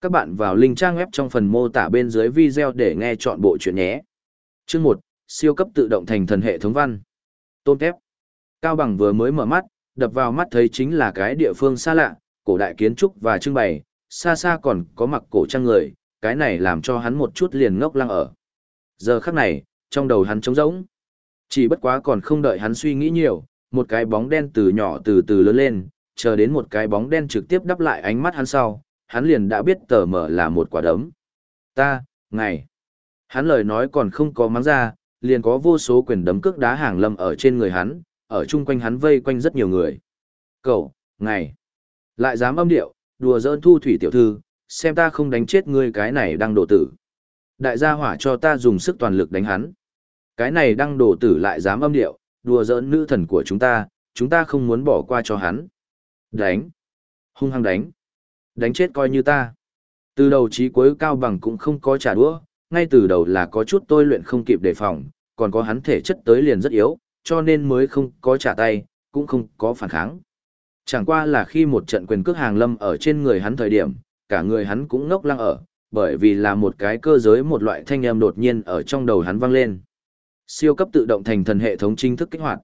Các bạn vào link trang web trong phần mô tả bên dưới video để nghe chọn bộ chuyện nhé. Chương 1, siêu cấp tự động thành thần hệ thống văn. Tôn kép. Cao Bằng vừa mới mở mắt, đập vào mắt thấy chính là cái địa phương xa lạ, cổ đại kiến trúc và trưng bày, xa xa còn có mặc cổ trang người, cái này làm cho hắn một chút liền ngốc lăng ở. Giờ khắc này, trong đầu hắn trống rỗng. Chỉ bất quá còn không đợi hắn suy nghĩ nhiều, một cái bóng đen từ nhỏ từ từ lớn lên, chờ đến một cái bóng đen trực tiếp đắp lại ánh mắt hắn sau, hắn liền đã biết tờ mở là một quả đấm. Ta, ngày. Hắn lời nói còn không có mắng ra, liền có vô số quyền đấm cước đá hàng lâm ở trên người hắn, ở chung quanh hắn vây quanh rất nhiều người. Cậu, ngày. Lại dám âm điệu, đùa giỡn thu thủy tiểu thư, xem ta không đánh chết ngươi cái này đang đổ tử. Đại gia hỏa cho ta dùng sức toàn lực đánh hắn. Cái này đang đổ tử lại dám âm điệu, đùa giỡn nữ thần của chúng ta, chúng ta không muốn bỏ qua cho hắn. Đánh. Hung hăng đánh. Đánh chết coi như ta. Từ đầu chí cuối cao bằng cũng không có trả đũa, ngay từ đầu là có chút tôi luyện không kịp đề phòng, còn có hắn thể chất tới liền rất yếu, cho nên mới không có trả tay, cũng không có phản kháng. Chẳng qua là khi một trận quyền cước hàng lâm ở trên người hắn thời điểm, cả người hắn cũng ngốc lăng ở, bởi vì là một cái cơ giới một loại thanh âm đột nhiên ở trong đầu hắn vang lên. Siêu cấp tự động thành thần hệ thống chính thức kích hoạt.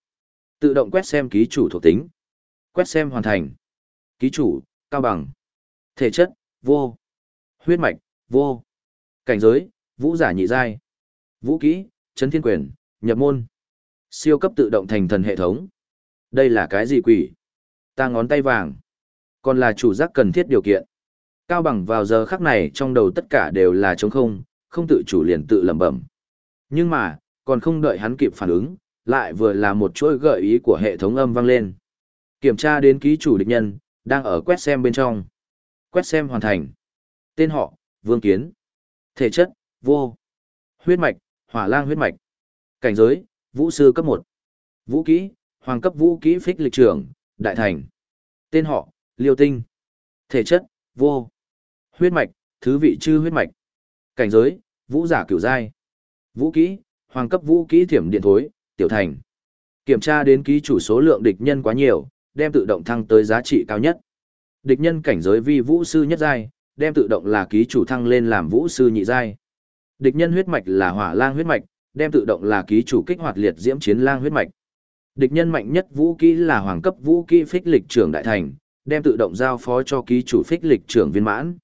Tự động quét xem ký chủ thuộc tính. Quét xem hoàn thành. Ký chủ, cao bằng. Thể chất, vô. Huyết mạch, vô. Cảnh giới, vũ giả nhị giai. Vũ kỹ, chấn thiên quyền, nhập môn. Siêu cấp tự động thành thần hệ thống. Đây là cái gì quỷ? Ta ngón tay vàng. Còn là chủ giác cần thiết điều kiện. Cao bằng vào giờ khắc này trong đầu tất cả đều là trống không, không tự chủ liền tự lẩm bẩm. Nhưng mà, còn không đợi hắn kịp phản ứng, lại vừa là một chuỗi gợi ý của hệ thống âm vang lên. Kiểm tra đến ký chủ địch nhân, đang ở quét xem bên trong. Quét xem hoàn thành. Tên họ, Vương Kiến. Thể chất, vô. Huyết mạch, hỏa lang huyết mạch. Cảnh giới, vũ sư cấp 1. Vũ kỹ, hoàng cấp vũ kỹ phích lịch trưởng, đại thành. Tên họ, Liêu Tinh. Thể chất, vô. Huyết mạch, thứ vị chư huyết mạch. Cảnh giới, vũ giả cửu giai. Vũ kỹ, hoàng cấp vũ kỹ thiểm điện thối, tiểu thành. Kiểm tra đến ký chủ số lượng địch nhân quá nhiều, đem tự động thăng tới giá trị cao nhất. Địch nhân cảnh giới vi vũ sư nhất giai, đem tự động là ký chủ thăng lên làm vũ sư nhị giai. Địch nhân huyết mạch là hỏa lang huyết mạch, đem tự động là ký chủ kích hoạt liệt diễm chiến lang huyết mạch. Địch nhân mạnh nhất vũ kỹ là hoàng cấp vũ kỹ phích lịch trưởng đại thành, đem tự động giao phó cho ký chủ phích lịch trưởng viên mãn.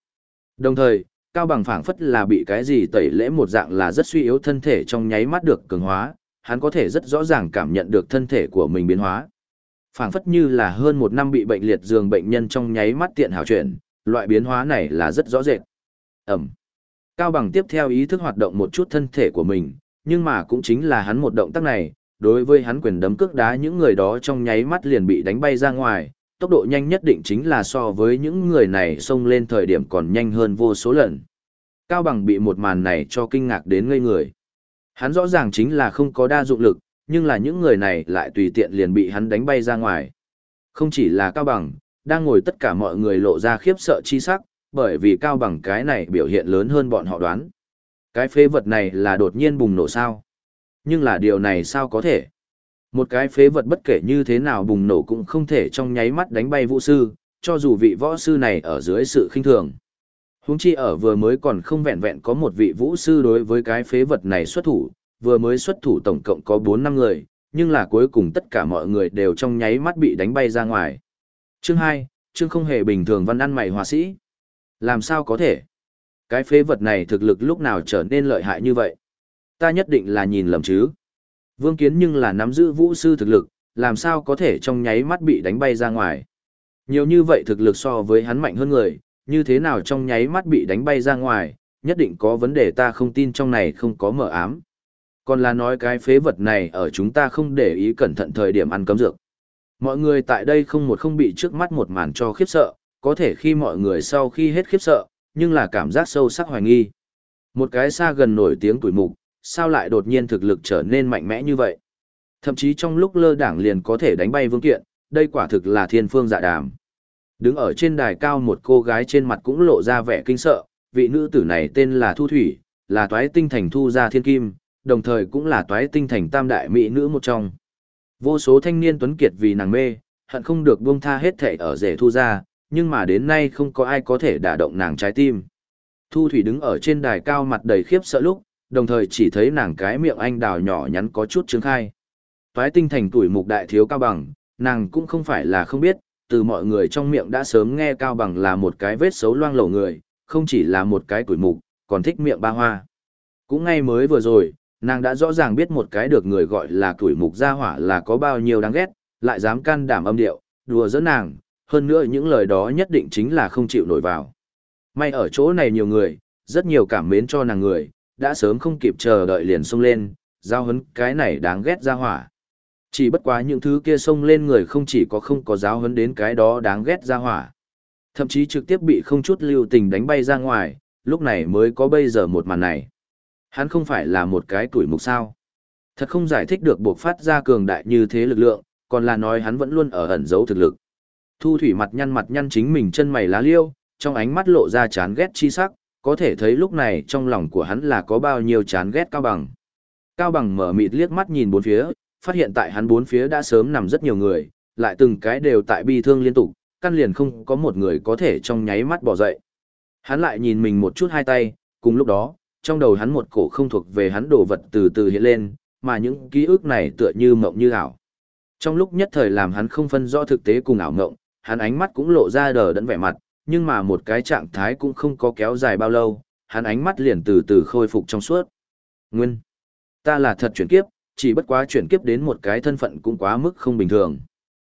Đồng thời, cao bằng phảng phất là bị cái gì tẩy lễ một dạng là rất suy yếu thân thể trong nháy mắt được cường hóa, hắn có thể rất rõ ràng cảm nhận được thân thể của mình biến hóa phảng phất như là hơn một năm bị bệnh liệt giường bệnh nhân trong nháy mắt tiện hảo chuyển, loại biến hóa này là rất rõ rệt. Ẩm. Cao bằng tiếp theo ý thức hoạt động một chút thân thể của mình, nhưng mà cũng chính là hắn một động tác này, đối với hắn quyền đấm cước đá những người đó trong nháy mắt liền bị đánh bay ra ngoài, tốc độ nhanh nhất định chính là so với những người này xông lên thời điểm còn nhanh hơn vô số lần. Cao Bằng bị một màn này cho kinh ngạc đến ngây người. Hắn rõ ràng chính là không có đa dụng lực, nhưng là những người này lại tùy tiện liền bị hắn đánh bay ra ngoài. Không chỉ là Cao Bằng, đang ngồi tất cả mọi người lộ ra khiếp sợ chi sắc, bởi vì Cao Bằng cái này biểu hiện lớn hơn bọn họ đoán. Cái phế vật này là đột nhiên bùng nổ sao? Nhưng là điều này sao có thể? Một cái phế vật bất kể như thế nào bùng nổ cũng không thể trong nháy mắt đánh bay vũ sư, cho dù vị võ sư này ở dưới sự khinh thường. Huống chi ở vừa mới còn không vẹn vẹn có một vị vũ sư đối với cái phế vật này xuất thủ, vừa mới xuất thủ tổng cộng có 4 năm người, nhưng là cuối cùng tất cả mọi người đều trong nháy mắt bị đánh bay ra ngoài. Chương 2, chương không hề bình thường văn ăn mày hòa sĩ. Làm sao có thể? Cái phế vật này thực lực lúc nào trở nên lợi hại như vậy? Ta nhất định là nhìn lầm chứ. Vương Kiến nhưng là nắm giữ vũ sư thực lực, làm sao có thể trong nháy mắt bị đánh bay ra ngoài. Nhiều như vậy thực lực so với hắn mạnh hơn người, như thế nào trong nháy mắt bị đánh bay ra ngoài, nhất định có vấn đề ta không tin trong này không có mở ám. Còn là nói cái phế vật này ở chúng ta không để ý cẩn thận thời điểm ăn cấm dược. Mọi người tại đây không một không bị trước mắt một màn cho khiếp sợ, có thể khi mọi người sau khi hết khiếp sợ, nhưng là cảm giác sâu sắc hoài nghi. Một cái xa gần nổi tiếng tuổi mục, sao lại đột nhiên thực lực trở nên mạnh mẽ như vậy? Thậm chí trong lúc lơ đảng liền có thể đánh bay vương kiện, đây quả thực là thiên phương dạ đàm. Đứng ở trên đài cao một cô gái trên mặt cũng lộ ra vẻ kinh sợ, vị nữ tử này tên là Thu Thủy, là toái tinh thành thu gia thiên kim, đồng thời cũng là toái tinh thành tam đại mỹ nữ một trong. Vô số thanh niên tuấn kiệt vì nàng mê, hận không được buông tha hết thể ở rể thu ra, nhưng mà đến nay không có ai có thể đả động nàng trái tim. Thu Thủy đứng ở trên đài cao mặt đầy khiếp sợ lúc, đồng thời chỉ thấy nàng cái miệng anh đào nhỏ nhắn có chút trứng khai. Toái tinh thành tuổi mục đại thiếu cao bằng, nàng cũng không phải là không biết, từ mọi người trong miệng đã sớm nghe cao bằng là một cái vết xấu loang lổ người, không chỉ là một cái tuổi mục, còn thích miệng ba hoa. Cũng ngay mới vừa rồi, nàng đã rõ ràng biết một cái được người gọi là tuổi mục gia hỏa là có bao nhiêu đáng ghét, lại dám can đảm âm điệu, đùa giỡn nàng, hơn nữa những lời đó nhất định chính là không chịu nổi vào. May ở chỗ này nhiều người, rất nhiều cảm mến cho nàng người, đã sớm không kịp chờ đợi liền xông lên, giao hấn cái này đáng ghét gia hỏa. Chỉ bất quá những thứ kia xông lên người không chỉ có không có giáo hấn đến cái đó đáng ghét gia hỏa. Thậm chí trực tiếp bị không chút lưu tình đánh bay ra ngoài, lúc này mới có bây giờ một màn này. Hắn không phải là một cái tuổi mục sao. Thật không giải thích được buộc phát ra cường đại như thế lực lượng, còn là nói hắn vẫn luôn ở ẩn giấu thực lực. Thu thủy mặt nhăn mặt nhăn chính mình chân mày lá liêu, trong ánh mắt lộ ra chán ghét chi sắc, có thể thấy lúc này trong lòng của hắn là có bao nhiêu chán ghét Cao Bằng. Cao Bằng mở mịt liếc mắt nhìn bốn phía, phát hiện tại hắn bốn phía đã sớm nằm rất nhiều người, lại từng cái đều tại bi thương liên tục, căn liền không có một người có thể trong nháy mắt bỏ dậy. Hắn lại nhìn mình một chút hai tay, cùng lúc đó, trong đầu hắn một cổ không thuộc về hắn đồ vật từ từ hiện lên, mà những ký ức này tựa như mộng như ảo. Trong lúc nhất thời làm hắn không phân rõ thực tế cùng ảo mộng, hắn ánh mắt cũng lộ ra đờ đẫn vẻ mặt, nhưng mà một cái trạng thái cũng không có kéo dài bao lâu, hắn ánh mắt liền từ từ khôi phục trong suốt. Nguyên, ta là thật chuyển kiếp, chỉ bất quá chuyển kiếp đến một cái thân phận cũng quá mức không bình thường.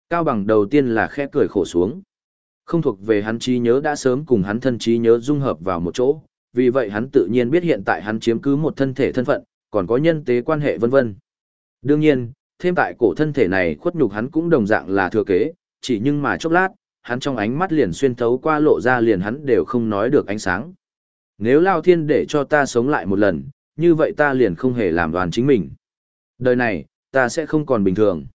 Cao bằng đầu tiên là khẽ cười khổ xuống. Không thuộc về hắn trí nhớ đã sớm cùng hắn thân trí nhớ dung hợp vào một chỗ, vì vậy hắn tự nhiên biết hiện tại hắn chiếm cứ một thân thể thân phận, còn có nhân tế quan hệ vân vân. Đương nhiên, thêm tại cổ thân thể này khuất nhục hắn cũng đồng dạng là thừa kế, chỉ nhưng mà chốc lát, hắn trong ánh mắt liền xuyên thấu qua lộ ra liền hắn đều không nói được ánh sáng. Nếu Lao Thiên để cho ta sống lại một lần, như vậy ta liền không hề làm đoàn chính mình. Đời này, ta sẽ không còn bình thường.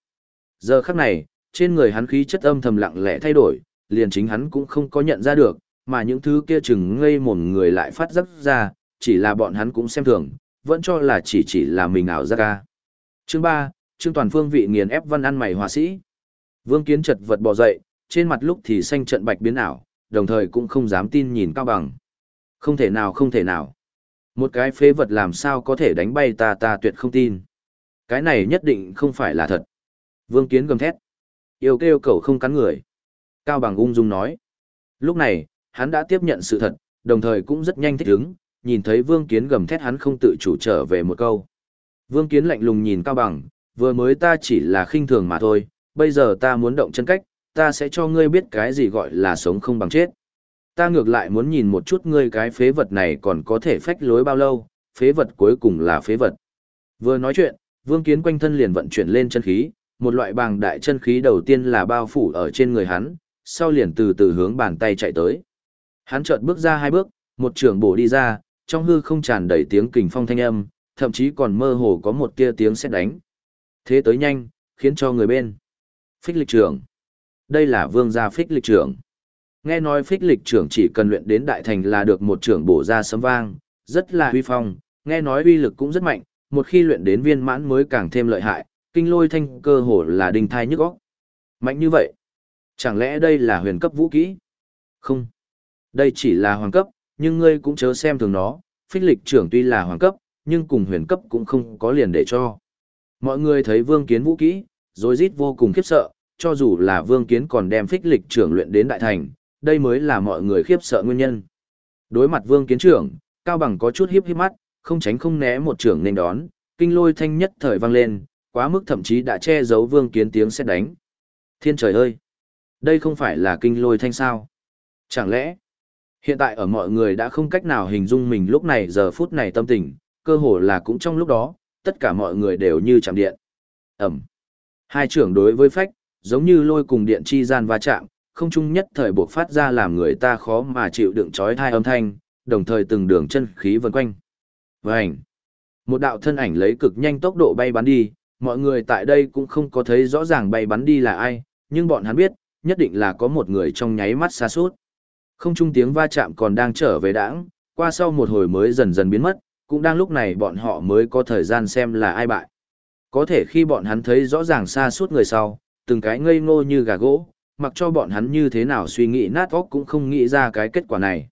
Giờ khắc này, trên người hắn khí chất âm thầm lặng lẽ thay đổi, liền chính hắn cũng không có nhận ra được, mà những thứ kia chừng ngây mồm người lại phát giác ra, chỉ là bọn hắn cũng xem thường, vẫn cho là chỉ chỉ là mình ảo giác ca. Chương 3, Trương Toàn Phương vị nghiền ép văn ăn mày hòa sĩ. Vương Kiến chật vật bò dậy, trên mặt lúc thì xanh trận bạch biến ảo, đồng thời cũng không dám tin nhìn Cao Bằng. Không thể nào không thể nào. Một cái phế vật làm sao có thể đánh bay ta ta tuyệt không tin. Cái này nhất định không phải là thật. Vương Kiến gầm thét. Yêu kêu cầu không cắn người. Cao Bằng ung dung nói. Lúc này, hắn đã tiếp nhận sự thật, đồng thời cũng rất nhanh thích ứng, nhìn thấy Vương Kiến gầm thét hắn không tự chủ trở về một câu. Vương Kiến lạnh lùng nhìn Cao Bằng, vừa mới ta chỉ là khinh thường mà thôi, bây giờ ta muốn động chân cách, ta sẽ cho ngươi biết cái gì gọi là sống không bằng chết. Ta ngược lại muốn nhìn một chút ngươi cái phế vật này còn có thể phách lối bao lâu, phế vật cuối cùng là phế vật. Vừa nói chuyện, Vương Kiến quanh thân liền vận chuyển lên chân khí, một loại bàng đại chân khí đầu tiên là bao phủ ở trên người hắn, sau liền từ từ hướng bàn tay chạy tới. Hắn chợt bước ra hai bước, một trường bổ đi ra, trong hư không tràn đầy tiếng kình phong thanh âm, thậm chí còn mơ hồ có một tia tiếng sét đánh. Thế tới nhanh, khiến cho người bên. Phích lịch trưởng. Đây là vương gia phích lịch trưởng. Nghe nói phích lịch trưởng chỉ cần luyện đến đại thành là được một trưởng bổ ra sấm vang, rất là huy phong, nghe nói uy lực cũng rất mạnh, một khi luyện đến viên mãn mới càng thêm lợi hại, kinh lôi thanh cơ hồ là đình thai nhức óc. Mạnh như vậy. Chẳng lẽ đây là huyền cấp vũ kỹ? Không. Đây chỉ là hoàng cấp, nhưng ngươi cũng chớ xem thường nó, phích lịch trưởng tuy là hoàng cấp, nhưng cùng huyền cấp cũng không có liền để cho. Mọi người thấy vương kiến vũ kỹ, rồi rít vô cùng khiếp sợ, cho dù là vương kiến còn đem phích lịch trưởng luyện đến đại thành, đây mới là mọi người khiếp sợ nguyên nhân. Đối mặt vương kiến trưởng, Cao Bằng có chút hiếp hiếp mắt, không tránh không né một trưởng nên đón, kinh lôi thanh nhất thời vang lên, quá mức thậm chí đã che giấu vương kiến tiếng xét đánh. Thiên trời ơi! Đây không phải là kinh lôi thanh sao? Chẳng lẽ, hiện tại ở mọi người đã không cách nào hình dung mình lúc này giờ phút này tâm tình, cơ hồ là cũng trong lúc đó, tất cả mọi người đều như chạm điện. Ẩm. Hai trưởng đối với phách, giống như lôi cùng điện chi gian va chạm, không chung nhất thời buộc phát ra làm người ta khó mà chịu đựng trói thai âm thanh, đồng thời từng đường chân khí vần quanh. Vành. Một đạo thân ảnh lấy cực nhanh tốc độ bay bắn đi, mọi người tại đây cũng không có thấy rõ ràng bay bắn đi là ai, nhưng bọn hắn biết, nhất định là có một người trong nháy mắt xa suốt. Không chung tiếng va chạm còn đang trở về đãng, qua sau một hồi mới dần dần biến mất, cũng đang lúc này bọn họ mới có thời gian xem là ai bại. Có thể khi bọn hắn thấy rõ ràng xa suốt người sau, từng cái ngây ngô như gà gỗ, mặc cho bọn hắn như thế nào suy nghĩ nát óc cũng không nghĩ ra cái kết quả này.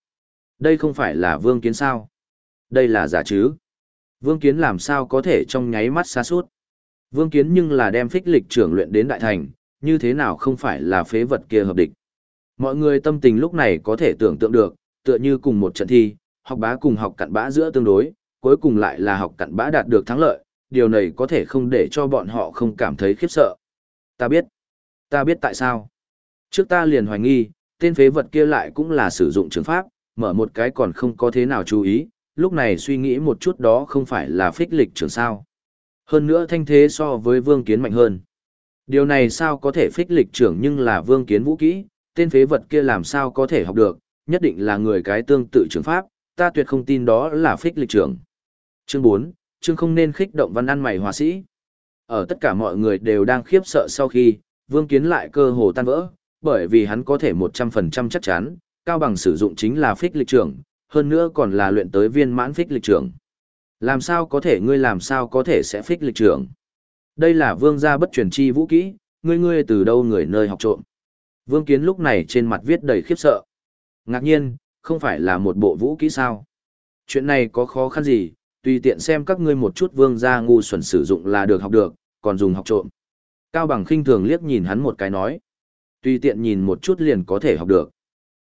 Đây không phải là vương kiến sao? Đây là giả chứ? Vương kiến làm sao có thể trong nháy mắt xa suốt? Vương kiến nhưng là đem phích lịch trưởng luyện đến đại thành, như thế nào không phải là phế vật kia hợp địch. Mọi người tâm tình lúc này có thể tưởng tượng được, tựa như cùng một trận thi, học bá cùng học cặn bã giữa tương đối, cuối cùng lại là học cặn bã đạt được thắng lợi, điều này có thể không để cho bọn họ không cảm thấy khiếp sợ. Ta biết. Ta biết tại sao. Trước ta liền hoài nghi, tên phế vật kia lại cũng là sử dụng trường pháp, mở một cái còn không có thế nào chú ý, lúc này suy nghĩ một chút đó không phải là phích lịch trường sao. Hơn nữa thanh thế so với vương kiến mạnh hơn. Điều này sao có thể phích lịch trưởng nhưng là vương kiến vũ kỹ, tên phế vật kia làm sao có thể học được, nhất định là người cái tương tự trường pháp, ta tuyệt không tin đó là phích lịch trưởng. Chương 4, chương không nên khích động văn ăn mày hòa sĩ. Ở tất cả mọi người đều đang khiếp sợ sau khi, vương kiến lại cơ hồ tan vỡ, bởi vì hắn có thể 100% chắc chắn, cao bằng sử dụng chính là phích lịch trưởng, hơn nữa còn là luyện tới viên mãn phích lịch trưởng. Làm sao có thể ngươi làm sao có thể sẽ phích lịch trưởng? Đây là vương gia bất truyền chi vũ kỹ, ngươi ngươi từ đâu người nơi học trộm. Vương Kiến lúc này trên mặt viết đầy khiếp sợ. Ngạc nhiên, không phải là một bộ vũ kỹ sao? Chuyện này có khó khăn gì, tùy tiện xem các ngươi một chút vương gia ngu xuẩn sử dụng là được học được, còn dùng học trộm. Cao bằng khinh thường liếc nhìn hắn một cái nói. Tùy tiện nhìn một chút liền có thể học được.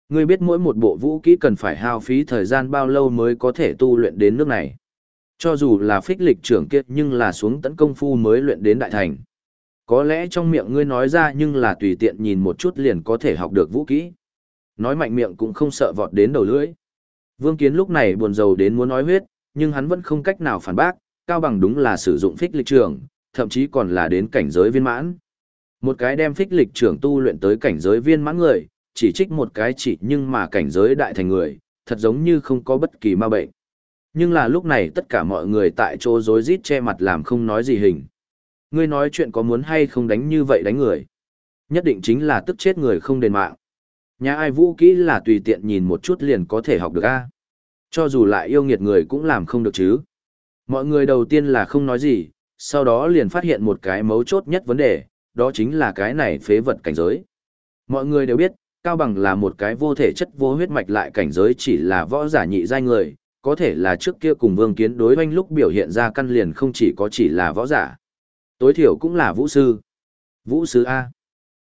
Ngươi biết mỗi một bộ vũ kỹ cần phải hao phí thời gian bao lâu mới có thể tu luyện đến nước này. Cho dù là phích lịch trưởng kiệt nhưng là xuống tấn công phu mới luyện đến đại thành. Có lẽ trong miệng ngươi nói ra nhưng là tùy tiện nhìn một chút liền có thể học được vũ kỹ. Nói mạnh miệng cũng không sợ vọt đến đầu lưỡi. Vương Kiến lúc này buồn rầu đến muốn nói huyết, nhưng hắn vẫn không cách nào phản bác, cao bằng đúng là sử dụng phích lịch trưởng, thậm chí còn là đến cảnh giới viên mãn. Một cái đem phích lịch trưởng tu luyện tới cảnh giới viên mãn người, chỉ trích một cái chỉ nhưng mà cảnh giới đại thành người, thật giống như không có bất kỳ ma bệnh. Nhưng là lúc này tất cả mọi người tại chỗ rối rít che mặt làm không nói gì hình. Ngươi nói chuyện có muốn hay không đánh như vậy đánh người. Nhất định chính là tức chết người không đền mạng. Nhà ai vũ kỹ là tùy tiện nhìn một chút liền có thể học được a Cho dù lại yêu nghiệt người cũng làm không được chứ. Mọi người đầu tiên là không nói gì, sau đó liền phát hiện một cái mấu chốt nhất vấn đề, đó chính là cái này phế vật cảnh giới. Mọi người đều biết, Cao Bằng là một cái vô thể chất vô huyết mạch lại cảnh giới chỉ là võ giả nhị giai người, có thể là trước kia cùng Vương Kiến đối hoanh lúc biểu hiện ra căn liền không chỉ có chỉ là võ giả. Tối thiểu cũng là vũ sư. Vũ sư A.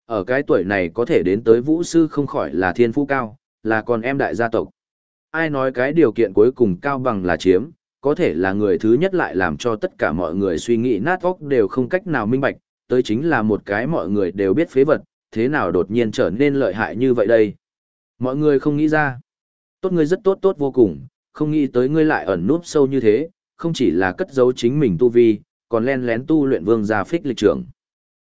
Ở cái tuổi này có thể đến tới vũ sư không khỏi là thiên phú cao, là con em đại gia tộc. Ai nói cái điều kiện cuối cùng Cao Bằng là chiếm, có thể là người thứ nhất lại làm cho tất cả mọi người suy nghĩ nát óc đều không cách nào minh bạch, tới chính là một cái mọi người đều biết phế vật, thế nào đột nhiên trở nên lợi hại như vậy đây. Mọi người không nghĩ ra. Tốt ngươi rất tốt tốt vô cùng, không nghĩ tới ngươi lại ẩn núp sâu như thế, không chỉ là cất giấu chính mình tu vi, còn len lén tu luyện vương gia phích lịch trưởng.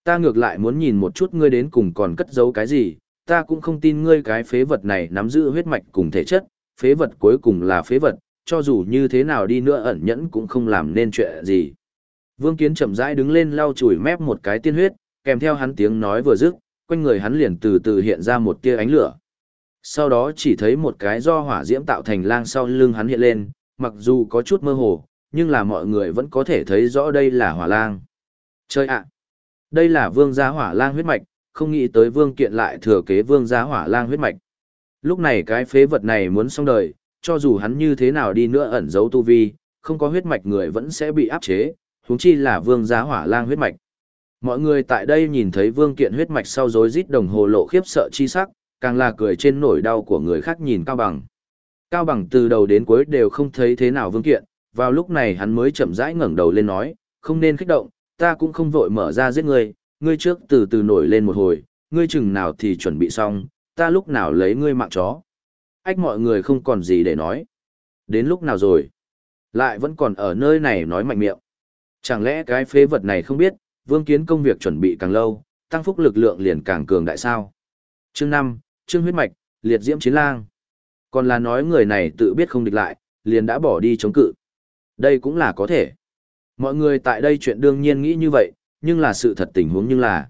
Ta ngược lại muốn nhìn một chút ngươi đến cùng còn cất giấu cái gì, ta cũng không tin ngươi cái phế vật này nắm giữ huyết mạch cùng thể chất, phế vật cuối cùng là phế vật, cho dù như thế nào đi nữa ẩn nhẫn cũng không làm nên chuyện gì. Vương Kiến chậm rãi đứng lên lau chùi mép một cái tiên huyết, kèm theo hắn tiếng nói vừa dứt, quanh người hắn liền từ từ hiện ra một tia ánh lửa. Sau đó chỉ thấy một cái do hỏa diễm tạo thành lang sau lưng hắn hiện lên, mặc dù có chút mơ hồ, nhưng là mọi người vẫn có thể thấy rõ đây là hỏa lang. Chơi ạ! đây là vương gia hỏa lang huyết mạch, không nghĩ tới vương kiện lại thừa kế vương gia hỏa lang huyết mạch. Lúc này cái phế vật này muốn xong đời, cho dù hắn như thế nào đi nữa ẩn giấu tu vi, không có huyết mạch người vẫn sẽ bị áp chế, huống chi là vương gia hỏa lang huyết mạch. Mọi người tại đây nhìn thấy vương kiện huyết mạch sau rối rít đồng hồ lộ khiếp sợ chi sắc, càng là cười trên nỗi đau của người khác nhìn Cao Bằng. Cao Bằng từ đầu đến cuối đều không thấy thế nào vương kiện, vào lúc này hắn mới chậm rãi ngẩng đầu lên nói, không nên kích động, ta cũng không vội mở ra giết ngươi, ngươi trước từ từ nổi lên một hồi, ngươi chừng nào thì chuẩn bị xong, ta lúc nào lấy ngươi mạng chó. Ách mọi người không còn gì để nói. Đến lúc nào rồi? Lại vẫn còn ở nơi này nói mạnh miệng. Chẳng lẽ cái phế vật này không biết, vương kiến công việc chuẩn bị càng lâu, tăng phúc lực lượng liền càng cường đại sao? Chương 5, Trương huyết mạch, liệt diễm chiến lang. Còn là nói người này tự biết không địch lại, liền đã bỏ đi chống cự. Đây cũng là có thể. Mọi người tại đây chuyện đương nhiên nghĩ như vậy, nhưng là sự thật tình huống nhưng là.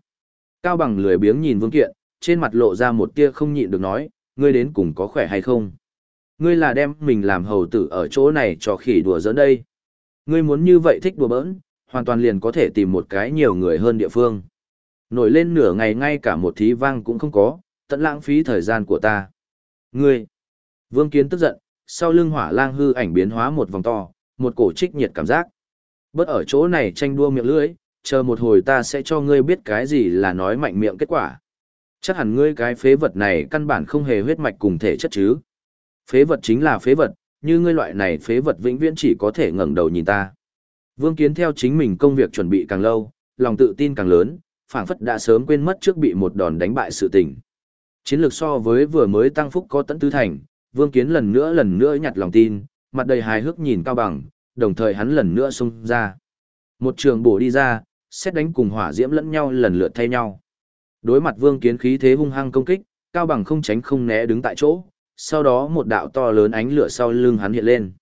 Cao bằng lười biếng nhìn vương kiện, trên mặt lộ ra một tia không nhịn được nói, ngươi đến cùng có khỏe hay không? Ngươi là đem mình làm hầu tử ở chỗ này cho khỉ đùa giỡn đây. Ngươi muốn như vậy thích đùa bỡn, hoàn toàn liền có thể tìm một cái nhiều người hơn địa phương. Nổi lên nửa ngày ngay cả một thí vang cũng không có, tận lãng phí thời gian của ta. Ngươi! Vương Kiến tức giận, sau lưng hỏa lang hư ảnh biến hóa một vòng to, một cổ trích nhiệt cảm giác. Bớt ở chỗ này tranh đua miệng lưỡi, chờ một hồi ta sẽ cho ngươi biết cái gì là nói mạnh miệng kết quả. Chắc hẳn ngươi cái phế vật này căn bản không hề huyết mạch cùng thể chất chứ. Phế vật chính là phế vật, như ngươi loại này phế vật vĩnh viễn chỉ có thể ngẩng đầu nhìn ta. Vương Kiến theo chính mình công việc chuẩn bị càng lâu, lòng tự tin càng lớn, phảng phất đã sớm quên mất trước bị một đòn đánh bại sự tình. Chiến lược so với vừa mới tăng phúc có tận tứ thành, Vương Kiến lần nữa lần nữa nhặt lòng tin, mặt đầy hài hước nhìn Cao Bằng, đồng thời hắn lần nữa xung ra. Một trường bổ đi ra, xét đánh cùng hỏa diễm lẫn nhau lần lượt thay nhau. Đối mặt Vương Kiến khí thế hung hăng công kích, Cao Bằng không tránh không né đứng tại chỗ, sau đó một đạo to lớn ánh lửa sau lưng hắn hiện lên.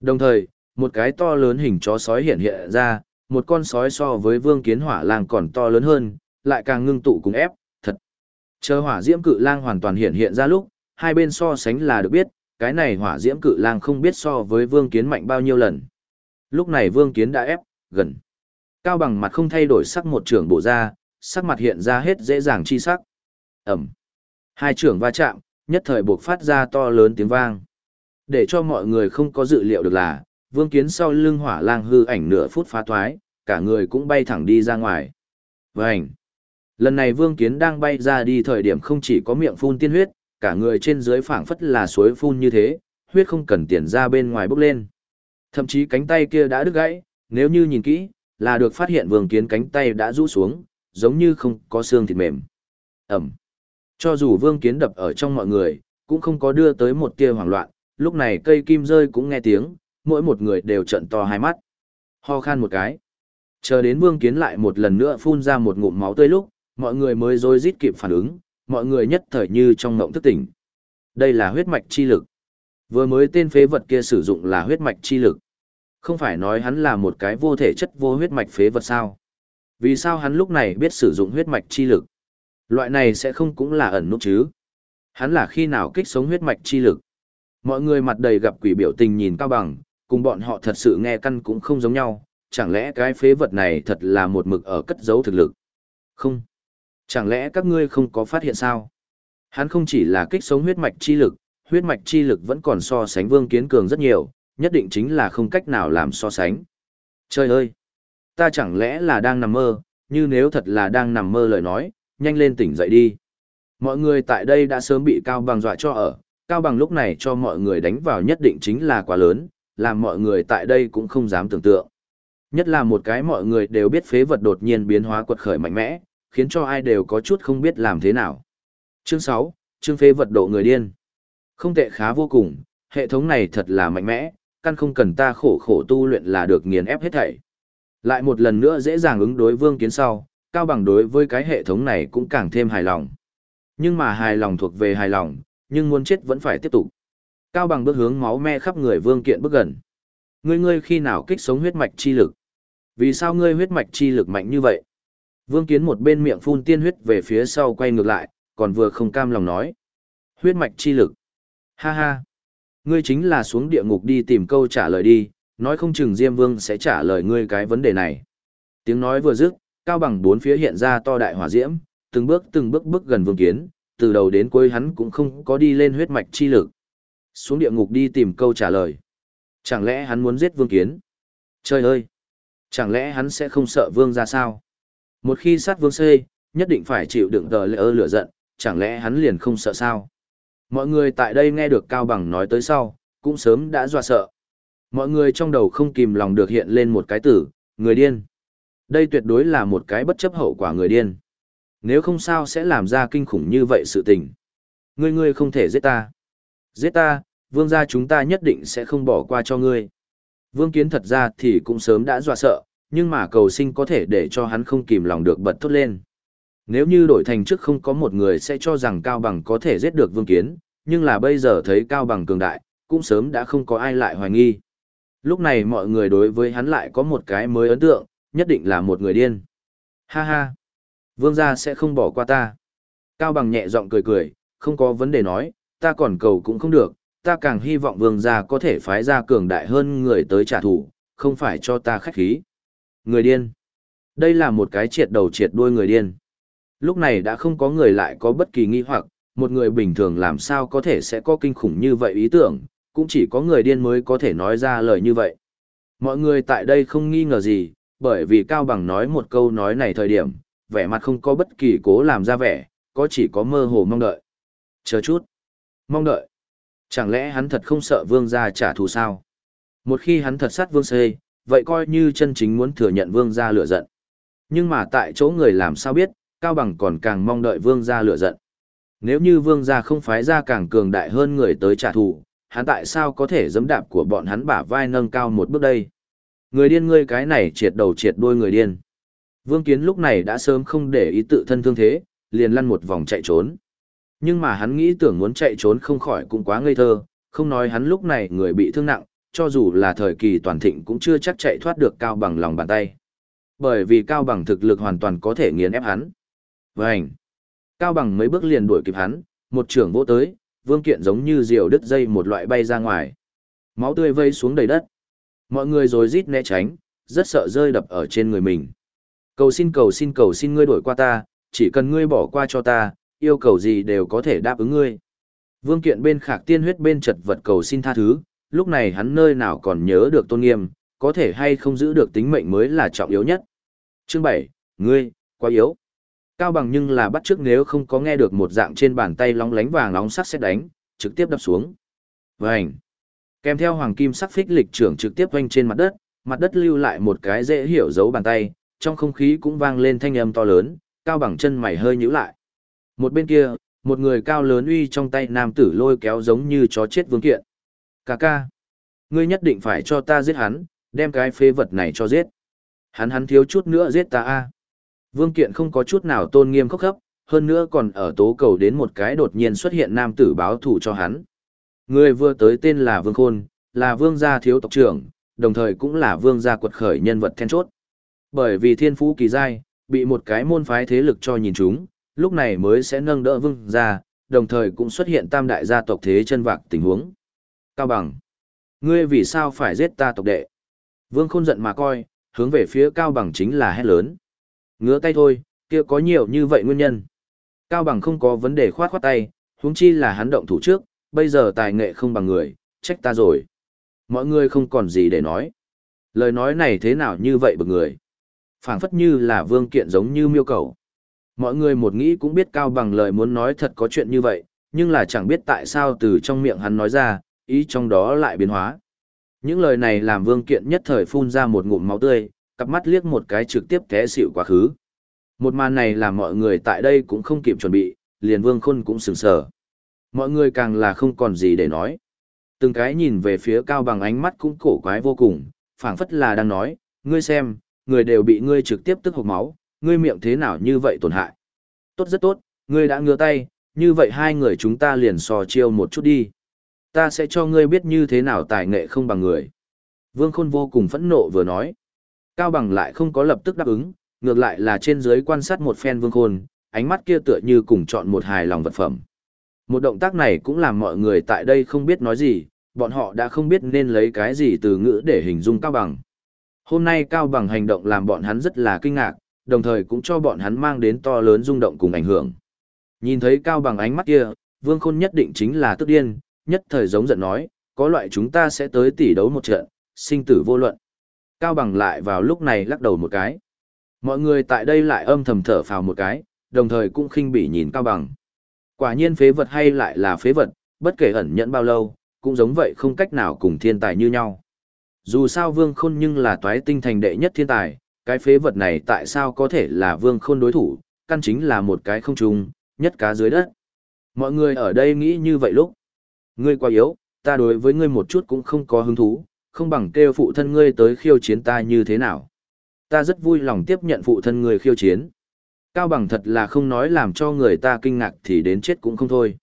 Đồng thời, một cái to lớn hình chó sói hiện hiện ra, một con sói so với Vương Kiến hỏa lang còn to lớn hơn, lại càng ngưng tụ cùng ép, thật. Chờ hỏa diễm cự lang hoàn toàn hiện hiện ra lúc, hai bên so sánh là được biết, cái này hỏa diễm cự lang không biết so với Vương Kiến mạnh bao nhiêu lần. Lúc này Vương Kiến đã ép, gần. Cao bằng mặt không thay đổi sắc một trưởng bộ ra, sắc mặt hiện ra hết dễ dàng chi sắc. Ẩm. Hai trưởng va chạm, nhất thời buộc phát ra to lớn tiếng vang. Để cho mọi người không có dự liệu được là, vương kiến sau lưng hỏa lang hư ảnh nửa phút phá thoái, cả người cũng bay thẳng đi ra ngoài. Vânh! Lần này vương kiến đang bay ra đi thời điểm không chỉ có miệng phun tiên huyết, cả người trên dưới phảng phất là suối phun như thế, huyết không cần tiền ra bên ngoài bốc lên. Thậm chí cánh tay kia đã đứt gãy, nếu như nhìn kỹ, là được phát hiện vương kiến cánh tay đã rũ xuống, giống như không có xương thịt mềm. Ẩm. Cho dù vương kiến đập ở trong mọi người, cũng không có đưa tới một tia hoảng loạn, lúc này cây kim rơi cũng nghe tiếng, mỗi một người đều trận to hai mắt. Ho khan một cái. Chờ đến vương kiến lại một lần nữa phun ra một ngụm máu tươi lúc, mọi người mới rồi rít kịp phản ứng, mọi người nhất thời như trong ngộng thức tỉnh. Đây là huyết mạch chi lực. Vừa mới tên phế vật kia sử dụng là huyết mạch chi lực. Không phải nói hắn là một cái vô thể chất vô huyết mạch phế vật sao? Vì sao hắn lúc này biết sử dụng huyết mạch chi lực? Loại này sẽ không cũng là ẩn nút chứ? Hắn là khi nào kích sống huyết mạch chi lực? Mọi người mặt đầy gặp quỷ biểu tình nhìn Cao Bằng, cùng bọn họ thật sự nghe căn cũng không giống nhau, chẳng lẽ cái phế vật này thật là một mực ở cất giấu thực lực? Không. Chẳng lẽ các ngươi không có phát hiện sao? Hắn không chỉ là kích sống huyết mạch chi lực, huyết mạch chi lực vẫn còn so sánh vương kiến cường rất nhiều, nhất định chính là không cách nào làm so sánh. Trời ơi! Ta chẳng lẽ là đang nằm mơ, như nếu thật là đang nằm mơ lời nói, nhanh lên tỉnh dậy đi. Mọi người tại đây đã sớm bị Cao Bằng dọa cho ở, Cao Bằng lúc này cho mọi người đánh vào nhất định chính là quá lớn, làm mọi người tại đây cũng không dám tưởng tượng. Nhất là một cái mọi người đều biết phế vật đột nhiên biến hóa quật khởi mạnh mẽ, khiến cho ai đều có chút không biết làm thế nào. Chương 6, chương phê vật độ người điên. Không tệ khá vô cùng, hệ thống này thật là mạnh mẽ, căn không cần ta khổ khổ tu luyện là được nghiền ép hết thảy. Lại một lần nữa dễ dàng ứng đối vương kiến sau, cao bằng đối với cái hệ thống này cũng càng thêm hài lòng. Nhưng mà hài lòng thuộc về hài lòng, nhưng muốn chết vẫn phải tiếp tục. Cao bằng bước hướng máu me khắp người vương kiện bước gần. Ngươi ngươi khi nào kích sống huyết mạch chi lực? Vì sao ngươi huyết mạch chi lực mạnh như vậy? Vương kiến một bên miệng phun tiên huyết về phía sau quay ngược lại, còn vừa không cam lòng nói. Huyết mạch chi lực. Ha ha. Ngươi chính là xuống địa ngục đi tìm câu trả lời đi, nói không chừng Diêm Vương sẽ trả lời ngươi cái vấn đề này. Tiếng nói vừa dứt, cao bằng bốn phía hiện ra to đại hỏa diễm, từng bước từng bước bước gần Vương Kiến, từ đầu đến cuối hắn cũng không có đi lên huyết mạch chi lực. Xuống địa ngục đi tìm câu trả lời. Chẳng lẽ hắn muốn giết Vương Kiến? Trời ơi! Chẳng lẽ hắn sẽ không sợ Vương ra sao? Một khi sát Vương Xê, nhất định phải chịu đựng tờ lệ ơ lửa giận, chẳng lẽ hắn liền không sợ sao? Mọi người tại đây nghe được Cao Bằng nói tới sau, cũng sớm đã dọa sợ. Mọi người trong đầu không kìm lòng được hiện lên một cái tử, người điên. Đây tuyệt đối là một cái bất chấp hậu quả người điên. Nếu không sao sẽ làm ra kinh khủng như vậy sự tình. Ngươi ngươi không thể giết ta. Giết ta, vương gia chúng ta nhất định sẽ không bỏ qua cho ngươi. Vương kiến thật ra thì cũng sớm đã dọa sợ, nhưng mà cầu sinh có thể để cho hắn không kìm lòng được bật thốt lên. Nếu như đổi thành trước không có một người sẽ cho rằng Cao Bằng có thể giết được Vương Kiến, nhưng là bây giờ thấy Cao Bằng cường đại, cũng sớm đã không có ai lại hoài nghi. Lúc này mọi người đối với hắn lại có một cái mới ấn tượng, nhất định là một người điên. Ha ha! Vương gia sẽ không bỏ qua ta. Cao Bằng nhẹ giọng cười cười, không có vấn đề nói, ta còn cầu cũng không được, ta càng hy vọng vương gia có thể phái ra cường đại hơn người tới trả thù, không phải cho ta khách khí. Người điên. Đây là một cái triệt đầu triệt đuôi người điên. Lúc này đã không có người lại có bất kỳ nghi hoặc, một người bình thường làm sao có thể sẽ có kinh khủng như vậy ý tưởng, cũng chỉ có người điên mới có thể nói ra lời như vậy. Mọi người tại đây không nghi ngờ gì, bởi vì Cao Bằng nói một câu nói này thời điểm, vẻ mặt không có bất kỳ cố làm ra vẻ, có chỉ có mơ hồ mong đợi. Chờ chút. Mong đợi. Chẳng lẽ hắn thật không sợ vương gia trả thù sao? Một khi hắn thật sát vương xê, vậy coi như chân chính muốn thừa nhận vương gia lửa giận. Nhưng mà tại chỗ người làm sao biết, Cao Bằng còn càng mong đợi vương gia lửa giận. Nếu như vương gia không phái ra càng cường đại hơn người tới trả thù, hắn tại sao có thể giẫm đạp của bọn hắn bả vai nâng cao một bước đây? Người điên ngươi cái này triệt đầu triệt đuôi người điên. Vương Kiến lúc này đã sớm không để ý tự thân thương thế, liền lăn một vòng chạy trốn. Nhưng mà hắn nghĩ tưởng muốn chạy trốn không khỏi cũng quá ngây thơ, không nói hắn lúc này người bị thương nặng, cho dù là thời kỳ toàn thịnh cũng chưa chắc chạy thoát được cao bằng lòng bàn tay. Bởi vì cao bằng thực lực hoàn toàn có thể nghiền ép hắn. Vânh! Cao bằng mấy bước liền đuổi kịp hắn, một trưởng vỗ tới, vương kiện giống như diều đứt dây một loại bay ra ngoài. Máu tươi vây xuống đầy đất. Mọi người rồi rít né tránh, rất sợ rơi đập ở trên người mình. Cầu xin cầu xin cầu xin ngươi đổi qua ta, chỉ cần ngươi bỏ qua cho ta, yêu cầu gì đều có thể đáp ứng ngươi. Vương kiện bên khạc tiên huyết bên chật vật cầu xin tha thứ, lúc này hắn nơi nào còn nhớ được tôn nghiêm, có thể hay không giữ được tính mệnh mới là trọng yếu nhất. Chương 7, ngươi, quá yếu. Cao bằng nhưng là bắt trước nếu không có nghe được một dạng trên bàn tay long lánh vàng nóng sắc sẽ đánh, trực tiếp đập xuống. Vành. Kèm theo hoàng kim sắc phích lịch trưởng trực tiếp quanh trên mặt đất, mặt đất lưu lại một cái dễ hiểu dấu bàn tay, trong không khí cũng vang lên thanh âm to lớn, cao bằng chân mày hơi nhíu lại. Một bên kia, một người cao lớn uy trong tay nam tử lôi kéo giống như chó chết vương kiện. Cà ca. Ngươi nhất định phải cho ta giết hắn, đem cái phế vật này cho giết. Hắn hắn thiếu chút nữa giết ta a. Vương kiện không có chút nào tôn nghiêm khóc khóc hơn nữa còn ở tố cầu đến một cái đột nhiên xuất hiện nam tử báo thù cho hắn. Người vừa tới tên là Vương Khôn, là vương gia thiếu tộc trưởng, đồng thời cũng là vương gia quật khởi nhân vật then chốt. Bởi vì thiên phú kỳ giai, bị một cái môn phái thế lực cho nhìn chúng, lúc này mới sẽ nâng đỡ vương gia, đồng thời cũng xuất hiện tam đại gia tộc thế chân vạc tình huống. Cao bằng, ngươi vì sao phải giết ta tộc đệ? Vương khôn giận mà coi, hướng về phía Cao bằng chính là hét lớn. Ngứa tay thôi, kia có nhiều như vậy nguyên nhân. Cao bằng không có vấn đề khoát khoát tay, huống chi là hắn động thủ trước, bây giờ tài nghệ không bằng người, trách ta rồi. Mọi người không còn gì để nói. Lời nói này thế nào như vậy bực người. phảng phất như là vương kiện giống như miêu cầu. Mọi người một nghĩ cũng biết cao bằng lời muốn nói thật có chuyện như vậy, nhưng là chẳng biết tại sao từ trong miệng hắn nói ra, ý trong đó lại biến hóa. Những lời này làm vương kiện nhất thời phun ra một ngụm máu tươi, cặp mắt liếc một cái trực tiếp té xỉu quá khứ. Một màn này làm mọi người tại đây cũng không kịp chuẩn bị, liền vương khôn cũng sửng sở. Mọi người càng là không còn gì để nói. Từng cái nhìn về phía cao bằng ánh mắt cũng cổ quái vô cùng, phảng phất là đang nói, ngươi xem, người đều bị ngươi trực tiếp tức hộc máu, ngươi miệng thế nào như vậy tổn hại. Tốt rất tốt, ngươi đã ngửa tay, như vậy hai người chúng ta liền sò chiêu một chút đi. Ta sẽ cho ngươi biết như thế nào tài nghệ không bằng người. Vương Khôn vô cùng phẫn nộ vừa nói. Cao Bằng lại không có lập tức đáp ứng, ngược lại là trên dưới quan sát một phen Vương Khôn, ánh mắt kia tựa như cùng chọn một hài lòng vật phẩm. Một động tác này cũng làm mọi người tại đây không biết nói gì, bọn họ đã không biết nên lấy cái gì từ ngữ để hình dung Cao Bằng. Hôm nay Cao Bằng hành động làm bọn hắn rất là kinh ngạc, đồng thời cũng cho bọn hắn mang đến to lớn rung động cùng ảnh hưởng. Nhìn thấy Cao Bằng ánh mắt kia, Vương Khôn nhất định chính là tức điên, nhất thời giống giận nói, có loại chúng ta sẽ tới tỷ đấu một trận, sinh tử vô luận. Cao Bằng lại vào lúc này lắc đầu một cái. Mọi người tại đây lại âm thầm thở phào một cái, đồng thời cũng khinh bỉ nhìn Cao Bằng. Quả nhiên phế vật hay lại là phế vật, bất kể ẩn nhẫn bao lâu, cũng giống vậy không cách nào cùng thiên tài như nhau. Dù sao Vương Khôn nhưng là toái tinh thành đệ nhất thiên tài, cái phế vật này tại sao có thể là Vương Khôn đối thủ, căn chính là một cái không trùng, nhất cá dưới đất. Mọi người ở đây nghĩ như vậy lúc. Ngươi quá yếu, ta đối với ngươi một chút cũng không có hứng thú, không bằng kêu phụ thân ngươi tới khiêu chiến ta như thế nào. Ta rất vui lòng tiếp nhận phụ thân ngươi khiêu chiến. Cao bằng thật là không nói làm cho người ta kinh ngạc thì đến chết cũng không thôi.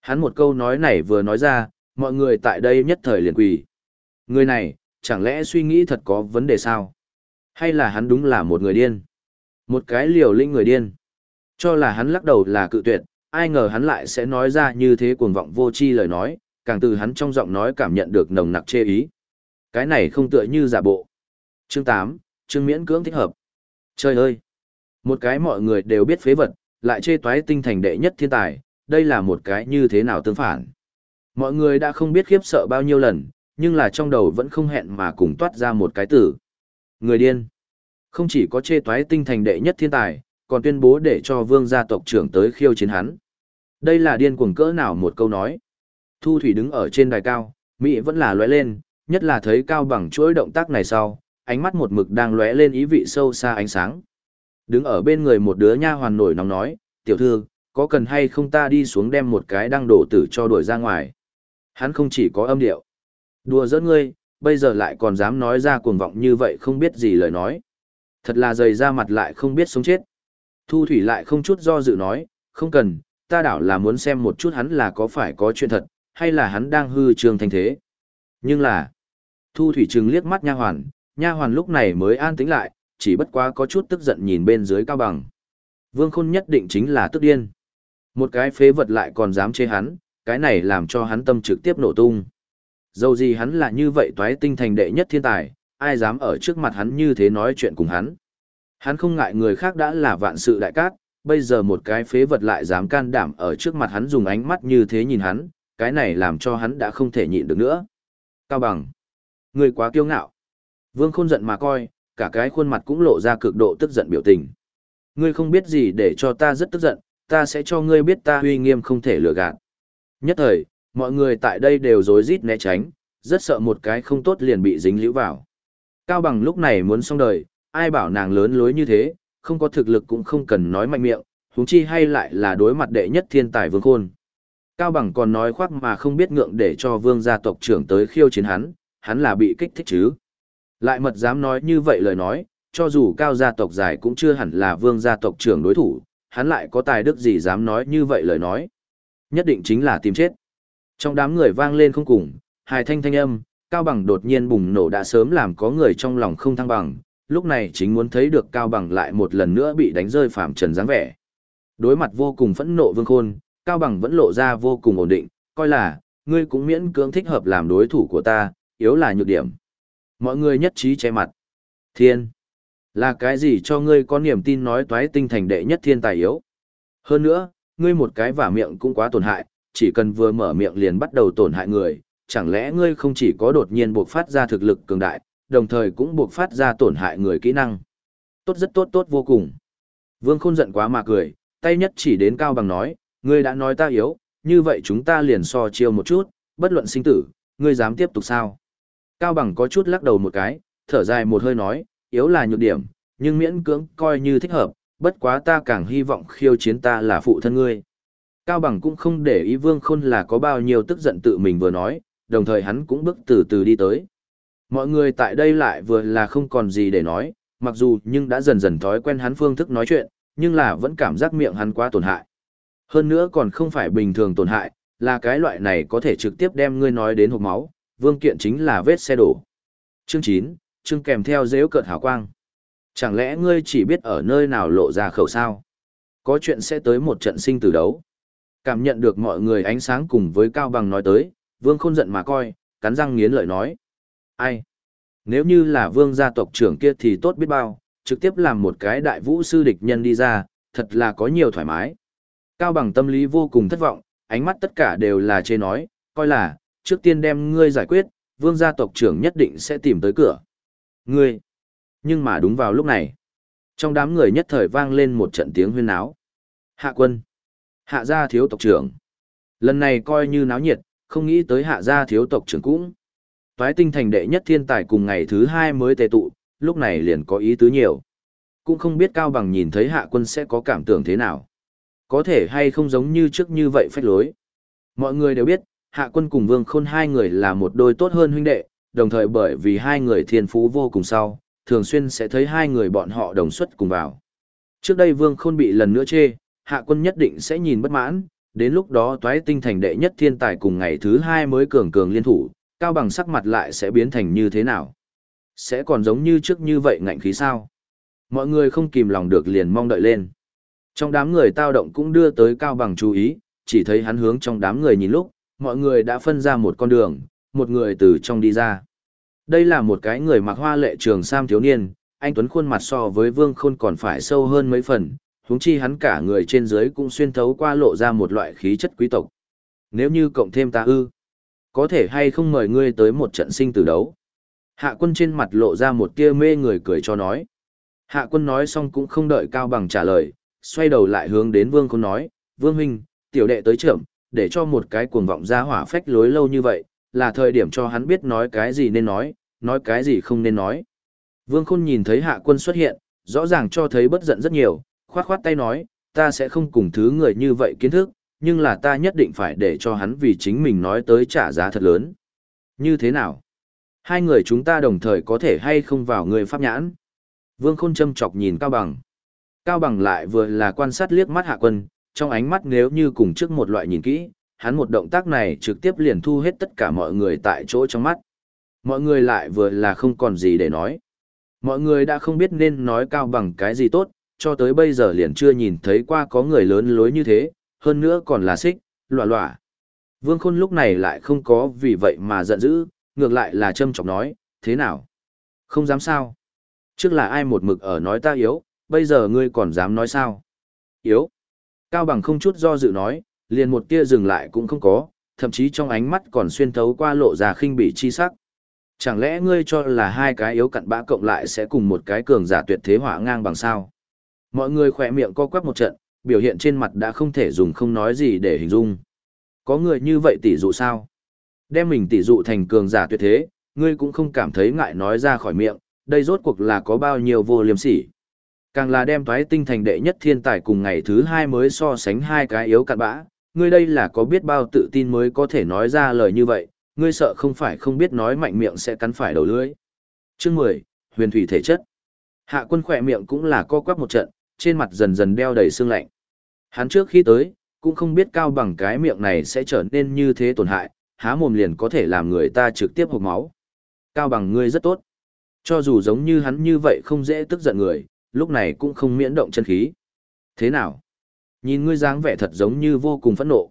Hắn một câu nói này vừa nói ra, mọi người tại đây nhất thời liền quỳ. Người này, chẳng lẽ suy nghĩ thật có vấn đề sao? Hay là hắn đúng là một người điên? Một cái liều lĩnh người điên. Cho là hắn lắc đầu là cự tuyệt, ai ngờ hắn lại sẽ nói ra như thế cuồng vọng vô chi lời nói, càng từ hắn trong giọng nói cảm nhận được nồng nặc chê ý. Cái này không tựa như giả bộ. Chương 8, chương miễn cưỡng thích hợp. Trời ơi! Một cái mọi người đều biết phế vật, lại chê toái tinh thành đệ nhất thiên tài, đây là một cái như thế nào tương phản. Mọi người đã không biết khiếp sợ bao nhiêu lần, nhưng là trong đầu vẫn không hẹn mà cùng toát ra một cái từ. Người điên. Không chỉ có chê toái tinh thành đệ nhất thiên tài, còn tuyên bố để cho vương gia tộc trưởng tới khiêu chiến hắn. Đây là điên cuồng cỡ nào một câu nói. Thu Thủy đứng ở trên đài cao, Mỹ vẫn là lóe lên, nhất là thấy cao bằng chuỗi động tác này sau, ánh mắt một mực đang lóe lên ý vị sâu xa ánh sáng. Đứng ở bên người một đứa nha hoàn nổi nóng nói, tiểu thư, có cần hay không ta đi xuống đem một cái đăng đổ tử cho đuổi ra ngoài. Hắn không chỉ có âm điệu. Đùa giỡn ngươi, bây giờ lại còn dám nói ra cuồng vọng như vậy không biết gì lời nói. Thật là dày ra mặt lại không biết sống chết. Thu Thủy lại không chút do dự nói, không cần, ta đảo là muốn xem một chút hắn là có phải có chuyện thật, hay là hắn đang hư trường thành thế. Nhưng là, Thu Thủy trừng liếc mắt nha hoàn, nha hoàn lúc này mới an tĩnh lại, chỉ bất quá có chút tức giận nhìn bên dưới cao bằng. Vương Khôn nhất định chính là tức điên. Một cái phế vật lại còn dám chế hắn, cái này làm cho hắn tâm trực tiếp nổ tung. Dầu gì hắn là như vậy toái tinh thành đệ nhất thiên tài, ai dám ở trước mặt hắn như thế nói chuyện cùng hắn. Hắn không ngại người khác đã là vạn sự đại cát, bây giờ một cái phế vật lại dám can đảm ở trước mặt hắn dùng ánh mắt như thế nhìn hắn, cái này làm cho hắn đã không thể nhịn được nữa. Cao bằng. Người quá kiêu ngạo. Vương khôn giận mà coi, cả cái khuôn mặt cũng lộ ra cực độ tức giận biểu tình. Ngươi không biết gì để cho ta rất tức giận, ta sẽ cho ngươi biết ta uy nghiêm không thể lừa gạt. Nhất thời, mọi người tại đây đều rối rít né tránh, rất sợ một cái không tốt liền bị dính liễu vào. Cao bằng lúc này muốn xong đời, ai bảo nàng lớn lối như thế, không có thực lực cũng không cần nói mạnh miệng, huống chi hay lại là đối mặt đệ nhất thiên tài vương khôn. Cao bằng còn nói khoác mà không biết ngượng để cho vương gia tộc trưởng tới khiêu chiến hắn, hắn là bị kích thích chứ. Lại mật dám nói như vậy lời nói, cho dù cao gia tộc dài cũng chưa hẳn là vương gia tộc trưởng đối thủ, hắn lại có tài đức gì dám nói như vậy lời nói. Nhất định chính là tìm chết. Trong đám người vang lên không cùng, hài thanh thanh âm, cao bằng đột nhiên bùng nổ đã sớm làm có người trong lòng không thăng bằng, lúc này chính muốn thấy được cao bằng lại một lần nữa bị đánh rơi phạm trần dáng vẻ. Đối mặt vô cùng phẫn nộ vương khôn, cao bằng vẫn lộ ra vô cùng ổn định, coi là, ngươi cũng miễn cưỡng thích hợp làm đối thủ của ta, yếu là nhược điểm. Mọi người nhất trí che mặt. Thiên. Là cái gì cho ngươi có niềm tin nói toái tinh thành đệ nhất thiên tài yếu? Hơn nữa, ngươi một cái vả miệng cũng quá tổn hại, chỉ cần vừa mở miệng liền bắt đầu tổn hại người, chẳng lẽ ngươi không chỉ có đột nhiên bộc phát ra thực lực cường đại, đồng thời cũng buộc phát ra tổn hại người kỹ năng. Tốt rất tốt tốt vô cùng. Vương Khôn giận quá mà cười, tay nhất chỉ đến Cao Bằng nói, ngươi đã nói ta yếu, như vậy chúng ta liền so chiêu một chút, bất luận sinh tử, ngươi dám tiếp tục sao? Cao Bằng có chút lắc đầu một cái, thở dài một hơi nói, yếu là nhược điểm, nhưng miễn cưỡng coi như thích hợp, bất quá ta càng hy vọng khiêu chiến ta là phụ thân ngươi. Cao Bằng cũng không để ý Vương Khôn là có bao nhiêu tức giận tự mình vừa nói, đồng thời hắn cũng bước từ từ đi tới. Mọi người tại đây lại vừa là không còn gì để nói, mặc dù nhưng đã dần dần thói quen hắn phương thức nói chuyện, nhưng là vẫn cảm giác miệng hắn quá tổn hại. Hơn nữa còn không phải bình thường tổn hại, là cái loại này có thể trực tiếp đem ngươi nói đến hộp máu, vương kiện chính là vết xe đổ. Chương 9, chương kèm theo dễu cợt hào quang. Chẳng lẽ ngươi chỉ biết ở nơi nào lộ ra khẩu sao? Có chuyện sẽ tới một trận sinh tử đấu. Cảm nhận được mọi người ánh sáng cùng với Cao Bằng nói tới, vương khôn giận mà coi, cắn răng nghiến lợi nói. Ai? Nếu như là vương gia tộc trưởng kia thì tốt biết bao, trực tiếp làm một cái đại vũ sư địch nhân đi ra, thật là có nhiều thoải mái. Cao bằng tâm lý vô cùng thất vọng, ánh mắt tất cả đều là chê nói, coi là, trước tiên đem ngươi giải quyết, vương gia tộc trưởng nhất định sẽ tìm tới cửa. Ngươi! Nhưng mà đúng vào lúc này, trong đám người nhất thời vang lên một trận tiếng huyên náo. Hạ quân! Hạ gia thiếu tộc trưởng! Lần này coi như náo nhiệt, không nghĩ tới hạ gia thiếu tộc trưởng cũng. Toái tinh thành đệ nhất thiên tài cùng ngày thứ hai mới tề tụ, lúc này liền có ý tứ nhiều. Cũng không biết Cao Bằng nhìn thấy hạ quân sẽ có cảm tưởng thế nào. Có thể hay không giống như trước như vậy phách lối. Mọi người đều biết, hạ quân cùng vương khôn hai người là một đôi tốt hơn huynh đệ, đồng thời bởi vì hai người thiên phú vô cùng sau, thường xuyên sẽ thấy hai người bọn họ đồng xuất cùng vào. Trước đây vương khôn bị lần nữa chê, hạ quân nhất định sẽ nhìn bất mãn, đến lúc đó toái tinh thành đệ nhất thiên tài cùng ngày thứ hai mới cường cường liên thủ, cao bằng sắc mặt lại sẽ biến thành như thế nào? Sẽ còn giống như trước như vậy ngạnh khí sao? Mọi người không kìm lòng được liền mong đợi lên. Trong đám người tao động cũng đưa tới cao bằng chú ý, chỉ thấy hắn hướng trong đám người nhìn lúc, mọi người đã phân ra một con đường, một người từ trong đi ra. Đây là một cái người mặc hoa lệ trường sam thiếu niên, anh Tuấn khuôn mặt so với Vương Khôn còn phải sâu hơn mấy phần, huống chi hắn cả người trên dưới cũng xuyên thấu qua lộ ra một loại khí chất quý tộc. Nếu như cộng thêm ta ư, có thể hay không mời ngươi tới một trận sinh tử đấu. Hạ quân trên mặt lộ ra một tia mê người cười cho nói. Hạ quân nói xong cũng không đợi Cao Bằng trả lời, xoay đầu lại hướng đến Vương Khôn nói, Vương Huynh, tiểu đệ tới trưởng, để cho một cái cuồng vọng ra hỏa phách lối lâu như vậy, là thời điểm cho hắn biết nói cái gì nên nói, nói cái gì không nên nói. Vương Khôn nhìn thấy hạ quân xuất hiện, rõ ràng cho thấy bất giận rất nhiều, khoát khoát tay nói, ta sẽ không cùng thứ người như vậy kiến thức, nhưng là ta nhất định phải để cho hắn vì chính mình nói tới trả giá thật lớn. Như thế nào? Hai người chúng ta đồng thời có thể hay không vào người pháp nhãn? Vương Khôn châm chọc nhìn Cao Bằng. Cao Bằng lại vừa là quan sát liếc mắt hạ quân, trong ánh mắt nếu như cùng trước một loại nhìn kỹ, hắn một động tác này trực tiếp liền thu hết tất cả mọi người tại chỗ trong mắt. Mọi người lại vừa là không còn gì để nói. Mọi người đã không biết nên nói Cao Bằng cái gì tốt, cho tới bây giờ liền chưa nhìn thấy qua có người lớn lối như thế, hơn nữa còn là xích, lọa lọa. Vương Khôn lúc này lại không có vì vậy mà giận dữ, ngược lại là châm chọc nói, thế nào? Không dám sao? Trước là ai một mực ở nói ta yếu, bây giờ ngươi còn dám nói sao? Yếu. Cao bằng không chút do dự nói, liền một tia dừng lại cũng không có, thậm chí trong ánh mắt còn xuyên thấu qua lộ ra khinh bỉ chi sắc. Chẳng lẽ ngươi cho là hai cái yếu cặn bã cộng lại sẽ cùng một cái cường giả tuyệt thế hỏa ngang bằng sao? Mọi người khỏe miệng co quắp một trận, biểu hiện trên mặt đã không thể dùng không nói gì để hình dung. Có người như vậy tỷ dụ sao? Đem mình tỷ dụ thành cường giả tuyệt thế, ngươi cũng không cảm thấy ngại nói ra khỏi miệng, đây rốt cuộc là có bao nhiêu vô liêm sỉ. Càng là đem toái tinh thành đệ nhất thiên tài cùng ngày thứ hai mới so sánh hai cái yếu cạn bã, ngươi đây là có biết bao tự tin mới có thể nói ra lời như vậy, ngươi sợ không phải không biết nói mạnh miệng sẽ cắn phải đầu lưỡi. Chương 10, huyền thủy thể chất. Hạ quân khỏe miệng cũng là co quắp một trận, trên mặt dần dần đeo đầy sương lạnh. Hắn trước khi tới, cũng không biết cao bằng cái miệng này sẽ trở nên như thế tổn hại, há mồm liền có thể làm người ta trực tiếp hộc máu. Cao bằng ngươi rất tốt. Cho dù giống như hắn như vậy không dễ tức giận người, lúc này cũng không miễn động chân khí. Thế nào? Nhìn ngươi dáng vẻ thật giống như vô cùng phẫn nộ.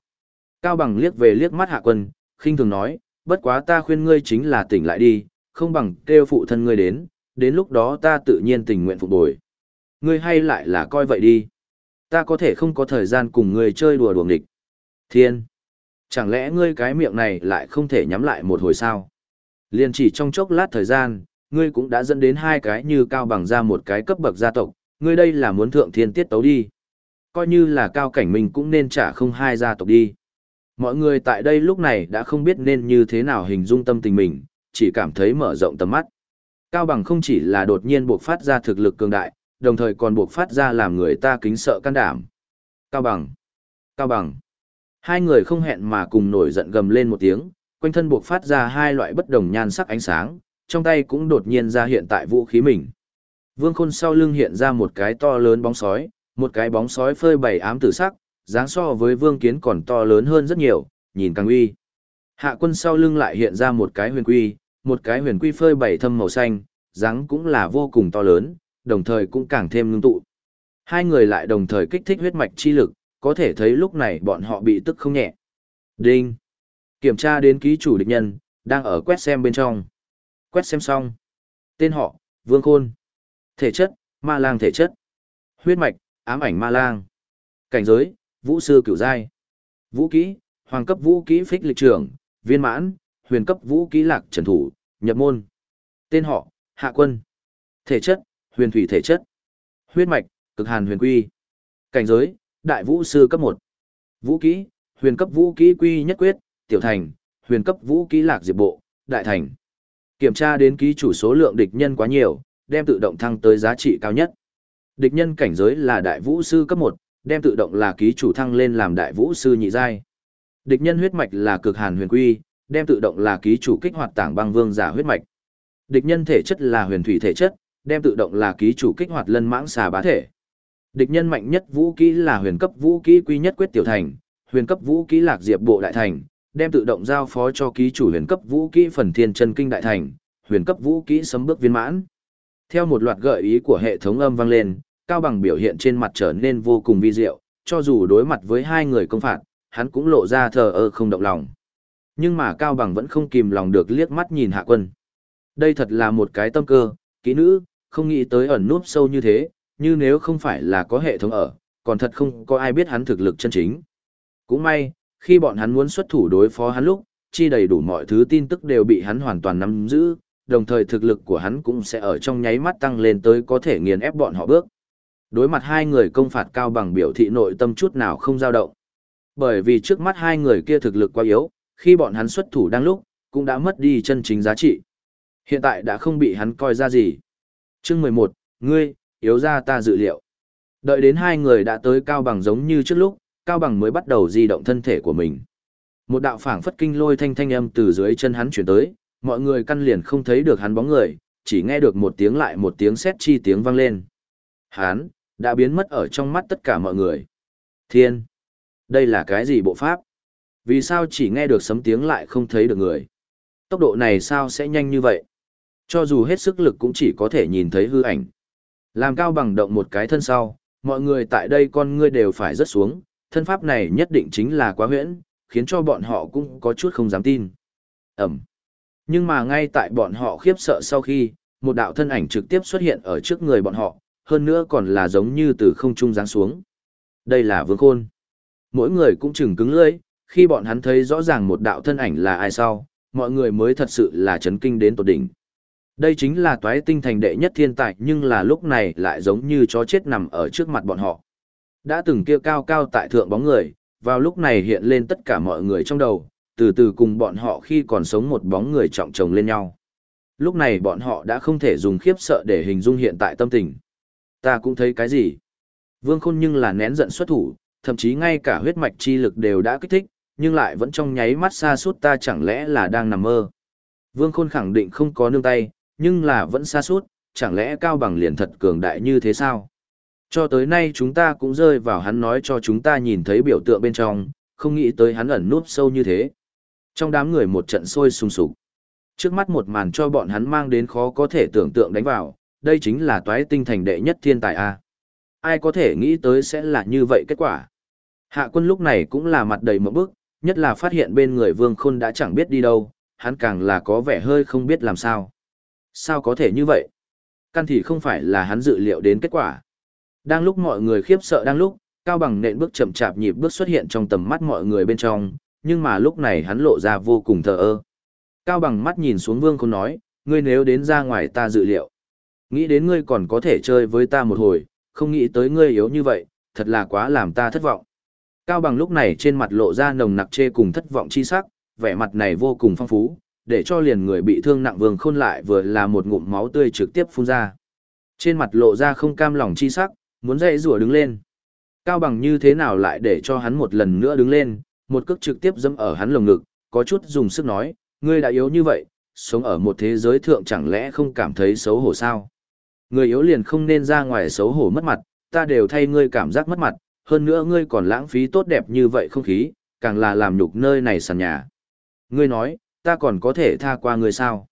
Cao bằng liếc về liếc mắt hạ quân, khinh thường nói, bất quá ta khuyên ngươi chính là tỉnh lại đi, không bằng kêu phụ thân ngươi đến, đến lúc đó ta tự nhiên tình nguyện phục bồi. Ngươi hay lại là coi vậy đi. Ta có thể không có thời gian cùng ngươi chơi đùa đùa nghịch. Thiên! Chẳng lẽ ngươi cái miệng này lại không thể nhắm lại một hồi sao? Liền chỉ trong chốc lát thời gian, ngươi cũng đã dẫn đến hai cái như cao bằng ra một cái cấp bậc gia tộc, ngươi đây là muốn thượng thiên tiết tấu đi. Coi như là cao cảnh mình cũng nên trả không hai gia tộc đi. Mọi người tại đây lúc này đã không biết nên như thế nào hình dung tâm tình mình, chỉ cảm thấy mở rộng tầm mắt. Cao bằng không chỉ là đột nhiên buộc phát ra thực lực cường đại, đồng thời còn buộc phát ra làm người ta kính sợ can đảm. Cao bằng! Cao bằng! Hai người không hẹn mà cùng nổi giận gầm lên một tiếng, quanh thân buộc phát ra hai loại bất đồng nhan sắc ánh sáng, trong tay cũng đột nhiên ra hiện tại vũ khí mình. Vương Khôn sau lưng hiện ra một cái to lớn bóng sói, một cái bóng sói phơi bày ám tử sắc, dáng so với Vương Kiến còn to lớn hơn rất nhiều, nhìn càng uy. Hạ quân sau lưng lại hiện ra một cái huyền quy, một cái huyền quy phơi bày thâm màu xanh, dáng cũng là vô cùng to lớn, đồng thời cũng càng thêm ngưng tụ. Hai người lại đồng thời kích thích huyết mạch chi lực, có thể thấy lúc này bọn họ bị tức không nhẹ. Đinh! Kiểm tra đến ký chủ địch nhân, đang ở quét xem bên trong. Quét xem xong. Tên họ, Vương Khôn. Thể chất, ma lang thể chất. Huyết mạch, ám ảnh ma lang. Cảnh giới, vũ sư cửu giai. Vũ kỹ, hoàng cấp vũ kỹ phích lịch trưởng, viên mãn, huyền cấp vũ kỹ lạc trần thủ, nhập môn. Tên họ, hạ quân. Thể chất, huyền thủy thể chất. Huyết mạch, cực hàn huyền quy. Cảnh giới, đại vũ sư cấp một Vũ kỹ, huyền cấp vũ kỹ quy nhất quyết, tiểu thành, huyền cấp vũ kỹ lạc diệp bộ, đại thành. Kiểm tra đến ký chủ số lượng địch nhân quá nhiều, đem tự động thăng tới giá trị cao nhất. Địch nhân cảnh giới là đại vũ sư cấp 1, đem tự động là ký chủ thăng lên làm đại vũ sư nhị giai. Địch nhân huyết mạch là cực hàn huyền quy, đem tự động là ký chủ kích hoạt tảng băng vương giả huyết mạch. Địch nhân thể chất là huyền thủy thể chất, đem tự động là ký chủ kích hoạt lân mãng xà bá thể. Địch nhân mạnh nhất vũ kỹ là huyền cấp vũ kỹ quy nhất quyết tiểu thành, huyền cấp vũ kỹ lạc diệp bộ đại thành, đem tự động giao phó cho ký chủ huyền cấp vũ kỹ phần thiên chân kinh đại thành, huyền cấp vũ kỹ sấm bước viên mãn. Theo một loạt gợi ý của hệ thống âm vang lên, Cao Bằng biểu hiện trên mặt trở nên vô cùng vi diệu, cho dù đối mặt với hai người công phạt, hắn cũng lộ ra thờ ơ không động lòng. Nhưng mà Cao Bằng vẫn không kìm lòng được liếc mắt nhìn Hạ Quân. Đây thật là một cái tâm cơ, kỹ nữ, không nghĩ tới ẩn núp sâu như thế, như nếu không phải là có hệ thống ở, còn thật không có ai biết hắn thực lực chân chính. Cũng may, khi bọn hắn muốn xuất thủ đối phó hắn lúc, chi đầy đủ mọi thứ tin tức đều bị hắn hoàn toàn nắm giữ, đồng thời thực lực của hắn cũng sẽ ở trong nháy mắt tăng lên tới có thể nghiền ép bọn họ bước. Đối mặt hai người công phạt cao bằng biểu thị nội tâm chút nào không dao động. Bởi vì trước mắt hai người kia thực lực quá yếu, khi bọn hắn xuất thủ đang lúc, cũng đã mất đi chân chính giá trị. Hiện tại đã không bị hắn coi ra gì. Chương 11, ngươi, yếu ra ta dự liệu. Đợi đến hai người đã tới cao bằng giống như trước lúc, cao bằng mới bắt đầu di động thân thể của mình. Một đạo phảng phất kinh lôi thanh thanh âm từ dưới chân hắn chuyển tới, mọi người căn liền không thấy được hắn bóng người, chỉ nghe được một tiếng lại một tiếng sét chi tiếng vang lên. Hắn, đã biến mất ở trong mắt tất cả mọi người. Thiên! Đây là cái gì bộ pháp? Vì sao chỉ nghe được sấm tiếng lại không thấy được người? Tốc độ này sao sẽ nhanh như vậy? Cho dù hết sức lực cũng chỉ có thể nhìn thấy hư ảnh. Làm cao bằng động một cái thân sau, mọi người tại đây con ngươi đều phải rớt xuống, thân pháp này nhất định chính là quá huyễn, khiến cho bọn họ cũng có chút không dám tin. Ẩm. Nhưng mà ngay tại bọn họ khiếp sợ sau khi, một đạo thân ảnh trực tiếp xuất hiện ở trước người bọn họ, hơn nữa còn là giống như từ không trung giáng xuống. Đây là Vương Khôn. Mỗi người cũng chừng cứng lưỡi, khi bọn hắn thấy rõ ràng một đạo thân ảnh là ai sau, mọi người mới thật sự là chấn kinh đến tột đỉnh. Đây chính là toái tinh thành đệ nhất thiên tài nhưng là lúc này lại giống như chó chết nằm ở trước mặt bọn họ. Đã từng kia cao cao tại thượng bóng người, vào lúc này hiện lên tất cả mọi người trong đầu, từ từ cùng bọn họ khi còn sống một bóng người trọng chồng lên nhau. Lúc này bọn họ đã không thể dùng khiếp sợ để hình dung hiện tại tâm tình. Ta cũng thấy cái gì? Vương Khôn nhưng là nén giận xuất thủ, thậm chí ngay cả huyết mạch chi lực đều đã kích thích, nhưng lại vẫn trong nháy mắt xa suốt ta chẳng lẽ là đang nằm mơ. Vương Khôn khẳng định không có nương tay, nhưng là vẫn xa suốt, chẳng lẽ cao bằng liền thật cường đại như thế sao? Cho tới nay chúng ta cũng rơi vào hắn nói cho chúng ta nhìn thấy biểu tượng bên trong, không nghĩ tới hắn ẩn núp sâu như thế. Trong đám người một trận sôi sùng sục. Trước mắt một màn cho bọn hắn mang đến khó có thể tưởng tượng đánh vào, đây chính là toái tinh thành đệ nhất thiên tài A. Ai có thể nghĩ tới sẽ là như vậy kết quả. Hạ quân lúc này cũng là mặt đầy một bức, nhất là phát hiện bên người vương khôn đã chẳng biết đi đâu, hắn càng là có vẻ hơi không biết làm sao. Sao có thể như vậy? Căn thì không phải là hắn dự liệu đến kết quả. Đang lúc mọi người khiếp sợ đang lúc, Cao Bằng nện bước chậm chạp nhịp bước xuất hiện trong tầm mắt mọi người bên trong, nhưng mà lúc này hắn lộ ra vô cùng thờ ơ. Cao Bằng mắt nhìn xuống Vương Khôn nói, ngươi nếu đến ra ngoài ta dự liệu. Nghĩ đến ngươi còn có thể chơi với ta một hồi, không nghĩ tới ngươi yếu như vậy, thật là quá làm ta thất vọng. Cao Bằng lúc này trên mặt lộ ra nồng nặc chê cùng thất vọng chi sắc, vẻ mặt này vô cùng phong phú, để cho liền người bị thương nặng Vương Khôn lại vừa là một ngụm máu tươi trực tiếp phun ra. Trên mặt lộ ra không cam lòng chi sắc, muốn dậy rùa đứng lên. Cao Bằng như thế nào lại để cho hắn một lần nữa đứng lên, một cước trực tiếp dẫm ở hắn lồng ngực, có chút dùng sức nói, ngươi đã yếu như vậy, sống ở một thế giới thượng chẳng lẽ không cảm thấy xấu hổ sao? Người yếu liền không nên ra ngoài xấu hổ mất mặt, ta đều thay ngươi cảm giác mất mặt, hơn nữa ngươi còn lãng phí tốt đẹp như vậy không khí, càng là làm nhục nơi này sàn nhà. Ngươi nói, ta còn có thể tha qua ngươi sao?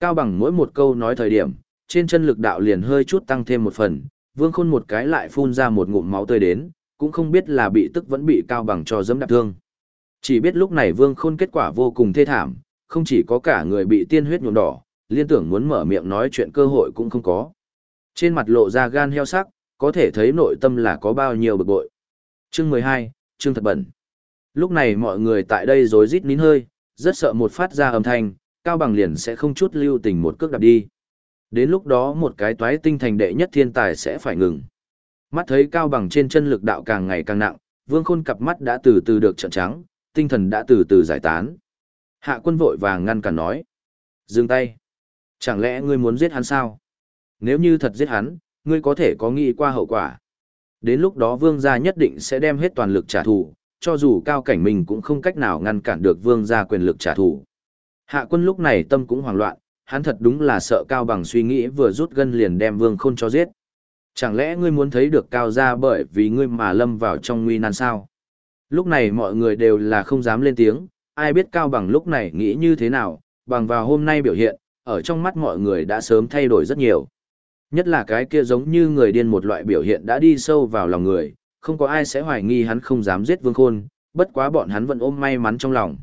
Cao bằng mỗi một câu nói thời điểm, trên chân lực đạo liền hơi chút tăng thêm một phần, vương khôn một cái lại phun ra một ngụm máu tươi đến, cũng không biết là bị tức vẫn bị cao bằng cho dẫm đạp thương. Chỉ biết lúc này vương khôn kết quả vô cùng thê thảm, không chỉ có cả người bị tiên huyết nhuộm đỏ, liên tưởng muốn mở miệng nói chuyện cơ hội cũng không có. Trên mặt lộ ra gan heo sắc, có thể thấy nội tâm là có bao nhiêu bực bội. Chương 12, chương thật bẩn. Lúc này mọi người tại đây rối rít nín hơi, rất sợ một phát ra âm thanh, cao bằng liền sẽ không chút lưu tình một cước đạp đi. Đến lúc đó một cái toái tinh thành đệ nhất thiên tài sẽ phải ngừng. Mắt thấy cao bằng trên chân lực đạo càng ngày càng nặng, vương khôn cặp mắt đã từ từ được trợn trắng, tinh thần đã từ từ giải tán. Hạ quân vội vàng ngăn cản nói. Dừng tay. Chẳng lẽ ngươi muốn giết hắn sao? Nếu như thật giết hắn, ngươi có thể có nghĩ qua hậu quả. Đến lúc đó vương gia nhất định sẽ đem hết toàn lực trả thù, cho dù cao cảnh mình cũng không cách nào ngăn cản được vương gia quyền lực trả thù. Hạ quân lúc này tâm cũng hoảng loạn, hắn thật đúng là sợ cao bằng suy nghĩ vừa rút gân liền đem vương khôn cho giết. Chẳng lẽ ngươi muốn thấy được cao gia bởi vì ngươi mà lâm vào trong nguy nan sao? Lúc này mọi người đều là không dám lên tiếng, ai biết cao bằng lúc này nghĩ như thế nào, bằng vào hôm nay biểu hiện, ở trong mắt mọi người đã sớm thay đổi rất nhiều. Nhất là cái kia giống như người điên một loại biểu hiện đã đi sâu vào lòng người, không có ai sẽ hoài nghi hắn không dám giết vương khôn, bất quá bọn hắn vẫn ôm may mắn trong lòng.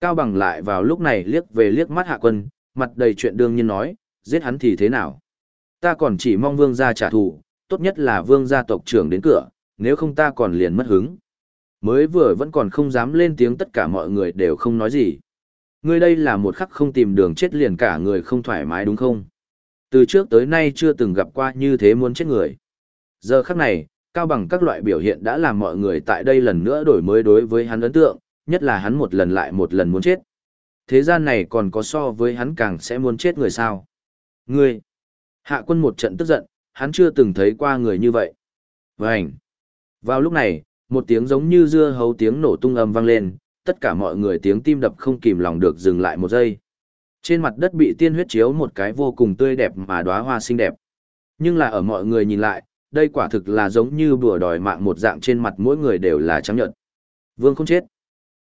Cao bằng lại vào lúc này liếc về liếc mắt hạ quân, mặt đầy chuyện đương nhiên nói, giết hắn thì thế nào? Ta còn chỉ mong vương gia trả thù, tốt nhất là vương gia tộc trưởng đến cửa, nếu không ta còn liền mất hứng. Mới vừa vẫn còn không dám lên tiếng tất cả mọi người đều không nói gì. Ngươi đây là một khắc không tìm đường chết liền cả người không thoải mái đúng không? Từ trước tới nay chưa từng gặp qua như thế muốn chết người. Giờ khắc này, cao bằng các loại biểu hiện đã làm mọi người tại đây lần nữa đổi mới đối với hắn ấn tượng, nhất là hắn một lần lại một lần muốn chết. Thế gian này còn có so với hắn càng sẽ muốn chết người sao? Ngươi! Hạ quân một trận tức giận, hắn chưa từng thấy qua người như vậy. Vânh! Vào lúc này, một tiếng giống như dưa hấu tiếng nổ tung âm vang lên, tất cả mọi người tiếng tim đập không kìm lòng được dừng lại một giây. Trên mặt đất bị tiên huyết chiếu một cái vô cùng tươi đẹp mà đóa hoa xinh đẹp. Nhưng là ở mọi người nhìn lại, đây quả thực là giống như bùa đòi mạng một dạng trên mặt mỗi người đều là trắng nhợt. Vương không chết.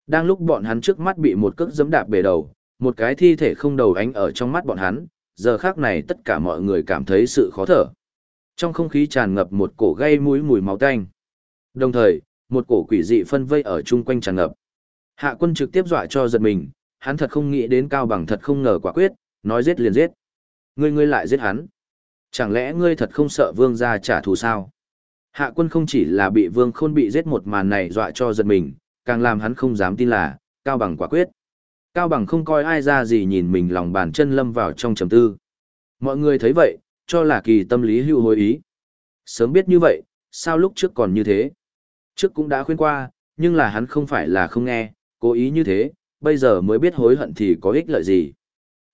Đang lúc bọn hắn trước mắt bị một cước giẫm đạp bể đầu, một cái thi thể không đầu ánh ở trong mắt bọn hắn, giờ khác này tất cả mọi người cảm thấy sự khó thở. Trong không khí tràn ngập một cổ gây mũi mùi máu tanh. Đồng thời, một cổ quỷ dị phân vây ở chung quanh tràn ngập. Hạ quân trực tiếp dọa cho giật mình, hắn thật không nghĩ đến cao bằng thật không ngờ quả quyết, nói giết liền giết. Ngươi ngươi lại giết hắn. Chẳng lẽ ngươi thật không sợ vương gia trả thù sao? Hạ quân không chỉ là bị vương khôn bị giết một màn này dọa cho giật mình, càng làm hắn không dám tin là, cao bằng quả quyết. Cao bằng không coi ai ra gì nhìn mình lòng bàn chân lâm vào trong trầm tư. Mọi người thấy vậy, cho là kỳ tâm lý hữu hối ý. Sớm biết như vậy, sao lúc trước còn như thế? Trước cũng đã khuyên qua, nhưng là hắn không phải là không nghe, cố ý như thế, bây giờ mới biết hối hận thì có ích lợi gì.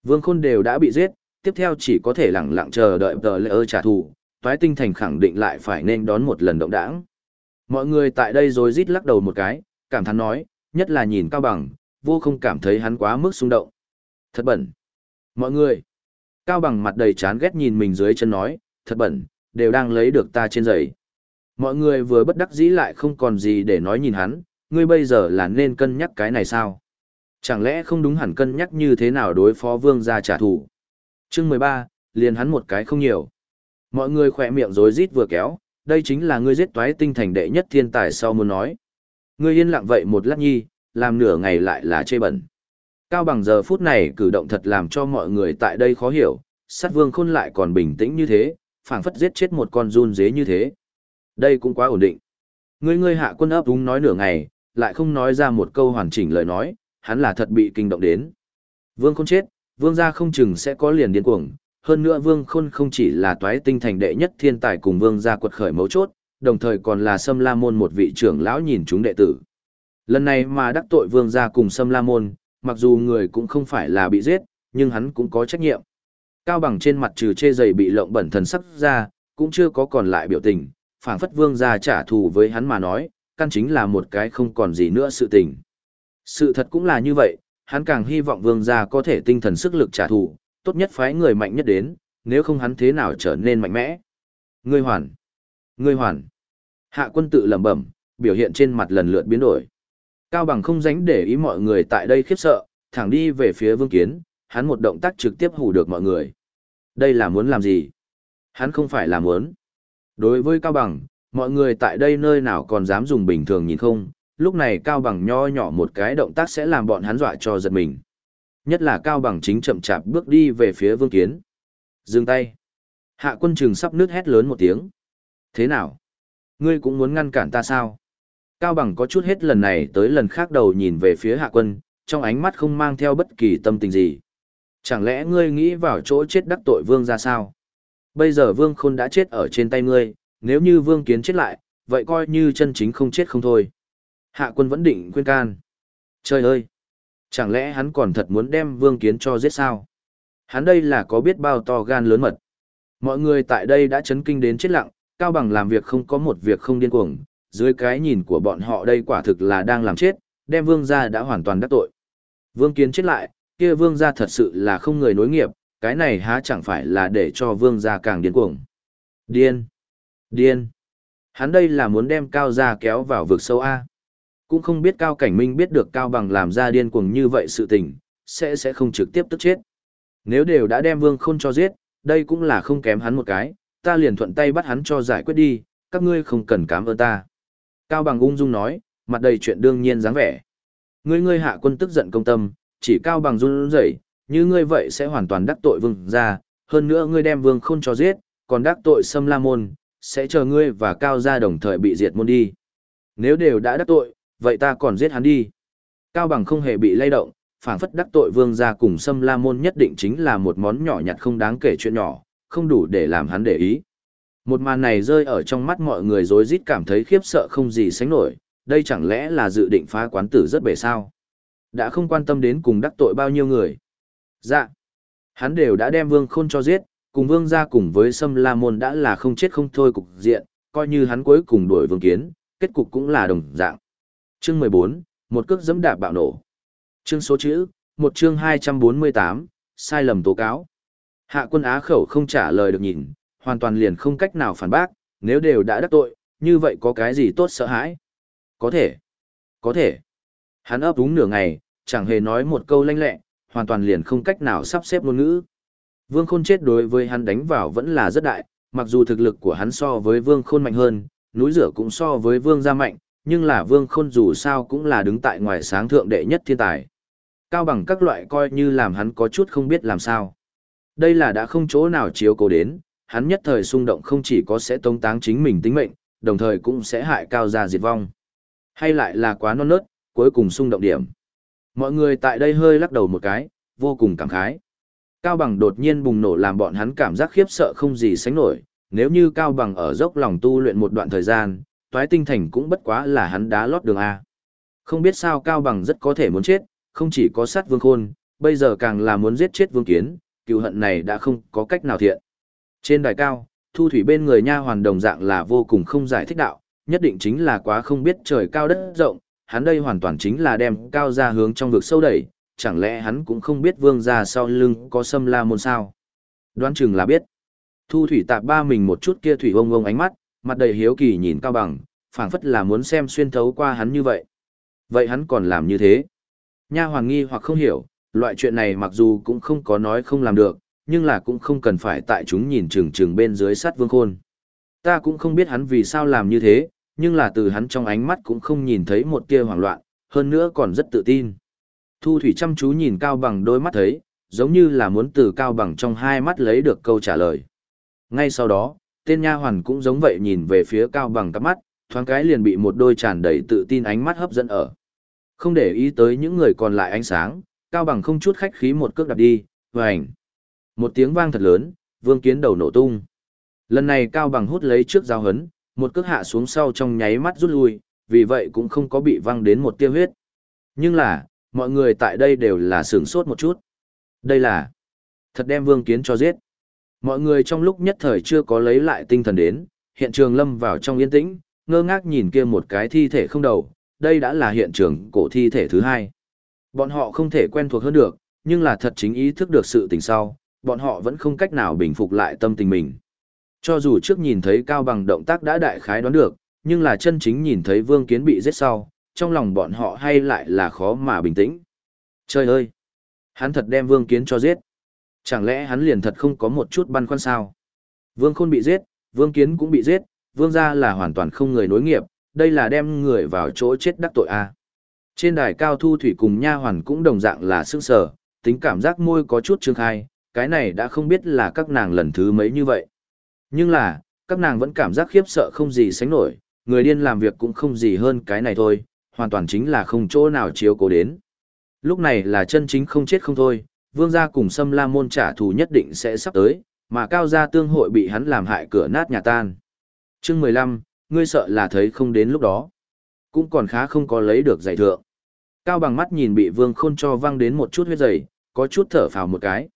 Vương Khôn đều đã bị giết, tiếp theo chỉ có thể lẳng lặng chờ đợi tờ lệ ơ trả thù, toái tinh thành khẳng định lại phải nên đón một lần động đảng. Mọi người tại đây rồi rít lắc đầu một cái, cảm thán nói, nhất là nhìn Cao Bằng, vô không cảm thấy hắn quá mức xung động. Thật bẩn. Mọi người. Cao Bằng mặt đầy chán ghét nhìn mình dưới chân nói, thật bẩn, đều đang lấy được ta trên giày. Mọi người vừa bất đắc dĩ lại không còn gì để nói nhìn hắn, ngươi bây giờ là nên cân nhắc cái này sao? Chẳng lẽ không đúng hẳn cân nhắc như thế nào đối phó vương gia trả thù? Chương mười ba, liền hắn một cái không nhiều. Mọi người khỏe miệng rối rít vừa kéo, đây chính là ngươi giết toái tinh thành đệ nhất thiên tài sau muốn nói. Ngươi yên lặng vậy một lát nhi, làm nửa ngày lại là chê bẩn. Cao bằng giờ phút này cử động thật làm cho mọi người tại đây khó hiểu, sát vương khôn lại còn bình tĩnh như thế, phảng phất giết chết một con run dế như thế. Đây cũng quá ổn định. Ngươi ngươi hạ quân ấp đúng nói nửa ngày, lại không nói ra một câu hoàn chỉnh lời nói, hắn là thật bị kinh động đến. Vương Khôn chết, vương gia không chừng sẽ có liền điên cuồng, hơn nữa vương khôn không chỉ là toái tinh thành đệ nhất thiên tài cùng vương gia quật khởi mấu chốt, đồng thời còn là Sâm La Môn một vị trưởng lão nhìn chúng đệ tử. Lần này mà đắc tội vương gia cùng Sâm La Môn, mặc dù người cũng không phải là bị giết, nhưng hắn cũng có trách nhiệm. Cao bằng trên mặt trừ chê dày bị lộng bẩn thần sắc ra, cũng chưa có còn lại biểu tình, phảng phất vương gia trả thù với hắn mà nói, căn chính là một cái không còn gì nữa sự tình. Sự thật cũng là như vậy, hắn càng hy vọng vương gia có thể tinh thần sức lực trả thù, tốt nhất phái người mạnh nhất đến, nếu không hắn thế nào trở nên mạnh mẽ. Ngươi hoàn! Ngươi hoàn! Hạ quân tự lẩm bẩm, biểu hiện trên mặt lần lượt biến đổi. Cao bằng không dánh để ý mọi người tại đây khiếp sợ, thẳng đi về phía vương kiến, hắn một động tác trực tiếp hù được mọi người. Đây là muốn làm gì? Hắn không phải là muốn. Đối với Cao Bằng, mọi người tại đây nơi nào còn dám dùng bình thường nhìn không, lúc này Cao Bằng nho nhỏ một cái động tác sẽ làm bọn hắn dọa cho giật mình. Nhất là Cao Bằng chính chậm chạp bước đi về phía Vương Kiến. Dừng tay. Hạ quân trừng sắp nước hét lớn một tiếng. Thế nào? Ngươi cũng muốn ngăn cản ta sao? Cao Bằng có chút hết lần này tới lần khác đầu nhìn về phía hạ quân, trong ánh mắt không mang theo bất kỳ tâm tình gì. Chẳng lẽ ngươi nghĩ vào chỗ chết đắc tội vương ra sao? Bây giờ vương khôn đã chết ở trên tay ngươi, nếu như vương kiến chết lại, vậy coi như chân chính không chết không thôi. Hạ quân vẫn định khuyên can. Trời ơi! Chẳng lẽ hắn còn thật muốn đem vương kiến cho giết sao? Hắn đây là có biết bao to gan lớn mật. Mọi người tại đây đã chấn kinh đến chết lặng, cao bằng làm việc không có một việc không điên cuồng, dưới cái nhìn của bọn họ đây quả thực là đang làm chết, đem vương gia đã hoàn toàn đắc tội. Vương kiến chết lại, kia vương gia thật sự là không người nối nghiệp, cái này há chẳng phải là để cho vương gia càng điên cuồng. Điên! Điên! Hắn đây là muốn đem cao gia kéo vào vực sâu A. Cũng không biết cao cảnh minh biết được cao bằng làm ra điên cuồng như vậy sự tình, sẽ sẽ không trực tiếp tức chết. Nếu đều đã đem vương khôn cho giết, đây cũng là không kém hắn một cái, ta liền thuận tay bắt hắn cho giải quyết đi, các ngươi không cần cảm ơn ta. Cao bằng ung dung nói, mặt đầy chuyện đương nhiên dáng vẻ. Ngươi ngươi hạ quân tức giận công tâm, chỉ cao bằng run rẩy, như ngươi vậy sẽ hoàn toàn đắc tội vương gia, hơn nữa ngươi đem vương khôn cho giết, còn đắc tội xâm la môn, sẽ chờ ngươi và cao gia đồng thời bị diệt môn đi. Nếu đều đã đắc tội, vậy ta còn giết hắn đi. Cao bằng không hề bị lay động, phảng phất đắc tội vương gia cùng Sâm La Môn nhất định chính là một món nhỏ nhặt không đáng kể chuyện nhỏ, không đủ để làm hắn để ý. Một màn này rơi ở trong mắt mọi người rối rít cảm thấy khiếp sợ không gì sánh nổi, đây chẳng lẽ là dự định phá quán tử rất bể sao? Đã không quan tâm đến cùng đắc tội bao nhiêu người. Dạ, hắn đều đã đem vương khôn cho giết, cùng vương gia cùng với Sâm La Môn đã là không chết không thôi cục diện, coi như hắn cuối cùng đuổi vương kiến, kết cục cũng là đồng dạng. Chương 14, một cước dẫm đạp bạo nổ. Chương số chữ, một chương 248, sai lầm tố cáo. Hạ quân Á khẩu không trả lời được nhìn, hoàn toàn liền không cách nào phản bác, nếu đều đã đắc tội, như vậy có cái gì tốt sợ hãi? Có thể, có thể. Hắn ấp úng nửa ngày, chẳng hề nói một câu lanh lẹ, hoàn toàn liền không cách nào sắp xếp ngôn ngữ. Vương Khôn chết đối với hắn đánh vào vẫn là rất đại, mặc dù thực lực của hắn so với Vương Khôn mạnh hơn, núi rửa cũng so với Vương gia mạnh, nhưng là Vương Khôn dù sao cũng là đứng tại ngoài sáng thượng đệ nhất thiên tài. Cao bằng các loại coi như làm hắn có chút không biết làm sao. Đây là đã không chỗ nào chiếu cố đến, hắn nhất thời xung động không chỉ có sẽ tống táng chính mình tính mệnh, đồng thời cũng sẽ hại cao gia diệt vong. Hay lại là quá non nớt, cuối cùng xung động điểm. Mọi người tại đây hơi lắc đầu một cái, vô cùng cảm khái. Cao bằng đột nhiên bùng nổ làm bọn hắn cảm giác khiếp sợ không gì sánh nổi, nếu như Cao bằng ở dốc lòng tu luyện một đoạn thời gian, toái tinh thành cũng bất quá là hắn đá lót đường A. Không biết sao Cao bằng rất có thể muốn chết, không chỉ có sát vương khôn, bây giờ càng là muốn giết chết vương kiến, cựu hận này đã không có cách nào thiện. Trên đài cao, thu thủy bên người nha hoàn đồng dạng là vô cùng không giải thích đạo, nhất định chính là quá không biết trời cao đất rộng, hắn đây hoàn toàn chính là đem cao ra hướng trong vực sâu đẩy, chẳng lẽ hắn cũng không biết vương ra sau lưng có sâm la môn sao? Đoán chừng là biết. Thu thủy tạp ba mình một chút kia thủy ông ông ánh mắt, mặt đầy hiếu kỳ nhìn cao bằng, phảng phất là muốn xem xuyên thấu qua hắn như vậy. Vậy hắn còn làm như thế? Nha hoàng nghi hoặc không hiểu, loại chuyện này mặc dù cũng không có nói không làm được, nhưng là cũng không cần phải tại chúng nhìn chừng chừng bên dưới sát vương khôn. Ta cũng không biết hắn vì sao làm như thế, nhưng là từ hắn trong ánh mắt cũng không nhìn thấy một tia hoảng loạn, hơn nữa còn rất tự tin. Thu Thủy chăm chú nhìn Cao Bằng đôi mắt thấy, giống như là muốn từ Cao Bằng trong hai mắt lấy được câu trả lời. Ngay sau đó, tên nha hoàn cũng giống vậy nhìn về phía Cao Bằng cặp mắt, thoáng cái liền bị một đôi tràn đầy tự tin ánh mắt hấp dẫn ở. Không để ý tới những người còn lại ánh sáng, Cao Bằng không chút khách khí một cước đạp đi, vành. Một tiếng vang thật lớn, vương kiến đầu nổ tung. Lần này Cao Bằng hút lấy trước dao hấn, một cước hạ xuống sau trong nháy mắt rút lui, vì vậy cũng không có bị văng đến một tia huyết. Nhưng là, mọi người tại đây đều là sửng sốt một chút. Đây là thật đem vương kiến cho giết. Mọi người trong lúc nhất thời chưa có lấy lại tinh thần đến, hiện trường lâm vào trong yên tĩnh, ngơ ngác nhìn kia một cái thi thể không đầu, đây đã là hiện trường cổ thi thể thứ hai. Bọn họ không thể quen thuộc hơn được, nhưng là thật chính ý thức được sự tình sau, bọn họ vẫn không cách nào bình phục lại tâm tình mình. Cho dù trước nhìn thấy Cao Bằng động tác đã đại khái đoán được, nhưng là chân chính nhìn thấy Vương Kiến bị giết sau, trong lòng bọn họ hay lại là khó mà bình tĩnh. Trời ơi! Hắn thật đem Vương Kiến cho giết. Chẳng lẽ hắn liền thật không có một chút băn khoăn sao? Vương Khôn bị giết, Vương Kiến cũng bị giết, Vương gia là hoàn toàn không người nối nghiệp, đây là đem người vào chỗ chết đắc tội a. À. Trên đài cao thu thủy cùng nha hoàn cũng đồng dạng là sức sở, tính cảm giác môi có chút trương khai, cái này đã không biết là các nàng lần thứ mấy như vậy. Nhưng là, các nàng vẫn cảm giác khiếp sợ không gì sánh nổi, người điên làm việc cũng không gì hơn cái này thôi, hoàn toàn chính là không chỗ nào chiếu cố đến. Lúc này là chân chính không chết không thôi, vương gia cùng xâm la môn trả thù nhất định sẽ sắp tới, mà cao gia tương hội bị hắn làm hại cửa nát nhà tan. chương 15, ngươi sợ là thấy không đến lúc đó. Cũng còn khá không có lấy được giải thượng. Cao bằng mắt nhìn bị vương khôn cho văng đến một chút huyết dày, có chút thở phào một cái.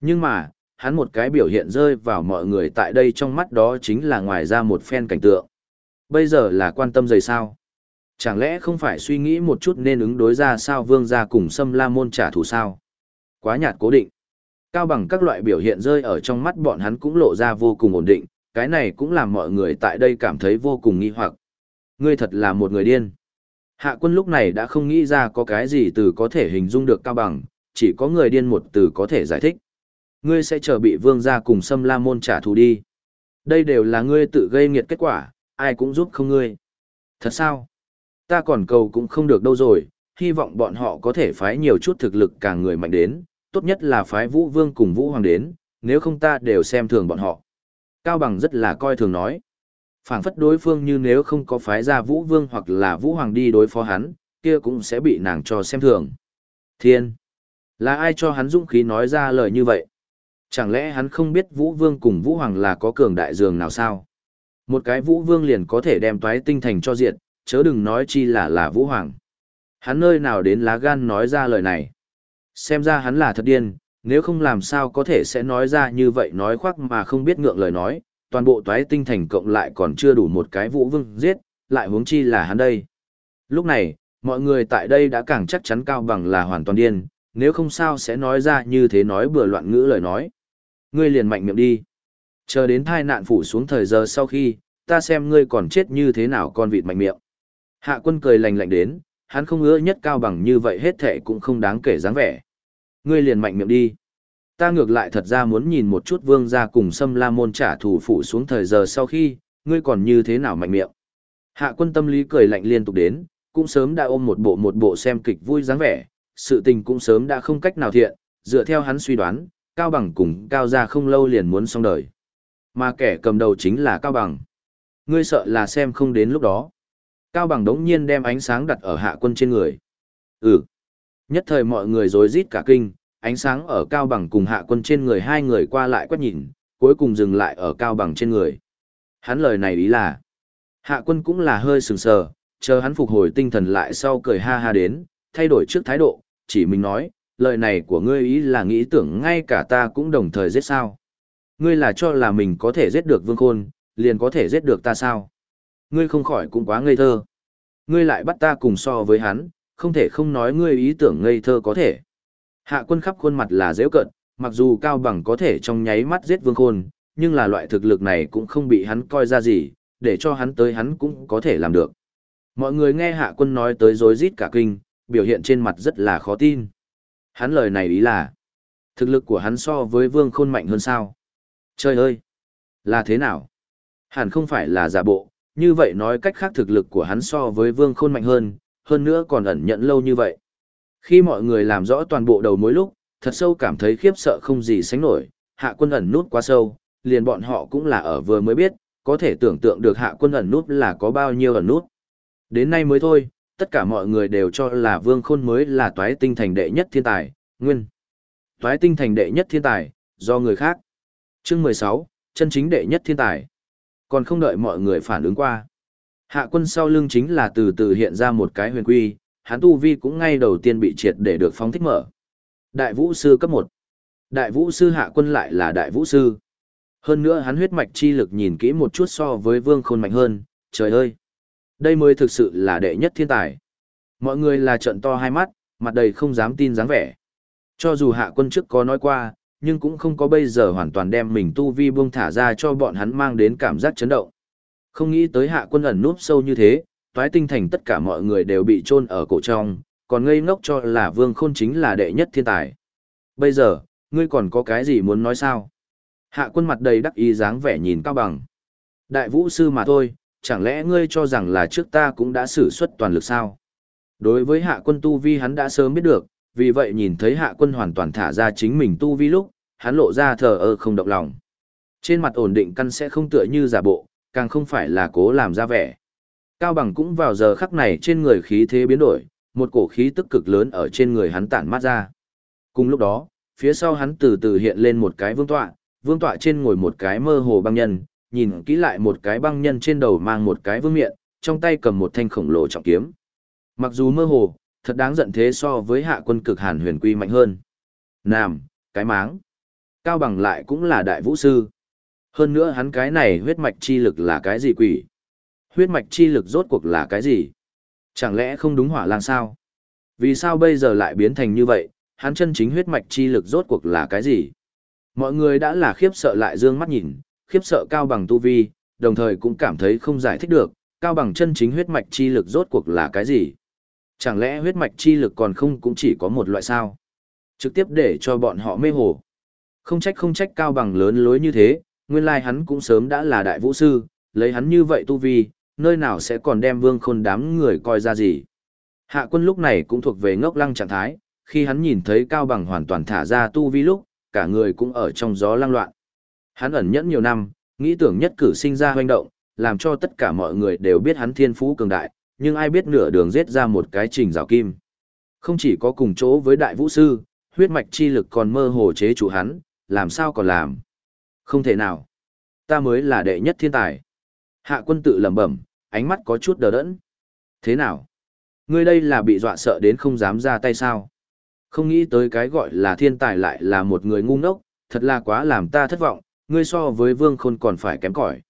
Nhưng mà, hắn một cái biểu hiện rơi vào mọi người tại đây trong mắt đó chính là ngoài ra một phen cảnh tượng. Bây giờ là quan tâm dày sao? Chẳng lẽ không phải suy nghĩ một chút nên ứng đối ra sao vương gia cùng xâm la môn trả thù sao? Quá nhạt cố định. Cao bằng các loại biểu hiện rơi ở trong mắt bọn hắn cũng lộ ra vô cùng ổn định, cái này cũng làm mọi người tại đây cảm thấy vô cùng nghi hoặc. Ngươi thật là một người điên. Hạ quân lúc này đã không nghĩ ra có cái gì từ có thể hình dung được cao bằng, chỉ có người điên một từ có thể giải thích ngươi sẽ chờ bị vương gia cùng xâm la môn trả thù đi. Đây đều là ngươi tự gây nghiệt kết quả, ai cũng giúp không ngươi. Thật sao? Ta còn cầu cũng không được đâu rồi, hy vọng bọn họ có thể phái nhiều chút thực lực càng người mạnh đến, tốt nhất là phái vũ vương cùng vũ hoàng đến, nếu không ta đều xem thường bọn họ. Cao Bằng rất là coi thường nói. phảng phất đối phương như nếu không có phái ra vũ vương hoặc là vũ hoàng đi đối phó hắn, kia cũng sẽ bị nàng cho xem thường. Thiên! Là ai cho hắn dũng khí nói ra lời như vậy? Chẳng lẽ hắn không biết Vũ Vương cùng Vũ Hoàng là có cường đại dường nào sao? Một cái Vũ Vương liền có thể đem toái tinh thành cho diệt, chớ đừng nói chi là là Vũ Hoàng. Hắn nơi nào đến lá gan nói ra lời này? Xem ra hắn là thật điên, nếu không làm sao có thể sẽ nói ra như vậy nói khoác mà không biết ngượng lời nói, toàn bộ toái tinh thành cộng lại còn chưa đủ một cái Vũ Vương giết, lại huống chi là hắn đây. Lúc này, mọi người tại đây đã càng chắc chắn Cao Bằng là hoàn toàn điên, nếu không sao sẽ nói ra như thế nói bừa loạn ngữ lời nói. Ngươi liền mạnh miệng đi. Chờ đến thai nạn phủ xuống thời giờ sau khi, ta xem ngươi còn chết như thế nào con vịt mạnh miệng. Hạ quân cười lành lạnh đến, hắn không ưa nhất cao bằng như vậy hết thệ cũng không đáng kể dáng vẻ. Ngươi liền mạnh miệng đi. Ta ngược lại thật ra muốn nhìn một chút vương gia cùng xâm la môn trả thù phủ xuống thời giờ sau khi, ngươi còn như thế nào mạnh miệng. Hạ quân tâm lý cười lạnh liên tục đến, cũng sớm đã ôm một bộ một bộ xem kịch vui dáng vẻ, sự tình cũng sớm đã không cách nào thiện, dựa theo hắn suy đoán, Cao Bằng cùng Cao Gia không lâu liền muốn xong đời. Mà kẻ cầm đầu chính là Cao Bằng. Ngươi sợ là xem không đến lúc đó. Cao Bằng đống nhiên đem ánh sáng đặt ở hạ quân trên người. Ừ. Nhất thời mọi người rối rít cả kinh, ánh sáng ở Cao Bằng cùng hạ quân trên người hai người qua lại quét nhìn, cuối cùng dừng lại ở Cao Bằng trên người. Hắn lời này ý là, hạ quân cũng là hơi sừng sờ, chờ hắn phục hồi tinh thần lại sau cười ha ha đến, thay đổi trước thái độ, chỉ mình nói, lời này của ngươi ý là nghĩ tưởng ngay cả ta cũng đồng thời giết sao. Ngươi là cho là mình có thể giết được vương khôn, liền có thể giết được ta sao. Ngươi không khỏi cũng quá ngây thơ. Ngươi lại bắt ta cùng so với hắn, không thể không nói ngươi ý tưởng ngây thơ có thể. Hạ quân khắp khuôn mặt là dễ cận, mặc dù cao bằng có thể trong nháy mắt giết vương khôn, nhưng là loại thực lực này cũng không bị hắn coi ra gì, để cho hắn tới hắn cũng có thể làm được. Mọi người nghe hạ quân nói tới rối rít cả kinh, biểu hiện trên mặt rất là khó tin. Hắn lời này ý là, thực lực của hắn so với vương khôn mạnh hơn sao? Trời ơi! Là thế nào? Hẳn không phải là giả bộ, như vậy nói cách khác thực lực của hắn so với vương khôn mạnh hơn, hơn nữa còn ẩn nhận lâu như vậy. Khi mọi người làm rõ toàn bộ đầu mối lúc, thật sâu cảm thấy khiếp sợ không gì sánh nổi, hạ quân ẩn nút quá sâu, liền bọn họ cũng là ở vừa mới biết, có thể tưởng tượng được hạ quân ẩn nút là có bao nhiêu ẩn nút. Đến nay mới thôi, tất cả mọi người đều cho là Vương Khôn mới là toái tinh thành đệ nhất thiên tài, nguyên. Toái tinh thành đệ nhất thiên tài, do người khác. Chương mười sáu chân chính đệ nhất thiên tài. Còn không đợi mọi người phản ứng qua. Hạ quân sau lưng chính là từ từ hiện ra một cái huyền quy, hắn tu vi cũng ngay đầu tiên bị triệt để được phóng thích mở. Đại vũ sư cấp một Đại vũ sư hạ quân lại là đại vũ sư. Hơn nữa hắn huyết mạch chi lực nhìn kỹ một chút so với vương khôn mạnh hơn, trời ơi! Đây mới thực sự là đệ nhất thiên tài. Mọi người là trận to hai mắt, mặt đầy không dám tin dáng vẻ. Cho dù hạ quân trước có nói qua, nhưng cũng không có bây giờ hoàn toàn đem mình tu vi buông thả ra cho bọn hắn mang đến cảm giác chấn động. Không nghĩ tới hạ quân ẩn núp sâu như thế, toái tinh thành tất cả mọi người đều bị chôn ở cổ trong, còn ngây ngốc cho là vương khôn chính là đệ nhất thiên tài. Bây giờ, ngươi còn có cái gì muốn nói sao? Hạ quân mặt đầy đắc ý dáng vẻ nhìn cao bằng. Đại vũ sư mà thôi, chẳng lẽ ngươi cho rằng là trước ta cũng đã sử xuất toàn lực sao? Đối với hạ quân tu vi hắn đã sớm biết được, vì vậy nhìn thấy hạ quân hoàn toàn thả ra chính mình tu vi lúc, hắn lộ ra thờ ơ không động lòng. Trên mặt ổn định căn sẽ không tựa như giả bộ, càng không phải là cố làm ra vẻ. Cao bằng cũng vào giờ khắc này trên người khí thế biến đổi, một cổ khí tức cực lớn ở trên người hắn tản mát ra. Cùng lúc đó, phía sau hắn từ từ hiện lên một cái vương tọa, vương tọa trên ngồi một cái mơ hồ băng nhân, nhìn kỹ lại một cái băng nhân trên đầu mang một cái vương miện, trong tay cầm một thanh khổng lồ trọng kiếm. Mặc dù mơ hồ, thật đáng giận thế so với hạ quân cực hàn huyền quy mạnh hơn. Nam, cái máng. Cao bằng lại cũng là đại vũ sư. Hơn nữa hắn cái này huyết mạch chi lực là cái gì quỷ? Huyết mạch chi lực rốt cuộc là cái gì? Chẳng lẽ không đúng hỏa lang sao? Vì sao bây giờ lại biến thành như vậy? Hắn chân chính huyết mạch chi lực rốt cuộc là cái gì? Mọi người đã là khiếp sợ lại dương mắt nhìn, khiếp sợ cao bằng tu vi, đồng thời cũng cảm thấy không giải thích được, cao bằng chân chính huyết mạch chi lực rốt cuộc là cái gì? Chẳng lẽ huyết mạch chi lực còn không cũng chỉ có một loại sao? Trực tiếp để cho bọn họ mê hồ. Không trách không trách cao bằng lớn lối như thế, nguyên lai hắn cũng sớm đã là đại vũ sư, lấy hắn như vậy tu vi, nơi nào sẽ còn đem vương khôn đám người coi ra gì. Hạ quân lúc này cũng thuộc về ngốc lăng trạng thái, khi hắn nhìn thấy cao bằng hoàn toàn thả ra tu vi lúc, cả người cũng ở trong gió lăng loạn. Hắn ẩn nhẫn nhiều năm, nghĩ tưởng nhất cử sinh ra hoành động, làm cho tất cả mọi người đều biết hắn thiên phú cường đại, nhưng ai biết nửa đường giết ra một cái trình rào kim. Không chỉ có cùng chỗ với đại vũ sư, huyết mạch chi lực còn mơ hồ chế chủ hắn, làm sao còn làm? Không thể nào. Ta mới là đệ nhất thiên tài. Hạ quân tự lẩm bẩm, ánh mắt có chút đờ đẫn. Thế nào? Ngươi đây là bị dọa sợ đến không dám ra tay sao? Không nghĩ tới cái gọi là thiên tài lại là một người ngu ngốc, thật là quá làm ta thất vọng, ngươi so với vương khôn còn phải kém cỏi.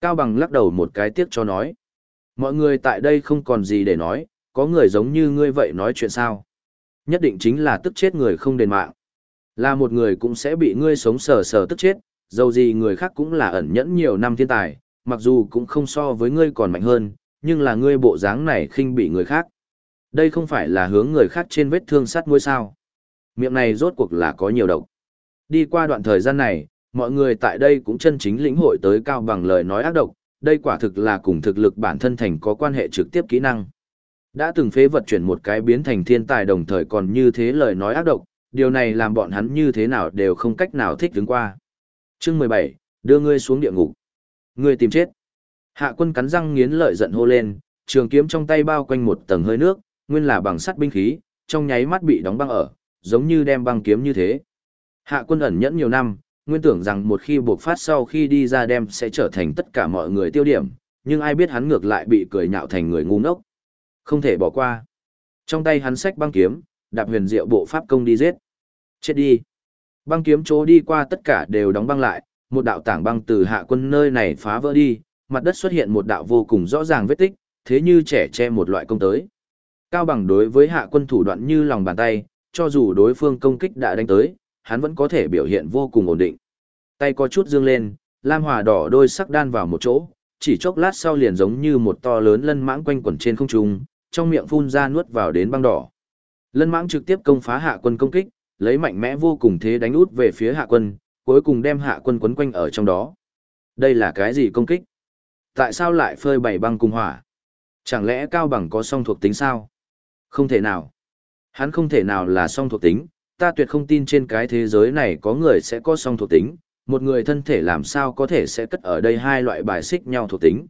Cao bằng lắc đầu một cái tiếc cho nói. Mọi người tại đây không còn gì để nói, có người giống như ngươi vậy nói chuyện sao? Nhất định chính là tức chết người không đền mạng. Là một người cũng sẽ bị ngươi sống sờ sờ tức chết, dầu gì người khác cũng là ẩn nhẫn nhiều năm thiên tài, mặc dù cũng không so với ngươi còn mạnh hơn, nhưng là ngươi bộ dáng này khinh bị người khác. Đây không phải là hướng người khác trên vết thương sắt mũi sao. Miệng này rốt cuộc là có nhiều độc. Đi qua đoạn thời gian này, mọi người tại đây cũng chân chính lĩnh hội tới cao bằng lời nói ác độc, đây quả thực là cùng thực lực bản thân thành có quan hệ trực tiếp kỹ năng. Đã từng phế vật chuyển một cái biến thành thiên tài đồng thời còn như thế lời nói ác độc, điều này làm bọn hắn như thế nào đều không cách nào thích đứng qua. Chương 17, đưa ngươi xuống địa ngục. Ngươi tìm chết. Hạ quân cắn răng nghiến lợi giận hô lên, trường kiếm trong tay bao quanh một tầng hơi nước, nguyên là bằng sắt binh khí, trong nháy mắt bị đóng băng ở, giống như đem băng kiếm như thế. Hạ quân ẩn nhẫn nhiều năm, nguyên tưởng rằng một khi buộc phát sau khi đi ra đem sẽ trở thành tất cả mọi người tiêu điểm, nhưng ai biết hắn ngược lại bị cười nhạo thành người ngu ngốc. Không thể bỏ qua. Trong tay hắn xách băng kiếm, đạp huyền diệu bộ pháp công đi giết. Chết đi. Băng kiếm chỗ đi qua tất cả đều đóng băng lại, một đạo tảng băng từ hạ quân nơi này phá vỡ đi, mặt đất xuất hiện một đạo vô cùng rõ ràng vết tích, thế như trẻ che một loại công tới. Cao bằng đối với hạ quân thủ đoạn như lòng bàn tay, cho dù đối phương công kích đã đánh tới, hắn vẫn có thể biểu hiện vô cùng ổn định. Tay có chút dương lên, lam hòa đỏ đôi sắc đan vào một chỗ, chỉ chốc lát sau liền giống như một to lớn lân mãng quanh quẩn trên không trung, trong miệng phun ra nuốt vào đến băng đỏ. Lân mãng trực tiếp công phá hạ quân công kích, lấy mạnh mẽ vô cùng thế đánh út về phía hạ quân, cuối cùng đem hạ quân quấn quanh ở trong đó. Đây là cái gì công kích? Tại sao lại phơi bảy băng cùng hỏa? Chẳng lẽ cao bằng có song thuộc tính sao? Không thể nào. Hắn không thể nào là song thuộc tính, ta tuyệt không tin trên cái thế giới này có người sẽ có song thuộc tính, một người thân thể làm sao có thể sẽ cất ở đây hai loại bài xích nhau thuộc tính.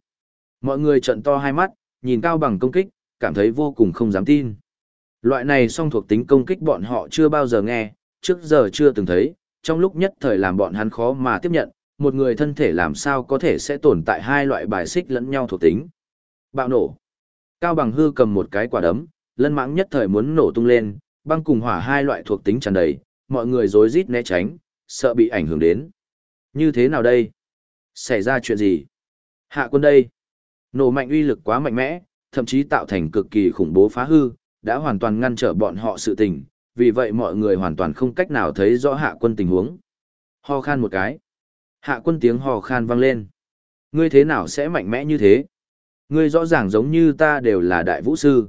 Mọi người trận to hai mắt, nhìn cao bằng công kích, cảm thấy vô cùng không dám tin. Loại này song thuộc tính công kích bọn họ chưa bao giờ nghe, trước giờ chưa từng thấy, trong lúc nhất thời làm bọn hắn khó mà tiếp nhận, một người thân thể làm sao có thể sẽ tồn tại hai loại bài xích lẫn nhau thuộc tính. Bạo nổ. Cao bằng hư cầm một cái quả đấm, lân mãng nhất thời muốn nổ tung lên, băng cùng hỏa hai loại thuộc tính tràn đầy, mọi người rối rít né tránh, sợ bị ảnh hưởng đến. Như thế nào đây? Xảy ra chuyện gì? Hạ quân đây. Nổ mạnh uy lực quá mạnh mẽ, thậm chí tạo thành cực kỳ khủng bố phá hư, đã hoàn toàn ngăn trở bọn họ sự tình, vì vậy mọi người hoàn toàn không cách nào thấy rõ hạ quân tình huống. Ho khan một cái. Hạ quân tiếng ho khan vang lên. Ngươi thế nào sẽ mạnh mẽ như thế? Ngươi rõ ràng giống như ta đều là đại vũ sư.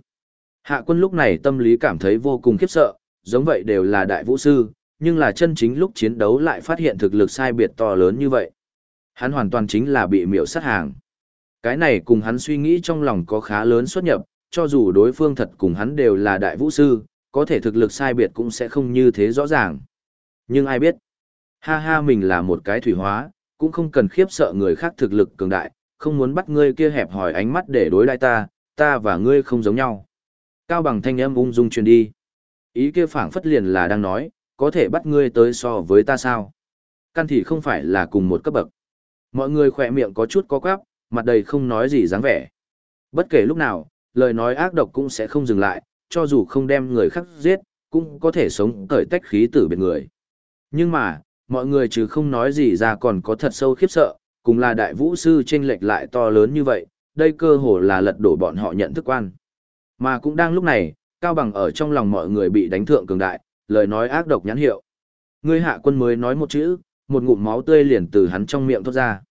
Hạ quân lúc này tâm lý cảm thấy vô cùng khiếp sợ, giống vậy đều là đại vũ sư, nhưng là chân chính lúc chiến đấu lại phát hiện thực lực sai biệt to lớn như vậy. Hắn hoàn toàn chính là bị miểu sát hàng. Cái này cùng hắn suy nghĩ trong lòng có khá lớn xuất nhập, cho dù đối phương thật cùng hắn đều là đại vũ sư, có thể thực lực sai biệt cũng sẽ không như thế rõ ràng. Nhưng ai biết, ha ha mình là một cái thủy hóa, cũng không cần khiếp sợ người khác thực lực cường đại, không muốn bắt ngươi kia hẹp hỏi ánh mắt để đối đai ta, ta và ngươi không giống nhau. Cao bằng thanh âm ung dung truyền đi. Ý kia phảng phất liền là đang nói, có thể bắt ngươi tới so với ta sao? Căn thì không phải là cùng một cấp bậc. Mọi người khỏe miệng có chút có quắp, mặt đầy không nói gì dáng vẻ. Bất kể lúc nào, lời nói ác độc cũng sẽ không dừng lại, cho dù không đem người khác giết, cũng có thể sống cởi tách khí tử biệt người. Nhưng mà, mọi người chứ không nói gì ra còn có thật sâu khiếp sợ, cùng là đại vũ sư chênh lệch lại to lớn như vậy, đây cơ hồ là lật đổ bọn họ nhận thức quan. Mà cũng đang lúc này, Cao Bằng ở trong lòng mọi người bị đánh thượng cường đại, lời nói ác độc nhãn hiệu. Ngươi hạ quân mới nói một chữ, một ngụm máu tươi liền từ hắn trong miệng thoát ra.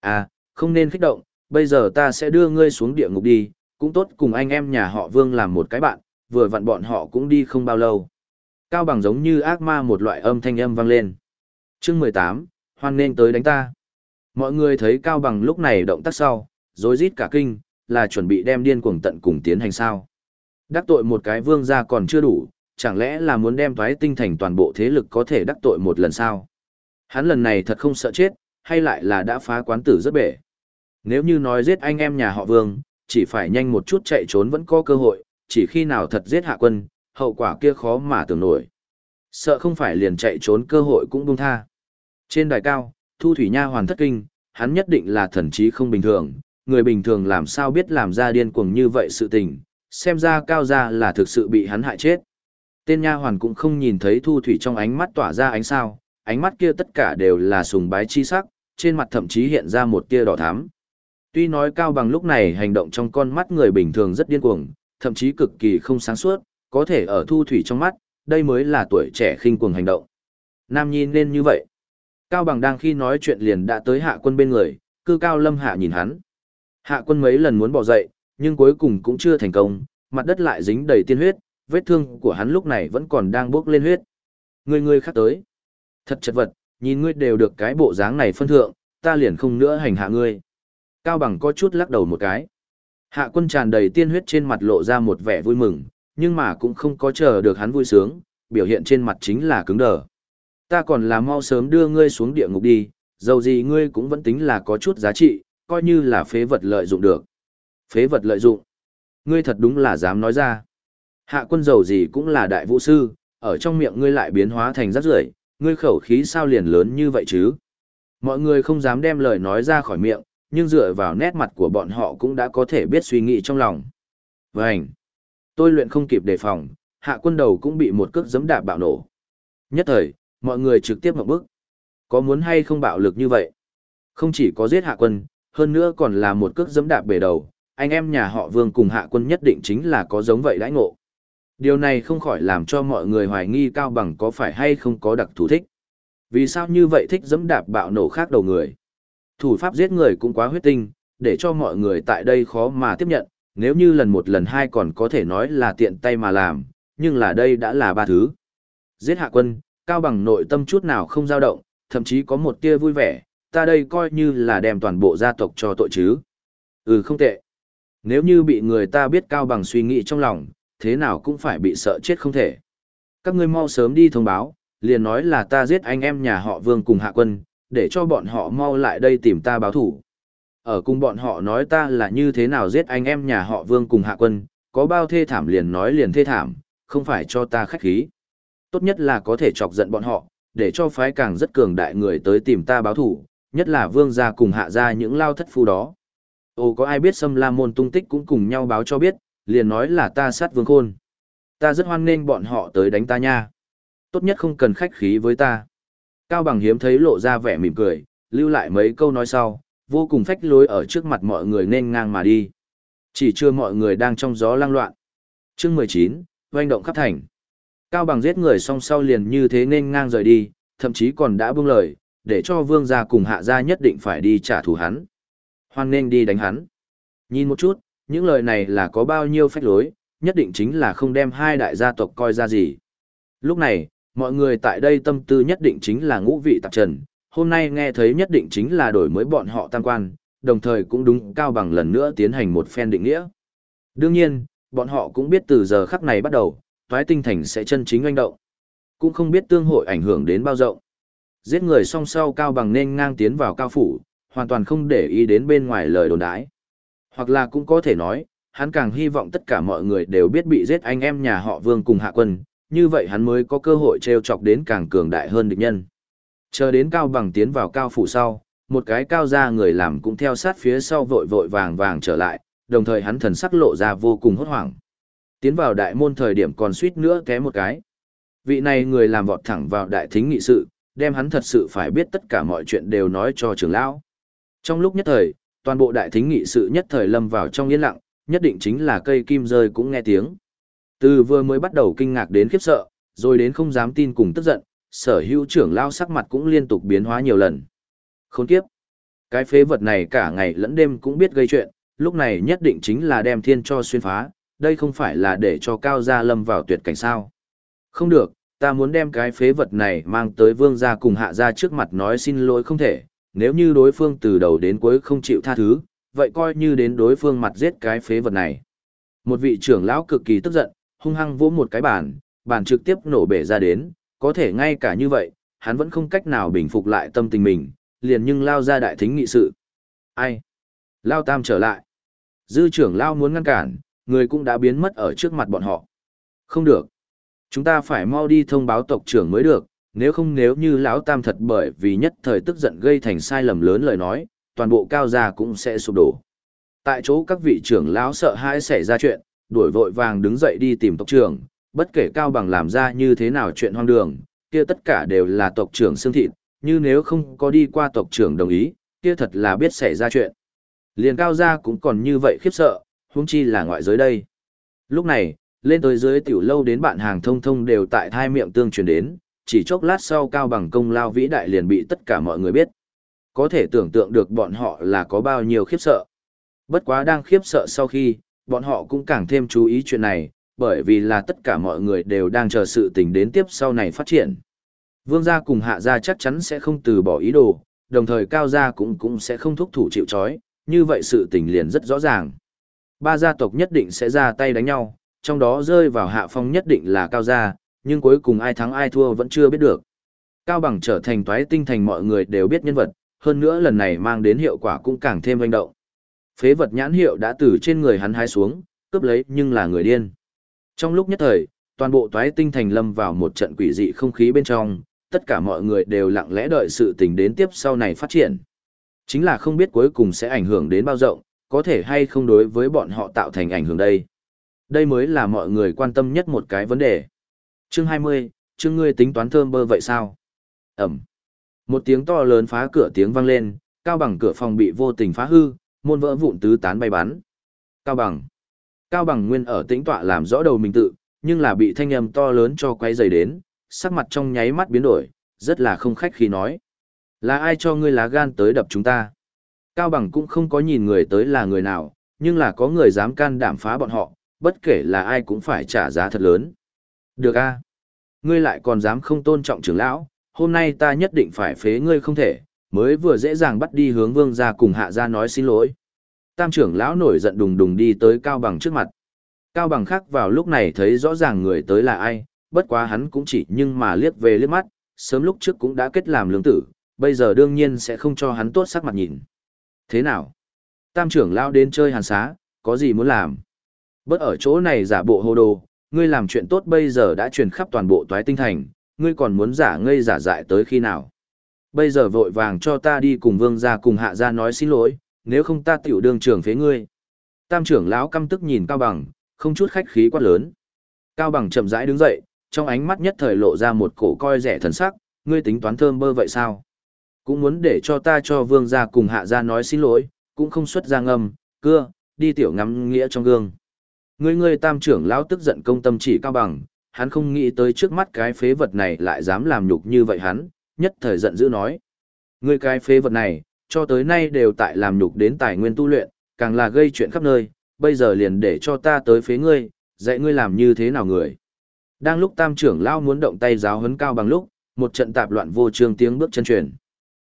À, không nên kích động, bây giờ ta sẽ đưa ngươi xuống địa ngục đi, cũng tốt cùng anh em nhà họ Vương làm một cái bạn, vừa vặn bọn họ cũng đi không bao lâu. Cao bằng giống như ác ma một loại âm thanh âm vang lên. chương 18, hoan nên tới đánh ta. Mọi người thấy Cao bằng lúc này động tác sau, rối rít cả kinh, là chuẩn bị đem điên cuồng tận cùng tiến hành sao. Đắc tội một cái vương gia còn chưa đủ, chẳng lẽ là muốn đem thoái tinh thành toàn bộ thế lực có thể đắc tội một lần sao? Hắn lần này thật không sợ chết, hay lại là đã phá quán tử rất bể. Nếu như nói giết anh em nhà họ vương, chỉ phải nhanh một chút chạy trốn vẫn có cơ hội, chỉ khi nào thật giết hạ quân, hậu quả kia khó mà tưởng nổi. Sợ không phải liền chạy trốn cơ hội cũng buông tha. Trên đài cao, Thu Thủy Nha hoàn thất kinh, hắn nhất định là thần trí không bình thường, người bình thường làm sao biết làm ra điên cuồng như vậy sự tình, xem ra cao gia là thực sự bị hắn hại chết. Tên nha hoàn cũng không nhìn thấy Thu Thủy trong ánh mắt tỏa ra ánh sao, ánh mắt kia tất cả đều là sùng bái chi sắc, trên mặt thậm chí hiện ra một tia đỏ thắm. Tuy nói Cao Bằng lúc này hành động trong con mắt người bình thường rất điên cuồng, thậm chí cực kỳ không sáng suốt, có thể ở Thu Thủy trong mắt, đây mới là tuổi trẻ khinh cuồng hành động. Nam Nhi nên như vậy. Cao Bằng đang khi nói chuyện liền đã tới hạ quân bên người, cư cao lâm hạ nhìn hắn. Hạ quân mấy lần muốn bỏ dậy, nhưng cuối cùng cũng chưa thành công, mặt đất lại dính đầy tiên huyết, vết thương của hắn lúc này vẫn còn đang bốc lên huyết. Người người khác tới. Thật chật vật, nhìn ngươi đều được cái bộ dáng này phân thượng, ta liền không nữa hành hạ ngươi. Cao Bằng có chút lắc đầu một cái. Hạ quân tràn đầy tiên huyết trên mặt lộ ra một vẻ vui mừng, nhưng mà cũng không có chờ được hắn vui sướng, biểu hiện trên mặt chính là cứng đờ. Ta còn là mau sớm đưa ngươi xuống địa ngục đi, dầu gì ngươi cũng vẫn tính là có chút giá trị, coi như là phế vật lợi dụng được. Phế vật lợi dụng. Ngươi thật đúng là dám nói ra. Hạ quân giàu gì cũng là đại vũ sư, ở trong miệng ngươi lại biến hóa thành rác rưởi, ngươi khẩu khí sao liền lớn như vậy chứ? Mọi người không dám đem lời nói ra khỏi miệng, nhưng dựa vào nét mặt của bọn họ cũng đã có thể biết suy nghĩ trong lòng. Vânh! Tôi luyện không kịp đề phòng, hạ quân đầu cũng bị một cước giấm đạp bạo nổ. Nhất thời, mọi người trực tiếp một bước. Có muốn hay không bạo lực như vậy? Không chỉ có giết hạ quân, hơn nữa còn là một cước giấm đạp bể đầu, anh em nhà họ vương cùng hạ quân nhất định chính là có giống vậy đãi ngộ. Điều này không khỏi làm cho mọi người hoài nghi Cao Bằng có phải hay không có đặc thù thích. Vì sao như vậy thích dẫm đạp bạo nổ khác đầu người? Thủ pháp giết người cũng quá huyết tinh, để cho mọi người tại đây khó mà tiếp nhận, nếu như lần một lần hai còn có thể nói là tiện tay mà làm, nhưng là đây đã là ba thứ. Giết hạ quân, Cao Bằng nội tâm chút nào không dao động, thậm chí có một tia vui vẻ, ta đây coi như là đem toàn bộ gia tộc cho tội chứ. Ừ không tệ. Nếu như bị người ta biết Cao Bằng suy nghĩ trong lòng, thế nào cũng phải bị sợ chết không thể. Các ngươi mau sớm đi thông báo, liền nói là ta giết anh em nhà họ Vương cùng hạ quân, để cho bọn họ mau lại đây tìm ta báo thủ. Ở cùng bọn họ nói ta là như thế nào giết anh em nhà họ Vương cùng hạ quân, có bao thê thảm liền nói liền thê thảm, không phải cho ta khách khí. Tốt nhất là có thể chọc giận bọn họ, để cho phái càng rất cường đại người tới tìm ta báo thủ, nhất là Vương gia cùng hạ gia những lao thất phu đó. Ồ có ai biết Sâm La Môn tung tích cũng cùng nhau báo cho biết, liền nói là ta sát vương khôn. Ta rất hoan nghênh bọn họ tới đánh ta nha. Tốt nhất không cần khách khí với ta. Cao bằng hiếm thấy lộ ra vẻ mỉm cười, lưu lại mấy câu nói sau, vô cùng phách lối ở trước mặt mọi người nên ngang mà đi. Chỉ chưa mọi người đang trong gió lang loạn. chương 19, doanh động khắp thành. Cao bằng giết người xong sau liền như thế nên ngang rời đi, thậm chí còn đã buông lời, để cho vương gia cùng hạ gia nhất định phải đi trả thù hắn. Hoan nên đi đánh hắn. Nhìn một chút, những lời này là có bao nhiêu phách lối, nhất định chính là không đem hai đại gia tộc coi ra gì. Lúc này, mọi người tại đây tâm tư nhất định chính là ngũ vị tạp trần, hôm nay nghe thấy nhất định chính là đổi mới bọn họ tăng quan, đồng thời cũng đúng cao bằng lần nữa tiến hành một phen định nghĩa. Đương nhiên, bọn họ cũng biết từ giờ khắc này bắt đầu, toái tinh thành sẽ chân chính oanh động. Cũng không biết tương hội ảnh hưởng đến bao rộng. Giết người song sau cao bằng nên ngang tiến vào cao phủ, hoàn toàn không để ý đến bên ngoài lời đồn đái. Hoặc là cũng có thể nói, hắn càng hy vọng tất cả mọi người đều biết bị giết anh em nhà họ Vương cùng hạ quân, như vậy hắn mới có cơ hội treo chọc đến càng cường đại hơn địch nhân. Chờ đến cao bằng tiến vào cao phủ sau, một cái cao gia người làm cũng theo sát phía sau vội vội vàng vàng trở lại, đồng thời hắn thần sắc lộ ra vô cùng hốt hoảng. Tiến vào đại môn thời điểm còn suýt nữa té một cái. Vị này người làm vọt thẳng vào đại thính nghị sự, đem hắn thật sự phải biết tất cả mọi chuyện đều nói cho trưởng lão. Trong lúc nhất thời, toàn bộ đại thính nghị sự nhất thời lâm vào trong yên lặng, nhất định chính là cây kim rơi cũng nghe tiếng. Từ vừa mới bắt đầu kinh ngạc đến khiếp sợ, rồi đến không dám tin cùng tức giận, sở hữu trưởng lao sắc mặt cũng liên tục biến hóa nhiều lần. Khốn kiếp! Cái phế vật này cả ngày lẫn đêm cũng biết gây chuyện, lúc này nhất định chính là đem thiên cho xuyên phá, đây không phải là để cho cao gia lâm vào tuyệt cảnh sao. Không được, ta muốn đem cái phế vật này mang tới vương gia cùng hạ gia trước mặt nói xin lỗi không thể, nếu như đối phương từ đầu đến cuối không chịu tha thứ, vậy coi như đến đối phương mặt giết cái phế vật này. Một vị trưởng lão cực kỳ tức giận, hung hăng vỗ một cái bàn, bàn trực tiếp nổ bể ra đến, có thể ngay cả như vậy, hắn vẫn không cách nào bình phục lại tâm tình mình, liền nhưng lao ra đại thính nghị sự. Ai? Lao tam trở lại. Dư trưởng lao muốn ngăn cản, người cũng đã biến mất ở trước mặt bọn họ. Không được. Chúng ta phải mau đi thông báo tộc trưởng mới được, nếu không nếu như lão tam thật bởi vì nhất thời tức giận gây thành sai lầm lớn lời nói, toàn bộ cao gia cũng sẽ sụp đổ. Tại chỗ các vị trưởng lão sợ hãi xảy ra chuyện, đuổi vội vàng đứng dậy đi tìm tộc trưởng, bất kể cao bằng làm ra như thế nào chuyện hoang đường, kia tất cả đều là tộc trưởng xương thịt, như nếu không có đi qua tộc trưởng đồng ý, kia thật là biết xảy ra chuyện. Liền cao gia cũng còn như vậy khiếp sợ, huống chi là ngoại giới đây. Lúc này, lên tới dưới tiểu lâu đến bạn hàng thông thông đều tại thai miệng tương truyền đến, chỉ chốc lát sau cao bằng công lao vĩ đại liền bị tất cả mọi người biết. Có thể tưởng tượng được bọn họ là có bao nhiêu khiếp sợ. Bất quá đang khiếp sợ sau khi, bọn họ cũng càng thêm chú ý chuyện này, bởi vì là tất cả mọi người đều đang chờ sự tình đến tiếp sau này phát triển. Vương gia cùng hạ gia chắc chắn sẽ không từ bỏ ý đồ, đồng thời cao gia cũng cũng sẽ không thúc thủ chịu chói, như vậy sự tình liền rất rõ ràng. Ba gia tộc nhất định sẽ ra tay đánh nhau, trong đó rơi vào hạ phong nhất định là cao gia, nhưng cuối cùng ai thắng ai thua vẫn chưa biết được. Cao bằng trở thành toái tinh thành mọi người đều biết nhân vật, hơn nữa lần này mang đến hiệu quả cũng càng thêm manh động. Phế vật nhãn hiệu đã từ trên người hắn hái xuống, cướp lấy nhưng là người điên. Trong lúc nhất thời, toàn bộ toái tinh thành lâm vào một trận quỷ dị không khí bên trong, tất cả mọi người đều lặng lẽ đợi sự tình đến tiếp sau này phát triển. Chính là không biết cuối cùng sẽ ảnh hưởng đến bao rộng, có thể hay không đối với bọn họ tạo thành ảnh hưởng đây. Đây mới là mọi người quan tâm nhất một cái vấn đề. Chương 20, chương ngươi tính toán thơm bơ vậy sao? Ẩm. Một tiếng to lớn phá cửa tiếng vang lên, cao bằng cửa phòng bị vô tình phá hư, môn vỡ vụn tứ tán bay bắn. Cao bằng. Cao bằng nguyên ở tĩnh tọa làm rõ đầu mình tự, nhưng là bị thanh âm to lớn cho quay dày đến, sắc mặt trong nháy mắt biến đổi, rất là không khách khi nói. Là ai cho ngươi lá gan tới đập chúng ta? Cao bằng cũng không có nhìn người tới là người nào, nhưng là có người dám can đảm phá bọn họ, bất kể là ai cũng phải trả giá thật lớn. Được a, Ngươi lại còn dám không tôn trọng trưởng lão, hôm nay ta nhất định phải phế ngươi không thể, mới vừa dễ dàng bắt đi hướng vương ra cùng hạ ra nói xin lỗi. Tam trưởng lão nổi giận đùng đùng đi tới Cao Bằng trước mặt. Cao Bằng khác vào lúc này thấy rõ ràng người tới là ai, bất quá hắn cũng chỉ nhưng mà liếc về liếc mắt, sớm lúc trước cũng đã kết làm lương tử, bây giờ đương nhiên sẽ không cho hắn tốt sắc mặt nhìn. Thế nào? Tam trưởng lão đến chơi hàn xá, có gì muốn làm? Bớt ở chỗ này giả bộ hồ đồ, ngươi làm chuyện tốt bây giờ đã truyền khắp toàn bộ toái tinh thành, ngươi còn muốn giả ngây giả dại tới khi nào? Bây giờ vội vàng cho ta đi cùng vương gia cùng hạ gia nói xin lỗi, nếu không ta tiểu đương trưởng phế ngươi. Tam trưởng lão căm tức nhìn Cao Bằng, không chút khách khí quát lớn. Cao Bằng chậm rãi đứng dậy, trong ánh mắt nhất thời lộ ra một cổ coi rẻ thần sắc, ngươi tính toán thơm bơ vậy sao? Cũng muốn để cho ta cho vương gia cùng hạ gia nói xin lỗi, cũng không xuất ra ngầm. cưa, đi tiểu ngắm nghĩa trong gương. Ngươi ngươi tam trưởng lão tức giận công tâm chỉ Cao Bằng, hắn không nghĩ tới trước mắt cái phế vật này lại dám làm nhục như vậy hắn, nhất thời giận dữ nói. Ngươi cái phế vật này, cho tới nay đều tại làm nhục đến tài nguyên tu luyện, càng là gây chuyện khắp nơi, bây giờ liền để cho ta tới phế ngươi, dạy ngươi làm như thế nào người. Đang lúc tam trưởng lao muốn động tay giáo huấn cao bằng lúc, một trận tạp loạn vô trương tiếng bước chân truyền.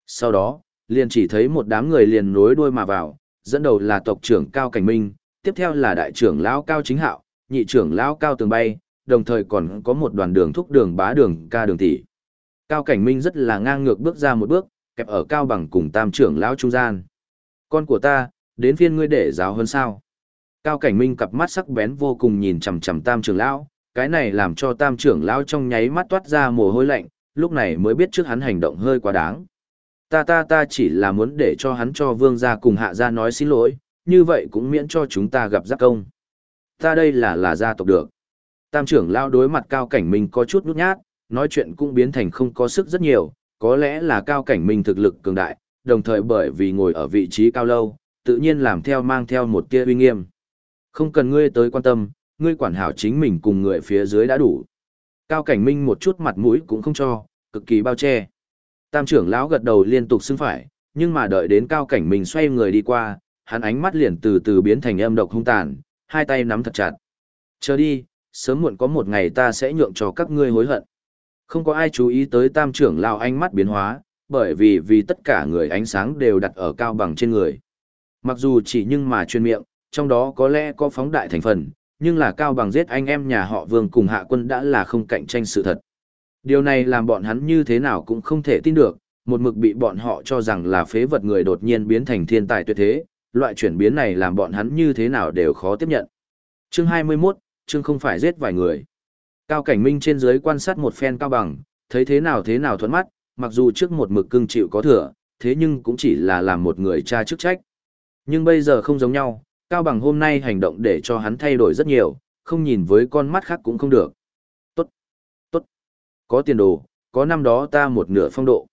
Sau đó, liền chỉ thấy một đám người liền nối đuôi mà vào, dẫn đầu là tộc trưởng Cao Cảnh Minh, tiếp theo là đại trưởng lão Cao Chính Hạo, nhị trưởng lão Cao Tường Bay, đồng thời còn có một đoàn đường thúc đường bá đường ca đường tỷ. Cao Cảnh Minh rất là ngang ngược bước ra một bước, kẹp ở cao bằng cùng tam trưởng lão trung gian. Con của ta, đến phiên ngươi để giáo hơn sao? Cao Cảnh Minh cặp mắt sắc bén vô cùng nhìn chằm chằm tam trưởng lão, cái này làm cho tam trưởng lão trong nháy mắt toát ra mồ hôi lạnh, lúc này mới biết trước hắn hành động hơi quá đáng. Ta ta ta chỉ là muốn để cho hắn cho vương gia cùng hạ gia nói xin lỗi, như vậy cũng miễn cho chúng ta gặp giác công. Ta đây là là gia tộc được. Tam trưởng lão đối mặt cao cảnh minh có chút nút nhát, nói chuyện cũng biến thành không có sức rất nhiều, có lẽ là cao cảnh minh thực lực cường đại, đồng thời bởi vì ngồi ở vị trí cao lâu, tự nhiên làm theo mang theo một tia uy nghiêm. Không cần ngươi tới quan tâm, ngươi quản hảo chính mình cùng người phía dưới đã đủ. Cao cảnh minh một chút mặt mũi cũng không cho, cực kỳ bao che. Tam trưởng lão gật đầu liên tục xưng phải, nhưng mà đợi đến cao cảnh minh xoay người đi qua, hắn ánh mắt liền từ từ biến thành âm độc hung tàn, hai tay nắm thật chặt. Chờ đi, sớm muộn có một ngày ta sẽ nhượng cho các ngươi hối hận. Không có ai chú ý tới tam trưởng lão ánh mắt biến hóa, bởi vì vì tất cả người ánh sáng đều đặt ở cao bằng trên người. Mặc dù chỉ nhưng mà chuyên miệng, trong đó có lẽ có phóng đại thành phần, nhưng là cao bằng giết anh em nhà họ vương cùng hạ quân đã là không cạnh tranh sự thật. Điều này làm bọn hắn như thế nào cũng không thể tin được, một mực bị bọn họ cho rằng là phế vật người đột nhiên biến thành thiên tài tuyệt thế, loại chuyển biến này làm bọn hắn như thế nào đều khó tiếp nhận. Chương 21, chương không phải giết vài người. Cao Cảnh Minh trên dưới quan sát một phen cao bằng, thấy thế nào thế nào thuận mắt, mặc dù trước một mực cưng chịu có thừa, thế nhưng cũng chỉ là làm một người cha chức trách. Nhưng bây giờ không giống nhau, Cao Bằng hôm nay hành động để cho hắn thay đổi rất nhiều, không nhìn với con mắt khác cũng không được. Tốt, tốt, có tiền đồ, có năm đó ta một nửa phong độ.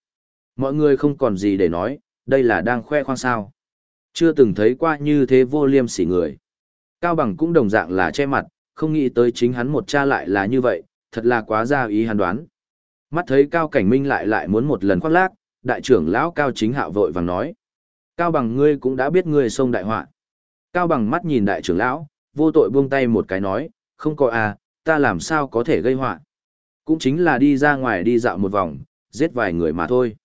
Mọi người không còn gì để nói, đây là đang khoe khoang sao. Chưa từng thấy qua như thế vô liêm sỉ người. Cao Bằng cũng đồng dạng là che mặt, không nghĩ tới chính hắn một cha lại là như vậy, thật là quá ra ý hắn đoán. Mắt thấy Cao Cảnh Minh lại lại muốn một lần khoác lác, đại trưởng lão Cao Chính Hạo vội vàng nói. Cao Bằng ngươi cũng đã biết ngươi xông đại họa. Cao Bằng mắt nhìn đại trưởng lão, vô tội buông tay một cái nói, không có à, ta làm sao có thể gây họa. Cũng chính là đi ra ngoài đi dạo một vòng, giết vài người mà thôi.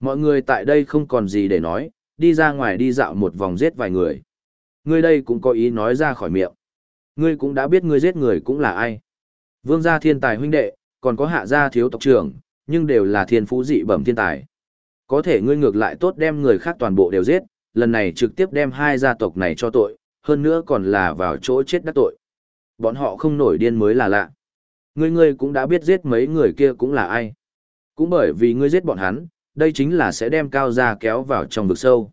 Mọi người tại đây không còn gì để nói, đi ra ngoài đi dạo một vòng giết vài người. Ngươi đây cũng có ý nói ra khỏi miệng. Ngươi cũng đã biết ngươi giết người cũng là ai. Vương gia thiên tài huynh đệ, còn có hạ gia thiếu tộc trưởng, nhưng đều là thiên phú dị bẩm thiên tài. Có thể ngươi ngược lại tốt đem người khác toàn bộ đều giết, lần này trực tiếp đem hai gia tộc này cho tội, hơn nữa còn là vào chỗ chết đắc tội. Bọn họ không nổi điên mới là lạ. Ngươi ngươi cũng đã biết giết mấy người kia cũng là ai. Cũng bởi vì ngươi giết bọn hắn, đây chính là sẽ đem cao gia kéo vào trong vực sâu.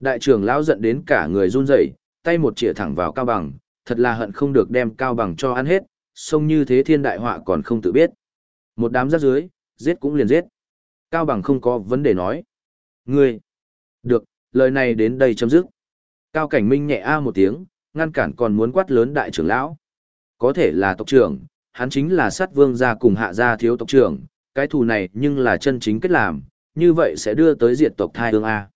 Đại trưởng lão giận đến cả người run rẩy, tay một chĩa thẳng vào cao bằng, thật là hận không được đem cao bằng cho ăn hết, sông như thế thiên đại họa còn không tự biết. Một đám rác dưới, giết cũng liền giết. Cao bằng không có vấn đề nói. Ngươi! Được, lời này đến đây chấm dứt. Cao cảnh minh nhẹ a một tiếng, ngăn cản còn muốn quát lớn đại trưởng lão. Có thể là tộc trưởng, hắn chính là sát vương gia cùng hạ gia thiếu tộc trưởng, cái thù này nhưng là chân chính kết làm, như vậy sẽ đưa tới diệt tộc thai hương A.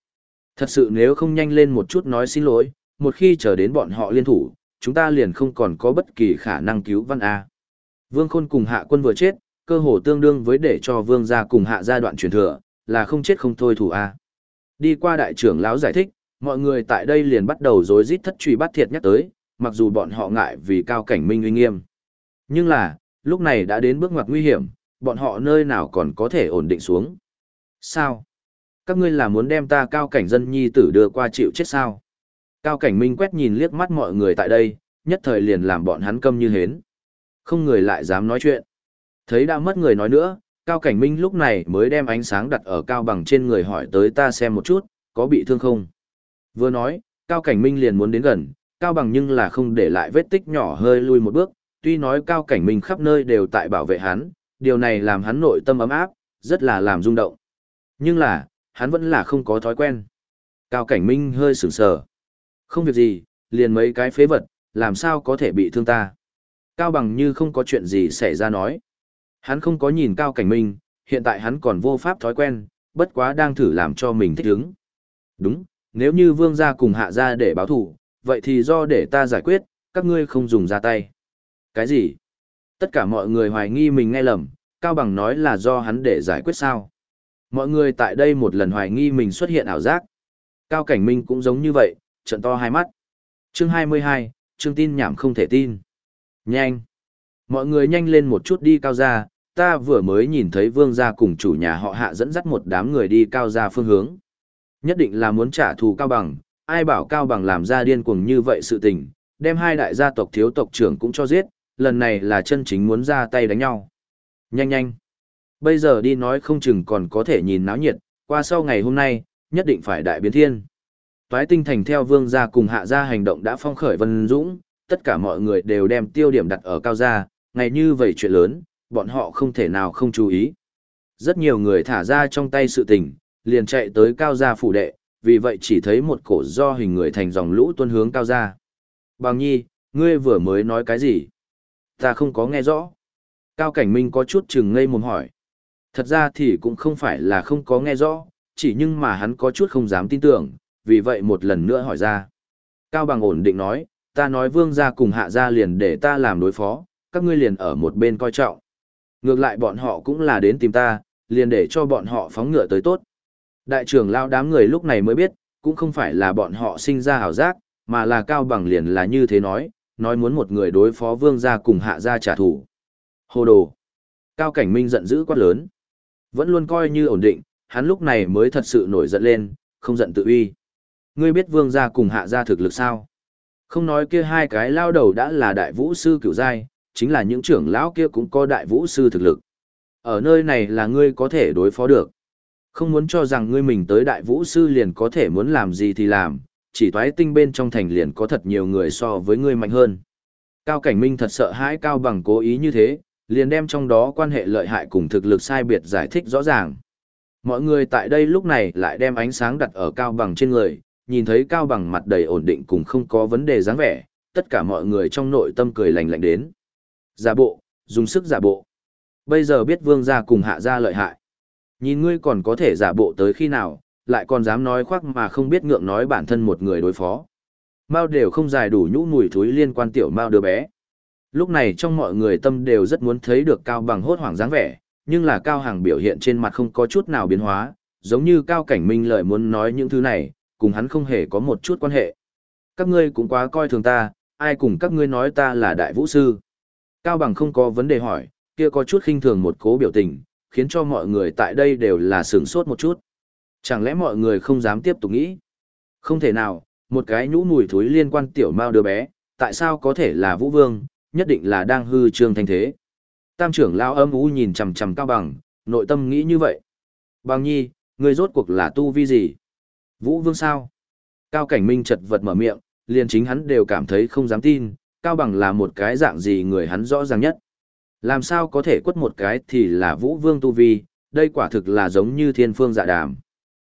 Thật sự nếu không nhanh lên một chút nói xin lỗi, một khi chờ đến bọn họ liên thủ, chúng ta liền không còn có bất kỳ khả năng cứu văn A. Vương Khôn cùng hạ quân vừa chết, cơ hồ tương đương với để cho vương gia cùng hạ gia đoạn truyền thừa, là không chết không thôi thủ A. Đi qua đại trưởng lão giải thích, mọi người tại đây liền bắt đầu rối rít thất truy bắt thiệt nhắc tới, mặc dù bọn họ ngại vì cao cảnh minh uy nghiêm. Nhưng là, lúc này đã đến bước ngoặt nguy hiểm, bọn họ nơi nào còn có thể ổn định xuống. Sao? Các ngươi là muốn đem ta cao cảnh dân nhi tử đưa qua chịu chết sao? Cao cảnh minh quét nhìn liếc mắt mọi người tại đây, nhất thời liền làm bọn hắn câm như hến. Không người lại dám nói chuyện. Thấy đã mất người nói nữa, Cao Cảnh Minh lúc này mới đem ánh sáng đặt ở Cao Bằng trên người hỏi tới ta xem một chút, có bị thương không? Vừa nói, Cao Cảnh Minh liền muốn đến gần, Cao Bằng nhưng là không để lại vết tích nhỏ hơi lui một bước, tuy nói Cao Cảnh Minh khắp nơi đều tại bảo vệ hắn, điều này làm hắn nội tâm ấm áp, rất là làm rung động. Nhưng là, hắn vẫn là không có thói quen. Cao Cảnh Minh hơi sửng sờ. Không việc gì, liền mấy cái phế vật, làm sao có thể bị thương ta. Cao Bằng như không có chuyện gì xảy ra nói. Hắn không có nhìn Cao Cảnh Minh, hiện tại hắn còn vô pháp thói quen, bất quá đang thử làm cho mình thích ứng. Đúng, nếu như vương gia cùng hạ gia để báo thủ, vậy thì do để ta giải quyết, các ngươi không dùng ra tay. Cái gì? Tất cả mọi người hoài nghi mình nghe lầm, Cao Bằng nói là do hắn để giải quyết sao. Mọi người tại đây một lần hoài nghi mình xuất hiện ảo giác. Cao Cảnh Minh cũng giống như vậy, trận to hai mắt. Chương 22, chương tin nhảm không thể tin. Nhanh! Mọi người nhanh lên một chút đi cao gia, ta vừa mới nhìn thấy vương gia cùng chủ nhà họ hạ dẫn dắt một đám người đi cao gia phương hướng. Nhất định là muốn trả thù cao bằng, ai bảo cao bằng làm ra điên cuồng như vậy sự tình, đem hai đại gia tộc thiếu tộc trưởng cũng cho giết, lần này là chân chính muốn ra tay đánh nhau. Nhanh nhanh! Bây giờ đi nói không chừng còn có thể nhìn náo nhiệt, qua sau ngày hôm nay, nhất định phải đại biến thiên. Toái tinh thành theo vương gia cùng hạ gia hành động đã phong khởi vân dũng, tất cả mọi người đều đem tiêu điểm đặt ở cao gia, ngày như vậy chuyện lớn, bọn họ không thể nào không chú ý. Rất nhiều người thả ra trong tay sự tình, liền chạy tới cao gia phủ đệ, vì vậy chỉ thấy một cổ do hình người thành dòng lũ tuân hướng cao gia. Bằng nhi, ngươi vừa mới nói cái gì? Ta không có nghe rõ. Cao Cảnh Minh có chút chừng ngây mồm hỏi. Thật ra thì cũng không phải là không có nghe rõ, chỉ nhưng mà hắn có chút không dám tin tưởng, vì vậy một lần nữa hỏi ra. Cao Bằng ổn định nói, ta nói vương gia cùng hạ gia liền để ta làm đối phó, các ngươi liền ở một bên coi trọng. Ngược lại bọn họ cũng là đến tìm ta, liền để cho bọn họ phóng ngựa tới tốt. Đại trưởng lao đám người lúc này mới biết, cũng không phải là bọn họ sinh ra hảo giác, mà là cao bằng liền là như thế nói, nói muốn một người đối phó vương gia cùng hạ gia trả thù. Hồ đồ. Cao cảnh minh giận dữ quát lớn. Vẫn luôn coi như ổn định, hắn lúc này mới thật sự nổi giận lên, không giận tự uy. Ngươi biết vương gia cùng hạ gia thực lực sao? Không nói kia hai cái lao đầu đã là đại vũ sư cửu giai, chính là những trưởng lão kia cũng có đại vũ sư thực lực. Ở nơi này là ngươi có thể đối phó được. Không muốn cho rằng ngươi mình tới đại vũ sư liền có thể muốn làm gì thì làm, chỉ toái tinh bên trong thành liền có thật nhiều người so với ngươi mạnh hơn. Cao Cảnh Minh thật sợ hãi Cao Bằng cố ý như thế, liền đem trong đó quan hệ lợi hại cùng thực lực sai biệt giải thích rõ ràng. Mọi người tại đây lúc này lại đem ánh sáng đặt ở Cao Bằng trên người, nhìn thấy Cao Bằng mặt đầy ổn định cùng không có vấn đề dáng vẻ, tất cả mọi người trong nội tâm cười lạnh lạnh đến. Giả bộ, dùng sức giả bộ. Bây giờ biết vương gia cùng hạ gia lợi hại. Nhìn ngươi còn có thể giả bộ tới khi nào, lại còn dám nói khoác mà không biết ngượng nói bản thân một người đối phó. Mao đều không dài đủ nhũ mùi thúi liên quan tiểu Mao đứa bé. Lúc này trong mọi người tâm đều rất muốn thấy được Cao Bằng hốt hoảng dáng vẻ, nhưng là Cao Hàng biểu hiện trên mặt không có chút nào biến hóa, giống như Cao Cảnh Minh lời muốn nói những thứ này, cùng hắn không hề có một chút quan hệ. Các ngươi cũng quá coi thường ta, ai cùng các ngươi nói ta là đại vũ sư. Cao Bằng không có vấn đề hỏi, kia có chút khinh thường một cố biểu tình, khiến cho mọi người tại đây đều là sửng sốt một chút. Chẳng lẽ mọi người không dám tiếp tục nghĩ? Không thể nào, một cái nhũ mùi thối liên quan tiểu mao đứa bé, tại sao có thể là Vũ Vương, nhất định là đang hư trương thanh thế. Tam trưởng lao âm u nhìn chằm chằm Cao Bằng, nội tâm nghĩ như vậy. Bằng nhi, người rốt cuộc là tu vi gì? Vũ Vương sao? Cao Cảnh Minh chật vật mở miệng, liền chính hắn đều cảm thấy không dám tin, Cao Bằng là một cái dạng gì người hắn rõ ràng nhất. Làm sao có thể quất một cái thì là Vũ Vương tu vi, đây quả thực là giống như thiên phương dạ đàm.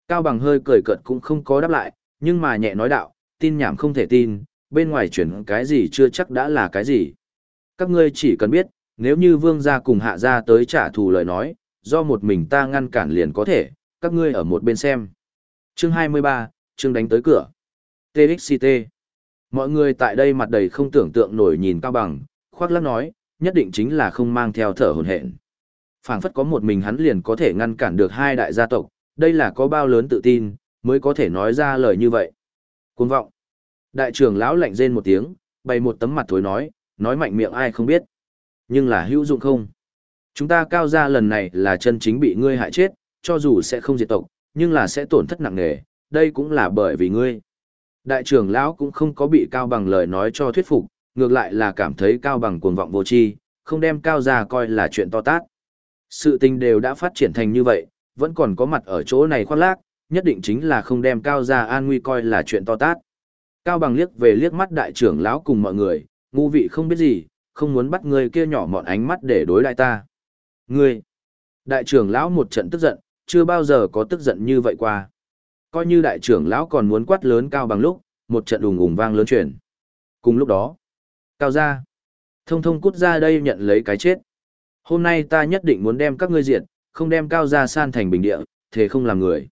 Cao Bằng hơi cười cợt cũng không có đáp lại, nhưng mà nhẹ nói đạo, tin nhảm không thể tin, bên ngoài chuyển cái gì chưa chắc đã là cái gì. Các ngươi chỉ cần biết, nếu như vương gia cùng hạ gia tới trả thù lời nói, do một mình ta ngăn cản liền có thể, các ngươi ở một bên xem. Chương 23, chương đánh tới cửa. TXCT. Mọi người tại đây mặt đầy không tưởng tượng nổi nhìn Cao Bằng, khoác lắc nói, nhất định chính là không mang theo thở hồn hện. phảng phất có một mình hắn liền có thể ngăn cản được hai đại gia tộc, đây là có bao lớn tự tin, mới có thể nói ra lời như vậy. Cuồng vọng. Đại trưởng lão lạnh rên một tiếng, bày một tấm mặt thối nói, nói mạnh miệng ai không biết. Nhưng là hữu dụng không? Chúng ta cao gia lần này là chân chính bị ngươi hại chết, cho dù sẽ không diệt tộc, nhưng là sẽ tổn thất nặng nề, đây cũng là bởi vì ngươi. Đại trưởng lão cũng không có bị cao bằng lời nói cho thuyết phục, ngược lại là cảm thấy cao bằng cuồng vọng vô tri, không đem cao gia coi là chuyện to tát. Sự tình đều đã phát triển thành như vậy, vẫn còn có mặt ở chỗ này khoác lác, nhất định chính là không đem cao gia an nguy coi là chuyện to tát. Cao bằng liếc về liếc mắt đại trưởng lão cùng mọi người, ngu vị không biết gì, không muốn bắt người kia nhỏ mọn ánh mắt để đối lại ta. Ngươi! Đại trưởng lão một trận tức giận, chưa bao giờ có tức giận như vậy qua. Coi như đại trưởng lão còn muốn quát lớn cao bằng lúc, một trận đùng ùng vang lớn chuyển. Cùng lúc đó, cao ra, thông thông cút ra đây nhận lấy cái chết. Hôm nay ta nhất định muốn đem các ngươi diệt, không đem cao ra san thành bình địa, thế không làm người.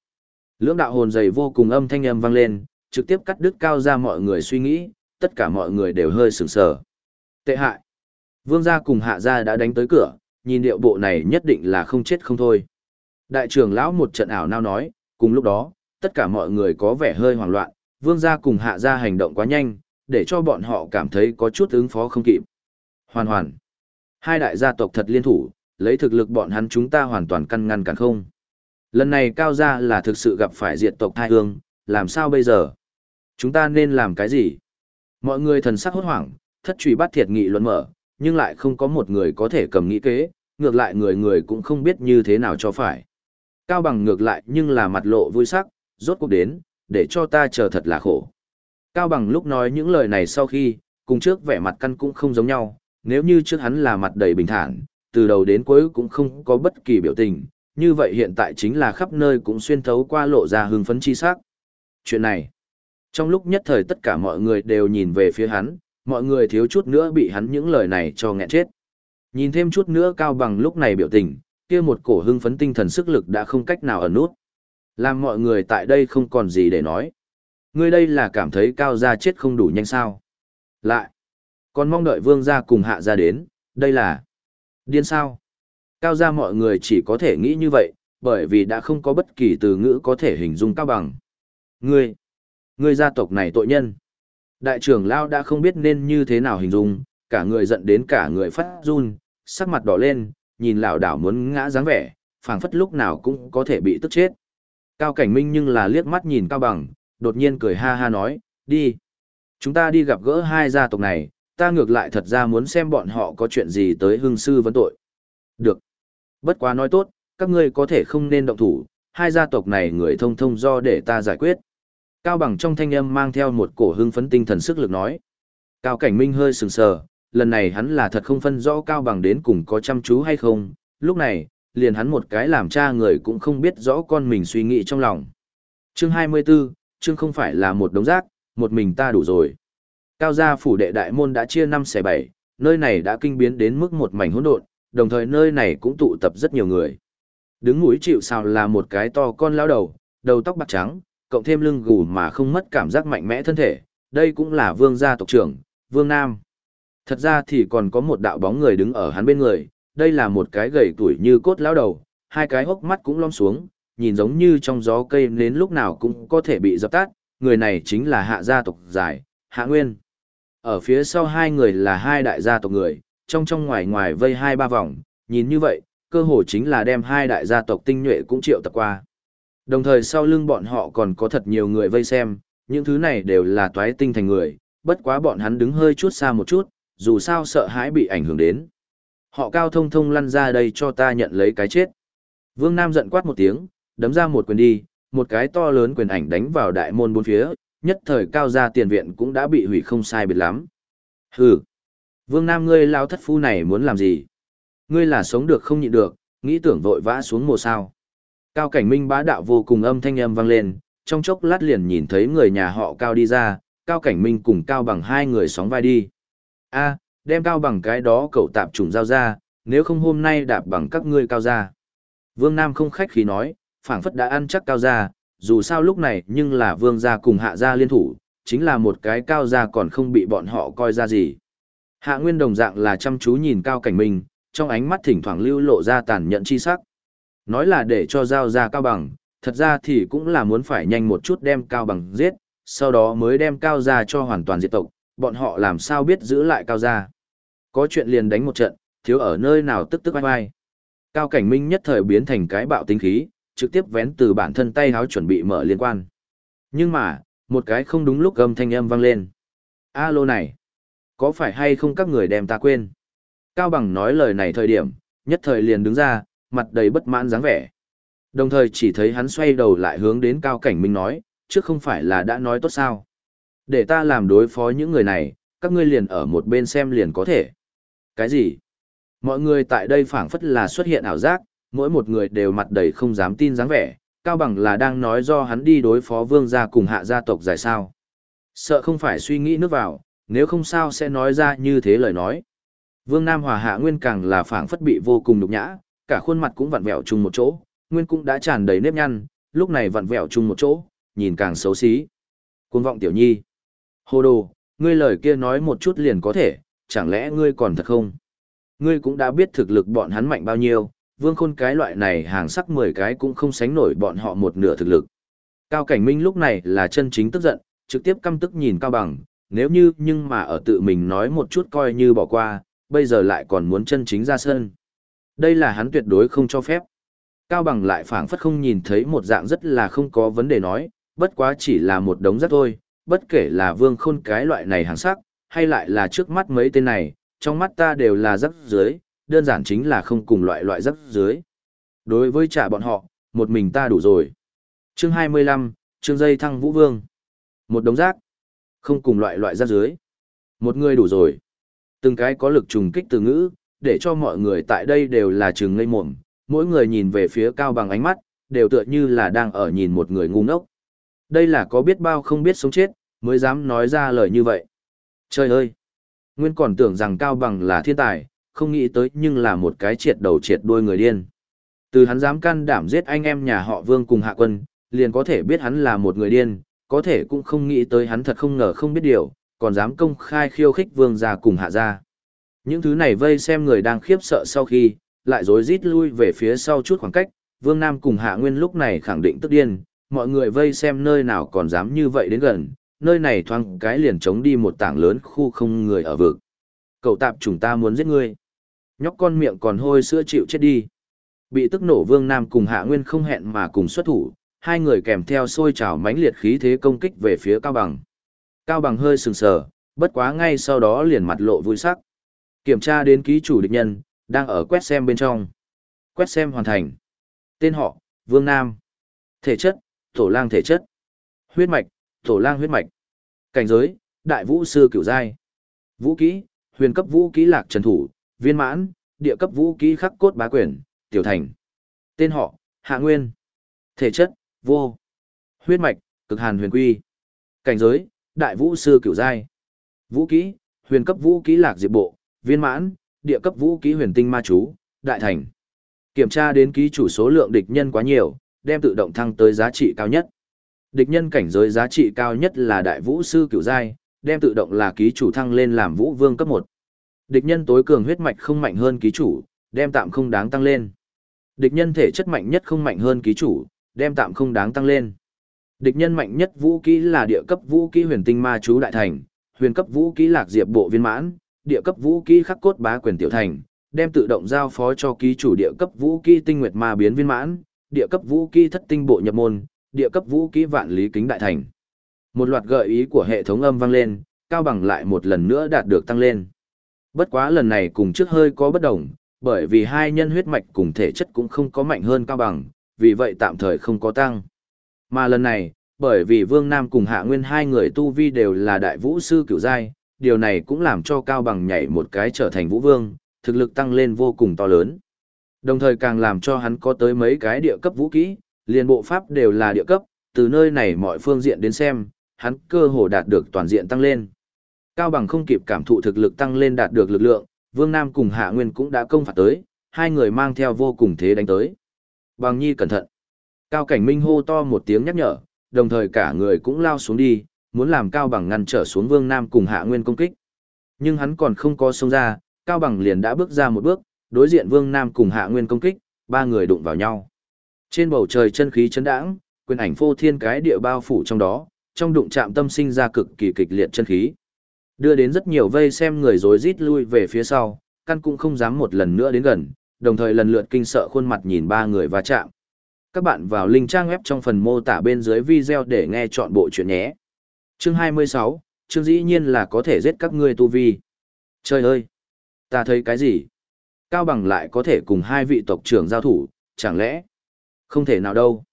Lưỡng đạo hồn dày vô cùng âm thanh âm vang lên, trực tiếp cắt đứt cao ra mọi người suy nghĩ, tất cả mọi người đều hơi sửng sờ. Tệ hại. Vương gia cùng hạ gia đã đánh tới cửa, nhìn điệu bộ này nhất định là không chết không thôi. Đại trưởng lão một trận ảo nao nói, cùng lúc đó, tất cả mọi người có vẻ hơi hoảng loạn, vương gia cùng hạ gia hành động quá nhanh, để cho bọn họ cảm thấy có chút ứng phó không kịp. Hoàn hoàn. Hai đại gia tộc thật liên thủ, lấy thực lực bọn hắn chúng ta hoàn toàn căn ngăn cản không. Lần này cao gia là thực sự gặp phải diệt tộc thai hương, làm sao bây giờ? Chúng ta nên làm cái gì? Mọi người thần sắc hốt hoảng, thất truy bắt thiệt nghị luận mở, nhưng lại không có một người có thể cầm nghĩ kế, ngược lại người người cũng không biết như thế nào cho phải. Cao bằng ngược lại nhưng là mặt lộ vui sắc, rốt cuộc đến, để cho ta chờ thật là khổ. Cao bằng lúc nói những lời này sau khi, cùng trước vẻ mặt căn cũng không giống nhau, nếu như trước hắn là mặt đầy bình thản, từ đầu đến cuối cũng không có bất kỳ biểu tình, như vậy hiện tại chính là khắp nơi cũng xuyên thấu qua lộ ra hưng phấn chi sắc. Chuyện này, trong lúc nhất thời tất cả mọi người đều nhìn về phía hắn, mọi người thiếu chút nữa bị hắn những lời này cho nghẹn chết. Nhìn thêm chút nữa cao bằng lúc này biểu tình, kia một cổ hưng phấn tinh thần sức lực đã không cách nào ẩn nút. Làm mọi người tại đây không còn gì để nói. Ngươi đây là cảm thấy cao gia chết không đủ nhanh sao. Lại, còn mong đợi vương gia cùng hạ gia đến, đây là điên sao. Cao gia mọi người chỉ có thể nghĩ như vậy, bởi vì đã không có bất kỳ từ ngữ có thể hình dung cao bằng. Ngươi, Người gia tộc này tội nhân. Đại trưởng Lao đã không biết nên như thế nào hình dung, cả người giận đến cả người phát run, sắc mặt đỏ lên, nhìn lão đảo muốn ngã dáng vẻ, phảng phất lúc nào cũng có thể bị tức chết. Cao Cảnh Minh nhưng là liếc mắt nhìn Cao Bằng, đột nhiên cười ha ha nói, đi. Chúng ta đi gặp gỡ hai gia tộc này, ta ngược lại thật ra muốn xem bọn họ có chuyện gì tới hưng sư vấn tội. Được. Bất quá nói tốt, các ngươi có thể không nên động thủ, hai gia tộc này người thông thông do để ta giải quyết. Cao bằng trong thanh âm mang theo một cổ hưng phấn tinh thần sức lực nói. Cao cảnh minh hơi sừng sờ, lần này hắn là thật không phân rõ Cao bằng đến cùng có chăm chú hay không, lúc này, liền hắn một cái làm cha người cũng không biết rõ con mình suy nghĩ trong lòng. Chương 24, chương không phải là một đống rác, một mình ta đủ rồi. Cao gia phủ đệ đại môn đã chia năm xe bảy, nơi này đã kinh biến đến mức một mảnh hỗn độn, đồng thời nơi này cũng tụ tập rất nhiều người. Đứng mũi chịu sào là một cái to con lão đầu, đầu tóc bạc trắng, cộng thêm lưng gù mà không mất cảm giác mạnh mẽ thân thể, đây cũng là vương gia tộc trưởng, vương nam. Thật ra thì còn có một đạo bóng người đứng ở hắn bên người, đây là một cái gầy tuổi như cốt lão đầu, hai cái hốc mắt cũng lom xuống, nhìn giống như trong gió cây đến lúc nào cũng có thể bị dập tắt, người này chính là hạ gia tộc giải, hạ nguyên. Ở phía sau hai người là hai đại gia tộc người, trong trong ngoài ngoài vây hai ba vòng, nhìn như vậy, cơ hồ chính là đem hai đại gia tộc tinh nhuệ cũng triệu tập qua. Đồng thời sau lưng bọn họ còn có thật nhiều người vây xem, những thứ này đều là toái tinh thành người, bất quá bọn hắn đứng hơi chút xa một chút, dù sao sợ hãi bị ảnh hưởng đến. Họ cao thông thông lăn ra đây cho ta nhận lấy cái chết. Vương Nam giận quát một tiếng, đấm ra một quyền đi, một cái to lớn quyền ảnh đánh vào đại môn bốn phía, nhất thời cao gia tiền viện cũng đã bị hủy không sai biệt lắm. Hừ, Vương Nam ngươi lao thất phu này muốn làm gì? Ngươi là sống được không nhịn được, nghĩ tưởng vội vã xuống mồ sao. Cao cảnh minh bá đạo vô cùng âm thanh âm vang lên, trong chốc lát liền nhìn thấy người nhà họ cao đi ra, cao cảnh minh cùng cao bằng hai người sóng vai đi. a đem cao bằng cái đó cậu tạp trùng giao ra, nếu không hôm nay đạp bằng các ngươi cao ra. Vương Nam không khách khí nói, phảng phất đã ăn chắc cao ra, dù sao lúc này nhưng là vương gia cùng hạ gia liên thủ, chính là một cái cao gia còn không bị bọn họ coi ra gì. Hạ Nguyên đồng dạng là chăm chú nhìn cao cảnh minh, trong ánh mắt thỉnh thoảng lưu lộ ra tàn nhẫn chi sắc. Nói là để cho giao ra cao bằng, thật ra thì cũng là muốn phải nhanh một chút đem cao bằng giết, sau đó mới đem cao ra cho hoàn toàn diệt tộc, bọn họ làm sao biết giữ lại cao ra. Có chuyện liền đánh một trận, thiếu ở nơi nào tức tức vai vai. Cao cảnh minh nhất thời biến thành cái bạo tinh khí, trực tiếp vén từ bản thân tay háo chuẩn bị mở liên quan. Nhưng mà, một cái không đúng lúc gầm thanh âm vang lên. Alo này, có phải hay không các người đem ta quên? Cao Bằng nói lời này thời điểm, nhất thời liền đứng ra, mặt đầy bất mãn dáng vẻ. Đồng thời chỉ thấy hắn xoay đầu lại hướng đến Cao Cảnh Minh nói, trước không phải là đã nói tốt sao. Để ta làm đối phó những người này, các ngươi liền ở một bên xem liền có thể. Cái gì? Mọi người tại đây phảng phất là xuất hiện ảo giác, mỗi một người đều mặt đầy không dám tin dáng vẻ, Cao Bằng là đang nói do hắn đi đối phó vương gia cùng hạ gia tộc giải sao. Sợ không phải suy nghĩ nước vào, nếu không sao sẽ nói ra như thế lời nói. Vương Nam Hòa Hạ Nguyên càng là phảng phất bị vô cùng nhục nhã, cả khuôn mặt cũng vặn vẹo chung một chỗ, Nguyên cũng đã tràn đầy nếp nhăn, lúc này vặn vẹo chung một chỗ, nhìn càng xấu xí. Cuồng vọng tiểu nhi. Hồ đồ, ngươi lời kia nói một chút liền có thể, chẳng lẽ ngươi còn thật không? Ngươi cũng đã biết thực lực bọn hắn mạnh bao nhiêu, vương khôn cái loại này hàng sắc 10 cái cũng không sánh nổi bọn họ một nửa thực lực. Cao Cảnh Minh lúc này là chân chính tức giận, trực tiếp căm tức nhìn Cao Bằng, nếu như nhưng mà ở tự mình nói một chút coi như bỏ qua, bây giờ lại còn muốn chân chính ra sân. Đây là hắn tuyệt đối không cho phép. Cao Bằng lại phảng phất không nhìn thấy một dạng rất là không có vấn đề nói, bất quá chỉ là một đống rác thôi, bất kể là vương khôn cái loại này hàng sắc, hay lại là trước mắt mấy tên này, trong mắt ta đều là rác dưới, đơn giản chính là không cùng loại loại rác dưới. Đối với trả bọn họ, một mình ta đủ rồi. Chương 25, chương dây thăng vũ vương. Một đống rác, không cùng loại loại rác dưới. Một người đủ rồi. Từng cái có lực trùng kích từ ngữ, để cho mọi người tại đây đều là chừng ngây mồm, mỗi người nhìn về phía cao bằng ánh mắt, đều tựa như là đang ở nhìn một người ngu ngốc. Đây là có biết bao không biết sống chết, mới dám nói ra lời như vậy. Trời ơi! Nguyên còn tưởng rằng cao bằng là thiên tài, không nghĩ tới nhưng là một cái triệt đầu triệt đuôi người điên. Từ hắn dám can đảm giết anh em nhà họ vương cùng hạ quân, liền có thể biết hắn là một người điên, có thể cũng không nghĩ tới hắn thật không ngờ không biết điều, còn dám công khai khiêu khích vương gia cùng hạ gia. Những thứ này vây xem người đang khiếp sợ sau khi, lại rối rít lui về phía sau chút khoảng cách, vương nam cùng hạ nguyên lúc này khẳng định tức điên, mọi người vây xem nơi nào còn dám như vậy đến gần, nơi này thoáng cái liền chống đi một tảng lớn khu không người ở vực. Cậu tạp chúng ta muốn giết ngươi. Nhóc con miệng còn hôi sữa chịu chết đi. Bị tức nổ vương nam cùng hạ nguyên không hẹn mà cùng xuất thủ, hai người kèm theo sôi trào mãnh liệt khí thế công kích về phía cao bằng. Cao bằng hơi sừng sờ, bất quá ngay sau đó liền mặt lộ vui sắc. Kiểm tra đến ký chủ địch nhân, đang ở quét xem bên trong. Quét xem hoàn thành. Tên họ, Vương Nam. Thể chất, Tổ lang thể chất. Huyết mạch, Tổ lang huyết mạch. Cảnh giới, Đại Vũ Sư Cửu Giai. Vũ kỹ, huyền cấp vũ kỹ lạc trần thủ, viên mãn, địa cấp vũ kỹ khắc cốt bá quyền, tiểu thành. Tên họ, Hạ Nguyên. Thể chất, vô. Huyết mạch, cực hàn huyền quy. Cảnh giới, đại vũ sư cửu giai. Vũ kỹ, huyền cấp vũ kỹ lạc diệp bộ, viên mãn, địa cấp vũ ký huyền tinh ma chú, đại thành. Kiểm tra đến ký chủ số lượng địch nhân quá nhiều, đem tự động thăng tới giá trị cao nhất. Địch nhân cảnh giới giá trị cao nhất là đại vũ sư cửu giai, đem tự động là ký chủ thăng lên làm vũ vương cấp 1. Địch nhân tối cường huyết mạch không mạnh hơn ký chủ, đem tạm không đáng tăng lên. Địch nhân thể chất mạnh nhất không mạnh hơn ký chủ, đem tạm không đáng tăng lên. Địch nhân mạnh nhất vũ kỹ là địa cấp vũ kỹ huyền tinh ma chú đại thành, huyền cấp vũ kỹ lạc diệp bộ viên mãn, địa cấp vũ kỹ khắc cốt bá quyền tiểu thành, đem tự động giao phó cho ký chủ địa cấp vũ kỹ tinh nguyệt ma biến viên mãn, địa cấp vũ kỹ thất tinh bộ nhập môn, địa cấp vũ kỹ vạn lý kính đại thành. Một loạt gợi ý của hệ thống âm vang lên, cao bằng lại một lần nữa đạt được tăng lên. Bất quá lần này cùng trước hơi có bất đồng, bởi vì hai nhân huyết mạch cùng thể chất cũng không có mạnh hơn cao bằng, vì vậy tạm thời không có tăng. Mà lần này, bởi vì Vương Nam cùng Hạ Nguyên hai người tu vi đều là đại vũ sư cửu giai, điều này cũng làm cho Cao Bằng nhảy một cái trở thành vũ vương, thực lực tăng lên vô cùng to lớn. Đồng thời càng làm cho hắn có tới mấy cái địa cấp vũ kỹ, liền bộ pháp đều là địa cấp, từ nơi này mọi phương diện đến xem, hắn cơ hồ đạt được toàn diện tăng lên. Cao Bằng không kịp cảm thụ thực lực tăng lên đạt được lực lượng, Vương Nam cùng Hạ Nguyên cũng đã công phạt tới, hai người mang theo vô cùng thế đánh tới. Bằng nhi cẩn thận. Cao cảnh minh hô to một tiếng nhắc nhở, đồng thời cả người cũng lao xuống đi, muốn làm Cao Bằng ngăn trở xuống Vương Nam cùng Hạ Nguyên công kích. Nhưng hắn còn không có xông ra, Cao Bằng liền đã bước ra một bước, đối diện Vương Nam cùng Hạ Nguyên công kích, ba người đụng vào nhau. Trên bầu trời chân khí chấn đãng, quyền ảnh phô thiên cái địa bao phủ trong đó, trong đụng chạm tâm sinh ra cực kỳ kịch liệt chân khí. Đưa đến rất nhiều vây xem người rối rít lui về phía sau, căn cũng không dám một lần nữa đến gần, đồng thời lần lượt kinh sợ khuôn mặt nhìn ba người va chạm. Các bạn vào link trang web trong phần mô tả bên dưới video để nghe chọn bộ chuyện nhé. Chương 26, chương dĩ nhiên là có thể giết các ngươi tu vi. Trời ơi! Ta thấy cái gì? Cao bằng lại có thể cùng hai vị tộc trưởng giao thủ, chẳng lẽ? Không thể nào đâu.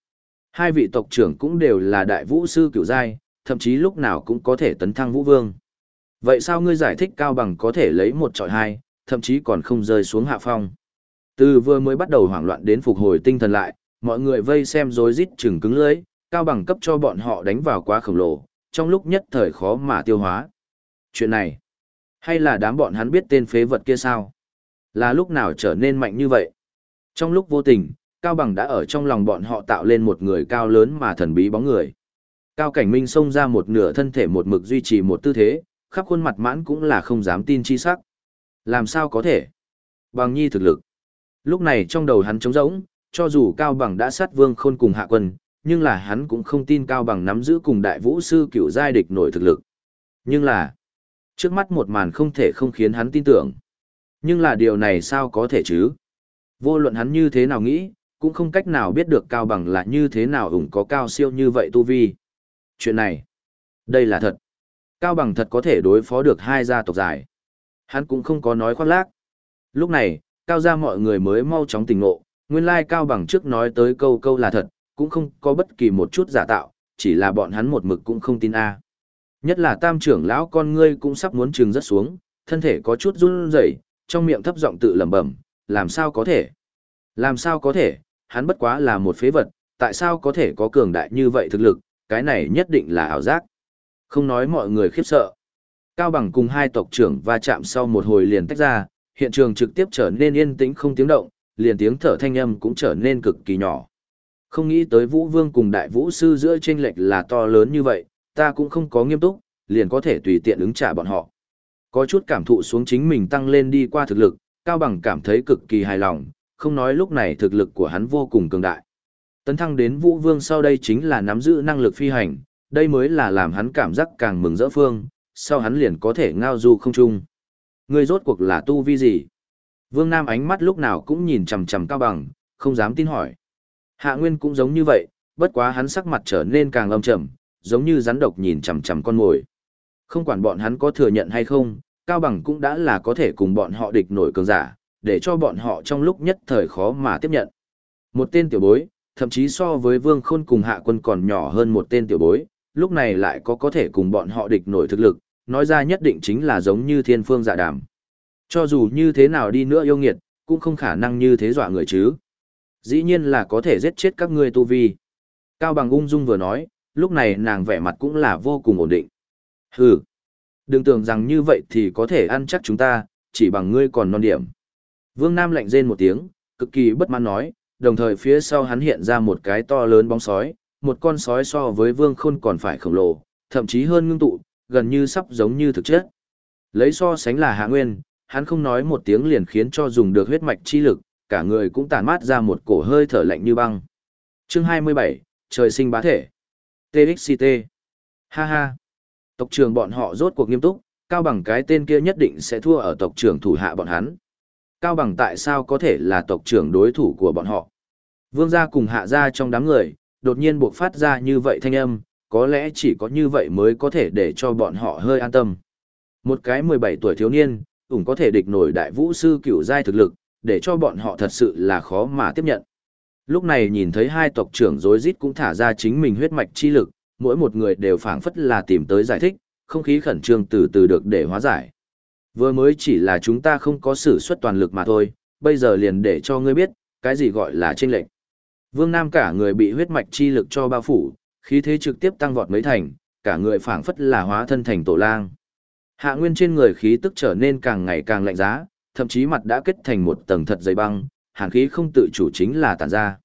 Hai vị tộc trưởng cũng đều là đại vũ sư cửu giai, thậm chí lúc nào cũng có thể tấn thăng vũ vương. Vậy sao ngươi giải thích Cao Bằng có thể lấy một trọi hai, thậm chí còn không rơi xuống hạ phong? Từ vừa mới bắt đầu hoảng loạn đến phục hồi tinh thần lại, mọi người vây xem rối rít chừng cứng lưỡi, Cao Bằng cấp cho bọn họ đánh vào quá khổng lồ, trong lúc nhất thời khó mà tiêu hóa. Chuyện này, hay là đám bọn hắn biết tên phế vật kia sao? Là lúc nào trở nên mạnh như vậy? Trong lúc vô tình, Cao Bằng đã ở trong lòng bọn họ tạo lên một người cao lớn mà thần bí bóng người. Cao Cảnh Minh xông ra một nửa thân thể một mực duy trì một tư thế, khắp khuôn mặt mãn cũng là không dám tin chi sắc. Làm sao có thể? Bằng nhi thực lực. Lúc này trong đầu hắn trống rỗng, cho dù Cao Bằng đã sát vương khôn cùng hạ quân, nhưng là hắn cũng không tin Cao Bằng nắm giữ cùng đại vũ sư cựu giai địch nổi thực lực. Nhưng là, trước mắt một màn không thể không khiến hắn tin tưởng. Nhưng là điều này sao có thể chứ? Vô luận hắn như thế nào nghĩ, cũng không cách nào biết được Cao Bằng là như thế nào ủng có cao siêu như vậy tu vi. Chuyện này, đây là thật. Cao Bằng thật có thể đối phó được hai gia tộc giải. Hắn cũng không có nói khoác lác. Lúc này, Cao gia mọi người mới mau chóng tỉnh ngộ, nguyên lai Cao Bằng trước nói tới câu câu là thật, cũng không có bất kỳ một chút giả tạo, chỉ là bọn hắn một mực cũng không tin a. Nhất là tam trưởng lão con ngươi cũng sắp muốn trừng rất xuống, thân thể có chút run rẩy, trong miệng thấp giọng tự lẩm bẩm, làm sao có thể? Làm sao có thể? Hắn bất quá là một phế vật, tại sao có thể có cường đại như vậy thực lực, cái này nhất định là ảo giác. Không nói mọi người khiếp sợ. Cao Bằng cùng hai tộc trưởng va chạm sau một hồi liền tách ra, hiện trường trực tiếp trở nên yên tĩnh không tiếng động, liền tiếng thở thanh âm cũng trở nên cực kỳ nhỏ. Không nghĩ tới Vũ Vương cùng Đại Vũ Sư giữa chênh lệch là to lớn như vậy, ta cũng không có nghiêm túc, liền có thể tùy tiện ứng trả bọn họ. Có chút cảm thụ xuống chính mình tăng lên đi qua thực lực, Cao Bằng cảm thấy cực kỳ hài lòng, không nói lúc này thực lực của hắn vô cùng cường đại. Tấn thăng đến Vũ Vương sau đây chính là nắm giữ năng lực phi hành, đây mới là làm hắn cảm giác càng mừng rỡ phương, sau hắn liền có thể ngao du không trung. Ngươi rốt cuộc là tu vi gì? Vương Nam ánh mắt lúc nào cũng nhìn chằm chằm Cao Bằng, không dám tin hỏi. Hạ Nguyên cũng giống như vậy, bất quá hắn sắc mặt trở nên càng âm trầm, giống như rắn độc nhìn chằm chằm con mồi. Không quản bọn hắn có thừa nhận hay không, Cao Bằng cũng đã là có thể cùng bọn họ địch nổi cường giả, để cho bọn họ trong lúc nhất thời khó mà tiếp nhận. Một tên tiểu bối, thậm chí so với Vương Khôn cùng Hạ Quân còn nhỏ hơn một tên tiểu bối, lúc này lại có có thể cùng bọn họ địch nổi thực lực, nói ra nhất định chính là giống như thiên phương dạ đàm. Cho dù như thế nào đi nữa yêu nghiệt, cũng không khả năng như thế dọa người chứ. Dĩ nhiên là có thể giết chết các ngươi tu vi. Cao Bằng ung dung vừa nói, lúc này nàng vẻ mặt cũng là vô cùng ổn định. Hừ, đừng tưởng rằng như vậy thì có thể ăn chắc chúng ta, chỉ bằng ngươi còn non điểm. Vương Nam lạnh rên một tiếng, cực kỳ bất mãn nói, đồng thời phía sau hắn hiện ra một cái to lớn bóng sói, một con sói so với Vương Khôn còn phải khổng lồ, thậm chí hơn ngưng tụ, gần như sắp giống như thực chất. Lấy so sánh là Hạ Nguyên, hắn không nói một tiếng liền khiến cho dùng được huyết mạch chi lực, cả người cũng tàn mát ra một cổ hơi thở lạnh như băng. Chương 27, trời sinh bá thể. TXCT. Ha ha. Tộc trưởng bọn họ rốt cuộc nghiêm túc, cao bằng cái tên kia nhất định sẽ thua ở tộc trưởng thủ hạ bọn hắn. Cao bằng tại sao có thể là tộc trưởng đối thủ của bọn họ? Vương gia cùng hạ gia trong đám người, đột nhiên buộc phát ra như vậy thanh âm, có lẽ chỉ có như vậy mới có thể để cho bọn họ hơi an tâm. Một cái 17 tuổi thiếu niên, cũng có thể địch nổi đại vũ sư cửu giai thực lực, để cho bọn họ thật sự là khó mà tiếp nhận. Lúc này nhìn thấy hai tộc trưởng rối rít cũng thả ra chính mình huyết mạch chi lực, mỗi một người đều phảng phất là tìm tới giải thích, không khí khẩn trương từ từ được để hóa giải. Vừa mới chỉ là chúng ta không có sử xuất toàn lực mà thôi, bây giờ liền để cho ngươi biết, cái gì gọi là chênh lệnh. Vương Nam cả người bị huyết mạch chi lực cho bao phủ, khí thế trực tiếp tăng vọt mấy thành, cả người phảng phất là hóa thân thành tổ lang. Hạ Nguyên trên người khí tức trở nên càng ngày càng lạnh giá, thậm chí mặt đã kết thành một tầng thật dày băng, hàn khí không tự chủ chính là tản ra.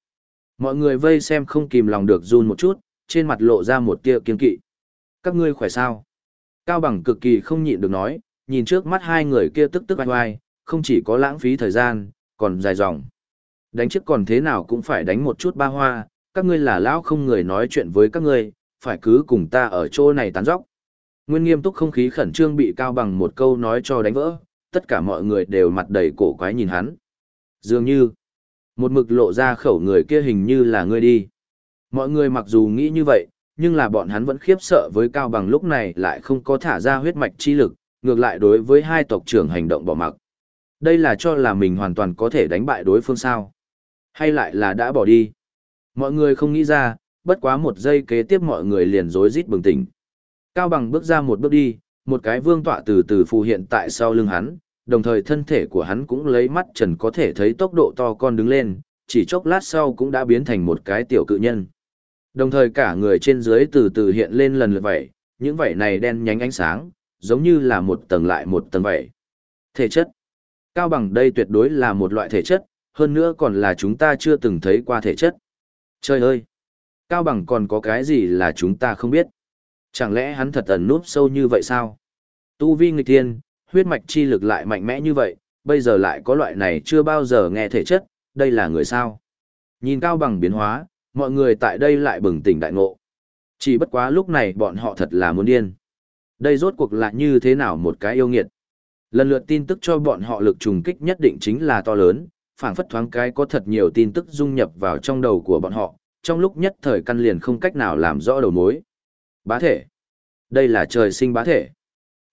Mọi người vây xem không kìm lòng được run một chút, trên mặt lộ ra một tia kiên kỵ. Các ngươi khỏe sao? Cao Bằng cực kỳ không nhịn được nói, nhìn trước mắt hai người kia tức tức oai oai, không chỉ có lãng phí thời gian, còn dài dòng. Đánh trước còn thế nào cũng phải đánh một chút ba hoa, các ngươi là lão không người nói chuyện với các ngươi, phải cứ cùng ta ở chỗ này tán dóc. Nguyên nghiêm túc không khí khẩn trương bị Cao Bằng một câu nói cho đánh vỡ, tất cả mọi người đều mặt đầy cổ quái nhìn hắn. Dường như, một mực lộ ra khẩu người kia hình như là ngươi đi. Mọi người mặc dù nghĩ như vậy, nhưng là bọn hắn vẫn khiếp sợ với Cao Bằng lúc này lại không có thả ra huyết mạch chi lực, ngược lại đối với hai tộc trưởng hành động bỏ mặc. Đây là cho là mình hoàn toàn có thể đánh bại đối phương sao? Hay lại là đã bỏ đi? Mọi người không nghĩ ra, bất quá một giây kế tiếp mọi người liền rối rít bừng tỉnh. Cao Bằng bước ra một bước đi, một cái vương tọa từ từ phù hiện tại sau lưng hắn, đồng thời thân thể của hắn cũng lấy mắt trần có thể thấy tốc độ to con đứng lên, chỉ chốc lát sau cũng đã biến thành một cái tiểu cự nhân. Đồng thời cả người trên dưới từ từ hiện lên lần lượt vậy, những vảy này đen nhánh ánh sáng, giống như là một tầng lại một tầng vậy. Thể chất. Cao bằng đây tuyệt đối là một loại thể chất, hơn nữa còn là chúng ta chưa từng thấy qua thể chất. Trời ơi! Cao bằng còn có cái gì là chúng ta không biết? Chẳng lẽ hắn thật ẩn núp sâu như vậy sao? Tu vi nghịch thiên, huyết mạch chi lực lại mạnh mẽ như vậy, bây giờ lại có loại này chưa bao giờ nghe thể chất, đây là người sao? Nhìn cao bằng biến hóa, mọi người tại đây lại bừng tỉnh đại ngộ. Chỉ bất quá lúc này bọn họ thật là muốn điên. Đây rốt cuộc là như thế nào một cái yêu nghiệt. Lần lượt tin tức cho bọn họ lực trùng kích nhất định chính là to lớn, phảng phất thoáng cái có thật nhiều tin tức dung nhập vào trong đầu của bọn họ, trong lúc nhất thời căn liền không cách nào làm rõ đầu mối. Bá thể. Đây là trời sinh bá thể.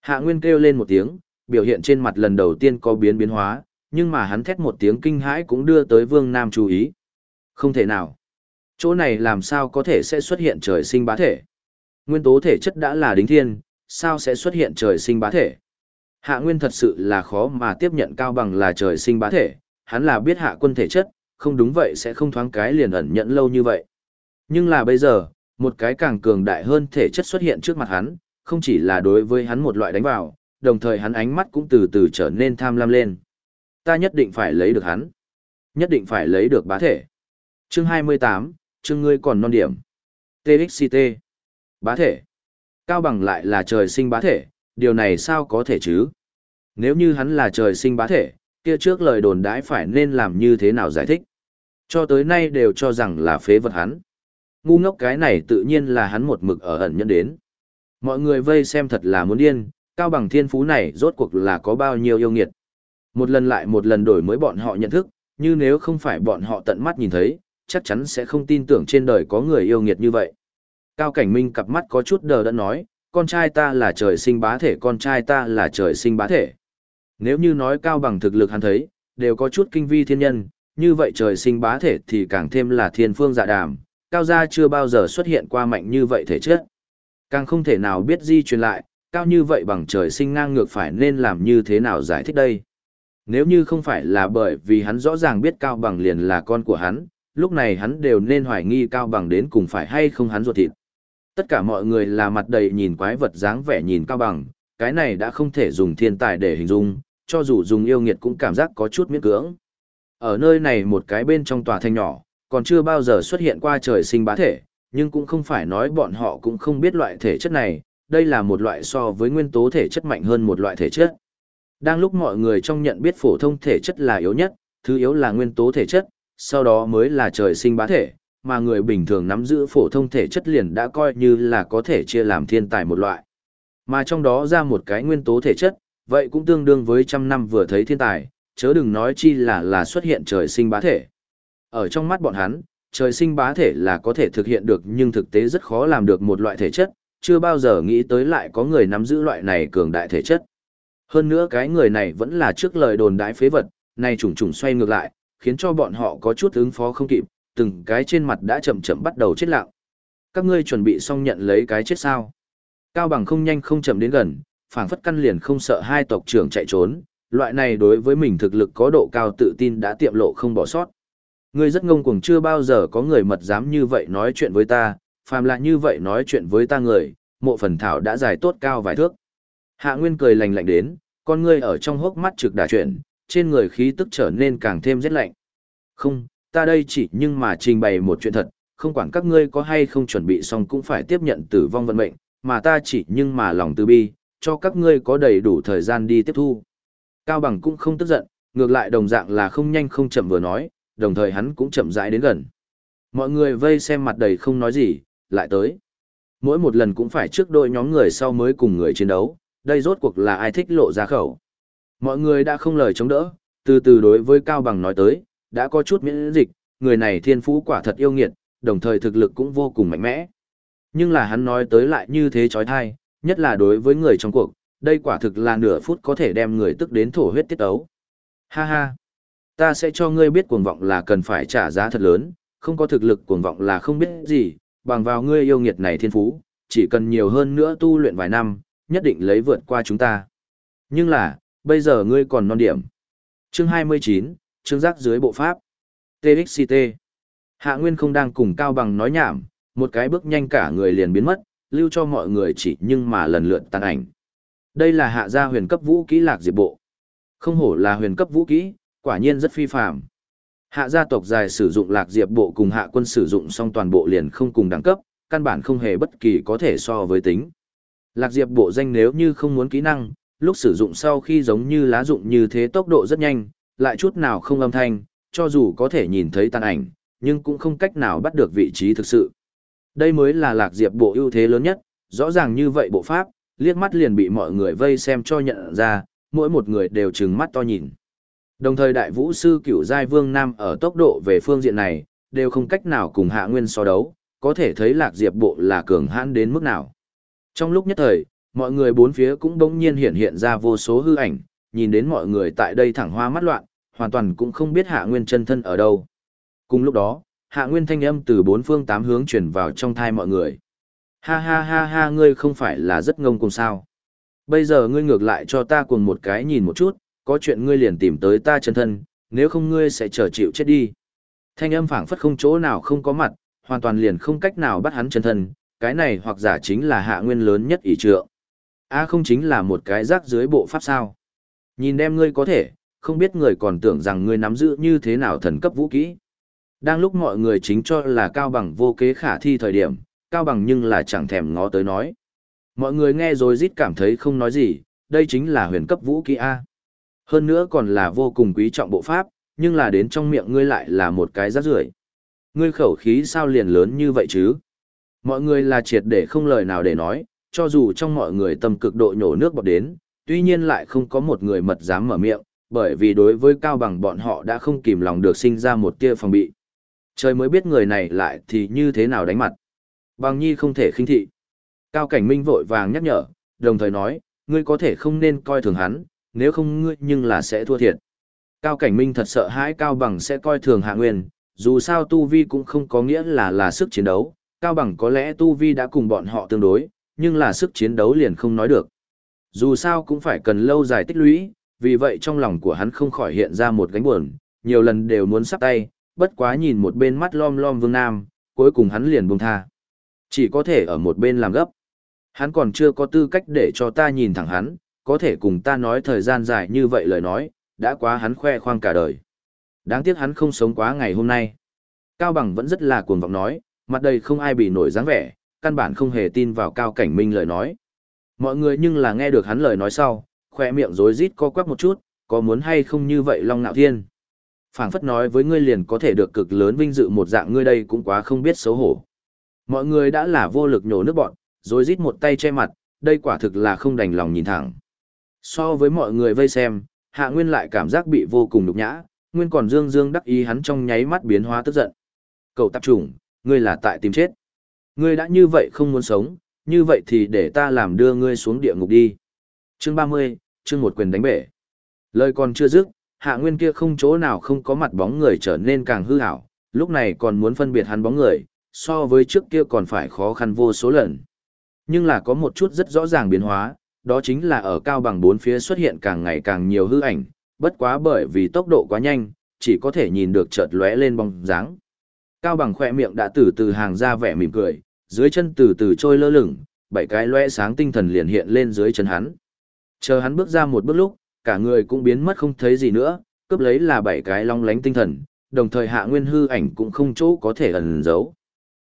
Hạ Nguyên kêu lên một tiếng, biểu hiện trên mặt lần đầu tiên có biến biến hóa, nhưng mà hắn thét một tiếng kinh hãi cũng đưa tới Vương Nam chú ý. Không thể nào. Chỗ này làm sao có thể sẽ xuất hiện trời sinh bá thể? Nguyên tố thể chất đã là đính thiên, sao sẽ xuất hiện trời sinh bá thể? Hạ Nguyên thật sự là khó mà tiếp nhận cao bằng là trời sinh bá thể, hắn là biết hạ quân thể chất, không đúng vậy sẽ không thoáng cái liền ẩn nhận lâu như vậy. Nhưng là bây giờ, một cái càng cường đại hơn thể chất xuất hiện trước mặt hắn, không chỉ là đối với hắn một loại đánh vào, đồng thời hắn ánh mắt cũng từ từ trở nên tham lam lên. Ta nhất định phải lấy được hắn. Nhất định phải lấy được bá thể. Chương 28, chương ngươi còn non điểm. TXCT. Bá thể. Cao bằng lại là trời sinh bá thể, điều này sao có thể chứ? Nếu như hắn là trời sinh bá thể, kia trước lời đồn đãi phải nên làm như thế nào giải thích? Cho tới nay đều cho rằng là phế vật hắn. Ngu ngốc cái này tự nhiên là hắn một mực ở ẩn nhân đến. Mọi người vây xem thật là muốn điên, cao bằng thiên phú này rốt cuộc là có bao nhiêu yêu nghiệt. Một lần lại một lần đổi mới bọn họ nhận thức, như nếu không phải bọn họ tận mắt nhìn thấy, chắc chắn sẽ không tin tưởng trên đời có người yêu nghiệt như vậy. Cao Cảnh Minh cặp mắt có chút đờ đẫn nói, con trai ta là trời sinh bá thể, con trai ta là trời sinh bá thể. Nếu như nói cao bằng thực lực hắn thấy, đều có chút kinh vi thiên nhân, như vậy trời sinh bá thể thì càng thêm là thiên phương dạ đàm, cao gia chưa bao giờ xuất hiện qua mạnh như vậy thể chất. Càng không thể nào biết di truyền lại, cao như vậy bằng trời sinh ngang ngược phải nên làm như thế nào giải thích đây. Nếu như không phải là bởi vì hắn rõ ràng biết cao bằng liền là con của hắn, lúc này hắn đều nên hoài nghi cao bằng đến cùng phải hay không hắn ruột thịt. Tất cả mọi người là mặt đầy nhìn quái vật dáng vẻ nhìn cao bằng, cái này đã không thể dùng thiên tài để hình dung, cho dù dùng yêu nghiệt cũng cảm giác có chút miễn cưỡng. Ở nơi này một cái bên trong tòa thanh nhỏ, còn chưa bao giờ xuất hiện qua trời sinh bá thể, nhưng cũng không phải nói bọn họ cũng không biết loại thể chất này, đây là một loại so với nguyên tố thể chất mạnh hơn một loại thể chất. Đang lúc mọi người trong nhận biết phổ thông thể chất là yếu nhất, thứ yếu là nguyên tố thể chất, sau đó mới là trời sinh bá thể, mà người bình thường nắm giữ phổ thông thể chất liền đã coi như là có thể chia làm thiên tài một loại. Mà trong đó ra một cái nguyên tố thể chất, vậy cũng tương đương với trăm năm vừa thấy thiên tài, chớ đừng nói chi là là xuất hiện trời sinh bá thể. Ở trong mắt bọn hắn, trời sinh bá thể là có thể thực hiện được nhưng thực tế rất khó làm được một loại thể chất, chưa bao giờ nghĩ tới lại có người nắm giữ loại này cường đại thể chất. Hơn nữa cái người này vẫn là trước lời đồn đãi phế vật, nay trùng trùng xoay ngược lại, khiến cho bọn họ có chút ứng phó không kịp, từng cái trên mặt đã chậm chậm bắt đầu chết lặng. Các ngươi chuẩn bị xong nhận lấy cái chết sao? Cao bằng không nhanh không chậm đến gần, phảng phất căn liền không sợ hai tộc trưởng chạy trốn, loại này đối với mình thực lực có độ cao tự tin đã tiệm lộ không bỏ sót. Ngươi rất ngông cuồng chưa bao giờ có người mật dám như vậy nói chuyện với ta, phàm là như vậy nói chuyện với ta người, mộ phần thảo đã dài tốt cao vài thước. Hạ Nguyên cười lạnh lạnh đến, con ngươi ở trong hốc mắt trực đà chuyển, trên người khí tức trở nên càng thêm rét lạnh. Không, ta đây chỉ nhưng mà trình bày một chuyện thật, không quản các ngươi có hay không chuẩn bị xong cũng phải tiếp nhận tử vong vận mệnh, mà ta chỉ nhưng mà lòng từ bi, cho các ngươi có đầy đủ thời gian đi tiếp thu. Cao Bằng cũng không tức giận, ngược lại đồng dạng là không nhanh không chậm vừa nói, đồng thời hắn cũng chậm rãi đến gần. Mọi người vây xem mặt đầy không nói gì, lại tới. Mỗi một lần cũng phải trước đôi nhóm người sau mới cùng người chiến đấu, đây rốt cuộc là ai thích lộ ra khẩu. Mọi người đã không lời chống đỡ, từ từ đối với Cao Bằng nói tới, đã có chút miễn dịch, người này thiên phú quả thật yêu nghiệt, đồng thời thực lực cũng vô cùng mạnh mẽ. Nhưng là hắn nói tới lại như thế chói tai, nhất là đối với người trong cuộc, đây quả thực là nửa phút có thể đem người tức đến thổ huyết tiết ấu. Ha ha, ta sẽ cho ngươi biết cuồng vọng là cần phải trả giá thật lớn, không có thực lực cuồng vọng là không biết gì, bằng vào ngươi yêu nghiệt này thiên phú, chỉ cần nhiều hơn nữa tu luyện vài năm, nhất định lấy vượt qua chúng ta. Nhưng là, bây giờ ngươi còn non điểm. Chương 29, chương giác dưới bộ pháp. TXCT. Hạ Nguyên không đang cùng Cao Bằng nói nhảm, một cái bước nhanh cả người liền biến mất, lưu cho mọi người chỉ nhưng mà lần lượt tàn ảnh. Đây là hạ gia huyền cấp vũ kỹ lạc diệp bộ. Không hổ là huyền cấp vũ kỹ, quả nhiên rất phi phạm. Hạ gia tộc dài sử dụng lạc diệp bộ cùng hạ quân sử dụng xong toàn bộ liền không cùng đẳng cấp, căn bản không hề bất kỳ có thể so với tính. Lạc diệp bộ danh nếu như không muốn kỹ năng, lúc sử dụng sau khi giống như lá dụng như thế tốc độ rất nhanh, lại chút nào không âm thanh, cho dù có thể nhìn thấy tàn ảnh, nhưng cũng không cách nào bắt được vị trí thực sự. Đây mới là lạc diệp bộ ưu thế lớn nhất, rõ ràng như vậy bộ pháp, liếc mắt liền bị mọi người vây xem cho nhận ra, mỗi một người đều trừng mắt to nhìn. Đồng thời đại vũ sư cửu giai vương nam ở tốc độ về phương diện này, đều không cách nào cùng hạ nguyên so đấu, có thể thấy lạc diệp bộ là cường hãn đến mức nào. Trong lúc nhất thời, mọi người bốn phía cũng bỗng nhiên hiện hiện ra vô số hư ảnh, nhìn đến mọi người tại đây thẳng hoa mắt loạn, hoàn toàn cũng không biết hạ nguyên chân thân ở đâu. Cùng lúc đó, hạ nguyên thanh âm từ bốn phương tám hướng truyền vào trong thai mọi người. Ha ha ha ha ngươi không phải là rất ngông cùng sao. Bây giờ ngươi ngược lại cho ta cùng một cái nhìn một chút, có chuyện ngươi liền tìm tới ta chân thân, nếu không ngươi sẽ chờ chịu chết đi. Thanh âm phảng phất không chỗ nào không có mặt, hoàn toàn liền không cách nào bắt hắn chân thân, cái này hoặc giả chính là hạ nguyên lớn nhất ỷ trượng. A không chính là một cái rác dưới bộ pháp sao. Nhìn đem ngươi có thể, không biết người còn tưởng rằng ngươi nắm giữ như thế nào thần cấp vũ kỹ. Đang lúc mọi người chính cho là cao bằng vô kế khả thi thời điểm, cao bằng nhưng là chẳng thèm ngó tới nói. Mọi người nghe rồi rít cảm thấy không nói gì, đây chính là huyền cấp vũ kỹ A. Hơn nữa còn là vô cùng quý trọng bộ pháp, nhưng là đến trong miệng ngươi lại là một cái rác rưởi. Ngươi khẩu khí sao liền lớn như vậy chứ? Mọi người là triệt để không lời nào để nói, cho dù trong mọi người tâm cực độ nhổ nước bọt đến, tuy nhiên lại không có một người mật dám mở miệng, bởi vì đối với cao bằng bọn họ đã không kìm lòng được sinh ra một tia phòng bị. Trời mới biết người này lại thì như thế nào đánh mặt. Bằng nhi không thể khinh thị. Cao Cảnh Minh vội vàng nhắc nhở, đồng thời nói, ngươi có thể không nên coi thường hắn, nếu không ngươi nhưng là sẽ thua thiệt. Cao Cảnh Minh thật sợ hãi Cao Bằng sẽ coi thường Hạ Nguyên, dù sao Tu Vi cũng không có nghĩa là là sức chiến đấu, Cao Bằng có lẽ Tu Vi đã cùng bọn họ tương đối, nhưng là sức chiến đấu liền không nói được. Dù sao cũng phải cần lâu dài tích lũy, vì vậy trong lòng của hắn không khỏi hiện ra một gánh buồn, nhiều lần đều muốn sắp tay, bất quá nhìn một bên mắt lom lom Vương Nam, cuối cùng hắn liền buông tha. Chỉ có thể ở một bên làm gấp. Hắn còn chưa có tư cách để cho ta nhìn thẳng hắn, có thể cùng ta nói thời gian dài như vậy lời nói, đã quá hắn khoe khoang cả đời. Đáng tiếc hắn không sống quá ngày hôm nay. Cao Bằng vẫn rất là cuồng vọng nói, mặt đây không ai bị nổi dáng vẻ, căn bản không hề tin vào Cao Cảnh Minh lời nói. Mọi người nhưng là nghe được hắn lời nói sau, khoe miệng rối rít co quắp một chút, có muốn hay không như vậy Long Nạo Thiên. phảng phất nói với ngươi liền có thể được cực lớn vinh dự một dạng ngươi đây cũng quá không biết xấu hổ. Mọi người đã là vô lực nhổ nước bọn, rối rít một tay che mặt, đây quả thực là không đành lòng nhìn thẳng. So với mọi người vây xem, Hạ Nguyên lại cảm giác bị vô cùng nhục nhã, Nguyên còn dương dương đắc ý hắn trong nháy mắt biến hóa tức giận. Cậu tạp trùng, ngươi là tại tìm chết. Ngươi đã như vậy không muốn sống, như vậy thì để ta làm đưa ngươi xuống địa ngục đi. Chương 30, chương một quyền đánh bể. Lời còn chưa dứt, Hạ Nguyên kia không chỗ nào không có mặt bóng người trở nên càng hư ảo, lúc này còn muốn phân biệt hắn bóng người, so với trước kia còn phải khó khăn vô số lần. Nhưng là có một chút rất rõ ràng biến hóa, đó chính là ở cao bằng bốn phía xuất hiện càng ngày càng nhiều hư ảnh, bất quá bởi vì tốc độ quá nhanh, chỉ có thể nhìn được chợt lóe lên bóng dáng. Cao bằng khỏe miệng đã từ từ hàng ra vẻ mỉm cười, dưới chân từ từ trôi lơ lửng, bảy cái lóe sáng tinh thần liền hiện lên dưới chân hắn. Chờ hắn bước ra một bước lúc, cả người cũng biến mất không thấy gì nữa, cướp lấy là bảy cái long lánh tinh thần, đồng thời hạ nguyên hư ảnh cũng không chỗ có thể ẩn giấu.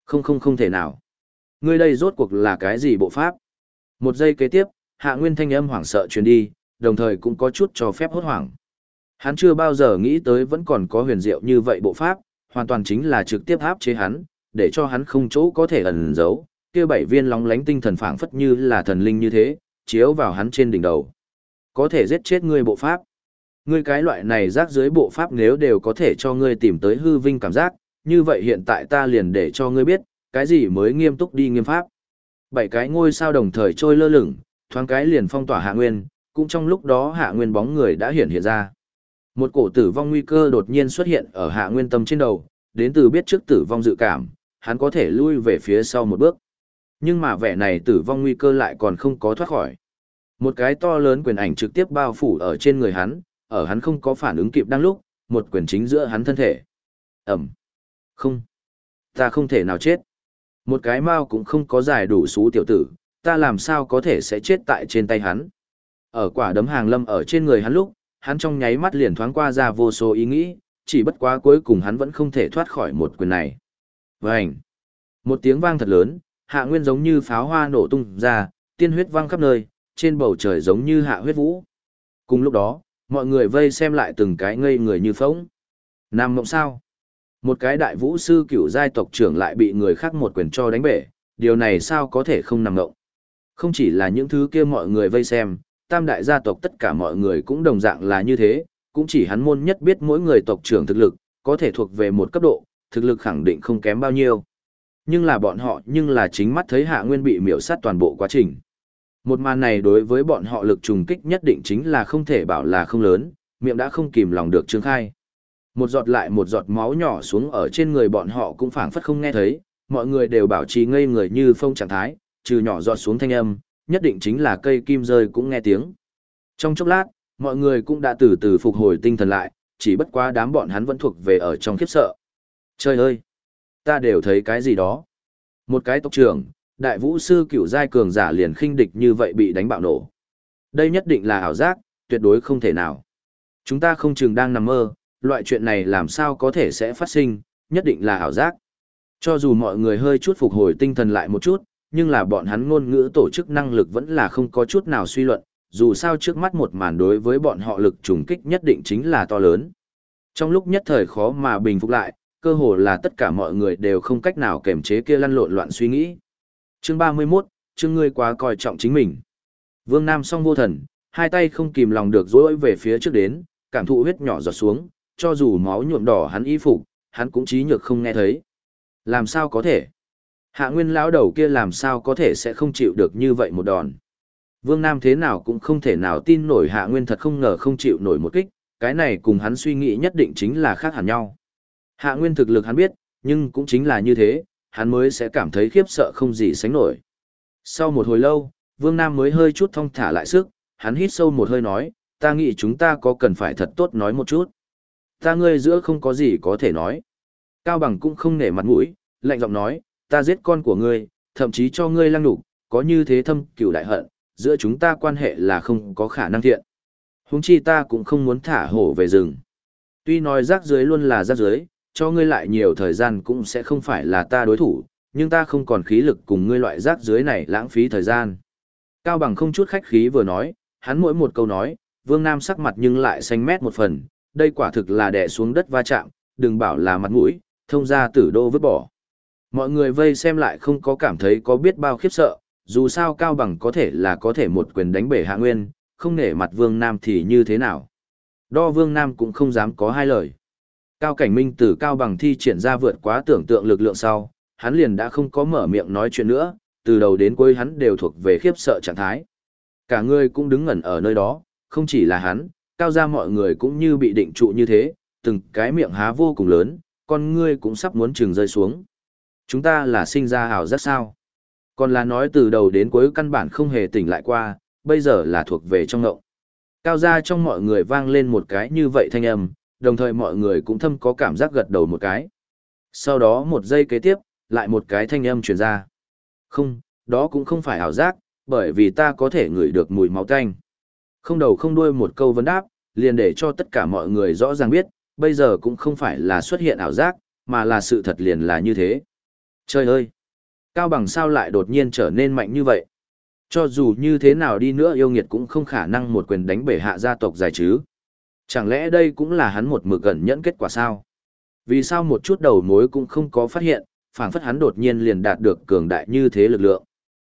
Không không không thể nào. Ngươi đây rốt cuộc là cái gì bộ pháp? Một giây kế tiếp, hạ nguyên thanh âm hoảng sợ truyền đi, đồng thời cũng có chút cho phép hốt hoảng. Hắn chưa bao giờ nghĩ tới vẫn còn có huyền diệu như vậy bộ pháp, hoàn toàn chính là trực tiếp áp chế hắn, để cho hắn không chỗ có thể ẩn giấu, kia bảy viên lóng lánh tinh thần phảng phất như là thần linh như thế, chiếu vào hắn trên đỉnh đầu. Có thể giết chết ngươi bộ pháp. Ngươi cái loại này rác dưới bộ pháp nếu đều có thể cho ngươi tìm tới hư vinh cảm giác, như vậy hiện tại ta liền để cho ngươi biết, cái gì mới nghiêm túc đi nghiêm pháp. Bảy cái ngôi sao đồng thời trôi lơ lửng, thoáng cái liền phong tỏa hạ nguyên, cũng trong lúc đó hạ nguyên bóng người đã hiện hiện ra. Một cổ tử vong nguy cơ đột nhiên xuất hiện ở hạ nguyên tâm trên đầu, đến từ biết trước tử vong dự cảm, hắn có thể lui về phía sau một bước. Nhưng mà vẻ này tử vong nguy cơ lại còn không có thoát khỏi. Một cái to lớn quyền ảnh trực tiếp bao phủ ở trên người hắn, ở hắn không có phản ứng kịp đang lúc, một quyền chính giữa hắn thân thể. Ẩm. Không. Ta không thể nào chết. Một cái mao cũng không có giải đủ số tiểu tử, ta làm sao có thể sẽ chết tại trên tay hắn. Ở quả đấm hàng lâm ở trên người hắn lúc, hắn trong nháy mắt liền thoáng qua ra vô số ý nghĩ, chỉ bất quá cuối cùng hắn vẫn không thể thoát khỏi một quyền này. Vành! Một tiếng vang thật lớn, hạ nguyên giống như pháo hoa nổ tung ra, tiên huyết vang khắp nơi, trên bầu trời giống như hạ huyết vũ. Cùng lúc đó, mọi người vây xem lại từng cái ngây người như phóng. Nam mộng sao? Một cái đại vũ sư cửu giai tộc trưởng lại bị người khác một quyền cho đánh bể, điều này sao có thể không nằm ngộng. Không chỉ là những thứ kia mọi người vây xem, tam đại gia tộc tất cả mọi người cũng đồng dạng là như thế, cũng chỉ hắn môn nhất biết mỗi người tộc trưởng thực lực, có thể thuộc về một cấp độ, thực lực khẳng định không kém bao nhiêu. Nhưng là bọn họ nhưng là chính mắt thấy hạ nguyên bị miểu sát toàn bộ quá trình. Một màn này đối với bọn họ lực trùng kích nhất định chính là không thể bảo là không lớn, miệng đã không kìm lòng được trương khai. Một giọt lại một giọt máu nhỏ xuống ở trên người bọn họ cũng phảng phất không nghe thấy, mọi người đều bảo trì ngây người như phong trạng thái, trừ nhỏ giọt xuống thanh âm, nhất định chính là cây kim rơi cũng nghe tiếng. Trong chốc lát, mọi người cũng đã từ từ phục hồi tinh thần lại, chỉ bất quá đám bọn hắn vẫn thuộc về ở trong khiếp sợ. Trời ơi! Ta đều thấy cái gì đó. Một cái tộc trưởng, đại vũ sư cựu giai cường giả liền khinh địch như vậy bị đánh bạo nổ. Đây nhất định là ảo giác, tuyệt đối không thể nào. Chúng ta không chừng đang nằm mơ, loại chuyện này làm sao có thể sẽ phát sinh, nhất định là ảo giác. Cho dù mọi người hơi chút phục hồi tinh thần lại một chút, nhưng là bọn hắn ngôn ngữ tổ chức năng lực vẫn là không có chút nào suy luận, dù sao trước mắt một màn đối với bọn họ lực trùng kích nhất định chính là to lớn. Trong lúc nhất thời khó mà bình phục lại, cơ hồ là tất cả mọi người đều không cách nào kềm chế kia lăn lộn loạn suy nghĩ. Chương 31, chương ngươi quá coi trọng chính mình. Vương Nam song vô thần, hai tay không kìm lòng được dối về phía trước đến, cảm thụ huyết nhỏ giọt xuống, cho dù máu nhuộm đỏ hắn y phục, hắn cũng trí nhược không nghe thấy. Làm sao có thể? Hạ nguyên lão đầu kia làm sao có thể sẽ không chịu được như vậy một đòn. Vương Nam thế nào cũng không thể nào tin nổi hạ nguyên thật không ngờ không chịu nổi một kích, cái này cùng hắn suy nghĩ nhất định chính là khác hẳn nhau. Hạ nguyên thực lực hắn biết, nhưng cũng chính là như thế, hắn mới sẽ cảm thấy khiếp sợ không gì sánh nổi. Sau một hồi lâu, Vương Nam mới hơi chút thong thả lại sức, hắn hít sâu một hơi nói, ta nghĩ chúng ta có cần phải thật tốt nói một chút. Ta ngươi giữa không có gì có thể nói. Cao Bằng cũng không nể mặt mũi, lạnh giọng nói, ta giết con của ngươi, thậm chí cho ngươi lăng đục, có như thế thâm cửu đại hận, giữa chúng ta quan hệ là không có khả năng thiện. Huống chi ta cũng không muốn thả hổ về rừng. Tuy nói rác dưới luôn là rác dưới, cho ngươi lại nhiều thời gian cũng sẽ không phải là ta đối thủ, nhưng ta không còn khí lực cùng ngươi loại rác dưới này lãng phí thời gian. Cao bằng không chút khách khí vừa nói, hắn mỗi một câu nói, vương nam sắc mặt nhưng lại xanh mét một phần, đây quả thực là đè xuống đất va chạm, đừng bảo là mặt mũi, thông ra tử đô vứt bỏ. Mọi người vây xem lại không có cảm thấy có biết bao khiếp sợ, dù sao Cao Bằng có thể là có thể một quyền đánh bể hạ nguyên, không nể mặt Vương Nam thì như thế nào. Đo Vương Nam cũng không dám có hai lời. Cao Cảnh Minh từ Cao Bằng thi triển ra vượt quá tưởng tượng lực lượng sau, hắn liền đã không có mở miệng nói chuyện nữa, từ đầu đến cuối hắn đều thuộc về khiếp sợ trạng thái. Cả người cũng đứng ngẩn ở nơi đó, không chỉ là hắn, cao ra mọi người cũng như bị định trụ như thế, từng cái miệng há vô cùng lớn, con ngươi cũng sắp muốn chừng rơi xuống. Chúng ta là sinh ra ảo giác sao. Còn là nói từ đầu đến cuối căn bản không hề tỉnh lại qua, bây giờ là thuộc về trong ngộng. Cao ra trong mọi người vang lên một cái như vậy thanh âm, đồng thời mọi người cũng thâm có cảm giác gật đầu một cái. Sau đó một giây kế tiếp, lại một cái thanh âm truyền ra. Không, đó cũng không phải ảo giác, bởi vì ta có thể ngửi được mùi máu tanh. Không đầu không đuôi một câu vấn đáp, liền để cho tất cả mọi người rõ ràng biết, bây giờ cũng không phải là xuất hiện ảo giác, mà là sự thật liền là như thế. Trời ơi! Cao bằng sao lại đột nhiên trở nên mạnh như vậy? Cho dù như thế nào đi nữa yêu nghiệt cũng không khả năng một quyền đánh bể hạ gia tộc dài chứ. Chẳng lẽ đây cũng là hắn một mực gần nhẫn kết quả sao? Vì sao một chút đầu mối cũng không có phát hiện, phảng phất hắn đột nhiên liền đạt được cường đại như thế lực lượng.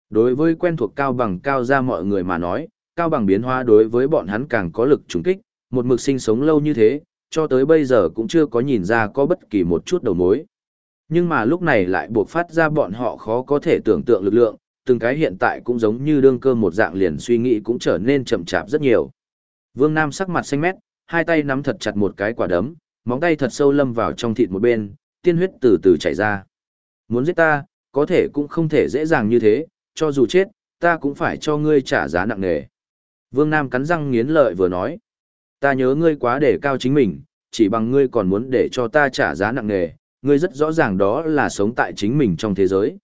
Đối với quen thuộc cao bằng cao gia mọi người mà nói, cao bằng biến hóa đối với bọn hắn càng có lực trùng kích, một mực sinh sống lâu như thế, cho tới bây giờ cũng chưa có nhìn ra có bất kỳ một chút đầu mối. Nhưng mà lúc này lại buộc phát ra bọn họ khó có thể tưởng tượng lực lượng, từng cái hiện tại cũng giống như đương cơ một dạng liền suy nghĩ cũng trở nên chậm chạp rất nhiều. Vương Nam sắc mặt xanh mét, hai tay nắm thật chặt một cái quả đấm, móng tay thật sâu lâm vào trong thịt một bên, tiên huyết từ từ chảy ra. Muốn giết ta, có thể cũng không thể dễ dàng như thế, cho dù chết, ta cũng phải cho ngươi trả giá nặng nề. Vương Nam cắn răng nghiến lợi vừa nói, ta nhớ ngươi quá để cao chính mình, chỉ bằng ngươi còn muốn để cho ta trả giá nặng nề, ngươi rất rõ ràng đó là sống tại chính mình trong thế giới.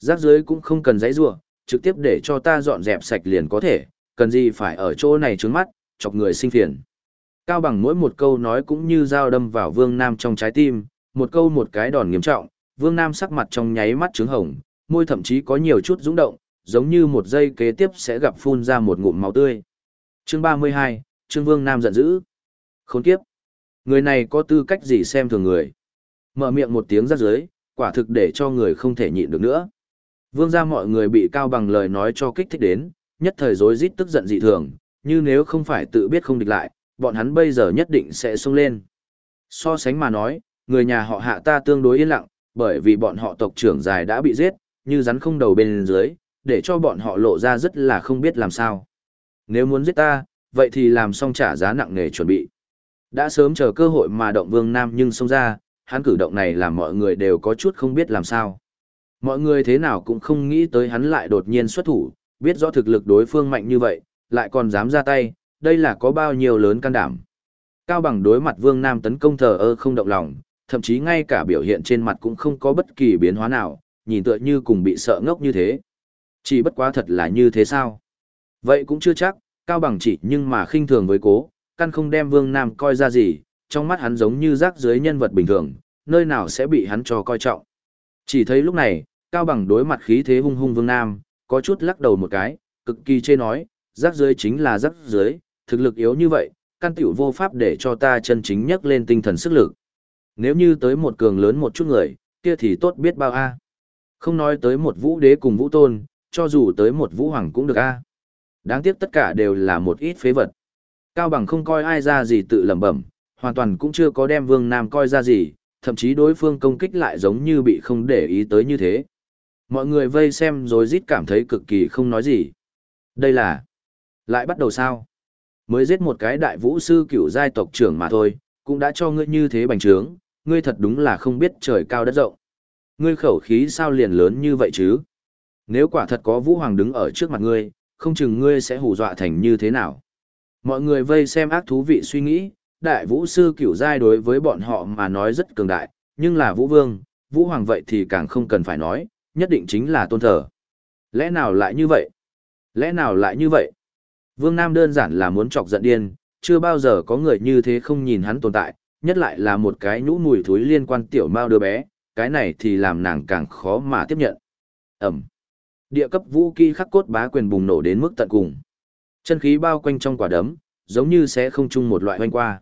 Rác giới cũng không cần giấy rua, trực tiếp để cho ta dọn dẹp sạch liền có thể, cần gì phải ở chỗ này trướng mắt, chọc người sinh phiền. Cao bằng mỗi một câu nói cũng như dao đâm vào Vương Nam trong trái tim, một câu một cái đòn nghiêm trọng, Vương Nam sắc mặt trong nháy mắt trướng hồng, môi thậm chí có nhiều chút rung động, giống như một giây kế tiếp sẽ gặp phun ra một ngụm máu tươi. Chương 32, Trương Vương Nam giận dữ. Khốn kiếp. Người này có tư cách gì xem thường người. Mở miệng một tiếng rắc dưới, quả thực để cho người không thể nhịn được nữa. Vương gia mọi người bị cao bằng lời nói cho kích thích đến, nhất thời rối rít tức giận dị thường, như nếu không phải tự biết không địch lại, bọn hắn bây giờ nhất định sẽ xông lên. So sánh mà nói, người nhà họ hạ ta tương đối yên lặng, bởi vì bọn họ tộc trưởng dài đã bị giết, như rắn không đầu bên dưới, để cho bọn họ lộ ra rất là không biết làm sao. Nếu muốn giết ta, vậy thì làm xong trả giá nặng nề chuẩn bị. Đã sớm chờ cơ hội mà động vương nam nhưng xông ra, hắn cử động này làm mọi người đều có chút không biết làm sao. Mọi người thế nào cũng không nghĩ tới hắn lại đột nhiên xuất thủ, biết rõ thực lực đối phương mạnh như vậy, lại còn dám ra tay, đây là có bao nhiêu lớn can đảm. Cao bằng đối mặt vương nam tấn công thờ ơ không động lòng, thậm chí ngay cả biểu hiện trên mặt cũng không có bất kỳ biến hóa nào, nhìn tựa như cùng bị sợ ngốc như thế. Chỉ bất quá thật là như thế sao? Vậy cũng chưa chắc, Cao Bằng chỉ nhưng mà khinh thường với cố, căn không đem Vương Nam coi ra gì, trong mắt hắn giống như rác dưới nhân vật bình thường, nơi nào sẽ bị hắn cho coi trọng. Chỉ thấy lúc này, Cao Bằng đối mặt khí thế hung hung Vương Nam, có chút lắc đầu một cái, cực kỳ chê nói, rác dưới chính là rác dưới, thực lực yếu như vậy, căn tiểu vô pháp để cho ta chân chính nhắc lên tinh thần sức lực. Nếu như tới một cường lớn một chút người, kia thì tốt biết bao a. Không nói tới một vũ đế cùng vũ tôn, cho dù tới một vũ hoàng cũng được a. Đáng tiếc tất cả đều là một ít phế vật. Cao bằng không coi ai ra gì tự lẩm bẩm, hoàn toàn cũng chưa có đem vương nam coi ra gì, thậm chí đối phương công kích lại giống như bị không để ý tới như thế. Mọi người vây xem rồi rít cảm thấy cực kỳ không nói gì. Đây là... Lại bắt đầu sao? Mới giết một cái đại vũ sư cửu giai tộc trưởng mà thôi, cũng đã cho ngươi như thế bành trướng, ngươi thật đúng là không biết trời cao đất rộng. Ngươi khẩu khí sao liền lớn như vậy chứ? Nếu quả thật có Vũ Hoàng đứng ở trước mặt ngươi, không chừng ngươi sẽ hù dọa thành như thế nào. Mọi người vây xem ác thú vị suy nghĩ, đại vũ sư cửu giai đối với bọn họ mà nói rất cường đại, nhưng là Vũ Vương, Vũ Hoàng vậy thì càng không cần phải nói, nhất định chính là tôn thờ. Lẽ nào lại như vậy? Lẽ nào lại như vậy? Vương Nam đơn giản là muốn chọc giận điên, chưa bao giờ có người như thế không nhìn hắn tồn tại, nhất lại là một cái nhũ mùi thối liên quan tiểu mao đứa bé, cái này thì làm nàng càng khó mà tiếp nhận. Ẩm. Địa cấp vũ khí khắc cốt bá quyền bùng nổ đến mức tận cùng. Chân khí bao quanh trong quả đấm, giống như sẽ không chung một loại hoanh qua.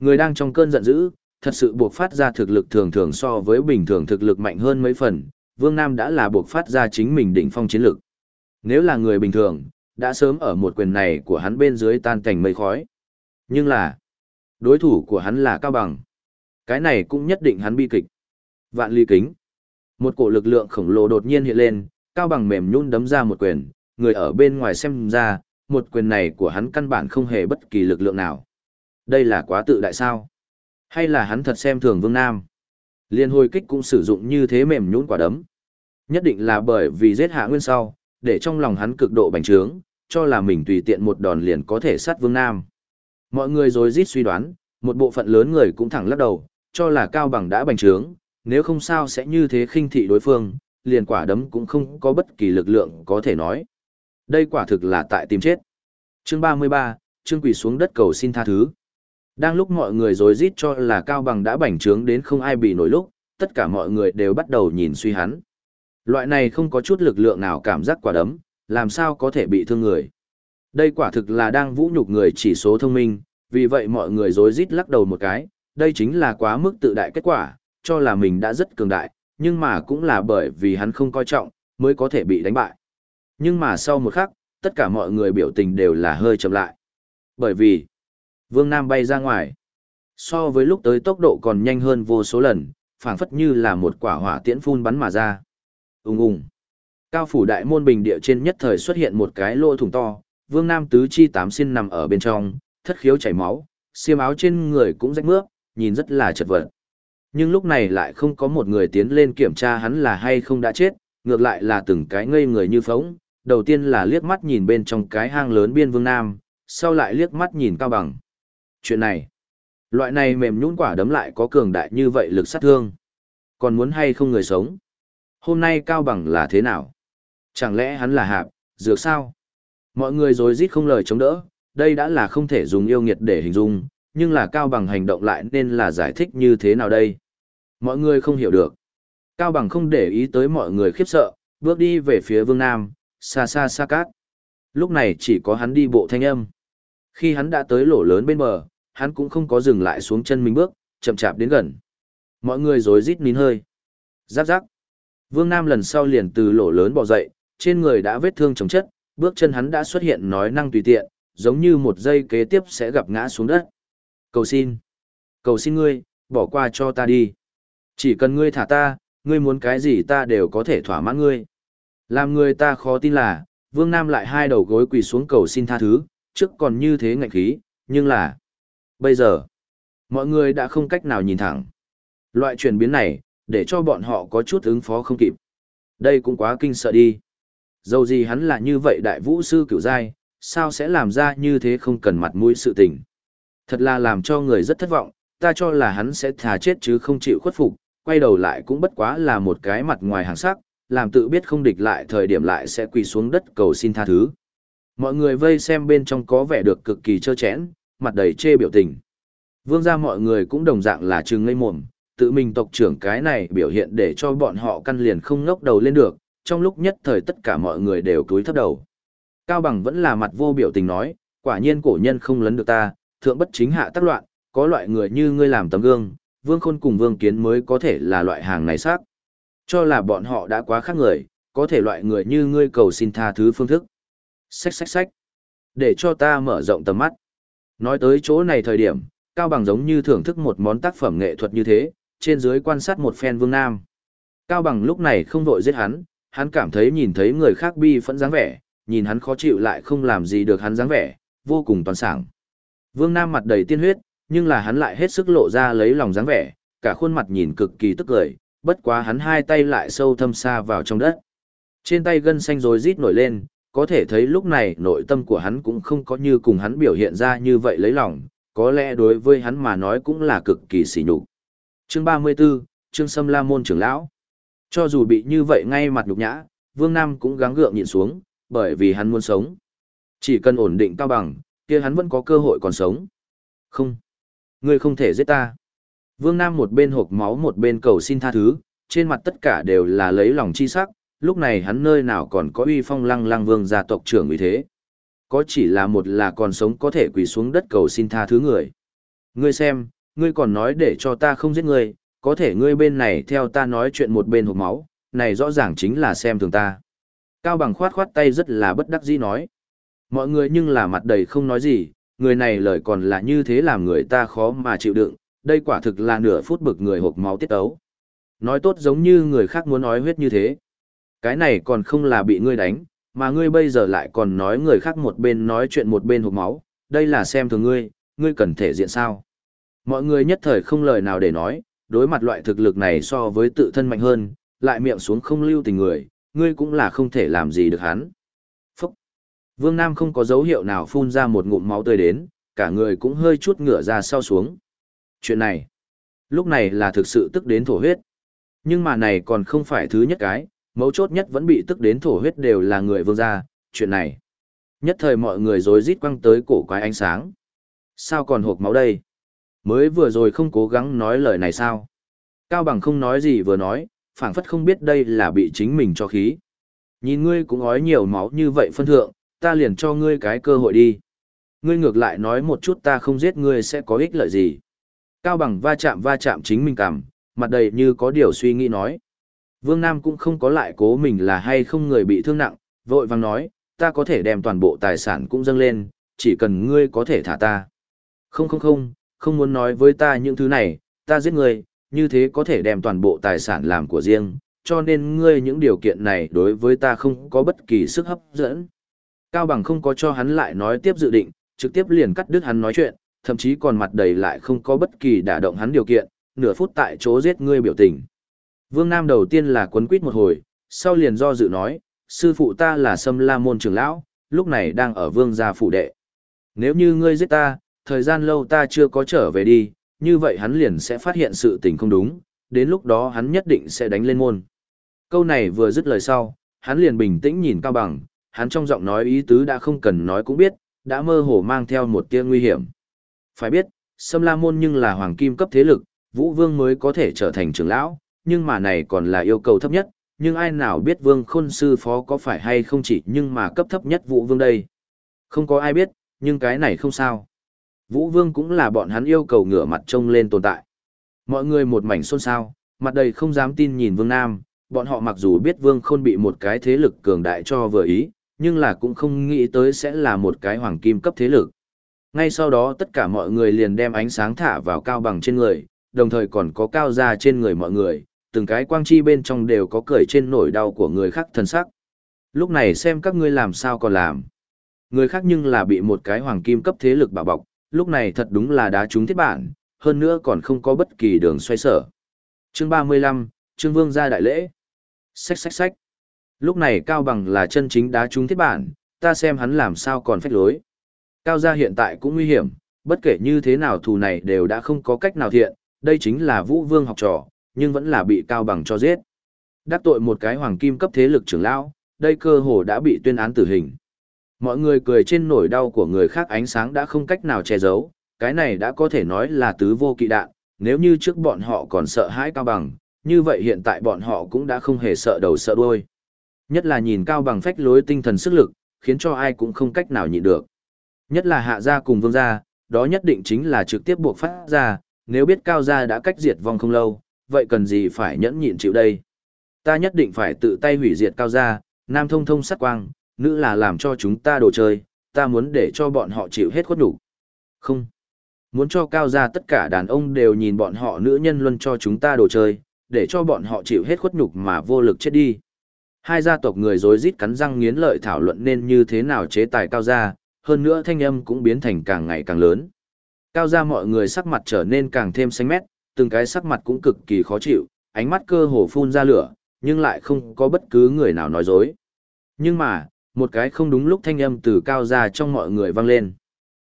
Người đang trong cơn giận dữ, thật sự buộc phát ra thực lực thường thường so với bình thường thực lực mạnh hơn mấy phần, Vương Nam đã là buộc phát ra chính mình đỉnh phong chiến lực. Nếu là người bình thường, đã sớm ở một quyền này của hắn bên dưới tan cảnh mây khói. Nhưng là, đối thủ của hắn là Cao Bằng. Cái này cũng nhất định hắn bi kịch. Vạn ly kính. Một cổ lực lượng khổng lồ đột nhiên hiện lên, Cao Bằng mềm nhún đấm ra một quyền, người ở bên ngoài xem ra, một quyền này của hắn căn bản không hề bất kỳ lực lượng nào. Đây là quá tự đại sao? Hay là hắn thật xem thường Vương Nam? Liên hồi kích cũng sử dụng như thế mềm nhũn quả đấm. Nhất định là bởi vì giết hạ nguyên sau, để trong lòng hắn cực độ bành trướng, cho là mình tùy tiện một đòn liền có thể sát Vương Nam. Mọi người rồi rít suy đoán, một bộ phận lớn người cũng thẳng lắc đầu, cho là Cao Bằng đã bành trướng, nếu không sao sẽ như thế khinh thị đối phương, liền quả đấm cũng không có bất kỳ lực lượng có thể nói. Đây quả thực là tại tìm chết. Chương 33, Trương quỳ xuống đất cầu xin tha thứ. Đang lúc mọi người rối rít cho là Cao Bằng đã bành trướng đến không ai bị nổi lúc, tất cả mọi người đều bắt đầu nhìn suy hắn. Loại này không có chút lực lượng nào cảm giác quả đấm, làm sao có thể bị thương người. Đây quả thực là đang vũ nhục người chỉ số thông minh, vì vậy mọi người rối rít lắc đầu một cái, đây chính là quá mức tự đại kết quả, cho là mình đã rất cường đại, nhưng mà cũng là bởi vì hắn không coi trọng, mới có thể bị đánh bại. Nhưng mà sau một khắc, tất cả mọi người biểu tình đều là hơi chậm lại. Bởi vì, Vương Nam bay ra ngoài. So với lúc tới tốc độ còn nhanh hơn vô số lần, phảng phất như là một quả hỏa tiễn phun bắn mà ra. Ùng ùng. Cao phủ đại môn bình địa trên nhất thời xuất hiện một cái lỗ thủng to, Vương Nam tứ chi tám xin nằm ở bên trong, thất khiếu chảy máu, xiêm áo trên người cũng rách mướp, nhìn rất là chật vật. Nhưng lúc này lại không có một người tiến lên kiểm tra hắn là hay không đã chết, ngược lại là từng cái ngây người như phóng, đầu tiên là liếc mắt nhìn bên trong cái hang lớn biên vương nam, sau lại liếc mắt nhìn cao bằng. Chuyện này, loại này mềm nhũn quả đấm lại có cường đại như vậy lực sát thương. Còn muốn hay không người sống? Hôm nay cao bằng là thế nào? Chẳng lẽ hắn là hạp, dược sao? Mọi người rồi rít không lời chống đỡ, đây đã là không thể dùng yêu nghiệt để hình dung, nhưng là cao bằng hành động lại nên là giải thích như thế nào đây? Mọi người không hiểu được. Cao bằng không để ý tới mọi người khiếp sợ, bước đi về phía vương nam, xa xa xa cát. Lúc này chỉ có hắn đi bộ thanh âm. Khi hắn đã tới lỗ lớn bên bờ, hắn cũng không có dừng lại xuống chân mình bước, chậm chạp đến gần. Mọi người rối rít nín hơi. Giáp giáp. Vương Nam lần sau liền từ lỗ lớn bò dậy, trên người đã vết thương chồng chất, bước chân hắn đã xuất hiện nói năng tùy tiện, giống như một giây kế tiếp sẽ gặp ngã xuống đất. Cầu xin. Cầu xin ngươi, bỏ qua cho ta đi. Chỉ cần ngươi thả ta, ngươi muốn cái gì ta đều có thể thỏa mãn ngươi. Làm người ta khó tin là, Vương Nam lại hai đầu gối quỳ xuống cầu xin tha thứ, trước còn như thế ngạnh khí, nhưng là... Bây giờ, mọi người đã không cách nào nhìn thẳng. Loại chuyển biến này, để cho bọn họ có chút ứng phó không kịp. Đây cũng quá kinh sợ đi. Dầu gì hắn là như vậy đại vũ sư cửu giai, sao sẽ làm ra như thế không cần mặt mũi sự tình. Thật là làm cho người rất thất vọng, ta cho là hắn sẽ thà chết chứ không chịu khuất phục, quay đầu lại cũng bất quá là một cái mặt ngoài hàng sắc, làm tự biết không địch lại thời điểm lại sẽ quỳ xuống đất cầu xin tha thứ. Mọi người vây xem bên trong có vẻ được cực kỳ trơ chẽn, mặt đầy chê biểu tình. Vương gia mọi người cũng đồng dạng là trừng ngây mồm, tự mình tộc trưởng cái này biểu hiện để cho bọn họ căn liền không ngốc đầu lên được, trong lúc nhất thời tất cả mọi người đều cúi thấp đầu. Cao Bằng vẫn là mặt vô biểu tình nói, quả nhiên cổ nhân không lấn được ta, thượng bất chính hạ tác loạn, có loại người như ngươi làm tấm gương, vương khôn cùng vương kiến mới có thể là loại hàng này xác. Cho là bọn họ đã quá khác người, có thể loại người như ngươi cầu xin tha thứ phương thức. Xách xách xách. Để cho ta mở rộng tầm mắt. Nói tới chỗ này thời điểm, Cao Bằng giống như thưởng thức một món tác phẩm nghệ thuật như thế, trên dưới quan sát một phen Vương Nam. Cao Bằng lúc này không vội giết hắn, hắn cảm thấy nhìn thấy người khác bi phẫn dáng vẻ, nhìn hắn khó chịu lại không làm gì được hắn dáng vẻ, vô cùng toàn sảng. Vương Nam mặt đầy tiên huyết, nhưng là hắn lại hết sức lộ ra lấy lòng dáng vẻ, cả khuôn mặt nhìn cực kỳ tức cười, bất quá hắn hai tay lại sâu thâm xa vào trong đất. Trên tay gân xanh rồi rít nổi lên, có thể thấy lúc này nội tâm của hắn cũng không có như cùng hắn biểu hiện ra như vậy lấy lòng, có lẽ đối với hắn mà nói cũng là cực kỳ sỉ nhục. Chương 34, Trương Sâm La Môn trưởng lão. Cho dù bị như vậy ngay mặt nhục nhã, Vương Nam cũng gắng gượng nhịn xuống, bởi vì hắn muốn sống. Chỉ cần ổn định cao bằng, kia hắn vẫn có cơ hội còn sống. Không. Ngươi không thể giết ta. Vương Nam một bên hộp máu một bên cầu xin tha thứ, trên mặt tất cả đều là lấy lòng chi sắc, lúc này hắn nơi nào còn có uy phong lăng lăng vương gia tộc trưởng uy thế. Có chỉ là một là còn sống có thể quỳ xuống đất cầu xin tha thứ người. Ngươi xem, ngươi còn nói để cho ta không giết ngươi, có thể ngươi bên này theo ta nói chuyện một bên hộp máu, này rõ ràng chính là xem thường ta. Cao bằng khoát khoát tay rất là bất đắc dĩ nói. Mọi người nhưng là mặt đầy không nói gì, người này lời còn là như thế làm người ta khó mà chịu đựng, đây quả thực là nửa phút bực người hộp máu tiết ấu. Nói tốt giống như người khác muốn nói huyết như thế. Cái này còn không là bị ngươi đánh, mà ngươi bây giờ lại còn nói người khác một bên nói chuyện một bên hộp máu, đây là xem thường ngươi, ngươi cần thể diện sao. Mọi người nhất thời không lời nào để nói, đối mặt loại thực lực này so với tự thân mạnh hơn, lại miệng xuống không lưu tình người, ngươi cũng là không thể làm gì được hắn. Phúc! Vương Nam không có dấu hiệu nào phun ra một ngụm máu tươi đến, cả người cũng hơi chút ngửa ra sau xuống. Chuyện này, lúc này là thực sự tức đến thổ huyết. Nhưng mà này còn không phải thứ nhất cái, mấu chốt nhất vẫn bị tức đến thổ huyết đều là người vương gia, chuyện này. Nhất thời mọi người rối rít quăng tới cổ quái ánh sáng. Sao còn hộp máu đây? Mới vừa rồi không cố gắng nói lời này sao? Cao bằng không nói gì vừa nói, phảng phất không biết đây là bị chính mình cho khí. Nhìn ngươi cũng ói nhiều máu như vậy phân thượng, ta liền cho ngươi cái cơ hội đi. Ngươi ngược lại nói một chút ta không giết ngươi sẽ có ích lợi gì. Cao bằng va chạm va chạm chính mình cảm, mặt đầy như có điều suy nghĩ nói. Vương Nam cũng không có lại cố mình là hay không người bị thương nặng, vội vàng nói, ta có thể đem toàn bộ tài sản cũng dâng lên, chỉ cần ngươi có thể thả ta. Không không không, không muốn nói với ta những thứ này, ta giết ngươi, như thế có thể đem toàn bộ tài sản làm của riêng, cho nên ngươi những điều kiện này đối với ta không có bất kỳ sức hấp dẫn. Cao Bằng không có cho hắn lại nói tiếp dự định, trực tiếp liền cắt đứt hắn nói chuyện, thậm chí còn mặt đầy lại không có bất kỳ đả động hắn điều kiện, nửa phút tại chỗ giết ngươi biểu tình. Vương Nam đầu tiên là quấn quýt một hồi, sau liền do dự nói, sư phụ ta là Sâm La Môn trưởng lão, lúc này đang ở vương gia phủ đệ. Nếu như ngươi giết ta, thời gian lâu ta chưa có trở về đi, như vậy hắn liền sẽ phát hiện sự tình không đúng, đến lúc đó hắn nhất định sẽ đánh lên môn. Câu này vừa dứt lời sau, hắn liền bình tĩnh nhìn Cao Bằng, hắn trong giọng nói ý tứ đã không cần nói cũng biết, đã mơ hồ mang theo một tia nguy hiểm. Phải biết, Sâm La Môn nhưng là hoàng kim cấp thế lực, Vũ Vương mới có thể trở thành trưởng lão, nhưng mà này còn là yêu cầu thấp nhất, nhưng ai nào biết Vương Khôn Sư Phó có phải hay không chỉ nhưng mà cấp thấp nhất Vũ Vương đây. Không có ai biết, nhưng cái này không sao. Vũ Vương cũng là bọn hắn yêu cầu ngửa mặt trông lên tồn tại. Mọi người một mảnh xôn xao, mặt đầy không dám tin nhìn Vương Nam, bọn họ mặc dù biết Vương Khôn bị một cái thế lực cường đại cho vừa ý, nhưng là cũng không nghĩ tới sẽ là một cái hoàng kim cấp thế lực. Ngay sau đó tất cả mọi người liền đem ánh sáng thả vào cao bằng trên người, đồng thời còn có cao ra trên người mọi người, từng cái quang chi bên trong đều có cười trên nỗi đau của người khác thân sắc. Lúc này xem các ngươi làm sao còn làm. Người khác nhưng là bị một cái hoàng kim cấp thế lực bảo bọc, lúc này thật đúng là đá trúng thiết bản, hơn nữa còn không có bất kỳ đường xoay sở. Chương 35, Trương Vương ra đại lễ. Xách xách xách. Lúc này Cao Bằng là chân chính đá trúng thiết bản, ta xem hắn làm sao còn phách lối. Cao gia hiện tại cũng nguy hiểm, bất kể như thế nào thù này đều đã không có cách nào thiện, đây chính là Vũ Vương học trò, nhưng vẫn là bị Cao Bằng cho giết. Đắc tội một cái hoàng kim cấp thế lực trưởng lão, đây cơ hồ đã bị tuyên án tử hình. Mọi người cười trên nỗi đau của người khác ánh sáng đã không cách nào che giấu, cái này đã có thể nói là tứ vô kỵ đạn, nếu như trước bọn họ còn sợ hãi Cao Bằng, như vậy hiện tại bọn họ cũng đã không hề sợ đầu sợ đuôi. Nhất là nhìn Cao Bằng phách lối tinh thần sức lực, khiến cho ai cũng không cách nào nhịn được. Nhất là hạ gia cùng vương gia, đó nhất định chính là trực tiếp buộc phát ra, nếu biết cao gia đã cách diệt vong không lâu, vậy cần gì phải nhẫn nhịn chịu đây. Ta nhất định phải tự tay hủy diệt cao gia, nam thông thông sát quang, nữ là làm cho chúng ta đồ chơi, ta muốn để cho bọn họ chịu hết khuất đủ. Không. Muốn cho cao gia tất cả đàn ông đều nhìn bọn họ nữ nhân luân cho chúng ta đồ chơi, để cho bọn họ chịu hết khuất nhục mà vô lực chết đi. Hai gia tộc người rối rít cắn răng nghiến lợi thảo luận nên như thế nào chế tài cao gia, hơn nữa thanh âm cũng biến thành càng ngày càng lớn. Cao gia mọi người sắc mặt trở nên càng thêm xanh mét, từng cái sắc mặt cũng cực kỳ khó chịu, ánh mắt cơ hồ phun ra lửa, nhưng lại không có bất cứ người nào nói dối. Nhưng mà, một cái không đúng lúc thanh âm từ cao gia trong mọi người vang lên.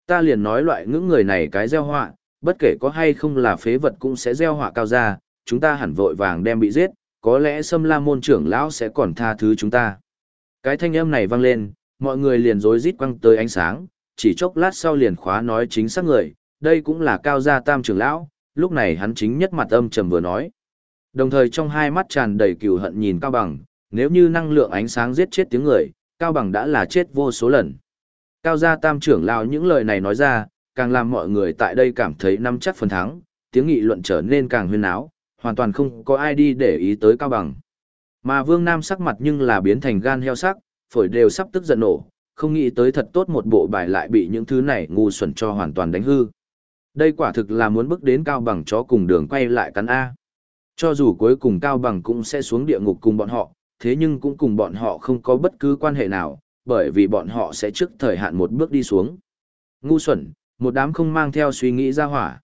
Ta liền nói loại ngưỡng người này cái gieo họa, bất kể có hay không là phế vật cũng sẽ gieo họa cao gia, chúng ta hẳn vội vàng đem bị giết, có lẽ Sâm La môn trưởng lão sẽ còn tha thứ chúng ta. Cái thanh âm này vang lên, mọi người liền rối rít quăng tới ánh sáng, chỉ chốc lát sau liền khóa nói chính xác người, đây cũng là cao gia tam trưởng lão, lúc này hắn chính nhất mặt âm trầm vừa nói. Đồng thời trong hai mắt tràn đầy cừu hận nhìn Cao Bằng, nếu như năng lượng ánh sáng giết chết tiếng người, Cao Bằng đã là chết vô số lần. Cao gia tam trưởng lão những lời này nói ra, càng làm mọi người tại đây cảm thấy nắm chắc phần thắng, tiếng nghị luận trở nên càng huyên áo, hoàn toàn không có ai đi để ý tới Cao Bằng. Mà Vương Nam sắc mặt nhưng là biến thành gan heo sắc, phổi đều sắp tức giận nổ, không nghĩ tới thật tốt một bộ bài lại bị những thứ này ngu xuẩn cho hoàn toàn đánh hư. Đây quả thực là muốn bước đến Cao Bằng chó cùng đường quay lại cắn A. Cho dù cuối cùng Cao Bằng cũng sẽ xuống địa ngục cùng bọn họ, thế nhưng cũng cùng bọn họ không có bất cứ quan hệ nào, bởi vì bọn họ sẽ trước thời hạn một bước đi xuống. Ngu xuẩn, một đám không mang theo suy nghĩ ra hỏa.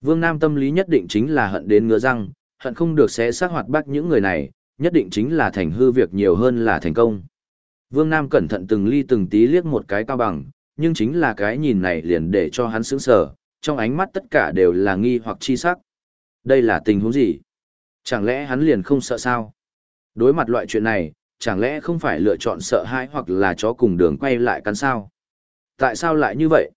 Vương Nam tâm lý nhất định chính là hận đến ngứa răng, hận không được sẽ sát hoạt bắt những người này, nhất định chính là thành hư việc nhiều hơn là thành công. Vương Nam cẩn thận từng ly từng tí liếc một cái cao bằng, nhưng chính là cái nhìn này liền để cho hắn sững sờ, trong ánh mắt tất cả đều là nghi hoặc chi sắc. Đây là tình huống gì? Chẳng lẽ hắn liền không sợ sao? Đối mặt loại chuyện này, chẳng lẽ không phải lựa chọn sợ hãi hoặc là chó cùng đường quay lại cắn sao? Tại sao lại như vậy?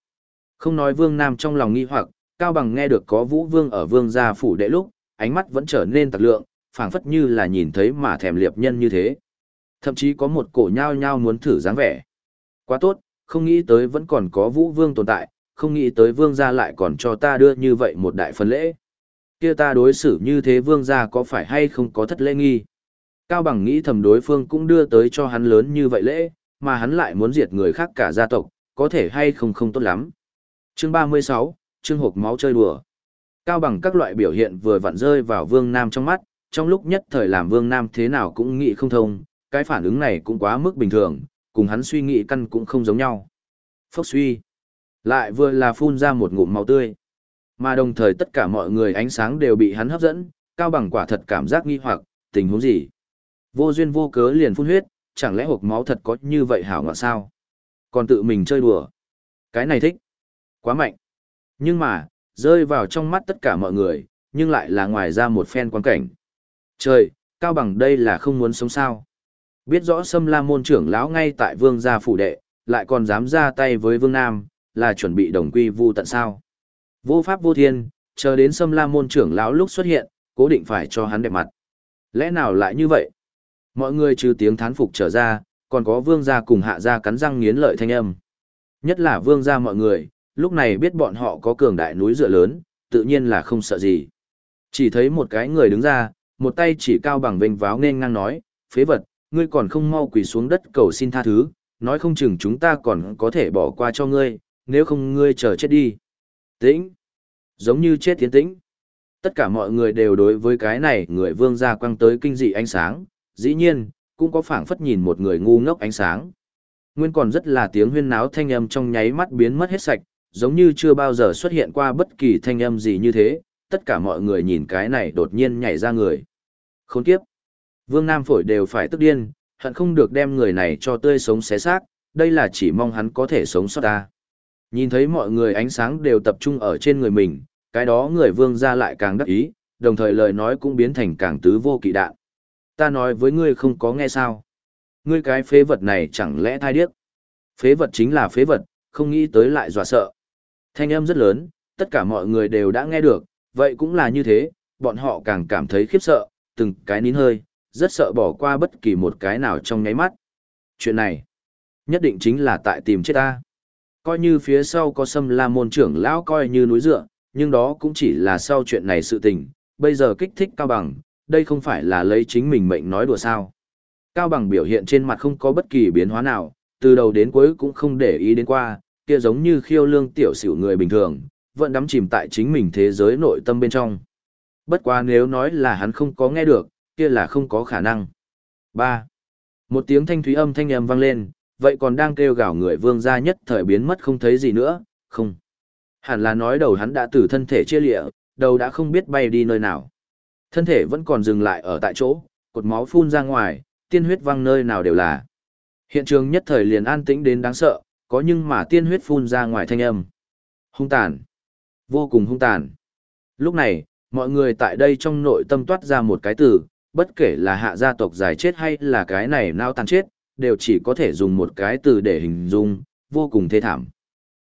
Không nói Vương Nam trong lòng nghi hoặc, Cao Bằng nghe được có Vũ Vương ở Vương gia phủ đệ lúc, ánh mắt vẫn trở nên tạc lượng, phảng phất như là nhìn thấy mà thèm liệp nhân như thế. Thậm chí có một cổ nhao nhao muốn thử dáng vẻ. Quá tốt, không nghĩ tới vẫn còn có Vũ Vương tồn tại, không nghĩ tới Vương gia lại còn cho ta đưa như vậy một đại phần lễ. Kia ta đối xử như thế Vương gia có phải hay không có thất lễ nghi? Cao Bằng nghĩ thầm đối phương cũng đưa tới cho hắn lớn như vậy lễ, mà hắn lại muốn diệt người khác cả gia tộc, có thể hay không không tốt lắm. Chương 36, chương hộp máu chơi đùa. Cao bằng các loại biểu hiện vừa vặn rơi vào Vương Nam trong mắt, trong lúc nhất thời làm Vương Nam thế nào cũng nghĩ không thông, cái phản ứng này cũng quá mức bình thường, cùng hắn suy nghĩ căn cũng không giống nhau. Phốc suy. Lại vừa là phun ra một ngụm máu tươi. Mà đồng thời tất cả mọi người ánh sáng đều bị hắn hấp dẫn, Cao bằng quả thật cảm giác nghi hoặc, tình huống gì? Vô duyên vô cớ liền phun huyết, chẳng lẽ hộp máu thật có như vậy hảo ngọt sao? Còn tự mình chơi đùa. Cái này thích. Quá mạnh. Nhưng mà, rơi vào trong mắt tất cả mọi người, nhưng lại là ngoài ra một phen quan cảnh. Trời, cao bằng đây là không muốn sống sao. Biết rõ Sâm La môn trưởng lão ngay tại vương gia phủ đệ, lại còn dám ra tay với vương nam, là chuẩn bị đồng quy vu tận sao. Vô pháp vô thiên, chờ đến Sâm La môn trưởng lão lúc xuất hiện, cố định phải cho hắn đẹp mặt. Lẽ nào lại như vậy? Mọi người trừ tiếng thán phục trở ra, còn có vương gia cùng hạ gia cắn răng nghiến lợi thanh âm. Nhất là vương gia mọi người, lúc này biết bọn họ có cường đại núi dựa lớn, tự nhiên là không sợ gì. Chỉ thấy một cái người đứng ra, một tay chỉ cao bằng vênh váo nên ngang nói, phế vật, ngươi còn không mau quỳ xuống đất cầu xin tha thứ, nói không chừng chúng ta còn có thể bỏ qua cho ngươi, nếu không ngươi chờ chết đi. Tĩnh. Giống như chết tiến tĩnh. Tất cả mọi người đều đối với cái này người vương gia quăng tới kinh dị ánh sáng, dĩ nhiên, cũng có phảng phất nhìn một người ngu ngốc ánh sáng. Nguyên còn rất là tiếng huyên náo thanh âm trong nháy mắt biến mất hết sạch, giống như chưa bao giờ xuất hiện qua bất kỳ thanh âm gì như thế, tất cả mọi người nhìn cái này đột nhiên nhảy ra người. Khốn kiếp! Vương Nam phổi đều phải tức điên, hận không được đem người này cho tươi sống xé xác, đây là chỉ mong hắn có thể sống sót ta. Nhìn thấy mọi người ánh sáng đều tập trung ở trên người mình, cái đó người vương ra lại càng đắc ý, đồng thời lời nói cũng biến thành càng tứ vô kỵ đạn. Ta nói với ngươi không có nghe sao. Ngươi cái phế vật này chẳng lẽ thai điếc. Phế vật chính là phế vật, không nghĩ tới lại dọa sợ. Thanh âm rất lớn, tất cả mọi người đều đã nghe được, vậy cũng là như thế, bọn họ càng cảm thấy khiếp sợ, từng cái nín hơi, rất sợ bỏ qua bất kỳ một cái nào trong nháy mắt. Chuyện này, nhất định chính là tại tìm chết ta. Coi như phía sau có sâm la môn trưởng lão coi như núi dựa, nhưng đó cũng chỉ là sau chuyện này sự tình, bây giờ kích thích cao bằng, đây không phải là lấy chính mình mệnh nói đùa sao. Cao bằng biểu hiện trên mặt không có bất kỳ biến hóa nào, từ đầu đến cuối cũng không để ý đến qua, kia giống như khiêu lương tiểu xỉu người bình thường, vẫn đắm chìm tại chính mình thế giới nội tâm bên trong. Bất quá nếu nói là hắn không có nghe được, kia là không có khả năng. 3. Một tiếng thanh thúy âm thanh âm vang lên, vậy còn đang kêu gào người vương gia nhất thời biến mất không thấy gì nữa, không. Hẳn là nói đầu hắn đã từ thân thể chia lịa, đầu đã không biết bay đi nơi nào. Thân thể vẫn còn dừng lại ở tại chỗ, cột máu phun ra ngoài, tiên huyết văng nơi nào đều là. Hiện trường nhất thời liền an tĩnh đến đáng sợ, có nhưng mà tiên huyết phun ra ngoài thanh âm. Hung tàn. Vô cùng hung tàn. Lúc này, mọi người tại đây trong nội tâm toát ra một cái từ, bất kể là hạ gia tộc dài chết hay là cái này nao tàn chết, đều chỉ có thể dùng một cái từ để hình dung, vô cùng thê thảm.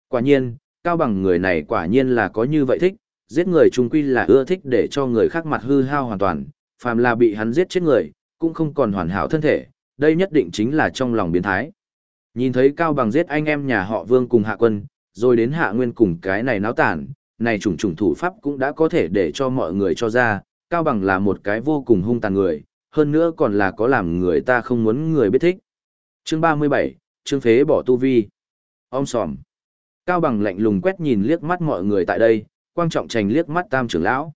Quả nhiên, cao bằng người này quả nhiên là có như vậy thích, giết người trung quy là ưa thích để cho người khác mặt hư hao hoàn toàn, phàm là bị hắn giết chết người, cũng không còn hoàn hảo thân thể, đây nhất định chính là trong lòng biến thái. Nhìn thấy cao bằng giết anh em nhà họ vương cùng hạ quân, rồi đến hạ nguyên cùng cái này náo tản, này trùng trùng thủ pháp cũng đã có thể để cho mọi người cho ra, cao bằng là một cái vô cùng hung tàn người, hơn nữa còn là có làm người ta không muốn người biết thích. Chương 37, chương phế bỏ tu vi. Om sòm. Cao bằng lạnh lùng quét nhìn liếc mắt mọi người tại đây, quang trọng trành liếc mắt tam trưởng lão.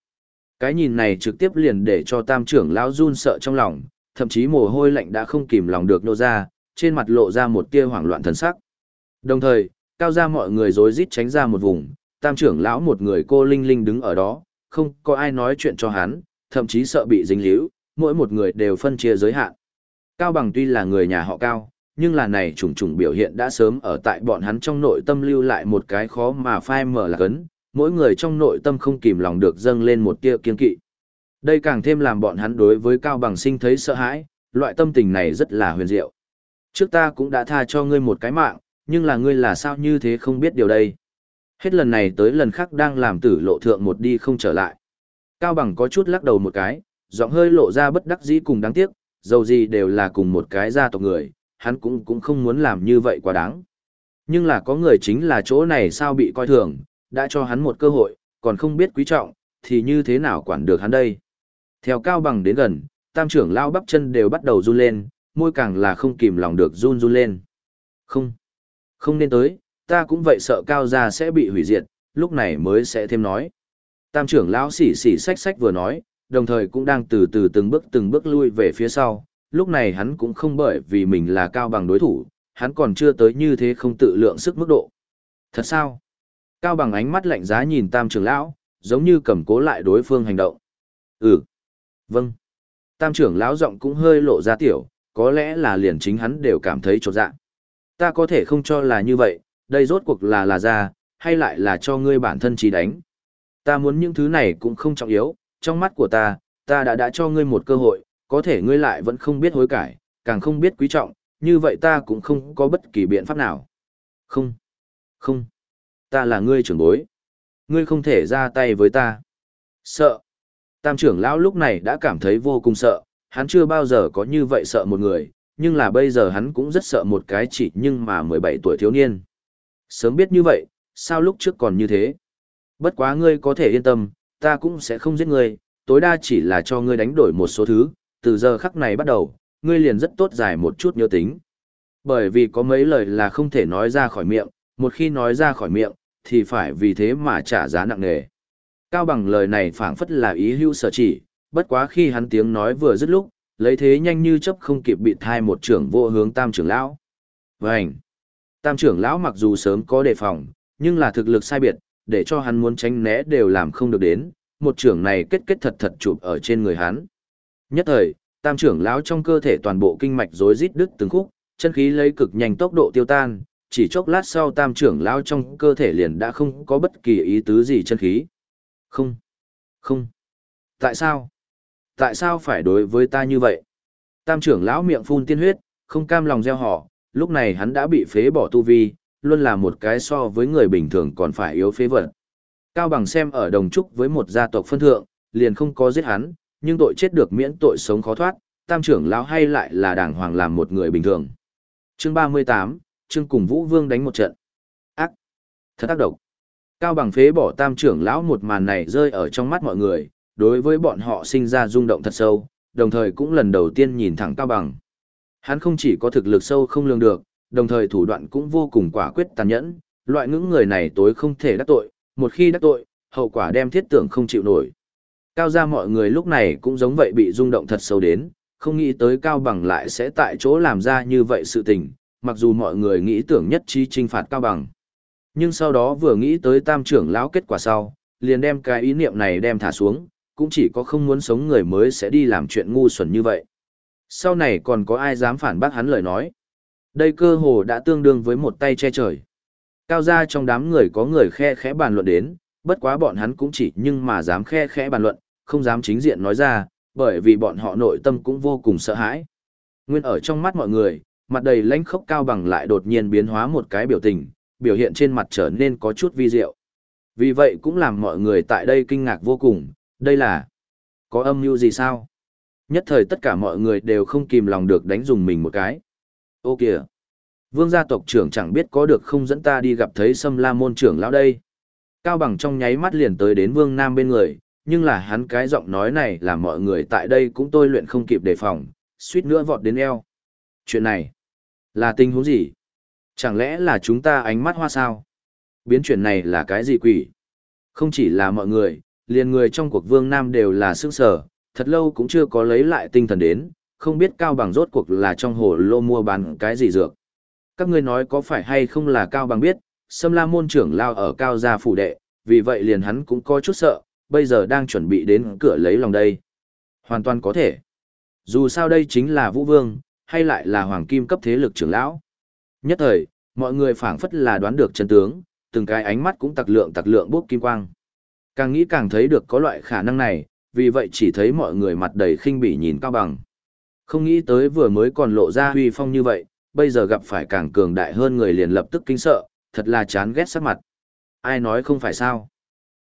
Cái nhìn này trực tiếp liền để cho tam trưởng lão run sợ trong lòng, thậm chí mồ hôi lạnh đã không kìm lòng được nô ra, trên mặt lộ ra một tia hoảng loạn thần sắc. Đồng thời, cao ra mọi người rối rít tránh ra một vùng, tam trưởng lão một người cô linh linh đứng ở đó, không có ai nói chuyện cho hắn, thậm chí sợ bị dính líu, mỗi một người đều phân chia giới hạn. Cao bằng tuy là người nhà họ cao, nhưng là này trùng trùng biểu hiện đã sớm ở tại bọn hắn trong nội tâm lưu lại một cái khó mà phai mở là cấn, mỗi người trong nội tâm không kìm lòng được dâng lên một tia kiên kỵ. Đây càng thêm làm bọn hắn đối với Cao Bằng sinh thấy sợ hãi, loại tâm tình này rất là huyền diệu. Trước ta cũng đã tha cho ngươi một cái mạng, nhưng là ngươi là sao như thế không biết điều đây. Hết lần này tới lần khác đang làm tử lộ thượng một đi không trở lại. Cao Bằng có chút lắc đầu một cái, giọng hơi lộ ra bất đắc dĩ cùng đáng tiếc, dầu gì đều là cùng một cái gia tộc người, hắn cũng cũng không muốn làm như vậy quá đáng. Nhưng là có người chính là chỗ này sao bị coi thường, đã cho hắn một cơ hội, còn không biết quý trọng, thì như thế nào quản được hắn đây. Theo cao bằng đến gần, tam trưởng lao bắp chân đều bắt đầu run lên, môi càng là không kìm lòng được run run lên. Không, không nên tới, ta cũng vậy sợ cao gia sẽ bị hủy diệt, lúc này mới sẽ thêm nói. Tam trưởng lão xỉ xỉ sách sách vừa nói, đồng thời cũng đang từ từ từng bước từng bước lui về phía sau, lúc này hắn cũng không bởi vì mình là cao bằng đối thủ, hắn còn chưa tới như thế không tự lượng sức mức độ. Thật sao? Cao bằng ánh mắt lạnh giá nhìn tam trưởng lão, giống như cầm cố lại đối phương hành động. Ừ. Vâng. Tam trưởng lão giọng cũng hơi lộ ra tiểu, có lẽ là liền chính hắn đều cảm thấy trột dạ. Ta có thể không cho là như vậy, đây rốt cuộc là là ra, hay lại là cho ngươi bản thân chỉ đánh. Ta muốn những thứ này cũng không trọng yếu, trong mắt của ta, ta đã đã cho ngươi một cơ hội, có thể ngươi lại vẫn không biết hối cải, càng không biết quý trọng, như vậy ta cũng không có bất kỳ biện pháp nào. Không, không, ta là ngươi trưởng bối. Ngươi không thể ra tay với ta. Sợ. Tam trưởng lão lúc này đã cảm thấy vô cùng sợ, hắn chưa bao giờ có như vậy sợ một người, nhưng là bây giờ hắn cũng rất sợ một cái chỉ nhưng mà 17 tuổi thiếu niên. Sớm biết như vậy, sao lúc trước còn như thế? Bất quá ngươi có thể yên tâm, ta cũng sẽ không giết ngươi, tối đa chỉ là cho ngươi đánh đổi một số thứ, từ giờ khắc này bắt đầu, ngươi liền rất tốt giải một chút nhớ tính. Bởi vì có mấy lời là không thể nói ra khỏi miệng, một khi nói ra khỏi miệng, thì phải vì thế mà trả giá nặng nề. Cao bằng lời này phảng phất là ý hữu sở chỉ, bất quá khi hắn tiếng nói vừa dứt lúc, lấy thế nhanh như chớp không kịp bị thai một trưởng vô hướng tam trưởng lão. Vành! Tam trưởng lão mặc dù sớm có đề phòng, nhưng là thực lực sai biệt, để cho hắn muốn tránh né đều làm không được đến, một trưởng này kết kết thật thật chụp ở trên người hắn. Nhất thời, tam trưởng lão trong cơ thể toàn bộ kinh mạch rối rít đứt từng khúc, chân khí lấy cực nhanh tốc độ tiêu tan, chỉ chốc lát sau tam trưởng lão trong cơ thể liền đã không có bất kỳ ý tứ gì chân khí. Không, không. Tại sao? Tại sao phải đối với ta như vậy? Tam trưởng lão miệng phun tiên huyết, không cam lòng gieo họ, lúc này hắn đã bị phế bỏ tu vi, luôn là một cái so với người bình thường còn phải yếu phế vật. Cao bằng xem ở đồng trúc với một gia tộc phân thượng, liền không có giết hắn, nhưng tội chết được miễn tội sống khó thoát, tam trưởng lão hay lại là đàng hoàng làm một người bình thường. Chương 38, chương cùng Vũ Vương đánh một trận. Ác. Thật ác độc. Cao bằng phế bỏ tam trưởng lão một màn này rơi ở trong mắt mọi người, đối với bọn họ sinh ra rung động thật sâu, đồng thời cũng lần đầu tiên nhìn thẳng Cao bằng. Hắn không chỉ có thực lực sâu không lường được, đồng thời thủ đoạn cũng vô cùng quả quyết tàn nhẫn, loại ngưỡng người này tối không thể đắc tội, một khi đắc tội, hậu quả đem thiết tưởng không chịu nổi. Cao ra mọi người lúc này cũng giống vậy bị rung động thật sâu đến, không nghĩ tới Cao Bằng lại sẽ tại chỗ làm ra như vậy sự tình, mặc dù mọi người nghĩ tưởng nhất trí trinh phạt Cao Bằng. Nhưng sau đó vừa nghĩ tới tam trưởng lão kết quả sau, liền đem cái ý niệm này đem thả xuống, cũng chỉ có không muốn sống người mới sẽ đi làm chuyện ngu xuẩn như vậy. Sau này còn có ai dám phản bác hắn lời nói. Đây cơ hồ đã tương đương với một tay che trời. Cao gia trong đám người có người khe khẽ bàn luận đến, bất quá bọn hắn cũng chỉ nhưng mà dám khe khẽ bàn luận, không dám chính diện nói ra, bởi vì bọn họ nội tâm cũng vô cùng sợ hãi. Nguyên ở trong mắt mọi người, mặt đầy lãnh khốc cao bằng lại đột nhiên biến hóa một cái biểu tình, biểu hiện trên mặt trở nên có chút vi diệu. Vì vậy cũng làm mọi người tại đây kinh ngạc vô cùng, đây là có âm mưu gì sao? Nhất thời tất cả mọi người đều không kìm lòng được đánh dùng mình một cái. Ô kìa! Vương gia tộc trưởng chẳng biết có được không dẫn ta đi gặp thấy Sâm La môn trưởng lão đây. Cao bằng trong nháy mắt liền tới đến Vương Nam bên người, nhưng là hắn cái giọng nói này là mọi người tại đây cũng tôi luyện không kịp đề phòng, suýt nữa vọt đến eo. Chuyện này, là tình huống gì? Chẳng lẽ là chúng ta ánh mắt hoa sao? Biến chuyển này là cái gì quỷ? Không chỉ là mọi người, liền người trong cuộc Vương Nam đều là sức sở, thật lâu cũng chưa có lấy lại tinh thần đến, không biết Cao Bằng rốt cuộc là trong hồ lô mua bán cái gì dược. Các ngươi nói có phải hay không là Cao Bằng biết, Sâm La môn trưởng lao ở Cao gia phủ đệ, vì vậy liền hắn cũng có chút sợ, bây giờ đang chuẩn bị đến cửa lấy lòng đây. Hoàn toàn có thể. Dù sao đây chính là Vũ Vương, hay lại là Hoàng Kim cấp thế lực trưởng lão. Nhất thời, mọi người phảng phất là đoán được chân tướng, từng cái ánh mắt cũng tặc lượng tặc lượng bốc kim quang. Càng nghĩ càng thấy được có loại khả năng này, vì vậy chỉ thấy mọi người mặt đầy khinh bỉ nhìn Cao Bằng. Không nghĩ tới vừa mới còn lộ ra huy phong như vậy, bây giờ gặp phải càng cường đại hơn người liền lập tức kinh sợ, thật là chán ghét sắc mặt. Ai nói không phải sao?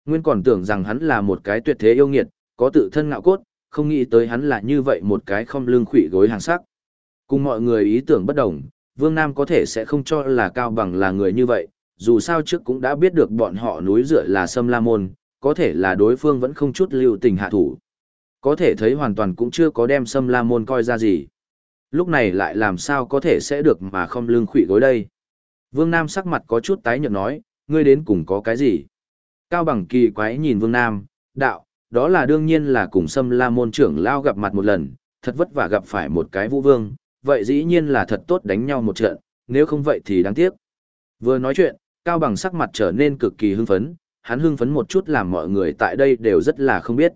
Nguyên còn tưởng rằng hắn là một cái tuyệt thế yêu nghiệt, có tự thân ngạo cốt, không nghĩ tới hắn là như vậy một cái không lưng khủy gối hàng sắc. Cùng mọi người ý tưởng bất đồng, Vương Nam có thể sẽ không cho là Cao Bằng là người như vậy, dù sao trước cũng đã biết được bọn họ núi rửa là Sâm La Môn, có thể là đối phương vẫn không chút lưu tình hạ thủ. Có thể thấy hoàn toàn cũng chưa có đem Sâm La Môn coi ra gì. Lúc này lại làm sao có thể sẽ được mà không lưng khủy gối đây. Vương Nam sắc mặt có chút tái nhợt nói, ngươi đến cùng có cái gì? Cao bằng kỳ quái nhìn Vương Nam, đạo, đó là đương nhiên là cùng Sâm La Môn trưởng lao gặp mặt một lần, thật vất vả gặp phải một cái vũ vương, vậy dĩ nhiên là thật tốt đánh nhau một trận, nếu không vậy thì đáng tiếc. Vừa nói chuyện, Cao bằng sắc mặt trở nên cực kỳ hưng phấn, hắn hưng phấn một chút làm mọi người tại đây đều rất là không biết.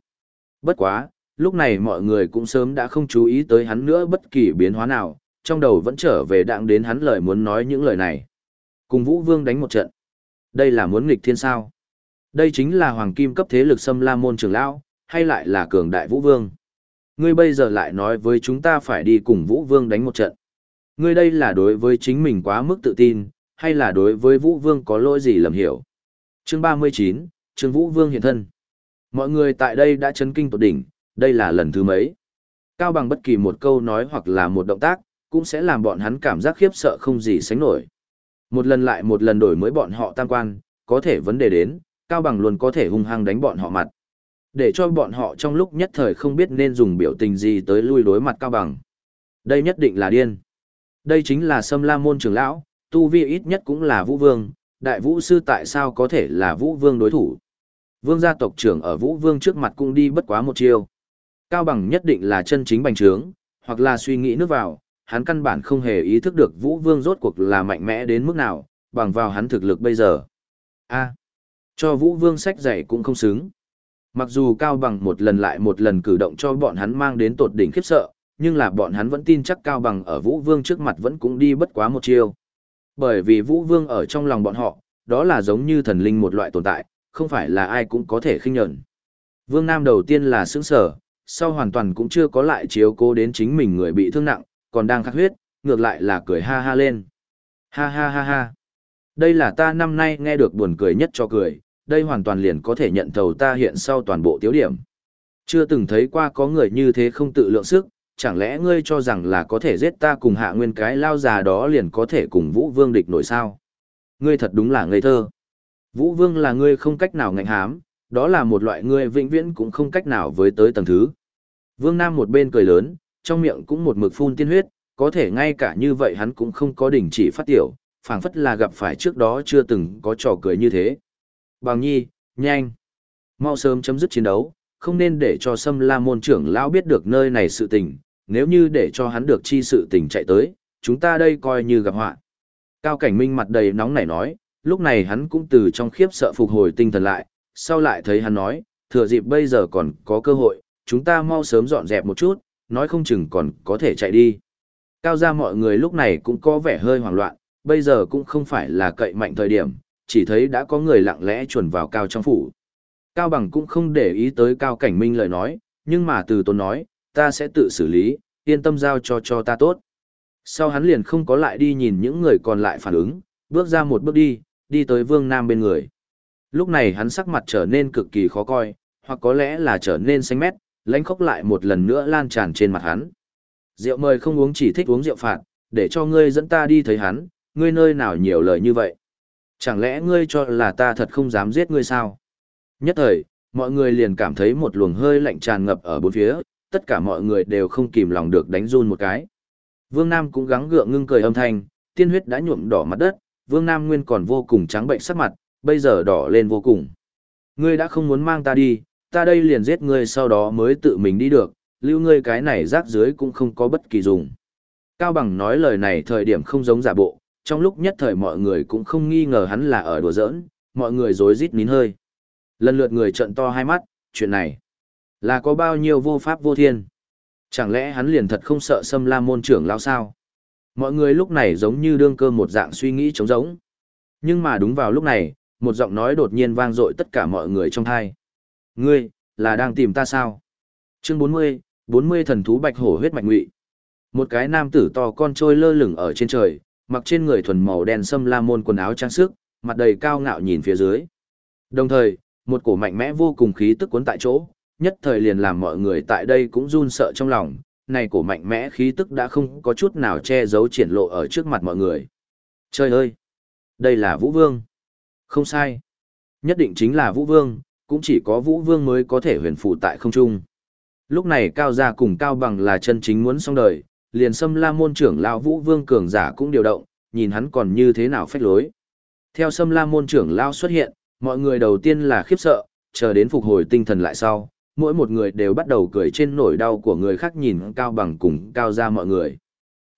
Bất quá, lúc này mọi người cũng sớm đã không chú ý tới hắn nữa bất kỳ biến hóa nào, trong đầu vẫn trở về đặng đến hắn lời muốn nói những lời này. Cùng Vũ Vương đánh một trận. Đây là muốn nghịch thiên sao. Đây chính là hoàng kim cấp thế lực xâm la môn trưởng lão, hay lại là cường đại Vũ Vương. Ngươi bây giờ lại nói với chúng ta phải đi cùng Vũ Vương đánh một trận. Ngươi đây là đối với chính mình quá mức tự tin, hay là đối với Vũ Vương có lỗi gì lầm hiểu. Chương 39, Trương Vũ Vương hiện thân. Mọi người tại đây đã chấn kinh tột đỉnh, đây là lần thứ mấy. Cao bằng bất kỳ một câu nói hoặc là một động tác, cũng sẽ làm bọn hắn cảm giác khiếp sợ không gì sánh nổi. Một lần lại một lần đổi mới bọn họ tam quan, có thể vấn đề đến, Cao bằng luôn có thể hung hăng đánh bọn họ mặt. Để cho bọn họ trong lúc nhất thời không biết nên dùng biểu tình gì tới lui đối mặt Cao bằng. Đây nhất định là điên. Đây chính là Sâm La Môn trưởng lão, tu vi ít nhất cũng là Vũ Vương, đại vũ sư tại sao có thể là Vũ Vương đối thủ. Vương gia tộc trưởng ở Vũ Vương trước mặt cũng đi bất quá một chiêu. Cao bằng nhất định là chân chính bành trướng, hoặc là suy nghĩ nước vào, hắn căn bản không hề ý thức được Vũ Vương rốt cuộc là mạnh mẽ đến mức nào, bằng vào hắn thực lực bây giờ. A, cho Vũ Vương sách dạy cũng không xứng. Mặc dù Cao Bằng một lần lại một lần cử động cho bọn hắn mang đến tột đỉnh khiếp sợ, nhưng là bọn hắn vẫn tin chắc Cao Bằng ở Vũ Vương trước mặt vẫn cũng đi bất quá một chiêu. Bởi vì Vũ Vương ở trong lòng bọn họ, đó là giống như thần linh một loại tồn tại, không phải là ai cũng có thể khinh nhẫn. Vương Nam đầu tiên là sững sở, sau hoàn toàn cũng chưa có lại chiếu cố đến chính mình người bị thương nặng, còn đang khát huyết, ngược lại là cười ha ha lên. Ha ha ha ha. Đây là ta năm nay nghe được buồn cười nhất cho cười, đây hoàn toàn liền có thể nhận thầu ta hiện sau toàn bộ tiếu điểm. Chưa từng thấy qua có người như thế không tự lượng sức, chẳng lẽ ngươi cho rằng là có thể giết ta cùng hạ nguyên cái lao già đó liền có thể cùng Vũ Vương địch nổi sao? Ngươi thật đúng là ngây thơ. Vũ Vương là ngươi không cách nào ngạnh hám, đó là một loại ngươi vĩnh viễn cũng không cách nào với tới tầng thứ. Vương Nam một bên cười lớn, trong miệng cũng một mực phun tiên huyết, có thể ngay cả như vậy hắn cũng không có đình chỉ phát tiểu, phảng phất là gặp phải trước đó chưa từng có trò cười như thế. Bằng nhi, nhanh, mau sớm chấm dứt chiến đấu, không nên để cho Sâm La môn trưởng lão biết được nơi này sự tình, nếu như để cho hắn được chi sự tình chạy tới, chúng ta đây coi như gặp họa. Cao Cảnh Minh mặt đầy nóng nảy nói, lúc này hắn cũng từ trong khiếp sợ phục hồi tinh thần lại, sau lại thấy hắn nói, thừa dịp bây giờ còn có cơ hội, chúng ta mau sớm dọn dẹp một chút, nói không chừng còn có thể chạy đi. Cao ra mọi người lúc này cũng có vẻ hơi hoảng loạn, bây giờ cũng không phải là cậy mạnh thời điểm, chỉ thấy đã có người lặng lẽ chuẩn vào cao trong phủ. Cao bằng cũng không để ý tới cao cảnh minh lời nói, nhưng mà từ tôn nói, ta sẽ tự xử lý, yên tâm giao cho cho ta tốt. Sau hắn liền không có lại đi nhìn những người còn lại phản ứng, bước ra một bước đi, đi tới vương nam bên người. Lúc này hắn sắc mặt trở nên cực kỳ khó coi, hoặc có lẽ là trở nên xanh mét, lãnh khốc lại một lần nữa lan tràn trên mặt hắn. Rượu mời không uống chỉ thích uống rượu phạt, để cho ngươi dẫn ta đi thấy hắn, ngươi nơi nào nhiều lời như vậy. Chẳng lẽ ngươi cho là ta thật không dám giết ngươi sao? Nhất thời, mọi người liền cảm thấy một luồng hơi lạnh tràn ngập ở bốn phía, tất cả mọi người đều không kìm lòng được đánh run một cái. Vương Nam cũng gắng gượng ngưng cười âm thanh, tiên huyết đã nhuộm đỏ mặt đất, Vương Nam nguyên còn vô cùng trắng bệnh sắc mặt, bây giờ đỏ lên vô cùng. Ngươi đã không muốn mang ta đi, ta đây liền giết ngươi sau đó mới tự mình đi được, lưu ngươi cái này rác dưới cũng không có bất kỳ dùng. Cao Bằng nói lời này thời điểm không giống giả bộ, trong lúc nhất thời mọi người cũng không nghi ngờ hắn là ở đùa giỡn, mọi người rối rít nín hơi. Lần lượt người trận to hai mắt, chuyện này là có bao nhiêu vô pháp vô thiên. Chẳng lẽ hắn liền thật không sợ xâm la môn trưởng lao sao? Mọi người lúc này giống như đương cơ một dạng suy nghĩ trống rỗng. Nhưng mà đúng vào lúc này, một giọng nói đột nhiên vang dội tất cả mọi người trong thai. Ngươi, là đang tìm ta sao? Chương 40, 40 thần thú bạch hổ huyết mạch ngụy. Một cái nam tử to con trôi lơ lửng ở trên trời, mặc trên người thuần màu đen sâm la môn quần áo trang sức, mặt đầy cao ngạo nhìn phía dưới. Đồng thời, một cổ mạnh mẽ vô cùng khí tức cuốn tại chỗ, nhất thời liền làm mọi người tại đây cũng run sợ trong lòng, này cổ mạnh mẽ khí tức đã không có chút nào che giấu triển lộ ở trước mặt mọi người. Trời ơi! Đây là Vũ Vương! Không sai! Nhất định chính là Vũ Vương, cũng chỉ có Vũ Vương mới có thể huyền phụ tại không trung. Lúc này Cao Gia cùng Cao Bằng là chân chính muốn xong đời, liền xâm la môn trưởng lão Vũ Vương cường giả cũng điều động, nhìn hắn còn như thế nào phách lối. Theo xâm la môn trưởng lão xuất hiện, mọi người đầu tiên là khiếp sợ, chờ đến phục hồi tinh thần lại sau, mỗi một người đều bắt đầu cười trên nỗi đau của người khác nhìn Cao Bằng cùng Cao ra mọi người.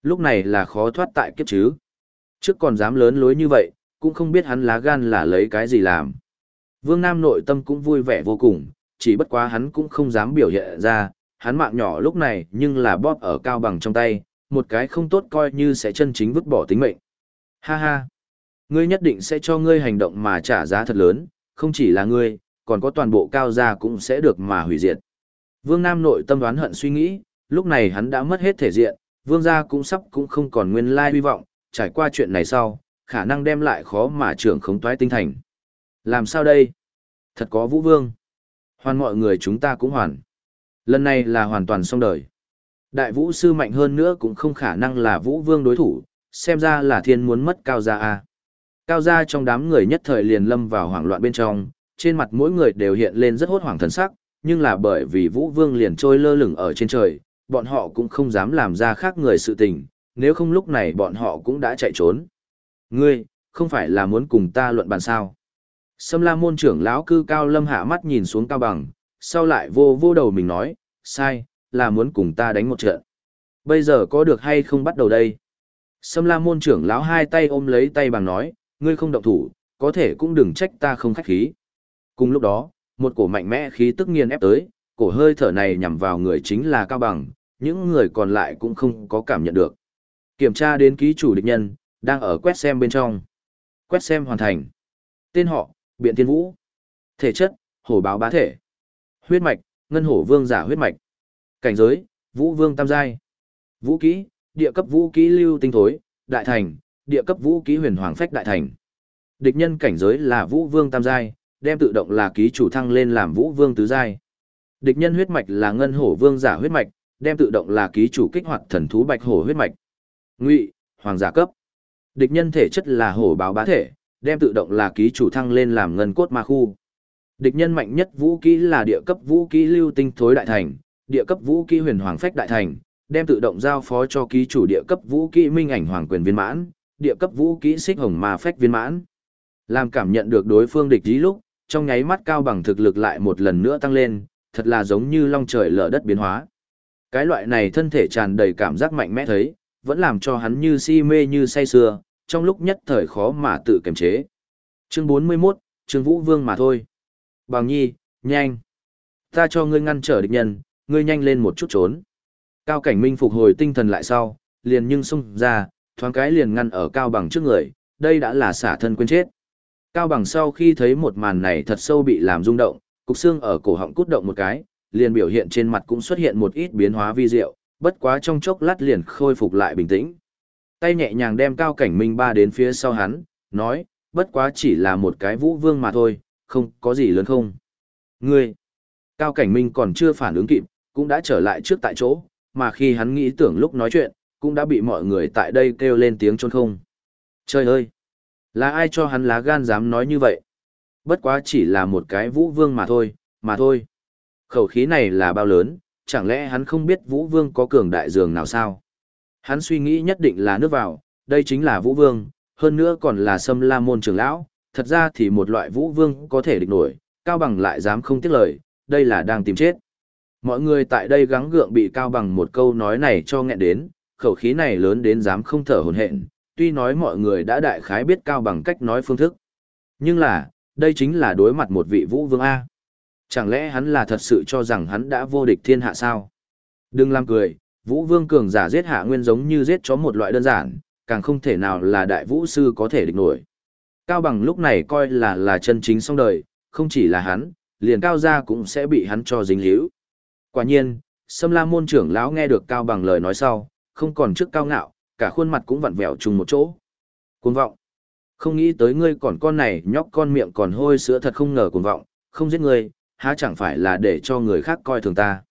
Lúc này là khó thoát tại kiếp chứ. Trước còn dám lớn lối như vậy, cũng không biết hắn lá gan là lấy cái gì làm. Vương Nam nội tâm cũng vui vẻ vô cùng, chỉ bất quá hắn cũng không dám biểu hiện ra, hắn mạng nhỏ lúc này nhưng là bóp ở cao bằng trong tay, một cái không tốt coi như sẽ chân chính vứt bỏ tính mệnh. Ha ha! Ngươi nhất định sẽ cho ngươi hành động mà trả giá thật lớn, không chỉ là ngươi, còn có toàn bộ cao gia cũng sẽ được mà hủy diệt. Vương Nam nội tâm đoán hận suy nghĩ, lúc này hắn đã mất hết thể diện, vương gia cũng sắp cũng không còn nguyên lai hy vọng, trải qua chuyện này sau, khả năng đem lại khó mà trưởng khống toái tinh thành. Làm sao đây? Thật có vũ vương. Hoàn mọi người chúng ta cũng hoàn. Lần này là hoàn toàn xong đời. Đại vũ sư mạnh hơn nữa cũng không khả năng là vũ vương đối thủ, xem ra là thiên muốn mất cao gia a. Cao gia trong đám người nhất thời liền lâm vào hoảng loạn bên trong, trên mặt mỗi người đều hiện lên rất hốt hoảng thần sắc, nhưng là bởi vì vũ vương liền trôi lơ lửng ở trên trời, bọn họ cũng không dám làm ra khác người sự tình, nếu không lúc này bọn họ cũng đã chạy trốn. Ngươi, không phải là muốn cùng ta luận bàn sao? Sâm la môn trưởng lão cư cao lâm hạ mắt nhìn xuống cao bằng, sau lại vô vô đầu mình nói, sai, là muốn cùng ta đánh một trận. Bây giờ có được hay không bắt đầu đây? Sâm la môn trưởng lão hai tay ôm lấy tay bằng nói, ngươi không động thủ, có thể cũng đừng trách ta không khách khí. Cùng lúc đó, một cổ mạnh mẽ khí tức nghiền ép tới, cổ hơi thở này nhằm vào người chính là cao bằng, những người còn lại cũng không có cảm nhận được. Kiểm tra đến ký chủ địch nhân, đang ở quét xem bên trong. Quét xem hoàn thành. Tên họ, Biện Thiên Vũ. Thể chất, hổ báo bá thể. Huyết mạch, ngân hổ vương giả huyết mạch. Cảnh giới, vũ vương tam giai. Vũ kỹ, địa cấp vũ kỹ lưu tinh thối, đại thành, địa cấp vũ kỹ huyền hoàng phách đại thành. Địch nhân cảnh giới là vũ vương tam giai, đem tự động là ký chủ thăng lên làm vũ vương tứ giai. Địch nhân huyết mạch là ngân hổ vương giả huyết mạch, đem tự động là ký chủ kích hoạt thần thú bạch hổ huyết mạch. Ngụy, hoàng giả cấp. Địch nhân thể chất là hổ báo bá thể, đem tự động là ký chủ thăng lên làm ngân cốt ma khu. Địch nhân mạnh nhất vũ kỹ là địa cấp vũ kỹ lưu tinh thối đại thành, địa cấp vũ kỹ huyền hoàng phách đại thành, đem tự động giao phó cho ký chủ địa cấp vũ kỹ minh ảnh hoàng quyền viên mãn, địa cấp vũ kỹ xích hồng ma phách viên mãn. Làm cảm nhận được đối phương địch ý lúc, trong nháy mắt cao bằng thực lực lại một lần nữa tăng lên, thật là giống như long trời lở đất biến hóa. Cái loại này thân thể tràn đầy cảm giác mạnh mẽ thấy, vẫn làm cho hắn như si mê như say sưa, trong lúc nhất thời khó mà tự kiềm chế. Chương 41, Trương Vũ Vương mà thôi. Bàng nhi, nhanh. Ta cho ngươi ngăn trở địch nhân, ngươi nhanh lên một chút trốn. Cao cảnh minh phục hồi tinh thần lại sau, liền nhưng xung ra, thoáng cái liền ngăn ở cao bằng trước người, đây đã là xả thân quên chết. Cao bằng sau khi thấy một màn này thật sâu bị làm rung động, cục xương ở cổ họng cút động một cái, liền biểu hiện trên mặt cũng xuất hiện một ít biến hóa vi diệu, bất quá trong chốc lát liền khôi phục lại bình tĩnh. Tay nhẹ nhàng đem cao cảnh minh ba đến phía sau hắn, nói, bất quá chỉ là một cái vũ vương mà thôi, không có gì lớn không. Ngươi, cao cảnh minh còn chưa phản ứng kịp, cũng đã trở lại trước tại chỗ, mà khi hắn nghĩ tưởng lúc nói chuyện, cũng đã bị mọi người tại đây kêu lên tiếng trôn không. Trời ơi! Là ai cho hắn lá gan dám nói như vậy? Bất quá chỉ là một cái vũ vương mà thôi, mà thôi. Khẩu khí này là bao lớn, chẳng lẽ hắn không biết vũ vương có cường đại dường nào sao? Hắn suy nghĩ nhất định là nước vào, đây chính là vũ vương, hơn nữa còn là sâm la môn trưởng lão, thật ra thì một loại vũ vương có thể địch nổi, cao bằng lại dám không tiếc lời, đây là đang tìm chết. Mọi người tại đây gắng gượng bị cao bằng một câu nói này cho nghẹn đến, khẩu khí này lớn đến dám không thở hồn hện, tuy nói mọi người đã đại khái biết cao bằng cách nói phương thức. Nhưng là, đây chính là đối mặt một vị vũ vương A. Chẳng lẽ hắn là thật sự cho rằng hắn đã vô địch thiên hạ sao? Đừng làm cười, vũ vương cường giả giết hạ nguyên giống như giết chó một loại đơn giản, càng không thể nào là đại vũ sư có thể địch nổi. Cao bằng lúc này coi là là chân chính song đời, không chỉ là hắn, liền cao gia cũng sẽ bị hắn cho dính líu. Quả nhiên, Sâm La môn trưởng lão nghe được Cao Bằng lời nói sau, không còn trước cao ngạo, cả khuôn mặt cũng vặn vẹo chung một chỗ. Cuồng vọng. Không nghĩ tới ngươi còn con này nhóc con miệng còn hôi sữa thật không ngờ cuồng vọng, không giết ngươi, há chẳng phải là để cho người khác coi thường ta.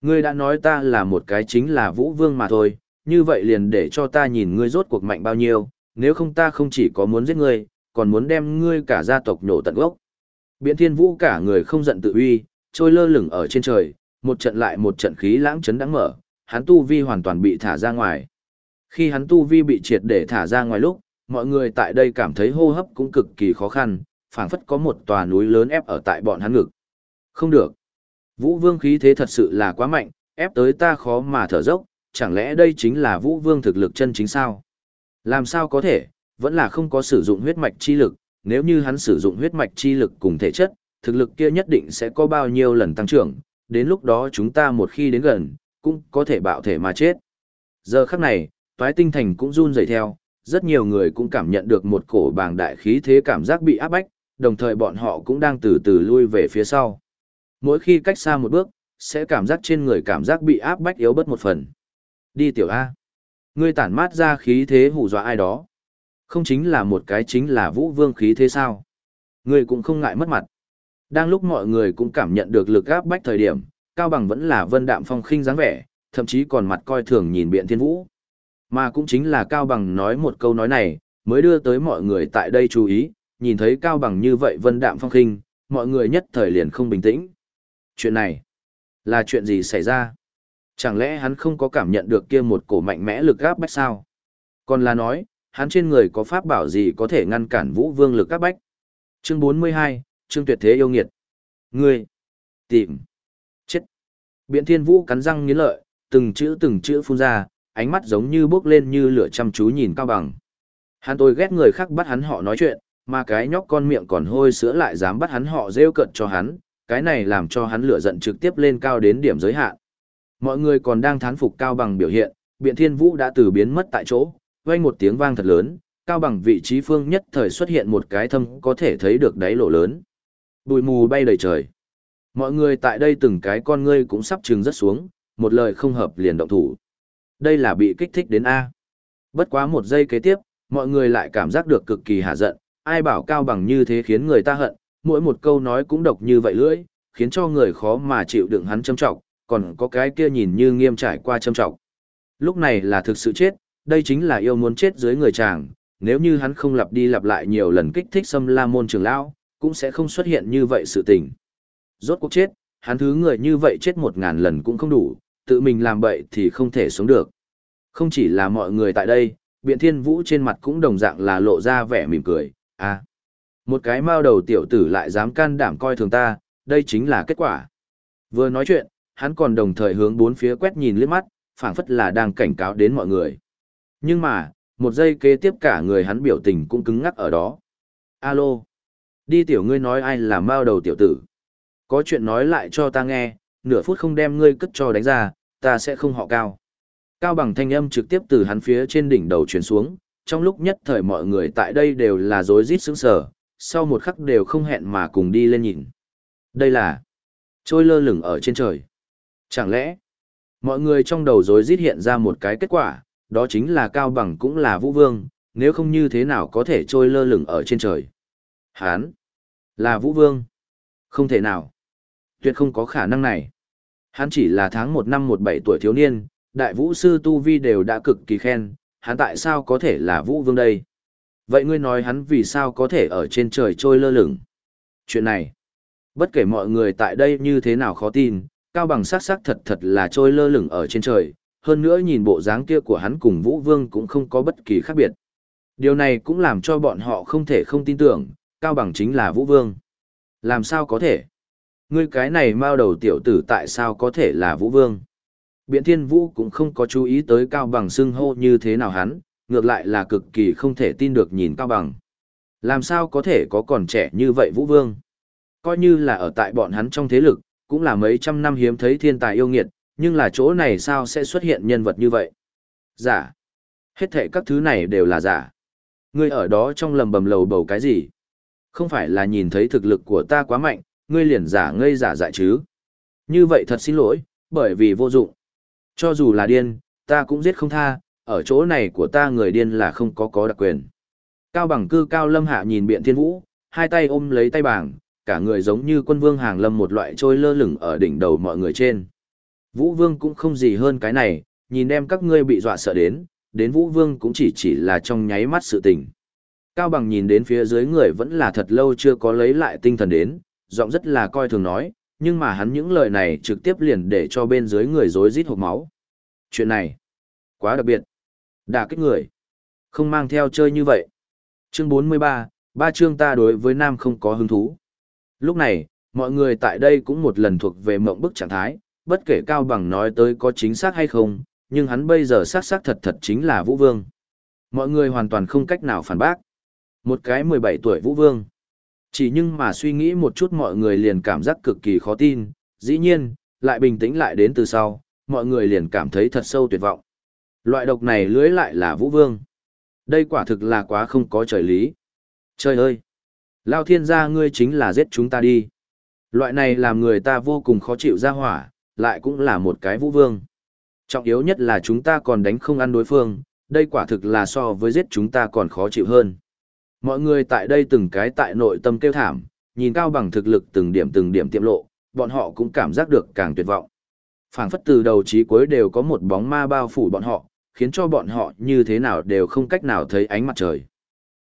Ngươi đã nói ta là một cái chính là vũ vương mà thôi, như vậy liền để cho ta nhìn ngươi rốt cuộc mạnh bao nhiêu, nếu không ta không chỉ có muốn giết ngươi, còn muốn đem ngươi cả gia tộc nổ tận gốc. Biện thiên vũ cả người không giận tự uy, trôi lơ lửng ở trên trời, một trận lại một trận khí lãng chấn đáng mở, hắn tu vi hoàn toàn bị thả ra ngoài. Khi hắn tu vi bị triệt để thả ra ngoài lúc, mọi người tại đây cảm thấy hô hấp cũng cực kỳ khó khăn, phảng phất có một tòa núi lớn ép ở tại bọn hắn ngực. Không được. Vũ Vương khí thế thật sự là quá mạnh, ép tới ta khó mà thở dốc, chẳng lẽ đây chính là Vũ Vương thực lực chân chính sao? Làm sao có thể, vẫn là không có sử dụng huyết mạch chi lực, nếu như hắn sử dụng huyết mạch chi lực cùng thể chất, thực lực kia nhất định sẽ có bao nhiêu lần tăng trưởng, đến lúc đó chúng ta một khi đến gần, cũng có thể bạo thể mà chết. Giờ khắc này, toái tinh thành cũng run rẩy theo, rất nhiều người cũng cảm nhận được một cổ bàng đại khí thế cảm giác bị áp bách, đồng thời bọn họ cũng đang từ từ lui về phía sau. Mỗi khi cách xa một bước, sẽ cảm giác trên người cảm giác bị áp bách yếu bớt một phần. Đi tiểu A. Ngươi tản mát ra khí thế hù dọa ai đó. Không chính là một cái chính là vũ vương khí thế sao. Ngươi cũng không ngại mất mặt. Đang lúc mọi người cũng cảm nhận được lực áp bách thời điểm, Cao Bằng vẫn là vân đạm phong khinh dáng vẻ, thậm chí còn mặt coi thường nhìn biện thiên vũ. Mà cũng chính là Cao Bằng nói một câu nói này, mới đưa tới mọi người tại đây chú ý, nhìn thấy Cao Bằng như vậy vân đạm phong khinh, mọi người nhất thời liền không bình tĩnh. Chuyện này, là chuyện gì xảy ra? Chẳng lẽ hắn không có cảm nhận được kia một cổ mạnh mẽ lực áp bách sao? Còn là nói, hắn trên người có pháp bảo gì có thể ngăn cản vũ vương lực các bách? Chương 42, Chương Tuyệt Thế yêu nghiệt. Ngươi, tìm, chết. Biện Thiên Vũ cắn răng nghiến lợi, từng chữ từng chữ phun ra, ánh mắt giống như bước lên như lửa chăm chú nhìn Cao Bằng. Hắn tôi ghét người khác bắt hắn họ nói chuyện, mà cái nhóc con miệng còn hôi sữa lại dám bắt hắn họ rêu cận cho hắn, cái này làm cho hắn lửa giận trực tiếp lên cao đến điểm giới hạn. Mọi người còn đang thán phục Cao Bằng biểu hiện, Biện Thiên Vũ đã từ biến mất tại chỗ, vang một tiếng vang thật lớn, Cao Bằng vị trí phương nhất thời xuất hiện một cái thâm có thể thấy được đáy lỗ lớn. Bụi mù bay đầy trời. Mọi người tại đây từng cái con ngươi cũng sắp trừng rất xuống, một lời không hợp liền động thủ. Đây là bị kích thích đến A. Bất quá một giây kế tiếp, mọi người lại cảm giác được cực kỳ hạ giận, ai bảo cao bằng như thế khiến người ta hận, mỗi một câu nói cũng độc như vậy lưỡi, khiến cho người khó mà chịu đựng hắn châm trọng, còn có cái kia nhìn như nghiêm trải qua châm trọng. Lúc này là thực sự chết, đây chính là yêu muốn chết dưới người chàng, nếu như hắn không lặp đi lặp lại nhiều lần kích thích xâm la môn trường lão, cũng sẽ không xuất hiện như vậy sự tình. Rốt cuộc chết, hắn thứ người như vậy chết một ngàn lần cũng không đủ, tự mình làm bậy thì không thể sống được. Không chỉ là mọi người tại đây, biện thiên vũ trên mặt cũng đồng dạng là lộ ra vẻ mỉm cười, à. Một cái mao đầu tiểu tử lại dám can đảm coi thường ta, đây chính là kết quả. Vừa nói chuyện, hắn còn đồng thời hướng bốn phía quét nhìn liếc mắt, phảng phất là đang cảnh cáo đến mọi người. Nhưng mà, một giây kế tiếp cả người hắn biểu tình cũng cứng ngắc ở đó. Alo! Đi tiểu ngươi nói ai là mao đầu tiểu tử. Có chuyện nói lại cho ta nghe, nửa phút không đem ngươi cất cho đánh ra, ta sẽ không họ cao. Cao bằng thanh âm trực tiếp từ hắn phía trên đỉnh đầu truyền xuống, trong lúc nhất thời mọi người tại đây đều là rối rít sững sờ, sau một khắc đều không hẹn mà cùng đi lên nhìn. Đây là trôi lơ lửng ở trên trời. Chẳng lẽ, mọi người trong đầu rối rít hiện ra một cái kết quả, đó chính là Cao Bằng cũng là Vũ Vương, nếu không như thế nào có thể trôi lơ lửng ở trên trời. Hán, là Vũ Vương. Không thể nào. Tuyệt không có khả năng này. Hắn chỉ là tháng 1 năm 17 tuổi thiếu niên, đại vũ sư Tu Vi đều đã cực kỳ khen, hắn tại sao có thể là Vũ Vương đây? Vậy ngươi nói hắn vì sao có thể ở trên trời trôi lơ lửng? Chuyện này, bất kể mọi người tại đây như thế nào khó tin, cao bằng sắc sắc thật thật là trôi lơ lửng ở trên trời, hơn nữa nhìn bộ dáng kia của hắn cùng Vũ Vương cũng không có bất kỳ khác biệt. Điều này cũng làm cho bọn họ không thể không tin tưởng, cao bằng chính là Vũ Vương. Làm sao có thể? Ngươi cái này mao đầu tiểu tử tại sao có thể là Vũ Vương? Biện Thiên Vũ cũng không có chú ý tới Cao Bằng xưng hô như thế nào hắn, ngược lại là cực kỳ không thể tin được nhìn Cao Bằng. Làm sao có thể có còn trẻ như vậy Vũ Vương? Coi như là ở tại bọn hắn trong thế lực, cũng là mấy trăm năm hiếm thấy thiên tài yêu nghiệt, nhưng là chỗ này sao sẽ xuất hiện nhân vật như vậy? Giả. Hết thể các thứ này đều là giả. Ngươi ở đó trong lầm bầm lầu bầu cái gì? Không phải là nhìn thấy thực lực của ta quá mạnh, ngươi liền giả ngây giả dại chứ? Như vậy thật xin lỗi, bởi vì vô dụng. Cho dù là điên, ta cũng giết không tha, ở chỗ này của ta người điên là không có có đặc quyền. Cao bằng cư cao lâm hạ nhìn biện thiên vũ, hai tay ôm lấy tay bảng, cả người giống như quân vương hàng lâm một loại trôi lơ lửng ở đỉnh đầu mọi người trên. Vũ vương cũng không gì hơn cái này, nhìn em các ngươi bị dọa sợ đến, đến vũ vương cũng chỉ chỉ là trong nháy mắt sự tình. Cao bằng nhìn đến phía dưới người vẫn là thật lâu chưa có lấy lại tinh thần đến, giọng rất là coi thường nói, nhưng mà hắn những lời này trực tiếp liền để cho bên dưới người rối rít hộp máu. Chuyện này, quá đặc biệt. Đả kích người. Không mang theo chơi như vậy. Chương 43, ba chương ta đối với nam không có hứng thú. Lúc này, mọi người tại đây cũng một lần thuộc về mộng bức trạng thái, bất kể Cao Bằng nói tới có chính xác hay không, nhưng hắn bây giờ xác xác thật thật chính là Vũ Vương. Mọi người hoàn toàn không cách nào phản bác. Một cái 17 tuổi Vũ Vương. Chỉ nhưng mà suy nghĩ một chút mọi người liền cảm giác cực kỳ khó tin, dĩ nhiên, lại bình tĩnh lại đến từ sau, mọi người liền cảm thấy thật sâu tuyệt vọng. Loại độc này lưới lại là Vũ Vương. Đây quả thực là quá không có trời lý. Trời ơi! Lao thiên gia ngươi chính là giết chúng ta đi. Loại này làm người ta vô cùng khó chịu ra hỏa, lại cũng là một cái Vũ Vương. Trọng yếu nhất là chúng ta còn đánh không ăn đối phương, đây quả thực là so với giết chúng ta còn khó chịu hơn. Mọi người tại đây từng cái tại nội tâm kêu thảm, nhìn cao bằng thực lực từng điểm từng điểm tiệm lộ, bọn họ cũng cảm giác được càng tuyệt vọng. phảng phất từ đầu chí cuối đều có một bóng ma bao phủ bọn họ, khiến cho bọn họ như thế nào đều không cách nào thấy ánh mặt trời.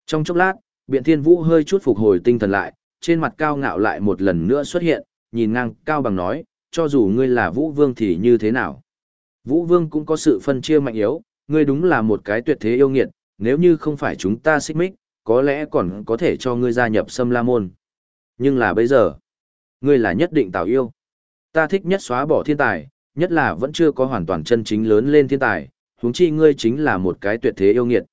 Trong chốc lát, biện thiên vũ hơi chút phục hồi tinh thần lại, trên mặt cao ngạo lại một lần nữa xuất hiện, nhìn ngang cao bằng nói, cho dù ngươi là vũ vương thì như thế nào. Vũ vương cũng có sự phân chia mạnh yếu, ngươi đúng là một cái tuyệt thế yêu nghiệt, nếu như không phải chúng ta xích mích, có lẽ còn có thể cho ngươi gia nhập Sâm La Môn. Nhưng là bây giờ, ngươi là nhất định tạo yêu. Ta thích nhất xóa bỏ thiên tài, nhất là vẫn chưa có hoàn toàn chân chính lớn lên thiên tài, huống chi ngươi chính là một cái tuyệt thế yêu nghiệt.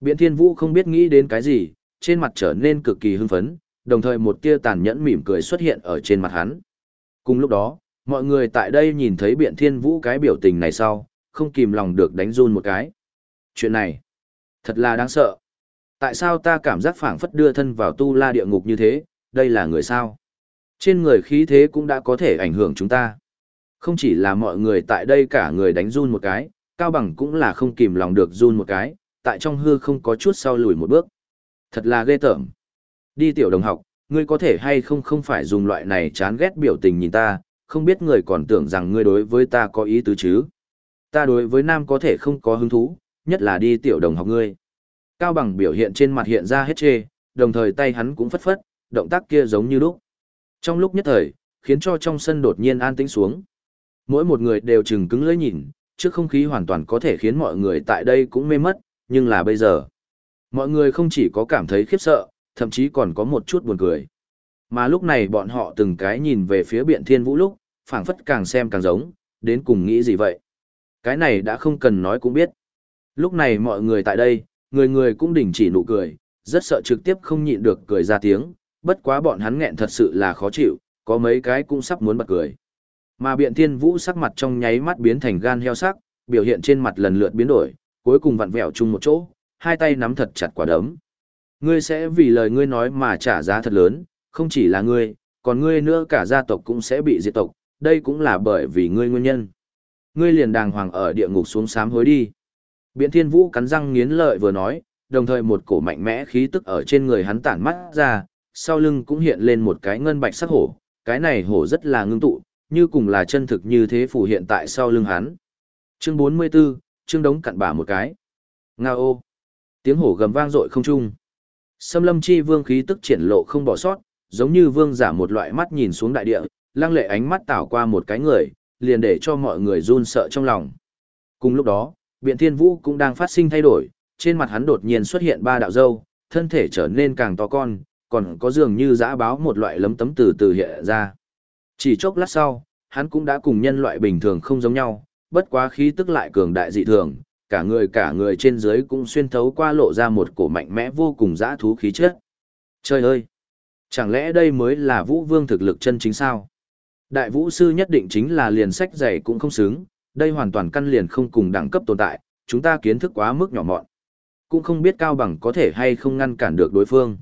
Biện Thiên Vũ không biết nghĩ đến cái gì, trên mặt trở nên cực kỳ hưng phấn, đồng thời một tia tàn nhẫn mỉm cười xuất hiện ở trên mặt hắn. Cùng lúc đó, mọi người tại đây nhìn thấy Biện Thiên Vũ cái biểu tình này sau, không kìm lòng được đánh run một cái. Chuyện này, thật là đáng sợ. Tại sao ta cảm giác phảng phất đưa thân vào tu la địa ngục như thế, đây là người sao? Trên người khí thế cũng đã có thể ảnh hưởng chúng ta. Không chỉ là mọi người tại đây cả người đánh run một cái, Cao Bằng cũng là không kìm lòng được run một cái, tại trong hư không có chút sau lùi một bước. Thật là ghê tởm. Đi tiểu đồng học, ngươi có thể hay không không phải dùng loại này chán ghét biểu tình nhìn ta, không biết người còn tưởng rằng ngươi đối với ta có ý tứ chứ. Ta đối với nam có thể không có hứng thú, nhất là đi tiểu đồng học ngươi. Cao bằng biểu hiện trên mặt hiện ra hết chê, đồng thời tay hắn cũng phất phất, động tác kia giống như lúc. Trong lúc nhất thời, khiến cho trong sân đột nhiên an tĩnh xuống. Mỗi một người đều chừng cứng lưỡi nhìn, trước không khí hoàn toàn có thể khiến mọi người tại đây cũng mê mất, nhưng là bây giờ. Mọi người không chỉ có cảm thấy khiếp sợ, thậm chí còn có một chút buồn cười. Mà lúc này bọn họ từng cái nhìn về phía biện thiên vũ lúc, phảng phất càng xem càng giống, đến cùng nghĩ gì vậy? Cái này đã không cần nói cũng biết. Lúc này mọi người tại đây, người người cũng đình chỉ nụ cười, rất sợ trực tiếp không nhịn được cười ra tiếng, bất quá bọn hắn nghẹn thật sự là khó chịu, có mấy cái cũng sắp muốn bật cười. Mà biện thiên vũ sắc mặt trong nháy mắt biến thành gan heo sắc, biểu hiện trên mặt lần lượt biến đổi, cuối cùng vặn vẹo chung một chỗ, hai tay nắm thật chặt quả đấm. Ngươi sẽ vì lời ngươi nói mà trả giá thật lớn, không chỉ là ngươi, còn ngươi nữa cả gia tộc cũng sẽ bị diệt tộc, đây cũng là bởi vì ngươi nguyên nhân. Ngươi liền đàng hoàng ở địa ngục xuống sám hối đi. Biện thiên vũ cắn răng nghiến lợi vừa nói, đồng thời một cổ mạnh mẽ khí tức ở trên người hắn tản mắt ra, sau lưng cũng hiện lên một cái ngân bạch sắc hổ, cái này hổ rất là ngưng tụ, như cùng là chân thực như thế phủ hiện tại sau lưng hắn. Chương 44, chương đống cặn bả một cái. Nga ô. Tiếng hổ gầm vang dội không trung. Sâm lâm chi vương khí tức triển lộ không bỏ sót, giống như vương giả một loại mắt nhìn xuống đại địa, lăng lệ ánh mắt tảo qua một cái người, liền để cho mọi người run sợ trong lòng. Cùng lúc đó, biện thiên vũ cũng đang phát sinh thay đổi, trên mặt hắn đột nhiên xuất hiện ba đạo dâu, thân thể trở nên càng to con, còn có dường như giã báo một loại lấm tấm từ từ hiện ra. Chỉ chốc lát sau, hắn cũng đã cùng nhân loại bình thường không giống nhau, bất quá khí tức lại cường đại dị thường, cả người cả người trên dưới cũng xuyên thấu qua lộ ra một cổ mạnh mẽ vô cùng dã thú khí chất. Trời ơi! Chẳng lẽ đây mới là vũ vương thực lực chân chính sao? Đại vũ sư nhất định chính là liền sách dày cũng không xứng, đây hoàn toàn căn liền không cùng đẳng cấp tồn tại, chúng ta kiến thức quá mức nhỏ mọn. Cũng không biết Cao Bằng có thể hay không ngăn cản được đối phương.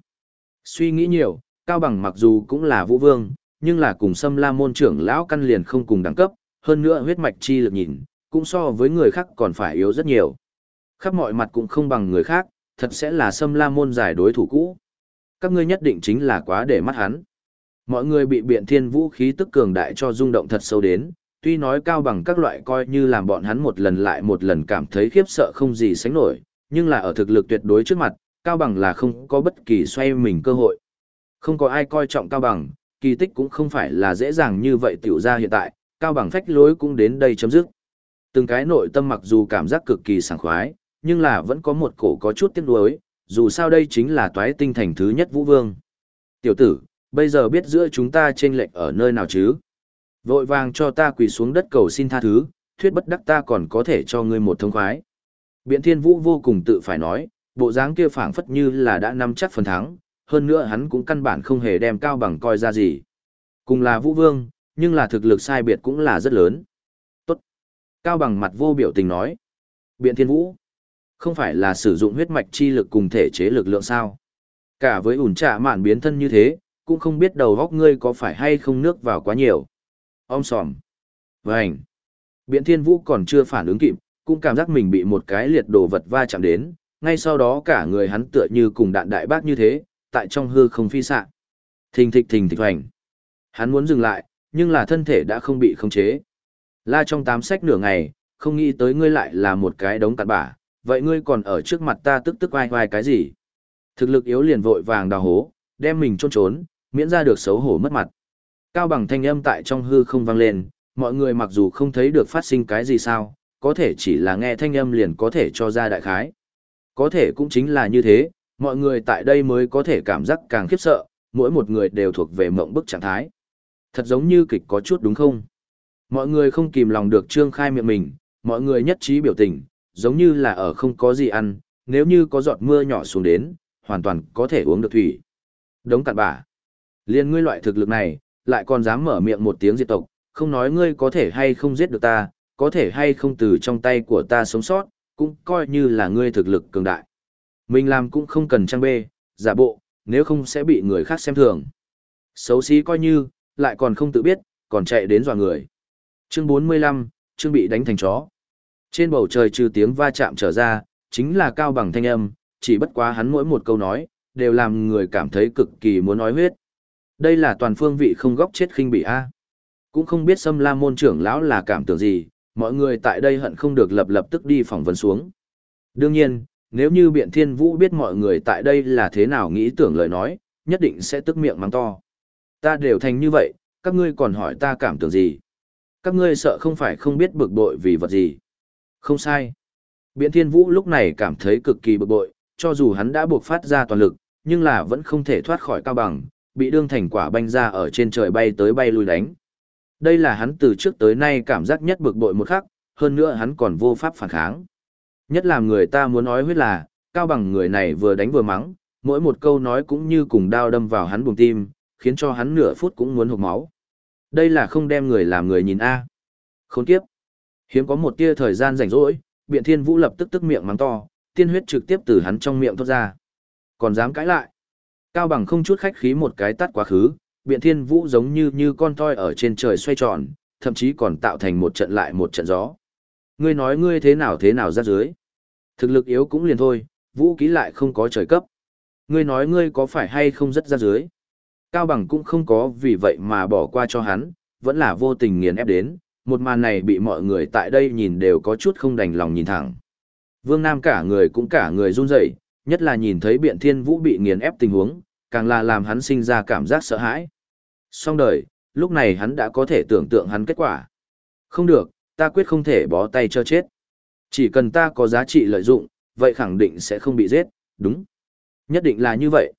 Suy nghĩ nhiều, Cao Bằng mặc dù cũng là vũ vương, nhưng là cùng xâm la môn trưởng lão căn liền không cùng đẳng cấp, hơn nữa huyết mạch chi lực nhìn, cũng so với người khác còn phải yếu rất nhiều. Khắp mọi mặt cũng không bằng người khác, thật sẽ là xâm la môn giải đối thủ cũ. Các ngươi nhất định chính là quá để mắt hắn. Mọi người bị biện thiên vũ khí tức cường đại cho rung động thật sâu đến, tuy nói cao bằng các loại coi như làm bọn hắn một lần lại một lần cảm thấy khiếp sợ không gì sánh nổi, nhưng là ở thực lực tuyệt đối trước mặt, cao bằng là không có bất kỳ xoay mình cơ hội. Không có ai coi trọng cao bằng, kỳ tích cũng không phải là dễ dàng như vậy tiểu ra hiện tại, cao bằng phách lối cũng đến đây chấm dứt. Từng cái nội tâm mặc dù cảm giác cực kỳ sảng khoái, nhưng là vẫn có một cổ có chút tiếc nuối, dù sao đây chính là toái tinh thành thứ nhất vũ vương. Tiểu tử, bây giờ biết giữa chúng ta chênh lệch ở nơi nào chứ? Vội vàng cho ta quỳ xuống đất cầu xin tha thứ, thuyết bất đắc ta còn có thể cho ngươi một thông khoái. Biện thiên vũ vô cùng tự phải nói, bộ dáng kia phảng phất như là đã nắm chắc phần thắng, hơn nữa hắn cũng căn bản không hề đem cao bằng coi ra gì. Cùng là vũ vương, nhưng là thực lực sai biệt cũng là rất lớn. Tốt. Cao bằng mặt vô biểu tình nói. Biện thiên vũ. Không phải là sử dụng huyết mạch chi lực cùng thể chế lực lượng sao. Cả với ủn trạ mạn biến thân như thế, cũng không biết đầu góc ngươi có phải hay không nước vào quá nhiều. Om sòm. Vành. Biện thiên vũ còn chưa phản ứng kịp, cũng cảm giác mình bị một cái liệt đồ vật va chạm đến, ngay sau đó cả người hắn tựa như cùng đạn đại bác như thế, tại trong hư không phi xạ. Thình thịch thình thịch hoành. Hắn muốn dừng lại, nhưng là thân thể đã không bị khống chế. La trong tám sách nửa ngày, không nghĩ tới ngươi lại là một cái đống cặn bã vậy ngươi còn ở trước mặt ta tức tức oai oai cái gì? Thực lực yếu liền vội vàng đào hố, đem mình trôn trốn, miễn ra được xấu hổ mất mặt. Cao bằng thanh âm tại trong hư không vang lên, mọi người mặc dù không thấy được phát sinh cái gì sao, có thể chỉ là nghe thanh âm liền có thể cho ra đại khái. Có thể cũng chính là như thế, mọi người tại đây mới có thể cảm giác càng khiếp sợ, mỗi một người đều thuộc về mộng bức trạng thái. Thật giống như kịch có chút đúng không? Mọi người không kìm lòng được trương khai miệng mình, mọi người nhất trí biểu tình, giống như là ở không có gì ăn, nếu như có giọt mưa nhỏ xuống đến, hoàn toàn có thể uống được thủy. Đống cặn bã. Liên ngươi loại thực lực này, lại còn dám mở miệng một tiếng diệt tộc, không nói ngươi có thể hay không giết được ta, có thể hay không từ trong tay của ta sống sót, cũng coi như là ngươi thực lực cường đại. Mình làm cũng không cần trang bê, giả bộ, nếu không sẽ bị người khác xem thường. Xấu xí coi như, lại còn không tự biết, còn chạy đến dọa người. Chương 45, chương bị đánh thành chó. Trên bầu trời trừ tiếng va chạm trở ra, chính là cao bằng thanh âm, chỉ bất quá hắn mỗi một câu nói, đều làm người cảm thấy cực kỳ muốn nói huyết. Đây là toàn phương vị không góc chết khinh bị A. Cũng không biết xâm la môn trưởng lão là cảm tưởng gì, mọi người tại đây hận không được lập lập tức đi phỏng vấn xuống. Đương nhiên, nếu như biện thiên vũ biết mọi người tại đây là thế nào nghĩ tưởng lời nói, nhất định sẽ tức miệng mắng to. Ta đều thành như vậy, các ngươi còn hỏi ta cảm tưởng gì? Các ngươi sợ không phải không biết bực bội vì vật gì? Không sai. Biện thiên vũ lúc này cảm thấy cực kỳ bực bội, cho dù hắn đã buộc phát ra toàn lực, nhưng là vẫn không thể thoát khỏi cao bằng, bị đương thành quả banh ra ở trên trời bay tới bay lui đánh. Đây là hắn từ trước tới nay cảm giác nhất bực bội một khắc, hơn nữa hắn còn vô pháp phản kháng. Nhất là người ta muốn nói huyết là, cao bằng người này vừa đánh vừa mắng, mỗi một câu nói cũng như cùng đao đâm vào hắn buồng tim, khiến cho hắn nửa phút cũng muốn hụt máu. Đây là không đem người làm người nhìn a. Khốn kiếp. Hiếm có một tia thời gian rảnh rỗi, Biện Thiên Vũ lập tức tức miệng mắng to, tiên huyết trực tiếp từ hắn trong miệng thoát ra. Còn dám cãi lại. Cao bằng không chút khách khí một cái tắt quá khứ, Biện Thiên Vũ giống như như con toi ở trên trời xoay tròn, thậm chí còn tạo thành một trận lại một trận gió. Ngươi nói ngươi thế nào thế nào ra dưới. Thực lực yếu cũng liền thôi, vũ ký lại không có trời cấp. Ngươi nói ngươi có phải hay không rất ra dưới. Cao bằng cũng không có vì vậy mà bỏ qua cho hắn, vẫn là vô tình nghiền ép đến, một màn này bị mọi người tại đây nhìn đều có chút không đành lòng nhìn thẳng. Vương Nam cả người cũng cả người run rẩy, nhất là nhìn thấy biện thiên vũ bị nghiền ép tình huống, càng là làm hắn sinh ra cảm giác sợ hãi. Xong đời, lúc này hắn đã có thể tưởng tượng hắn kết quả. Không được, ta quyết không thể bó tay cho chết. Chỉ cần ta có giá trị lợi dụng, vậy khẳng định sẽ không bị giết, đúng. Nhất định là như vậy.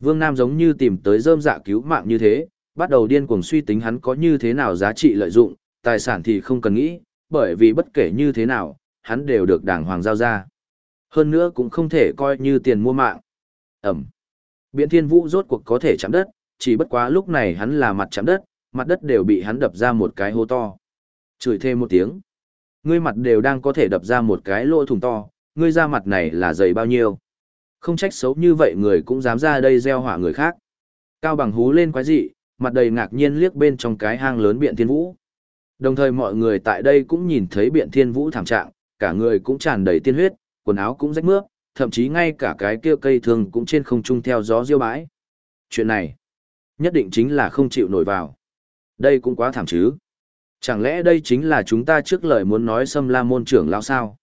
Vương Nam giống như tìm tới rơm dạ cứu mạng như thế, bắt đầu điên cuồng suy tính hắn có như thế nào giá trị lợi dụng, tài sản thì không cần nghĩ, bởi vì bất kể như thế nào, hắn đều được đảng hoàng giao ra. Hơn nữa cũng không thể coi như tiền mua mạng. Ẩm. Biện thiên vũ rốt cuộc có thể chạm đất, chỉ bất quá lúc này hắn là mặt chạm đất, mặt đất đều bị hắn đập ra một cái hố to. Chửi thêm một tiếng. Ngươi mặt đều đang có thể đập ra một cái lỗ thùng to, ngươi ra mặt này là dày bao nhiêu. Không trách xấu như vậy người cũng dám ra đây gieo hỏa người khác. Cao bằng hú lên quái dị, mặt đầy ngạc nhiên liếc bên trong cái hang lớn biện thiên vũ. Đồng thời mọi người tại đây cũng nhìn thấy biện thiên vũ thảm trạng, cả người cũng tràn đầy tiên huyết, quần áo cũng rách mướp, thậm chí ngay cả cái kia cây thường cũng trên không trung theo gió diêu bãi. Chuyện này, nhất định chính là không chịu nổi vào. Đây cũng quá thảm chứ. Chẳng lẽ đây chính là chúng ta trước lời muốn nói xâm la môn trưởng lão sao?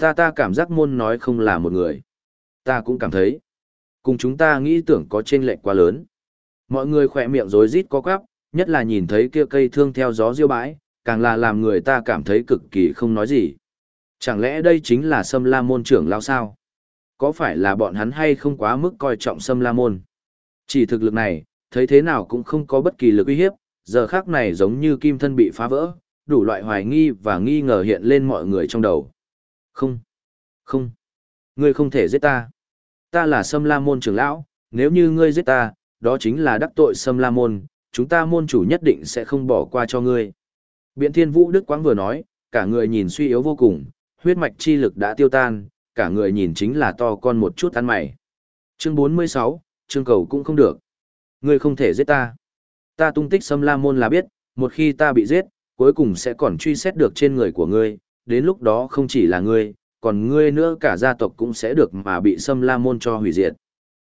Ta ta cảm giác môn nói không là một người. Ta cũng cảm thấy. Cùng chúng ta nghĩ tưởng có trên lệnh quá lớn. Mọi người khỏe miệng rối rít có quắp, nhất là nhìn thấy kia cây thương theo gió diêu bãi, càng là làm người ta cảm thấy cực kỳ không nói gì. Chẳng lẽ đây chính là Sâm La Môn trưởng lão sao? Có phải là bọn hắn hay không quá mức coi trọng Sâm La Môn? Chỉ thực lực này, thấy thế nào cũng không có bất kỳ lực uy hiếp, giờ khác này giống như kim thân bị phá vỡ, đủ loại hoài nghi và nghi ngờ hiện lên mọi người trong đầu. Không, không, ngươi không thể giết ta. Ta là Sâm La Môn trưởng lão, nếu như ngươi giết ta, đó chính là đắc tội Sâm La Môn, chúng ta môn chủ nhất định sẽ không bỏ qua cho ngươi. Biện Thiên Vũ Đức Quang vừa nói, cả người nhìn suy yếu vô cùng, huyết mạch chi lực đã tiêu tan, cả người nhìn chính là to con một chút ăn mày. Chương 46, chương cầu cũng không được. Ngươi không thể giết ta. Ta tung tích xâm la môn là biết, một khi ta bị giết, cuối cùng sẽ còn truy xét được trên người của ngươi, đến lúc đó không chỉ là ngươi, còn ngươi nữa cả gia tộc cũng sẽ được mà bị xâm la môn cho hủy diệt.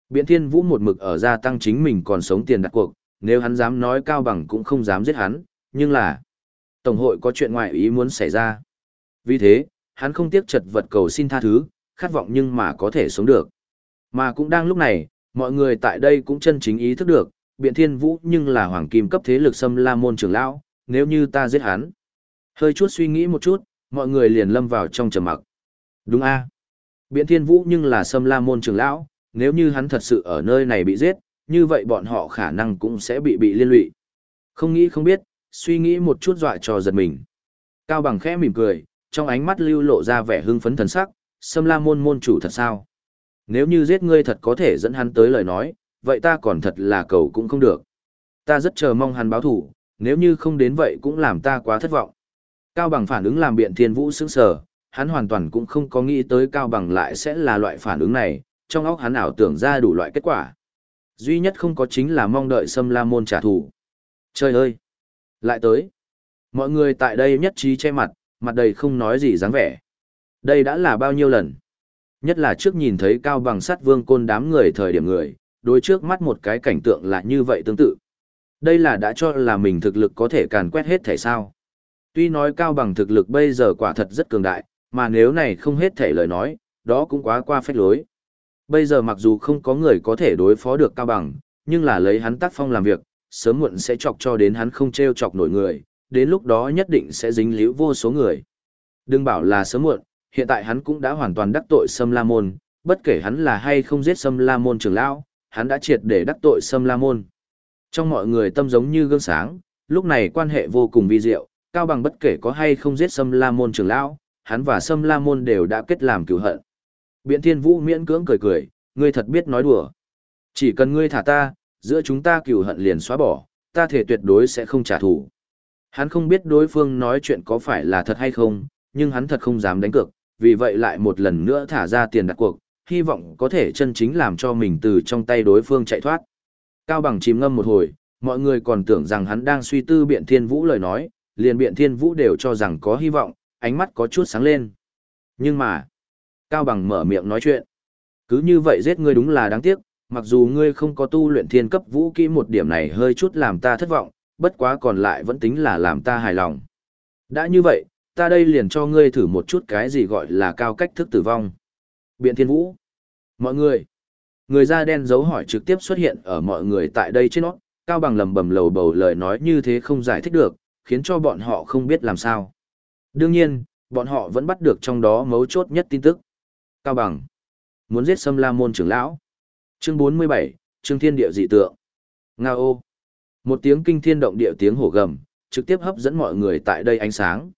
Biện thiên vũ một mực ở gia tăng chính mình còn sống tiền đặt cuộc, nếu hắn dám nói cao bằng cũng không dám giết hắn, nhưng là Tổng hội có chuyện ngoại ý muốn xảy ra. Vì thế, hắn không tiếc chật vật cầu xin tha thứ, khát vọng nhưng mà có thể sống được. Mà cũng đang lúc này, mọi người tại đây cũng chân chính ý thức được, biện thiên vũ nhưng là hoàng kim cấp thế lực xâm la môn trưởng lão, nếu như ta giết hắn. Hơi chút suy nghĩ một chút, mọi người liền lâm vào trong trầm mặc. Đúng a Biện thiên vũ nhưng là xâm la môn trưởng lão, nếu như hắn thật sự ở nơi này bị giết, như vậy bọn họ khả năng cũng sẽ bị bị liên lụy. Không nghĩ không biết, suy nghĩ một chút dọa cho giật mình. Cao bằng khẽ mỉm cười, trong ánh mắt lưu lộ ra vẻ hưng phấn thần sắc, Sâm La môn môn chủ thật sao? Nếu như giết ngươi thật có thể dẫn hắn tới lời nói, vậy ta còn thật là cầu cũng không được. Ta rất chờ mong hắn báo thủ, nếu như không đến vậy cũng làm ta quá thất vọng. Cao bằng phản ứng làm biện thiên vũ sững sờ, hắn hoàn toàn cũng không có nghĩ tới Cao bằng lại sẽ là loại phản ứng này, trong óc hắn ảo tưởng ra đủ loại kết quả. Duy nhất không có chính là mong đợi Sâm La môn trả thù. Trời ơi! Lại tới! Mọi người tại đây nhất trí che mặt, mặt đầy không nói gì dáng vẻ. Đây đã là bao nhiêu lần? Nhất là trước nhìn thấy cao bằng sắt vương côn đám người thời điểm người, đối trước mắt một cái cảnh tượng là như vậy tương tự. Đây là đã cho là mình thực lực có thể càn quét hết thể sao. Tuy nói cao bằng thực lực bây giờ quả thật rất cường đại, mà nếu này không hết thể lời nói, đó cũng quá qua phép lối. Bây giờ mặc dù không có người có thể đối phó được cao bằng, nhưng là lấy hắn tác phong làm việc, sớm muộn sẽ chọc cho đến hắn không treo chọc nổi người, đến lúc đó nhất định sẽ dính líu vô số người. Đừng bảo là sớm muộn, hiện tại hắn cũng đã hoàn toàn đắc tội Sâm La Môn, bất kể hắn là hay không giết Sâm La Môn trưởng lão, hắn đã triệt để đắc tội Sâm La Môn. Trong mọi người tâm giống như gương sáng, lúc này quan hệ vô cùng vi diệu, Cao Bằng bất kể có hay không giết Sâm La Môn trưởng lão, hắn và Sâm La Môn đều đã kết làm cửu hận. Biện Thiên Vũ miễn cưỡng cười cười, ngươi thật biết nói đùa. Chỉ cần ngươi thả ta, giữa chúng ta cừu hận liền xóa bỏ, ta thể tuyệt đối sẽ không trả thù. Hắn không biết đối phương nói chuyện có phải là thật hay không, nhưng hắn thật không dám đánh cược, vì vậy lại một lần nữa thả ra tiền đặt cuộc, hy vọng có thể chân chính làm cho mình từ trong tay đối phương chạy thoát. Cao bằng chìm ngâm một hồi, mọi người còn tưởng rằng hắn đang suy tư biện thiên vũ lời nói, liền biện thiên vũ đều cho rằng có hy vọng, ánh mắt có chút sáng lên. Nhưng mà, Cao bằng mở miệng nói chuyện. Cứ như vậy giết ngươi đúng là đáng tiếc, mặc dù ngươi không có tu luyện thiên cấp vũ kỹ một điểm này hơi chút làm ta thất vọng, bất quá còn lại vẫn tính là làm ta hài lòng. Đã như vậy, ta đây liền cho ngươi thử một chút cái gì gọi là cao cách thức tử vong. Biện thiên vũ. Mọi người. Người da đen dấu hỏi trực tiếp xuất hiện ở mọi người tại đây trên nó, cao bằng lầm bầm lầu bầu lời nói như thế không giải thích được, khiến cho bọn họ không biết làm sao. Đương nhiên, bọn họ vẫn bắt được trong đó mấu chốt nhất tin tức. Cao bằng. Muốn giết xâm La Môn trưởng lão. Chương 47, Chương Thiên Địa dị tượng. Nga ô. Một tiếng kinh thiên động địa tiếng hổ gầm, trực tiếp hấp dẫn mọi người tại đây ánh sáng.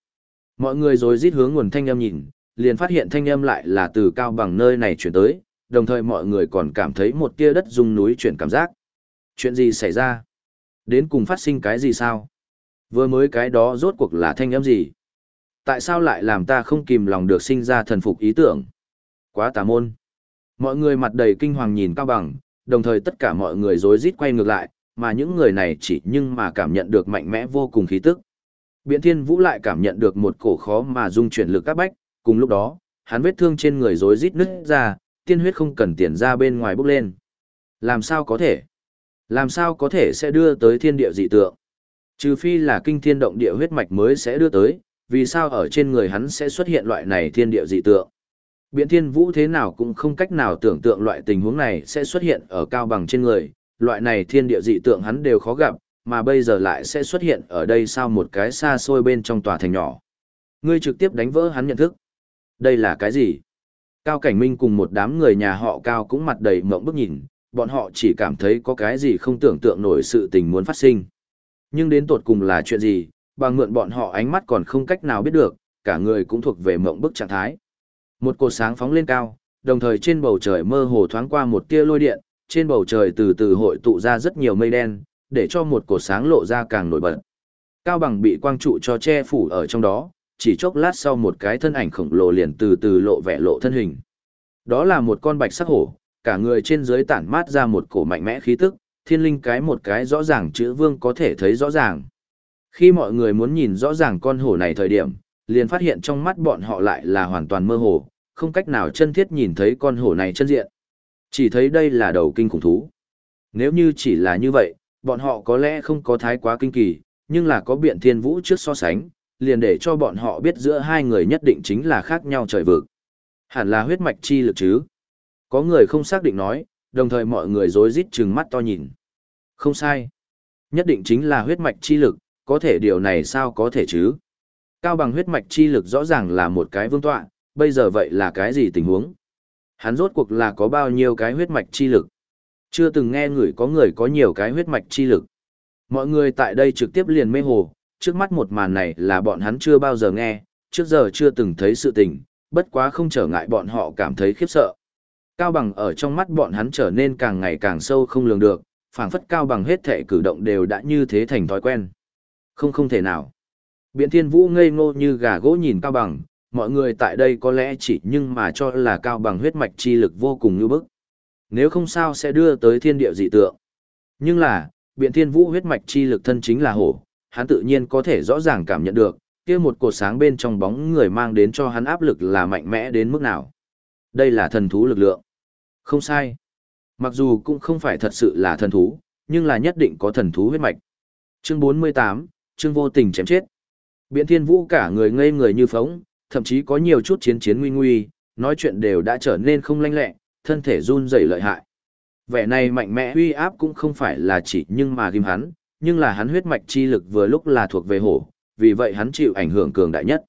Mọi người rồi rít hướng nguồn thanh âm nhìn, liền phát hiện thanh âm lại là từ cao bằng nơi này chuyển tới, đồng thời mọi người còn cảm thấy một tia đất rung núi chuyển cảm giác. Chuyện gì xảy ra? Đến cùng phát sinh cái gì sao? Vừa mới cái đó rốt cuộc là thanh âm gì? Tại sao lại làm ta không kìm lòng được sinh ra thần phục ý tưởng? Quá tà môn. Mọi người mặt đầy kinh hoàng nhìn cao bằng, đồng thời tất cả mọi người rối rít quay ngược lại, mà những người này chỉ nhưng mà cảm nhận được mạnh mẽ vô cùng khí tức. Biện Thiên Vũ lại cảm nhận được một cổ khó mà dung chuyển lực các bách, cùng lúc đó, hắn vết thương trên người rối rít nứt ra, tiên huyết không cần tiền ra bên ngoài bốc lên. Làm sao có thể? Làm sao có thể sẽ đưa tới thiên địa dị tượng? Trừ phi là kinh thiên động địa huyết mạch mới sẽ đưa tới, vì sao ở trên người hắn sẽ xuất hiện loại này thiên địa dị tượng? Biện thiên vũ thế nào cũng không cách nào tưởng tượng loại tình huống này sẽ xuất hiện ở cao bằng trên người, loại này thiên địa dị tượng hắn đều khó gặp, mà bây giờ lại sẽ xuất hiện ở đây sao một cái xa xôi bên trong tòa thành nhỏ. Ngươi trực tiếp đánh vỡ hắn nhận thức. Đây là cái gì? Cao Cảnh Minh cùng một đám người nhà họ Cao cũng mặt đầy mộng bức nhìn, bọn họ chỉ cảm thấy có cái gì không tưởng tượng nổi sự tình muốn phát sinh. Nhưng đến tột cùng là chuyện gì, bằng mượn bọn họ ánh mắt còn không cách nào biết được, cả người cũng thuộc về mộng bức trạng thái. Một cột sáng phóng lên cao, đồng thời trên bầu trời mơ hồ thoáng qua một tia lôi điện, trên bầu trời từ từ hội tụ ra rất nhiều mây đen, để cho một cột sáng lộ ra càng nổi bật. Cao bằng bị quang trụ cho che phủ ở trong đó, chỉ chốc lát sau một cái thân ảnh khổng lồ liền từ từ lộ vẻ lộ thân hình. Đó là một con bạch sắc hổ, cả người trên dưới tản mát ra một cổ mạnh mẽ khí tức, thiên linh cái một cái rõ ràng chữ vương có thể thấy rõ ràng. Khi mọi người muốn nhìn rõ ràng con hổ này thời điểm, liền phát hiện trong mắt bọn họ lại là hoàn toàn mơ hồ, không cách nào chân thiết nhìn thấy con hổ này chân diện. Chỉ thấy đây là đầu kinh khủng thú. Nếu như chỉ là như vậy, bọn họ có lẽ không có thái quá kinh kỳ, nhưng là có biện thiên vũ trước so sánh, liền để cho bọn họ biết giữa hai người nhất định chính là khác nhau trời vực. Hẳn là huyết mạch chi lực chứ. Có người không xác định nói, đồng thời mọi người rối rít trừng mắt to nhìn. Không sai. Nhất định chính là huyết mạch chi lực, có thể điều này sao có thể chứ. Cao bằng huyết mạch chi lực rõ ràng là một cái vương tọa, bây giờ vậy là cái gì tình huống? Hắn rốt cuộc là có bao nhiêu cái huyết mạch chi lực? Chưa từng nghe người có người có nhiều cái huyết mạch chi lực. Mọi người tại đây trực tiếp liền mê hồ, trước mắt một màn này là bọn hắn chưa bao giờ nghe, trước giờ chưa từng thấy sự tình, bất quá không trở ngại bọn họ cảm thấy khiếp sợ. Cao bằng ở trong mắt bọn hắn trở nên càng ngày càng sâu không lường được, phảng phất cao bằng hết thể cử động đều đã như thế thành thói quen. Không không thể nào. Biện thiên vũ ngây ngô như gà gỗ nhìn cao bằng, mọi người tại đây có lẽ chỉ nhưng mà cho là cao bằng huyết mạch chi lực vô cùng như bức. Nếu không sao sẽ đưa tới thiên địa dị tượng. Nhưng là, biện thiên vũ huyết mạch chi lực thân chính là hổ, hắn tự nhiên có thể rõ ràng cảm nhận được, kia một cột sáng bên trong bóng người mang đến cho hắn áp lực là mạnh mẽ đến mức nào. Đây là thần thú lực lượng. Không sai. Mặc dù cũng không phải thật sự là thần thú, nhưng là nhất định có thần thú huyết mạch. Chương 48, chương vô tình chém chết. Biện thiên vũ cả người ngây người như phóng, thậm chí có nhiều chút chiến chiến nguy nguy, nói chuyện đều đã trở nên không lanh lẹ, thân thể run rẩy lợi hại. Vẻ này mạnh mẽ uy áp cũng không phải là chỉ nhưng mà ghim hắn, nhưng là hắn huyết mạch chi lực vừa lúc là thuộc về hổ, vì vậy hắn chịu ảnh hưởng cường đại nhất.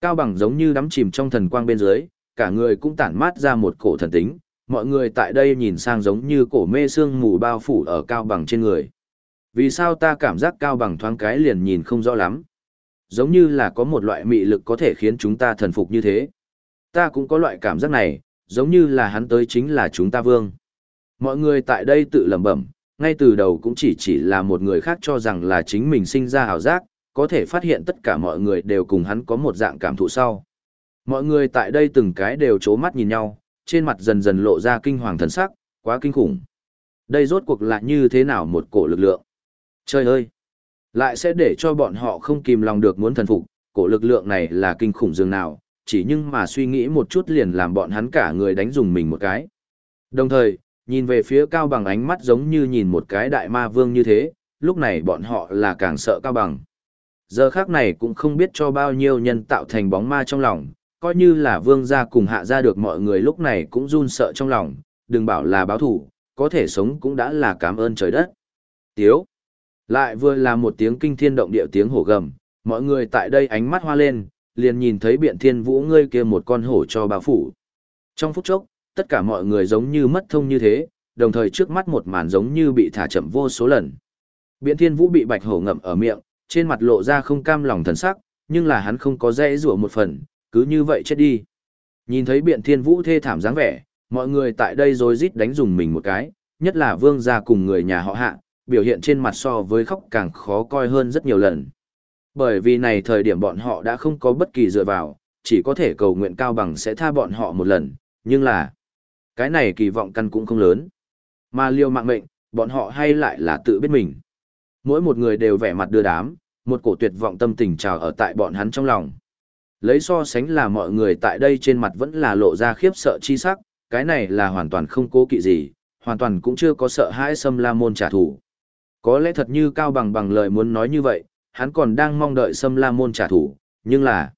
Cao bằng giống như đắm chìm trong thần quang bên dưới, cả người cũng tản mát ra một cổ thần tính, mọi người tại đây nhìn sang giống như cổ mê sương mù bao phủ ở cao bằng trên người. Vì sao ta cảm giác cao bằng thoáng cái liền nhìn không rõ lắm? Giống như là có một loại mị lực có thể khiến chúng ta thần phục như thế. Ta cũng có loại cảm giác này, giống như là hắn tới chính là chúng ta vương. Mọi người tại đây tự lẩm bẩm, ngay từ đầu cũng chỉ chỉ là một người khác cho rằng là chính mình sinh ra hào giác, có thể phát hiện tất cả mọi người đều cùng hắn có một dạng cảm thụ sau. Mọi người tại đây từng cái đều chố mắt nhìn nhau, trên mặt dần dần lộ ra kinh hoàng thần sắc, quá kinh khủng. Đây rốt cuộc là như thế nào một cổ lực lượng? Trời ơi! Lại sẽ để cho bọn họ không kìm lòng được muốn thần phục, cổ lực lượng này là kinh khủng dường nào, chỉ nhưng mà suy nghĩ một chút liền làm bọn hắn cả người đánh dùng mình một cái. Đồng thời, nhìn về phía cao bằng ánh mắt giống như nhìn một cái đại ma vương như thế, lúc này bọn họ là càng sợ cao bằng. Giờ khác này cũng không biết cho bao nhiêu nhân tạo thành bóng ma trong lòng, coi như là vương gia cùng hạ gia được mọi người lúc này cũng run sợ trong lòng, đừng bảo là báo thủ, có thể sống cũng đã là cảm ơn trời đất. Tiếu. Lại vừa là một tiếng kinh thiên động địa tiếng hổ gầm, mọi người tại đây ánh mắt hoa lên, liền nhìn thấy biện thiên vũ ngươi kia một con hổ cho bà phủ. Trong phút chốc, tất cả mọi người giống như mất thông như thế, đồng thời trước mắt một màn giống như bị thả chậm vô số lần. Biện thiên vũ bị bạch hổ ngậm ở miệng, trên mặt lộ ra không cam lòng thần sắc, nhưng là hắn không có dễ rủa một phần, cứ như vậy chết đi. Nhìn thấy biện thiên vũ thê thảm dáng vẻ, mọi người tại đây rồi rít đánh dùng mình một cái, nhất là vương gia cùng người nhà họ hạ, biểu hiện trên mặt so với khóc càng khó coi hơn rất nhiều lần. Bởi vì này thời điểm bọn họ đã không có bất kỳ dựa vào, chỉ có thể cầu nguyện cao bằng sẽ tha bọn họ một lần, nhưng là cái này kỳ vọng căn cũng không lớn. Mà liều mạng mệnh, bọn họ hay lại là tự biết mình. Mỗi một người đều vẻ mặt đưa đám, một cổ tuyệt vọng tâm tình trào ở tại bọn hắn trong lòng. Lấy so sánh là mọi người tại đây trên mặt vẫn là lộ ra khiếp sợ chi sắc, cái này là hoàn toàn không cố kỵ gì, hoàn toàn cũng chưa có sợ hãi xâm la môn trả thù. Có lẽ thật như Cao Bằng bằng lời muốn nói như vậy, hắn còn đang mong đợi sâm la môn trả thù, nhưng là...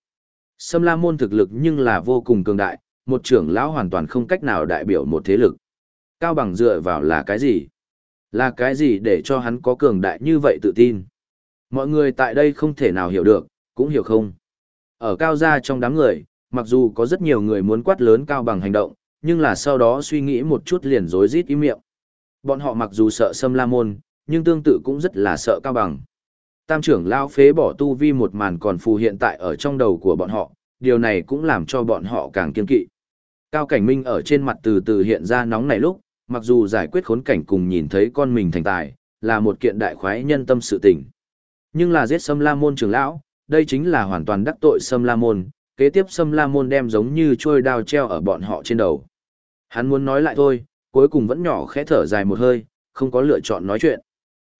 sâm la môn thực lực nhưng là vô cùng cường đại, một trưởng lão hoàn toàn không cách nào đại biểu một thế lực. Cao Bằng dựa vào là cái gì? Là cái gì để cho hắn có cường đại như vậy tự tin? Mọi người tại đây không thể nào hiểu được, cũng hiểu không. Ở cao gia trong đám người, mặc dù có rất nhiều người muốn quát lớn cao bằng hành động, nhưng là sau đó suy nghĩ một chút liền rối rít im miệng. Bọn họ mặc dù sợ Sâm La Môn, nhưng tương tự cũng rất là sợ cao bằng. Tam trưởng lao phế bỏ tu vi một màn còn phù hiện tại ở trong đầu của bọn họ, điều này cũng làm cho bọn họ càng kiên kỵ. Cao cảnh minh ở trên mặt từ từ hiện ra nóng này lúc, mặc dù giải quyết khốn cảnh cùng nhìn thấy con mình thành tài, là một kiện đại khoái nhân tâm sự tình. Nhưng là giết Sâm La Môn trưởng lão, đây chính là hoàn toàn đắc tội Sâm La Môn, kế tiếp Sâm La Môn đem giống như trôi đao treo ở bọn họ trên đầu. Hắn muốn nói lại thôi, cuối cùng vẫn nhỏ khẽ thở dài một hơi, không có lựa chọn nói chuyện.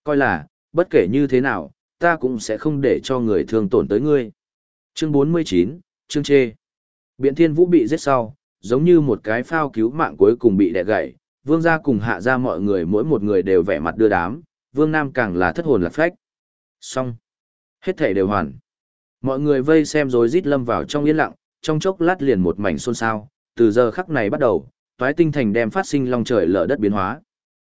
Coi là, bất kể như thế nào, ta cũng sẽ không để cho người thương tổn tới ngươi. Chương 49, chương chê. Biện Thiên Vũ bị giết sau, giống như một cái phao cứu mạng cuối cùng bị đè gãy, vương gia cùng hạ gia mọi người mỗi một người đều vẻ mặt đưa đám, vương nam càng là thất hồn lạc phách. Xong. Hết thể đều hoàn. Mọi người vây xem rồi rít lâm vào trong yên lặng, trong chốc lát liền một mảnh xôn xao, từ giờ khắc này bắt đầu, toái tinh thành đem phát sinh long trời lở đất biến hóa.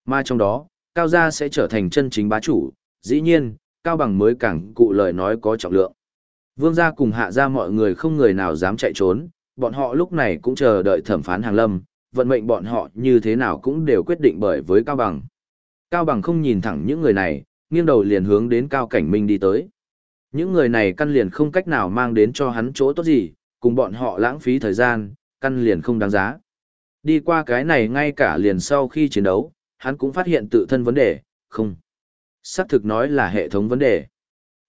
Mà trong đó, Cao Gia sẽ trở thành chân chính bá chủ, dĩ nhiên, Cao Bằng mới càng cụ lời nói có trọng lượng. Vương gia cùng hạ gia mọi người không người nào dám chạy trốn, bọn họ lúc này cũng chờ đợi thẩm phán hàng lâm, vận mệnh bọn họ như thế nào cũng đều quyết định bởi với Cao Bằng. Cao Bằng không nhìn thẳng những người này, nghiêng đầu liền hướng đến Cao Cảnh Minh đi tới. Những người này căn liền không cách nào mang đến cho hắn chỗ tốt gì, cùng bọn họ lãng phí thời gian, căn liền không đáng giá. Đi qua cái này ngay cả liền sau khi chiến đấu, hắn cũng phát hiện tự thân vấn đề, không. Xác thực nói là hệ thống vấn đề.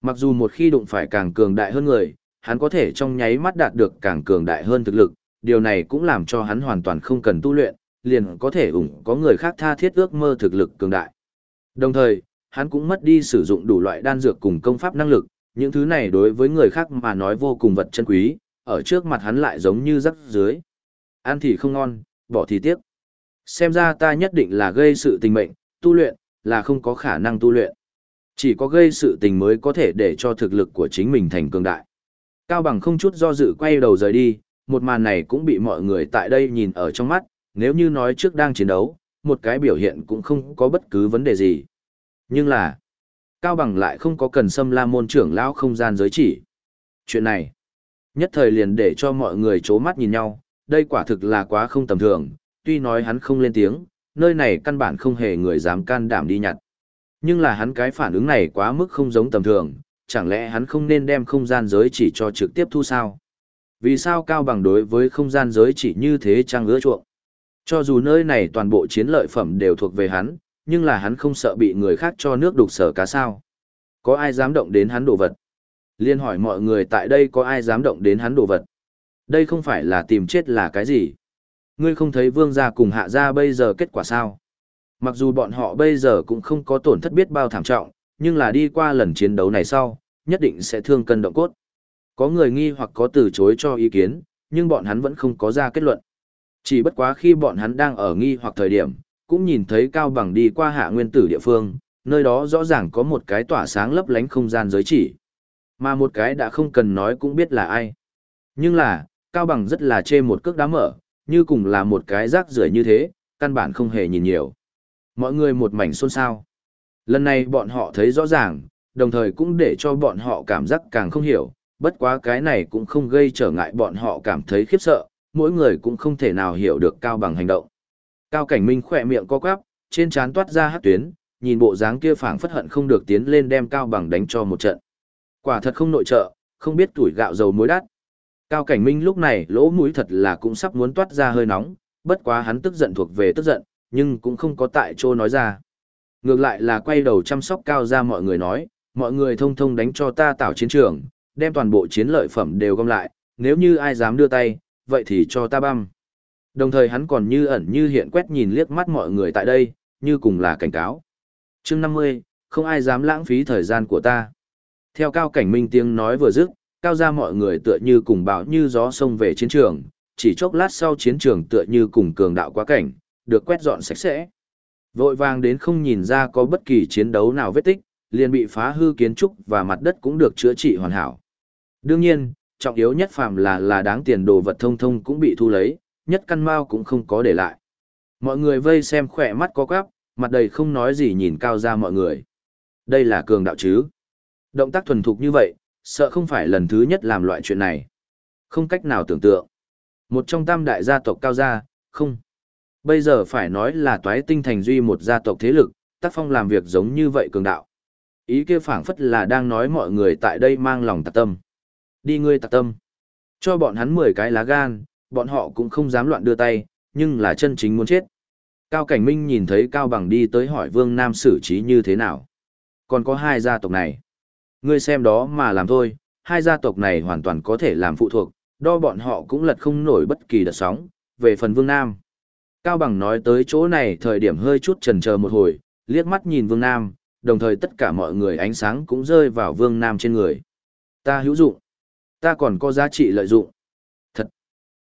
Mặc dù một khi đụng phải càng cường đại hơn người, hắn có thể trong nháy mắt đạt được càng cường đại hơn thực lực, điều này cũng làm cho hắn hoàn toàn không cần tu luyện, liền có thể ủng có người khác tha thiết ước mơ thực lực cường đại. Đồng thời, hắn cũng mất đi sử dụng đủ loại đan dược cùng công pháp năng lực, những thứ này đối với người khác mà nói vô cùng vật chân quý, ở trước mặt hắn lại giống như rắc dưới. Ăn thì không ngon, bỏ thì tiếc. Xem ra ta nhất định là gây sự tình mệnh, tu luyện, là không có khả năng tu luyện. Chỉ có gây sự tình mới có thể để cho thực lực của chính mình thành cường đại. Cao bằng không chút do dự quay đầu rời đi, một màn này cũng bị mọi người tại đây nhìn ở trong mắt, nếu như nói trước đang chiến đấu, một cái biểu hiện cũng không có bất cứ vấn đề gì. Nhưng là, Cao Bằng lại không có cần xâm la môn trưởng lão không gian giới chỉ. Chuyện này, nhất thời liền để cho mọi người chố mắt nhìn nhau, đây quả thực là quá không tầm thường, tuy nói hắn không lên tiếng, nơi này căn bản không hề người dám can đảm đi nhặt. Nhưng là hắn cái phản ứng này quá mức không giống tầm thường, chẳng lẽ hắn không nên đem không gian giới chỉ cho trực tiếp thu sao? Vì sao Cao Bằng đối với không gian giới chỉ như thế trang ưa chuộng? Cho dù nơi này toàn bộ chiến lợi phẩm đều thuộc về hắn, nhưng là hắn không sợ bị người khác cho nước đục sở cá sao. Có ai dám động đến hắn đồ vật? Liên hỏi mọi người tại đây có ai dám động đến hắn đồ vật? Đây không phải là tìm chết là cái gì? Ngươi không thấy vương gia cùng hạ gia bây giờ kết quả sao? Mặc dù bọn họ bây giờ cũng không có tổn thất biết bao thảm trọng, nhưng là đi qua lần chiến đấu này sau, nhất định sẽ thương cân động cốt. Có người nghi hoặc có từ chối cho ý kiến, nhưng bọn hắn vẫn không có ra kết luận. Chỉ bất quá khi bọn hắn đang ở nghi hoặc thời điểm, cũng nhìn thấy Cao Bằng đi qua hạ nguyên tử địa phương, nơi đó rõ ràng có một cái tỏa sáng lấp lánh không gian giới chỉ. Mà một cái đã không cần nói cũng biết là ai. Nhưng là, Cao Bằng rất là chê một cước đá mở, như cùng là một cái rác rưởi như thế, căn bản không hề nhìn nhiều. Mọi người một mảnh xôn xao. Lần này bọn họ thấy rõ ràng, đồng thời cũng để cho bọn họ cảm giác càng không hiểu, bất quá cái này cũng không gây trở ngại bọn họ cảm thấy khiếp sợ, mỗi người cũng không thể nào hiểu được Cao Bằng hành động. Cao Cảnh Minh khỏe miệng co quắp, trên trán toát ra hắc tuyến, nhìn bộ dáng kia phảng phất hận không được tiến lên đem Cao Bằng đánh cho một trận. Quả thật không nội trợ, không biết tuổi gạo dầu muối đắt. Cao Cảnh Minh lúc này lỗ mũi thật là cũng sắp muốn toát ra hơi nóng, bất quá hắn tức giận thuộc về tức giận, nhưng cũng không có tại chỗ nói ra. Ngược lại là quay đầu chăm sóc Cao ra mọi người nói, mọi người thông thông đánh cho ta tạo chiến trường, đem toàn bộ chiến lợi phẩm đều gom lại, nếu như ai dám đưa tay, vậy thì cho ta băm. Đồng thời hắn còn như ẩn như hiện quét nhìn liếc mắt mọi người tại đây, như cùng là cảnh cáo. chương 50, không ai dám lãng phí thời gian của ta. Theo cao cảnh minh tiếng nói vừa dứt, cao ra mọi người tựa như cùng bão như gió sông về chiến trường, chỉ chốc lát sau chiến trường tựa như cùng cường đạo quá cảnh, được quét dọn sạch sẽ. Vội vàng đến không nhìn ra có bất kỳ chiến đấu nào vết tích, liền bị phá hư kiến trúc và mặt đất cũng được chữa trị hoàn hảo. Đương nhiên, trọng yếu nhất phàm là là đáng tiền đồ vật thông thông cũng bị thu lấy, nhất căn mao cũng không có để lại. Mọi người vây xem khỏe mắt có quắp, mặt đầy không nói gì nhìn cao ra mọi người. Đây là cường đạo chứ. Động tác thuần thục như vậy, sợ không phải lần thứ nhất làm loại chuyện này. Không cách nào tưởng tượng. Một trong tam đại gia tộc cao gia, không. Bây giờ phải nói là toái tinh thành duy một gia tộc thế lực, tác phong làm việc giống như vậy cường đạo. Ý kia phảng phất là đang nói mọi người tại đây mang lòng tạc tâm. Đi ngươi tạc tâm. Cho bọn hắn 10 cái lá gan, bọn họ cũng không dám loạn đưa tay, nhưng là chân chính muốn chết. Cao Cảnh Minh nhìn thấy Cao Bằng đi tới hỏi Vương Nam xử trí như thế nào. Còn có hai gia tộc này. Ngươi xem đó mà làm thôi, hai gia tộc này hoàn toàn có thể làm phụ thuộc, đo bọn họ cũng lật không nổi bất kỳ đợt sóng, về phần Vương Nam. Cao Bằng nói tới chỗ này thời điểm hơi chút chần chờ một hồi, liếc mắt nhìn Vương Nam, đồng thời tất cả mọi người ánh sáng cũng rơi vào Vương Nam trên người. Ta hữu dụng. Ta còn có giá trị lợi dụng. Thật.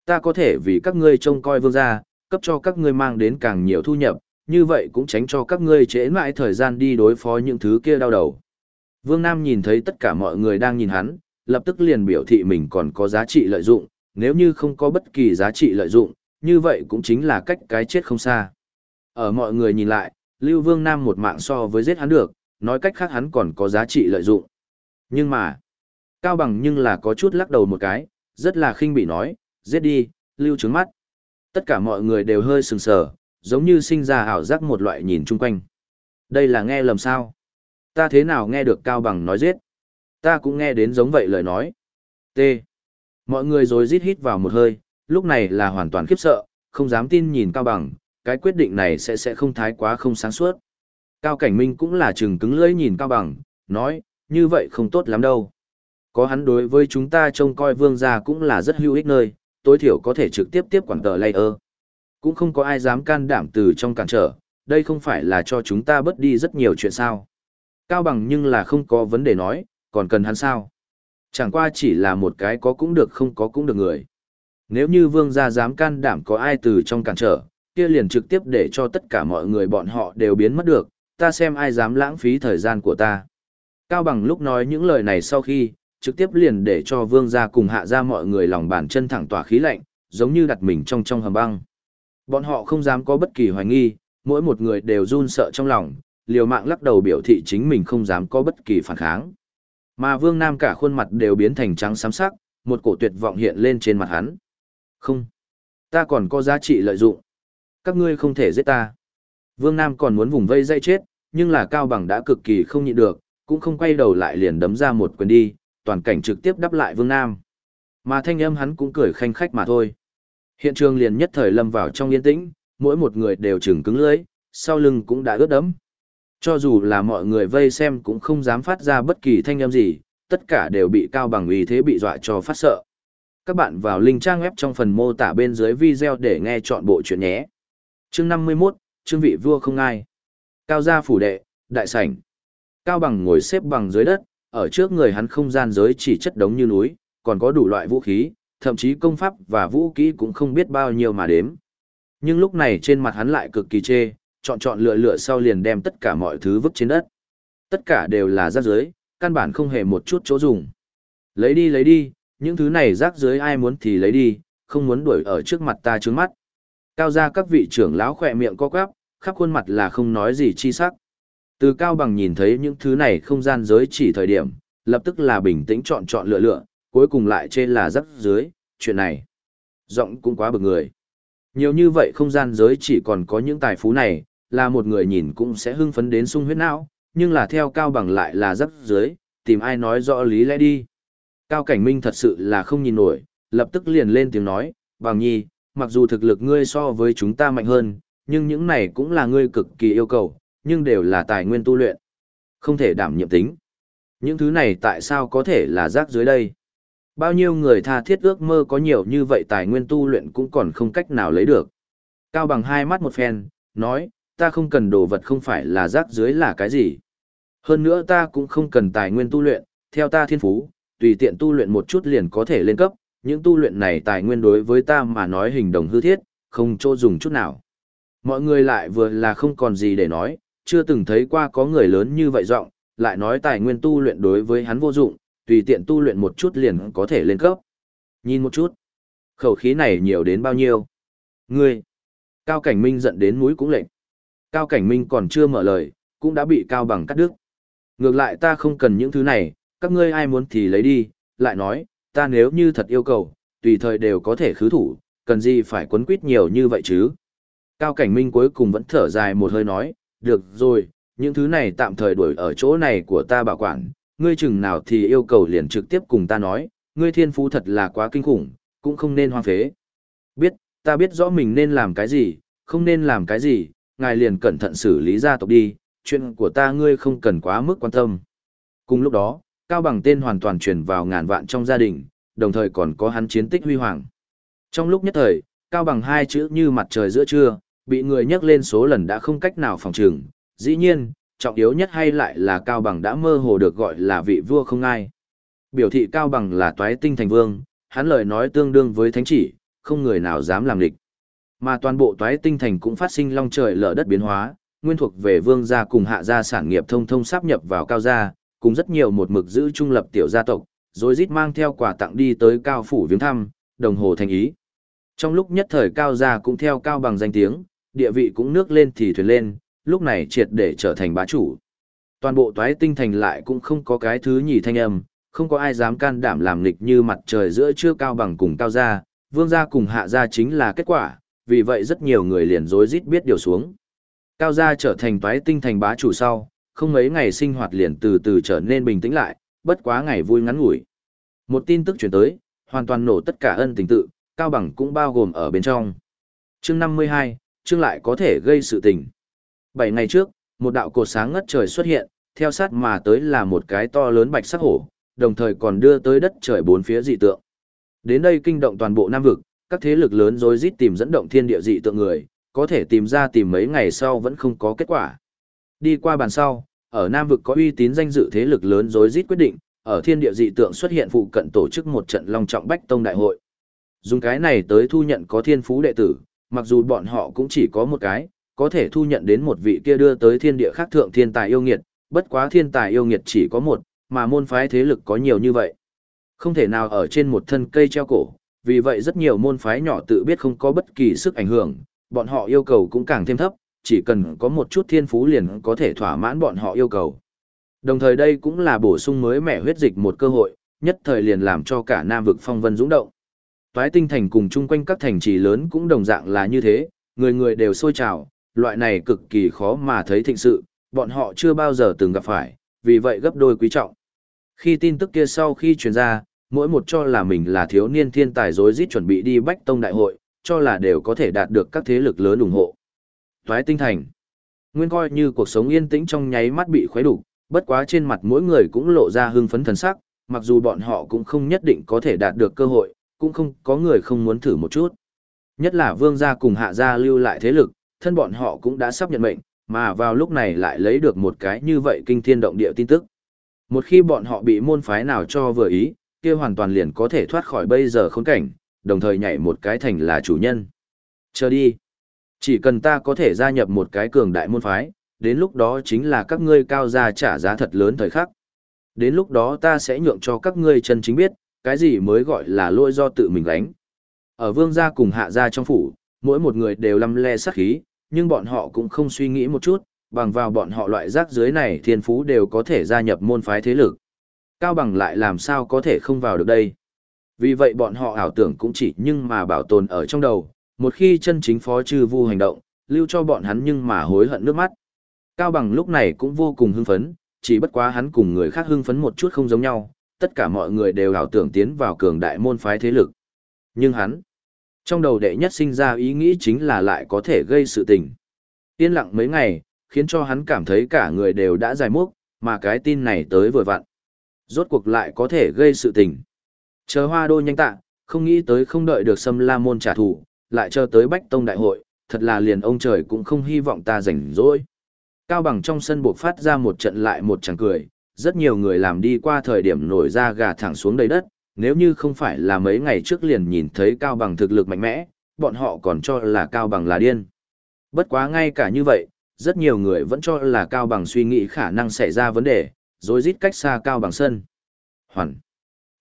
Ta có thể vì các ngươi trông coi vương gia, cấp cho các ngươi mang đến càng nhiều thu nhập, như vậy cũng tránh cho các ngươi trễ mãi thời gian đi đối phó những thứ kia đau đầu. Vương Nam nhìn thấy tất cả mọi người đang nhìn hắn, lập tức liền biểu thị mình còn có giá trị lợi dụng, nếu như không có bất kỳ giá trị lợi dụng, như vậy cũng chính là cách cái chết không xa. Ở mọi người nhìn lại, Lưu Vương Nam một mạng so với giết hắn được, nói cách khác hắn còn có giá trị lợi dụng. Nhưng mà, Cao Bằng nhưng là có chút lắc đầu một cái, rất là khinh bị nói, giết đi, Lưu trứng mắt. Tất cả mọi người đều hơi sừng sờ, giống như sinh ra ảo giác một loại nhìn chung quanh. Đây là nghe lầm sao? Ta thế nào nghe được Cao Bằng nói giết? Ta cũng nghe đến giống vậy lời nói. T. Mọi người rồi rít hít vào một hơi, lúc này là hoàn toàn khiếp sợ, không dám tin nhìn Cao Bằng, cái quyết định này sẽ sẽ không thái quá không sáng suốt. Cao Cảnh Minh cũng là chừng cứng lưỡi nhìn Cao Bằng, nói, như vậy không tốt lắm đâu. Có hắn đối với chúng ta trông coi vương gia cũng là rất hữu ích nơi, tối thiểu có thể trực tiếp tiếp quản tờ layer. Cũng không có ai dám can đảm từ trong cản trở, đây không phải là cho chúng ta bớt đi rất nhiều chuyện sao. Cao bằng nhưng là không có vấn đề nói, còn cần hắn sao. Chẳng qua chỉ là một cái có cũng được không có cũng được người. Nếu như vương gia dám can đảm có ai từ trong cản trở, kia liền trực tiếp để cho tất cả mọi người bọn họ đều biến mất được, ta xem ai dám lãng phí thời gian của ta. Cao bằng lúc nói những lời này sau khi, trực tiếp liền để cho vương gia cùng hạ ra mọi người lòng bàn chân thẳng tỏa khí lạnh, giống như đặt mình trong trong hầm băng. Bọn họ không dám có bất kỳ hoài nghi, mỗi một người đều run sợ trong lòng, liều mạng lắc đầu biểu thị chính mình không dám có bất kỳ phản kháng. Mà vương nam cả khuôn mặt đều biến thành trắng xám sắc, một cổ tuyệt vọng hiện lên trên mặt hắn. Không, ta còn có giá trị lợi dụng. Các ngươi không thể giết ta. Vương Nam còn muốn vùng vây dây chết, nhưng là Cao Bằng đã cực kỳ không nhịn được, cũng không quay đầu lại liền đấm ra một quyền đi, toàn cảnh trực tiếp đắp lại Vương Nam. Mà thanh âm hắn cũng cười khanh khách mà thôi. Hiện trường liền nhất thời lâm vào trong yên tĩnh, mỗi một người đều chừng cứng lưỡi, sau lưng cũng đã ướt đẫm. Cho dù là mọi người vây xem cũng không dám phát ra bất kỳ thanh âm gì, tất cả đều bị Cao Bằng uy thế bị dọa cho phát sợ. Các bạn vào link trang web trong phần mô tả bên dưới video để nghe chọn bộ chuyện nhé. Chương 51, chương vị vua không ai. Cao gia phủ đệ, đại sảnh. Cao bằng ngồi xếp bằng dưới đất, ở trước người hắn không gian giới chỉ chất đống như núi, còn có đủ loại vũ khí, thậm chí công pháp và vũ kỹ cũng không biết bao nhiêu mà đếm. Nhưng lúc này trên mặt hắn lại cực kỳ chê, chọn chọn lựa lựa sau liền đem tất cả mọi thứ vứt trên đất. Tất cả đều là rác dưới, căn bản không hề một chút chỗ dùng. Lấy đi lấy đi, những thứ này rác dưới ai muốn thì lấy đi, không muốn đuổi ở trước mặt ta trước mắt. Cao ra các vị trưởng lão khỏe miệng co quắp, khắp khuôn mặt là không nói gì chi sắc. Từ cao bằng nhìn thấy những thứ này không gian giới chỉ thời điểm, lập tức là bình tĩnh chọn chọn lựa lựa, cuối cùng lại trên là rắc dưới, chuyện này. Giọng cũng quá bực người. Nhiều như vậy không gian giới chỉ còn có những tài phú này, là một người nhìn cũng sẽ hưng phấn đến sung huyết não, nhưng là theo cao bằng lại là rắc dưới, tìm ai nói rõ lý lẽ đi. Cao cảnh minh thật sự là không nhìn nổi, lập tức liền lên tiếng nói, bằng nhi, mặc dù thực lực ngươi so với chúng ta mạnh hơn, nhưng những này cũng là ngươi cực kỳ yêu cầu, nhưng đều là tài nguyên tu luyện. Không thể đảm nhiệm tính. Những thứ này tại sao có thể là rác dưới đây? Bao nhiêu người tha thiết ước mơ có nhiều như vậy tài nguyên tu luyện cũng còn không cách nào lấy được. Cao bằng hai mắt một phen, nói, ta không cần đồ vật không phải là rác dưới là cái gì. Hơn nữa ta cũng không cần tài nguyên tu luyện, theo ta thiên phú, tùy tiện tu luyện một chút liền có thể lên cấp, những tu luyện này tài nguyên đối với ta mà nói hình đồng hư thiết, không chỗ dùng chút nào. Mọi người lại vừa là không còn gì để nói, chưa từng thấy qua có người lớn như vậy rộng, lại nói tài nguyên tu luyện đối với hắn vô dụng, tùy tiện tu luyện một chút liền có thể lên cấp. Nhìn một chút, khẩu khí này nhiều đến bao nhiêu? Ngươi! Cao Cảnh Minh giận đến mũi cũng lệnh. Cao Cảnh Minh còn chưa mở lời, cũng đã bị Cao Bằng cắt đứt. Ngược lại ta không cần những thứ này, các ngươi ai muốn thì lấy đi, lại nói, ta nếu như thật yêu cầu, tùy thời đều có thể khứ thủ, cần gì phải quấn quýt nhiều như vậy chứ? Cao Cảnh Minh cuối cùng vẫn thở dài một hơi nói, được rồi, những thứ này tạm thời đuổi ở chỗ này của ta bảo quản, ngươi chừng nào thì yêu cầu liền trực tiếp cùng ta nói, ngươi thiên phú thật là quá kinh khủng, cũng không nên hoang phế. Biết, ta biết rõ mình nên làm cái gì, không nên làm cái gì, ngài liền cẩn thận xử lý gia tộc đi, chuyện của ta ngươi không cần quá mức quan tâm. Cùng lúc đó, Cao Bằng tên hoàn toàn truyền vào ngàn vạn trong gia đình, đồng thời còn có hắn chiến tích huy hoàng. Trong lúc nhất thời, Cao Bằng hai chữ như mặt trời giữa trưa, bị người nhắc lên số lần đã không cách nào phòng trừng. Dĩ nhiên, trọng yếu nhất hay lại là Cao Bằng đã mơ hồ được gọi là vị vua không ai. Biểu thị Cao Bằng là toái tinh thành vương, hắn lời nói tương đương với thánh chỉ, không người nào dám làm địch. Mà toàn bộ toái tinh thành cũng phát sinh long trời lở đất biến hóa, nguyên thuộc về vương gia cùng hạ gia sản nghiệp thông thông sáp nhập vào cao gia, cùng rất nhiều một mực giữ trung lập tiểu gia tộc, rồi rít mang theo quà tặng đi tới cao phủ viếng thăm, đồng hồ thành ý. Trong lúc nhất thời cao gia cũng theo cao bằng danh tiếng, địa vị cũng nước lên thì thuyền lên, lúc này triệt để trở thành bá chủ. Toàn bộ toái tinh thành lại cũng không có cái thứ nhì thanh âm, không có ai dám can đảm làm nghịch như mặt trời giữa trưa cao bằng cùng cao gia, vương gia cùng hạ gia chính là kết quả, vì vậy rất nhiều người liền rối rít biết điều xuống. Cao gia trở thành toái tinh thành bá chủ sau, không mấy ngày sinh hoạt liền từ từ trở nên bình tĩnh lại, bất quá ngày vui ngắn ngủi. Một tin tức chuyển tới, hoàn toàn nổ tất cả ân tình tự, cao bằng cũng bao gồm ở bên trong. Chương 52, chương lại có thể gây sự tình. Bảy ngày trước, một đạo cột sáng ngất trời xuất hiện, theo sát mà tới là một cái to lớn bạch sắc hổ, đồng thời còn đưa tới đất trời bốn phía dị tượng. Đến đây kinh động toàn bộ Nam vực, các thế lực lớn rối rít tìm dẫn động thiên địa dị tượng người, có thể tìm ra tìm mấy ngày sau vẫn không có kết quả. Đi qua bàn sau, ở Nam vực có uy tín danh dự thế lực lớn rối rít quyết định, ở thiên địa dị tượng xuất hiện phụ cận tổ chức một trận long trọng bách tông đại hội. Dùng cái này tới thu nhận có thiên phú đệ tử, mặc dù bọn họ cũng chỉ có một cái, có thể thu nhận đến một vị kia đưa tới thiên địa khác thượng thiên tài yêu nghiệt, bất quá thiên tài yêu nghiệt chỉ có một, mà môn phái thế lực có nhiều như vậy. Không thể nào ở trên một thân cây treo cổ, vì vậy rất nhiều môn phái nhỏ tự biết không có bất kỳ sức ảnh hưởng, bọn họ yêu cầu cũng càng thêm thấp, chỉ cần có một chút thiên phú liền có thể thỏa mãn bọn họ yêu cầu. Đồng thời đây cũng là bổ sung mới mẻ huyết dịch một cơ hội, nhất thời liền làm cho cả Nam vực phong vân dũng động. Toái tinh thành cùng chung quanh các thành trì lớn cũng đồng dạng là như thế, người người đều sôi trào, loại này cực kỳ khó mà thấy thịnh sự, bọn họ chưa bao giờ từng gặp phải, vì vậy gấp đôi quý trọng. Khi tin tức kia sau khi truyền ra, mỗi một cho là mình là thiếu niên thiên tài rối rít chuẩn bị đi bách tông đại hội, cho là đều có thể đạt được các thế lực lớn ủng hộ. Toái tinh thành. Nguyên coi như cuộc sống yên tĩnh trong nháy mắt bị khuấy đủ. bất quá trên mặt mỗi người cũng lộ ra hưng phấn thần sắc, mặc dù bọn họ cũng không nhất định có thể đạt được cơ hội, cũng không có người không muốn thử một chút. Nhất là vương gia cùng hạ gia lưu lại thế lực, thân bọn họ cũng đã sắp nhận mệnh, mà vào lúc này lại lấy được một cái như vậy kinh thiên động địa tin tức. Một khi bọn họ bị môn phái nào cho vừa ý, kia hoàn toàn liền có thể thoát khỏi bây giờ khốn cảnh, đồng thời nhảy một cái thành là chủ nhân. Chờ đi. Chỉ cần ta có thể gia nhập một cái cường đại môn phái, đến lúc đó chính là các ngươi cao gia trả giá thật lớn thời khắc. Đến lúc đó ta sẽ nhượng cho các ngươi chân chính biết, cái gì mới gọi là lỗi do tự mình gánh. Ở vương gia cùng hạ gia trong phủ, mỗi một người đều lăm le sát khí, nhưng bọn họ cũng không suy nghĩ một chút, bằng vào bọn họ loại rác dưới này thiên phú đều có thể gia nhập môn phái thế lực. Cao bằng lại làm sao có thể không vào được đây. Vì vậy bọn họ ảo tưởng cũng chỉ nhưng mà bảo tồn ở trong đầu, một khi chân chính phó trừ vu hành động, lưu cho bọn hắn nhưng mà hối hận nước mắt. Cao bằng lúc này cũng vô cùng hưng phấn, chỉ bất quá hắn cùng người khác hưng phấn một chút không giống nhau, tất cả mọi người đều ảo tưởng tiến vào cường đại môn phái thế lực. Nhưng hắn, trong đầu đệ nhất sinh ra ý nghĩ chính là lại có thể gây sự tình. Yên lặng mấy ngày, khiến cho hắn cảm thấy cả người đều đã dài múc, mà cái tin này tới vừa vặn. Rốt cuộc lại có thể gây sự tình. Chờ hoa đô nhanh tạ, không nghĩ tới không đợi được xâm la môn trả thù, lại chờ tới bách tông đại hội, thật là liền ông trời cũng không hy vọng ta rảnh rỗi. Cao bằng trong sân buộc phát ra một trận lại một chẳng cười, rất nhiều người làm đi qua thời điểm nổi ra gà thẳng xuống đầy đất, nếu như không phải là mấy ngày trước liền nhìn thấy Cao bằng thực lực mạnh mẽ, bọn họ còn cho là Cao bằng là điên. Bất quá ngay cả như vậy, rất nhiều người vẫn cho là Cao bằng suy nghĩ khả năng xảy ra vấn đề, rồi rít cách xa Cao bằng sân. Hoàn.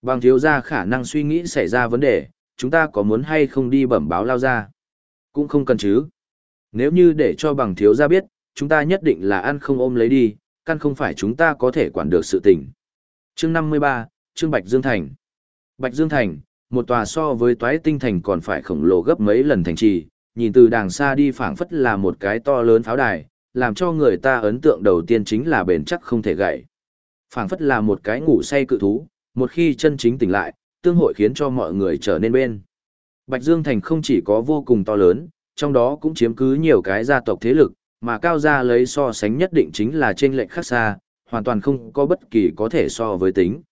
Bằng thiếu ra khả năng suy nghĩ xảy ra vấn đề, chúng ta có muốn hay không đi bẩm báo lao ra? Cũng không cần chứ. Nếu như để cho bằng thiếu ra biết, chúng ta nhất định là ăn không ôm lấy đi, căn không phải chúng ta có thể quản được sự tình. Chương 53, Trương Bạch Dương Thành Bạch Dương Thành, một tòa so với toái tinh thành còn phải khổng lồ gấp mấy lần thành trì, nhìn từ đàng xa đi phảng phất là một cái to lớn pháo đài, làm cho người ta ấn tượng đầu tiên chính là bền chắc không thể gãy. Phảng phất là một cái ngủ say cự thú, một khi chân chính tỉnh lại, tương hội khiến cho mọi người trở nên bên. Bạch Dương Thành không chỉ có vô cùng to lớn, trong đó cũng chiếm cứ nhiều cái gia tộc thế lực, mà cao gia lấy so sánh nhất định chính là trên lệnh khác xa, hoàn toàn không có bất kỳ có thể so với tính.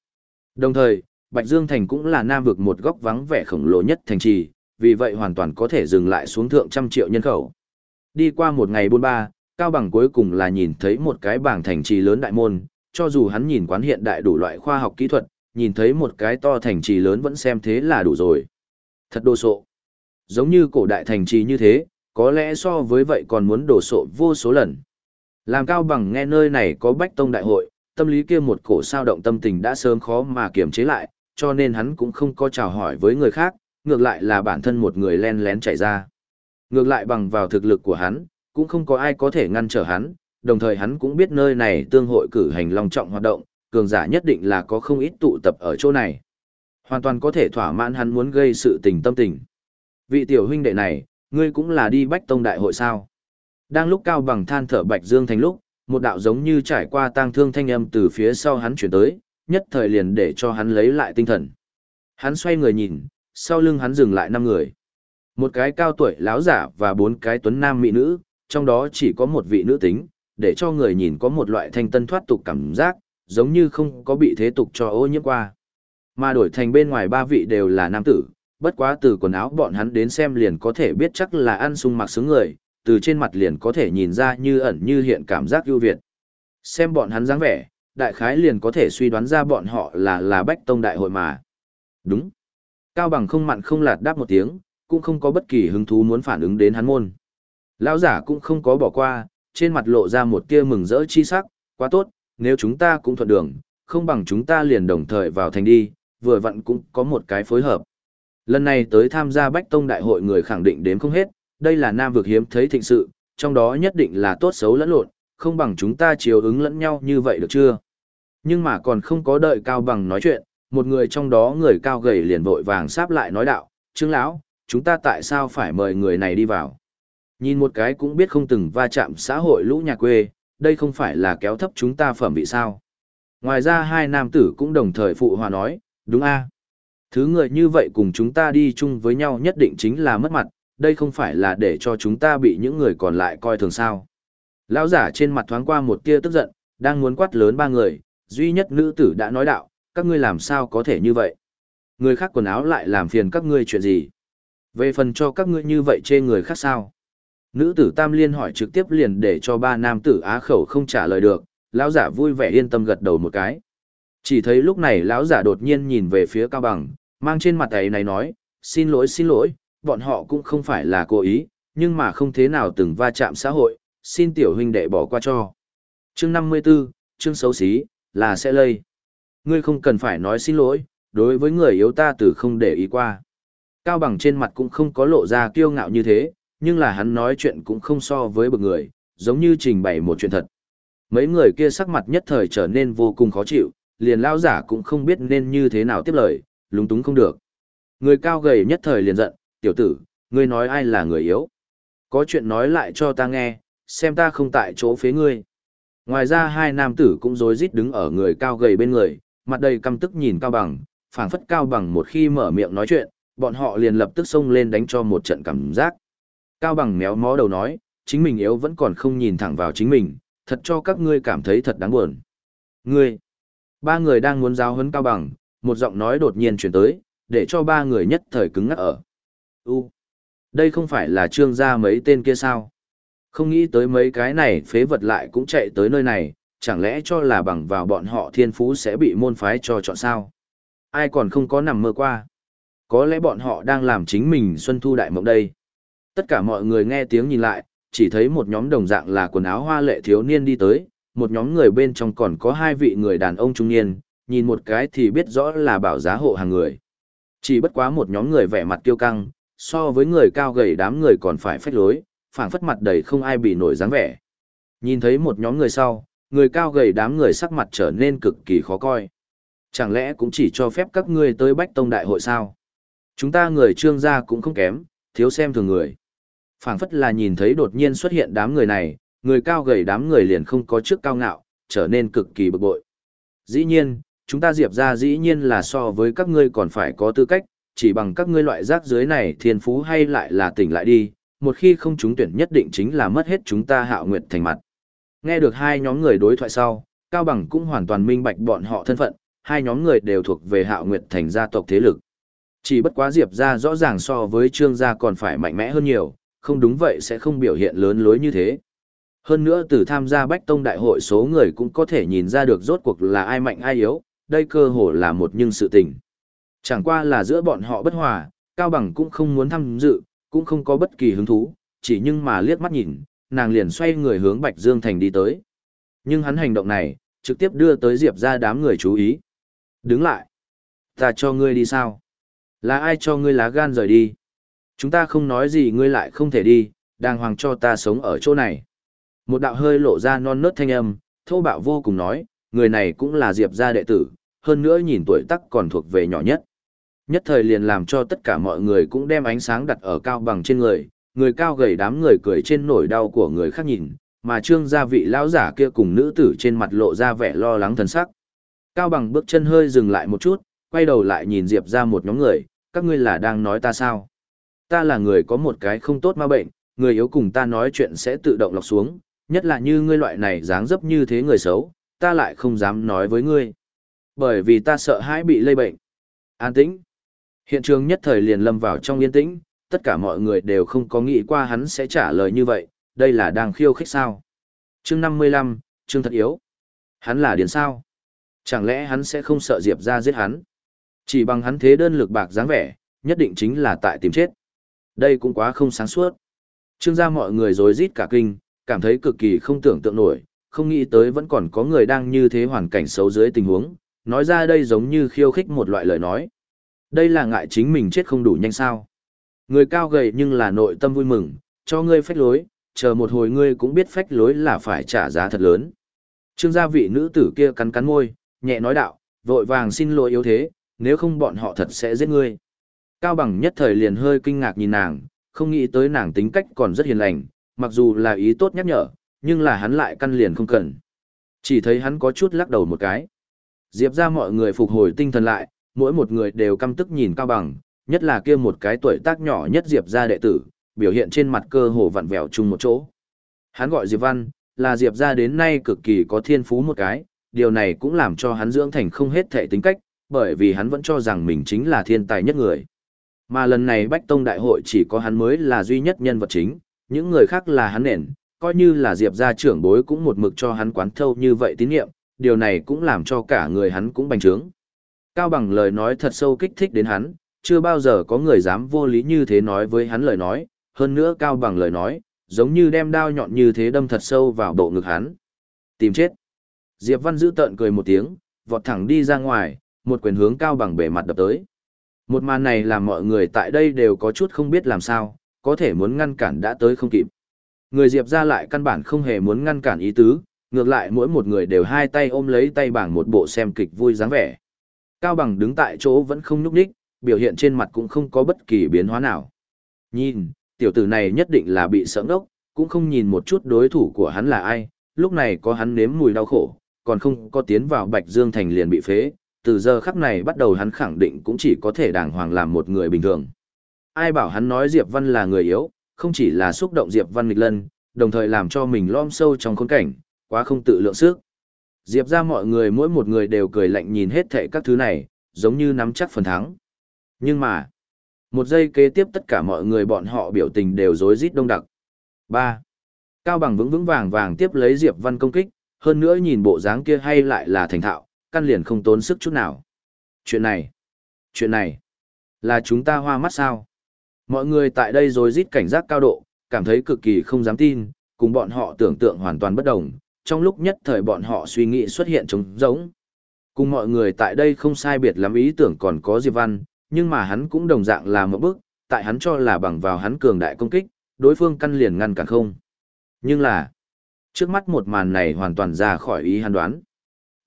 Đồng thời, Bạch Dương Thành cũng là nam vực một góc vắng vẻ khổng lồ nhất thành trì, vì vậy hoàn toàn có thể dừng lại xuống thượng trăm triệu nhân khẩu. Đi qua một ngày buôn ba, Cao Bằng cuối cùng là nhìn thấy một cái bảng thành trì lớn đại môn, cho dù hắn nhìn quán hiện đại đủ loại khoa học kỹ thuật, nhìn thấy một cái to thành trì lớn vẫn xem thế là đủ rồi. Thật đồ sộ. Giống như cổ đại thành trì như thế, có lẽ so với vậy còn muốn đồ sộ vô số lần. Làm Cao Bằng nghe nơi này có bách tông đại hội, tâm lý kia một cổ sao động tâm tình đã sớm khó mà kiềm chế lại, cho nên hắn cũng không có chào hỏi với người khác, ngược lại là bản thân một người len lén chạy ra. Ngược lại bằng vào thực lực của hắn, cũng không có ai có thể ngăn trở hắn, đồng thời hắn cũng biết nơi này tương hội cử hành long trọng hoạt động, cường giả nhất định là có không ít tụ tập ở chỗ này. Hoàn toàn có thể thỏa mãn hắn muốn gây sự tình tâm tình. Vị tiểu huynh đệ này, ngươi cũng là đi bách tông đại hội sao? Đang lúc cao bằng than thở Bạch Dương thành lúc, một đạo giống như trải qua tang thương thanh âm từ phía sau hắn chuyển tới, nhất thời liền để cho hắn lấy lại tinh thần. Hắn xoay người nhìn, sau lưng hắn dừng lại năm người. Một cái cao tuổi láo giả và bốn cái tuấn nam mỹ nữ, trong đó chỉ có một vị nữ tính, để cho người nhìn có một loại thanh tân thoát tục cảm giác, giống như không có bị thế tục cho ô nhiễm qua. Mà đổi thành bên ngoài ba vị đều là nam tử, bất quá từ quần áo bọn hắn đến xem liền có thể biết chắc là ăn sung mặc sướng người, từ trên mặt liền có thể nhìn ra như ẩn như hiện cảm giác ưu việt. Xem bọn hắn dáng vẻ, đại khái liền có thể suy đoán ra bọn họ là là bách tông đại hội mà. Đúng. Cao bằng không mặn không lạt đáp một tiếng, cũng không có bất kỳ hứng thú muốn phản ứng đến hắn môn. Lão giả cũng không có bỏ qua, trên mặt lộ ra một tia mừng rỡ chi sắc, quá tốt, nếu chúng ta cũng thuận đường, không bằng chúng ta liền đồng thời vào thành đi, vừa vặn cũng có một cái phối hợp. Lần này tới tham gia Bách Tông Đại hội người khẳng định đến không hết, đây là nam vực hiếm thấy thịnh sự, trong đó nhất định là tốt xấu lẫn lộn, không bằng chúng ta chiều ứng lẫn nhau như vậy được chưa? Nhưng mà còn không có đợi Cao Bằng nói chuyện, một người trong đó người cao gầy liền vội vàng sáp lại nói đạo, Trương lão, chúng ta tại sao phải mời người này đi vào? Nhìn một cái cũng biết không từng va chạm xã hội lũ nhà quê, đây không phải là kéo thấp chúng ta phẩm vị sao. Ngoài ra hai nam tử cũng đồng thời phụ hòa nói, đúng a Thứ người như vậy cùng chúng ta đi chung với nhau nhất định chính là mất mặt, đây không phải là để cho chúng ta bị những người còn lại coi thường sao. Lão giả trên mặt thoáng qua một tia tức giận, đang muốn quát lớn ba người, duy nhất nữ tử đã nói đạo, các ngươi làm sao có thể như vậy. Người khác quần áo lại làm phiền các ngươi chuyện gì. Về phần cho các ngươi như vậy chê người khác sao. Nữ tử Tam Liên hỏi trực tiếp liền để cho ba nam tử á khẩu không trả lời được, lão giả vui vẻ yên tâm gật đầu một cái. Chỉ thấy lúc này lão giả đột nhiên nhìn về phía Cao Bằng, mang trên mặt ấy này nói, xin lỗi xin lỗi, bọn họ cũng không phải là cố ý, nhưng mà không thế nào từng va chạm xã hội, xin tiểu huynh đệ bỏ qua cho. Chương 54, chương xấu xí, là sẽ lây. Ngươi không cần phải nói xin lỗi, đối với người yếu ta từ không để ý qua. Cao bằng trên mặt cũng không có lộ ra kiêu ngạo như thế, nhưng là hắn nói chuyện cũng không so với bực người, giống như trình bày một chuyện thật. Mấy người kia sắc mặt nhất thời trở nên vô cùng khó chịu, liền lao giả cũng không biết nên như thế nào tiếp lời, lúng túng không được. Người cao gầy nhất thời liền giận, tiểu tử, ngươi nói ai là người yếu. Có chuyện nói lại cho ta nghe, xem ta không tại chỗ phế ngươi. Ngoài ra hai nam tử cũng rối rít đứng ở người cao gầy bên người, mặt đầy căm tức nhìn cao bằng, phảng phất cao bằng một khi mở miệng nói chuyện, bọn họ liền lập tức xông lên đánh cho một trận cảm giác. Cao bằng méo mó đầu nói, chính mình yếu vẫn còn không nhìn thẳng vào chính mình, thật cho các ngươi cảm thấy thật đáng buồn. Ngươi, ba người đang muốn giao huấn cao bằng, một giọng nói đột nhiên truyền tới, để cho ba người nhất thời cứng ngắc ở. U, đây không phải là trương gia mấy tên kia sao? Không nghĩ tới mấy cái này phế vật lại cũng chạy tới nơi này, chẳng lẽ cho là bằng vào bọn họ thiên phú sẽ bị môn phái cho chọn sao? Ai còn không có nằm mơ qua? Có lẽ bọn họ đang làm chính mình xuân thu đại mộng đây. Tất cả mọi người nghe tiếng nhìn lại, chỉ thấy một nhóm đồng dạng là quần áo hoa lệ thiếu niên đi tới, một nhóm người bên trong còn có hai vị người đàn ông trung niên, nhìn một cái thì biết rõ là bảo giá hộ hàng người. Chỉ bất quá một nhóm người vẻ mặt tiêu căng, so với người cao gầy đám người còn phải phách lối, phảng phất mặt đầy không ai bị nổi dáng vẻ. Nhìn thấy một nhóm người sau, người cao gầy đám người sắc mặt trở nên cực kỳ khó coi. Chẳng lẽ cũng chỉ cho phép các ngươi tới Bách Tông Đại hội sao? Chúng ta người trương gia cũng không kém, thiếu xem thường người phảng phất là nhìn thấy đột nhiên xuất hiện đám người này, người cao gầy đám người liền không có trước cao ngạo, trở nên cực kỳ bực bội. Dĩ nhiên, chúng ta diệp ra dĩ nhiên là so với các ngươi còn phải có tư cách, chỉ bằng các ngươi loại rác dưới này thiên phú hay lại là tỉnh lại đi, một khi không trúng tuyển nhất định chính là mất hết chúng ta hạo nguyệt thành mặt. Nghe được hai nhóm người đối thoại sau, Cao Bằng cũng hoàn toàn minh bạch bọn họ thân phận, hai nhóm người đều thuộc về hạo nguyệt thành gia tộc thế lực. Chỉ bất quá Diệp ra rõ ràng so với Trương gia còn phải mạnh mẽ hơn nhiều, không đúng vậy sẽ không biểu hiện lớn lối như thế. Hơn nữa từ tham gia Bách Tông Đại hội số người cũng có thể nhìn ra được rốt cuộc là ai mạnh ai yếu, đây cơ hồ là một nhưng sự tình. Chẳng qua là giữa bọn họ bất hòa, Cao Bằng cũng không muốn tham dự, cũng không có bất kỳ hứng thú, chỉ nhưng mà liếc mắt nhìn, nàng liền xoay người hướng Bạch Dương Thành đi tới. Nhưng hắn hành động này, trực tiếp đưa tới Diệp ra đám người chú ý. Đứng lại. Ta cho ngươi đi sao? Là ai cho ngươi lá gan rời đi? Chúng ta không nói gì ngươi lại không thể đi, đàng hoàng cho ta sống ở chỗ này. Một đạo hơi lộ ra non nớt thanh âm, thô bạo vô cùng nói, người này cũng là Diệp gia đệ tử, hơn nữa nhìn tuổi tác còn thuộc về nhỏ nhất. Nhất thời liền làm cho tất cả mọi người cũng đem ánh sáng đặt ở cao bằng trên người, người cao gầy đám người cười trên nỗi đau của người khác nhìn, mà trương gia vị lão giả kia cùng nữ tử trên mặt lộ ra vẻ lo lắng thần sắc. Cao bằng bước chân hơi dừng lại một chút, quay đầu lại nhìn Diệp ra một nhóm người, các ngươi là đang nói ta sao? Ta là người có một cái không tốt ma bệnh, người yếu cùng ta nói chuyện sẽ tự động lọc xuống, nhất là như ngươi loại này dáng dấp như thế người xấu, ta lại không dám nói với ngươi. Bởi vì ta sợ hãi bị lây bệnh. An tĩnh. Hiện trường nhất thời liền lâm vào trong yên tĩnh, tất cả mọi người đều không có nghĩ qua hắn sẽ trả lời như vậy, đây là đang khiêu khích sao. Chương 55, chương thật yếu. Hắn là điền sao? Chẳng lẽ hắn sẽ không sợ Diệp ra giết hắn? Chỉ bằng hắn thế đơn lực bạc dáng vẻ, nhất định chính là tại tìm chết. Đây cũng quá không sáng suốt. Trương gia mọi người rối rít cả kinh, cảm thấy cực kỳ không tưởng tượng nổi, không nghĩ tới vẫn còn có người đang như thế hoàn cảnh xấu dưới tình huống, nói ra đây giống như khiêu khích một loại lời nói. Đây là ngại chính mình chết không đủ nhanh sao. Người cao gầy nhưng là nội tâm vui mừng, cho ngươi phách lối, chờ một hồi ngươi cũng biết phách lối là phải trả giá thật lớn. Trương gia vị nữ tử kia cắn cắn môi, nhẹ nói đạo, vội vàng xin lỗi yếu thế, nếu không bọn họ thật sẽ giết ngươi. Cao bằng nhất thời liền hơi kinh ngạc nhìn nàng, không nghĩ tới nàng tính cách còn rất hiền lành, mặc dù là ý tốt nhắc nhở, nhưng là hắn lại căn liền không cần. Chỉ thấy hắn có chút lắc đầu một cái. Diệp ra mọi người phục hồi tinh thần lại, mỗi một người đều căm tức nhìn Cao Bằng, nhất là kia một cái tuổi tác nhỏ nhất Diệp ra đệ tử, biểu hiện trên mặt cơ hồ vặn vẹo chung một chỗ. Hắn gọi Diệp Văn, là Diệp ra đến nay cực kỳ có thiên phú một cái, điều này cũng làm cho hắn dưỡng thành không hết thể tính cách, bởi vì hắn vẫn cho rằng mình chính là thiên tài nhất người. Mà lần này Bách Tông Đại hội chỉ có hắn mới là duy nhất nhân vật chính, những người khác là hắn nền, coi như là Diệp gia trưởng bối cũng một mực cho hắn quán thâu như vậy tín nhiệm, điều này cũng làm cho cả người hắn cũng bành trướng. Cao bằng lời nói thật sâu kích thích đến hắn, chưa bao giờ có người dám vô lý như thế nói với hắn lời nói, hơn nữa Cao bằng lời nói, giống như đem đao nhọn như thế đâm thật sâu vào bộ ngực hắn. Tìm chết. Diệp Văn giữ tợn cười một tiếng, vọt thẳng đi ra ngoài, một quyền hướng Cao bằng bề mặt đập tới. Một màn này làm mọi người tại đây đều có chút không biết làm sao, có thể muốn ngăn cản đã tới không kịp. Người Diệp ra lại căn bản không hề muốn ngăn cản ý tứ, ngược lại mỗi một người đều hai tay ôm lấy tay bảng một bộ xem kịch vui dáng vẻ. Cao bằng đứng tại chỗ vẫn không nhúc nhích, biểu hiện trên mặt cũng không có bất kỳ biến hóa nào. Nhìn, tiểu tử này nhất định là bị sợ ngốc, cũng không nhìn một chút đối thủ của hắn là ai, lúc này có hắn nếm mùi đau khổ, còn không có tiến vào Bạch Dương Thành liền bị phế, từ giờ khắc này bắt đầu hắn khẳng định cũng chỉ có thể đàng hoàng làm một người bình thường. Ai bảo hắn nói Diệp Văn là người yếu, không chỉ là xúc động Diệp Văn nghịch lân, đồng thời làm cho mình lom sâu trong khốn cảnh, quá không tự lượng sức. Diệp ra mọi người mỗi một người đều cười lạnh nhìn hết thệ các thứ này, giống như nắm chắc phần thắng. Nhưng mà, một giây kế tiếp tất cả mọi người bọn họ biểu tình đều rối rít đông đặc. 3. Cao bằng vững vững vàng vàng tiếp lấy Diệp Văn công kích, hơn nữa nhìn bộ dáng kia hay lại là thành thạo, căn liền không tốn sức chút nào. Chuyện này, chuyện này, là chúng ta hoa mắt sao? Mọi người tại đây rồi rít cảnh giác cao độ, cảm thấy cực kỳ không dám tin, cùng bọn họ tưởng tượng hoàn toàn bất đồng, trong lúc nhất thời bọn họ suy nghĩ xuất hiện trống giống. Cùng mọi người tại đây không sai biệt lắm ý tưởng còn có Diệp Văn, nhưng mà hắn cũng đồng dạng là một bước, tại hắn cho là bằng vào hắn cường đại công kích, đối phương căn liền ngăn cản không. Nhưng là, trước mắt một màn này hoàn toàn ra khỏi ý hắn đoán.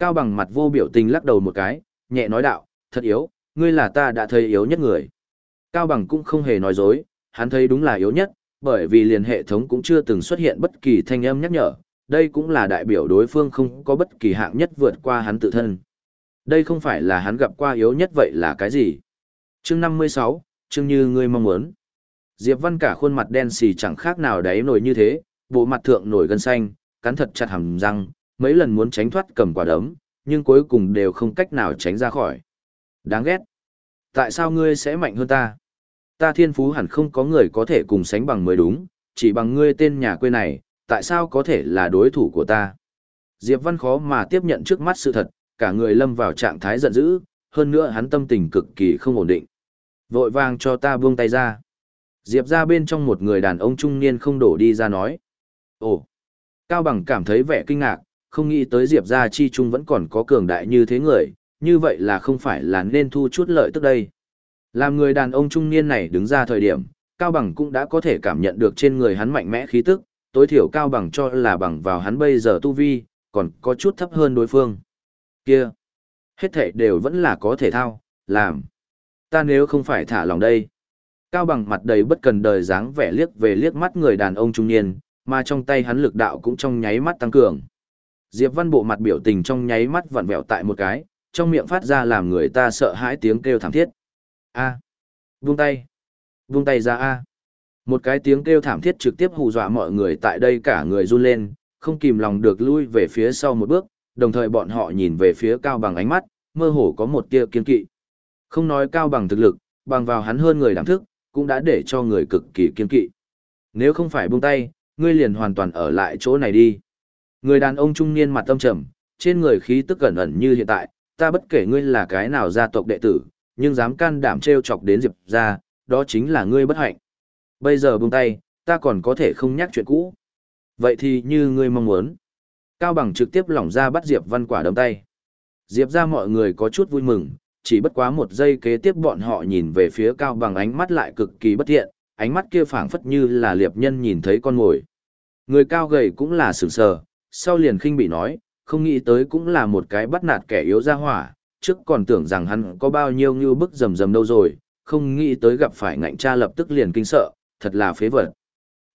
Cao bằng mặt vô biểu tình lắc đầu một cái, nhẹ nói đạo, thật yếu, ngươi là ta đã thấy yếu nhất người. Cao bằng cũng không hề nói dối, hắn thấy đúng là yếu nhất, bởi vì liền hệ thống cũng chưa từng xuất hiện bất kỳ thanh âm nhắc nhở, đây cũng là đại biểu đối phương không có bất kỳ hạng nhất vượt qua hắn tự thân. Đây không phải là hắn gặp qua yếu nhất vậy là cái gì? Chương 56, chương như ngươi mong muốn. Diệp Văn cả khuôn mặt đen xì chẳng khác nào đáy nổi như thế, bộ mặt thượng nổi gân xanh, cắn thật chặt hàm răng, mấy lần muốn tránh thoát cầm quả đấm, nhưng cuối cùng đều không cách nào tránh ra khỏi. Đáng ghét. Tại sao ngươi sẽ mạnh hơn ta? Ta thiên phú hẳn không có người có thể cùng sánh bằng mới đúng, chỉ bằng ngươi tên nhà quê này, tại sao có thể là đối thủ của ta? Diệp Văn khó mà tiếp nhận trước mắt sự thật, cả người lâm vào trạng thái giận dữ, hơn nữa hắn tâm tình cực kỳ không ổn định. Vội vàng cho ta buông tay ra. Diệp ra bên trong một người đàn ông trung niên không đổ đi ra nói. Ồ! Cao Bằng cảm thấy vẻ kinh ngạc, không nghĩ tới Diệp gia chi trung vẫn còn có cường đại như thế người, như vậy là không phải là nên thu chút lợi tức đây. Làm người đàn ông trung niên này đứng ra thời điểm, Cao Bằng cũng đã có thể cảm nhận được trên người hắn mạnh mẽ khí tức, tối thiểu Cao Bằng cho là bằng vào hắn bây giờ tu vi, còn có chút thấp hơn đối phương. Kia! Hết thể đều vẫn là có thể thao, làm. Ta nếu không phải thả lòng đây. Cao Bằng mặt đầy bất cần đời dáng vẻ liếc về liếc mắt người đàn ông trung niên, mà trong tay hắn lực đạo cũng trong nháy mắt tăng cường. Diệp Văn bộ mặt biểu tình trong nháy mắt vặn vẹo tại một cái, trong miệng phát ra làm người ta sợ hãi tiếng kêu thảm thiết. A. Vung tay. Vung tay ra A. Một cái tiếng kêu thảm thiết trực tiếp hù dọa mọi người tại đây cả người run lên, không kìm lòng được lui về phía sau một bước, đồng thời bọn họ nhìn về phía cao bằng ánh mắt, mơ hồ có một tia kiên kỵ. Không nói cao bằng thực lực, bằng vào hắn hơn người đảm thức, cũng đã để cho người cực kỳ kiên kỵ. Nếu không phải buông tay, ngươi liền hoàn toàn ở lại chỗ này đi. Người đàn ông trung niên mặt tâm trầm, trên người khí tức ẩn ẩn như hiện tại, ta bất kể ngươi là cái nào gia tộc đệ tử, nhưng dám can đảm trêu chọc đến Diệp gia, đó chính là ngươi bất hạnh. Bây giờ buông tay, ta còn có thể không nhắc chuyện cũ. Vậy thì như ngươi mong muốn. Cao Bằng trực tiếp lỏng ra bắt Diệp Văn quả đấm tay. Diệp gia mọi người có chút vui mừng, chỉ bất quá một giây kế tiếp bọn họ nhìn về phía Cao Bằng ánh mắt lại cực kỳ bất thiện, ánh mắt kia phảng phất như là liệp nhân nhìn thấy con mồi. Người cao gầy cũng là sửng sờ, sau liền khinh bị nói, không nghĩ tới cũng là một cái bắt nạt kẻ yếu ra hỏa, trước còn tưởng rằng hắn có bao nhiêu như bức rầm rầm đâu rồi, không nghĩ tới gặp phải ngạnh cha lập tức liền kinh sợ, thật là phế vật.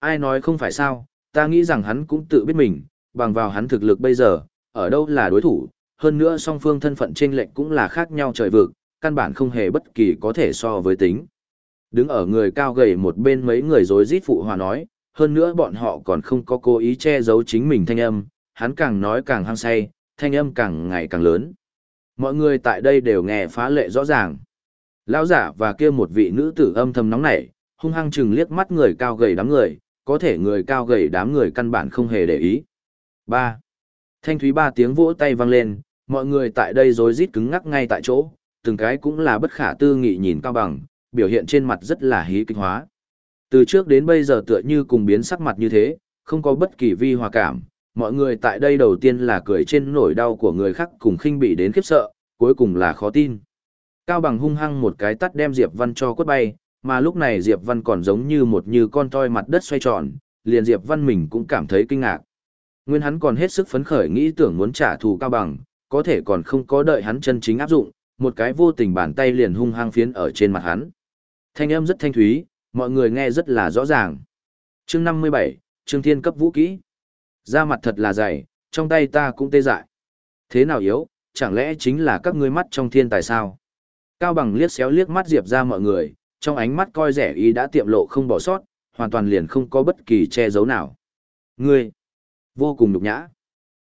Ai nói không phải sao, ta nghĩ rằng hắn cũng tự biết mình, bằng vào hắn thực lực bây giờ, ở đâu là đối thủ, hơn nữa song phương thân phận chênh lệch cũng là khác nhau trời vực, căn bản không hề bất kỳ có thể so với tính. Đứng ở người cao gầy một bên mấy người rối rít phụ hòa nói, hơn nữa bọn họ còn không có cố ý che giấu chính mình thanh âm, hắn càng nói càng hăng say, thanh âm càng ngày càng lớn. Mọi người tại đây đều nghe phá lệ rõ ràng. Lão giả và kia một vị nữ tử âm thầm nóng nảy, hung hăng chừng liếc mắt người cao gầy đám người, có thể người cao gầy đám người căn bản không hề để ý. 3. Thanh thúy ba tiếng vỗ tay vang lên, mọi người tại đây rối rít cứng ngắc ngay tại chỗ, từng cái cũng là bất khả tư nghị nhìn cao bằng, biểu hiện trên mặt rất là hí kinh hóa. Từ trước đến bây giờ tựa như cùng biến sắc mặt như thế, không có bất kỳ vi hòa cảm, mọi người tại đây đầu tiên là cười trên nỗi đau của người khác cùng khinh bị đến khiếp sợ, cuối cùng là khó tin. Cao bằng hung hăng một cái tắt đem Diệp Văn cho quất bay, mà lúc này Diệp Văn còn giống như một như con toi mặt đất xoay tròn, liền Diệp Văn mình cũng cảm thấy kinh ngạc. Nguyên hắn còn hết sức phấn khởi nghĩ tưởng muốn trả thù Cao bằng, có thể còn không có đợi hắn chân chính áp dụng, một cái vô tình bàn tay liền hung hăng phiến ở trên mặt hắn. Thanh âm rất thanh thúy, mọi người nghe rất là rõ ràng. Chương 57, Trương Thiên cấp vũ kỹ. Da mặt thật là dày, trong tay ta cũng tê dại. Thế nào yếu, chẳng lẽ chính là các ngươi mắt trong thiên tài sao? Cao bằng liếc xéo liếc mắt Diệp ra mọi người, trong ánh mắt coi rẻ ý đã tiệm lộ không bỏ sót, hoàn toàn liền không có bất kỳ che giấu nào. Ngươi, vô cùng nhục nhã.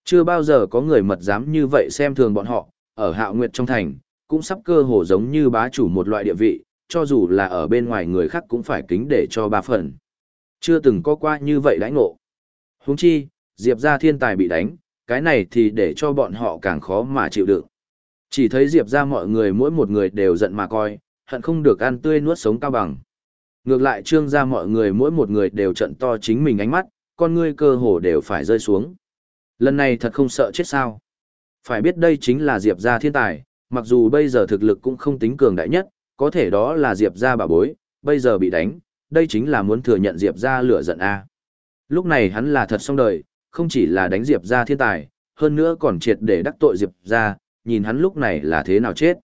Chưa bao giờ có người mật dám như vậy xem thường bọn họ, ở hạo nguyệt trong thành, cũng sắp cơ hồ giống như bá chủ một loại địa vị, cho dù là ở bên ngoài người khác cũng phải kính để cho ba phần. Chưa từng có qua như vậy đãi ngộ. Huống chi, Diệp ra thiên tài bị đánh, cái này thì để cho bọn họ càng khó mà chịu đựng. Chỉ thấy Diệp ra mọi người mỗi một người đều giận mà coi, hận không được ăn tươi nuốt sống cao bằng. Ngược lại trương ra mọi người mỗi một người đều trận to chính mình ánh mắt, con ngươi cơ hồ đều phải rơi xuống. Lần này thật không sợ chết sao. Phải biết đây chính là Diệp ra thiên tài, mặc dù bây giờ thực lực cũng không tính cường đại nhất, có thể đó là Diệp ra bà bối, bây giờ bị đánh, đây chính là muốn thừa nhận Diệp ra lửa giận A. Lúc này hắn là thật xong đời, không chỉ là đánh Diệp ra thiên tài, hơn nữa còn triệt để đắc tội Diệp ra, nhìn hắn lúc này là thế nào chết.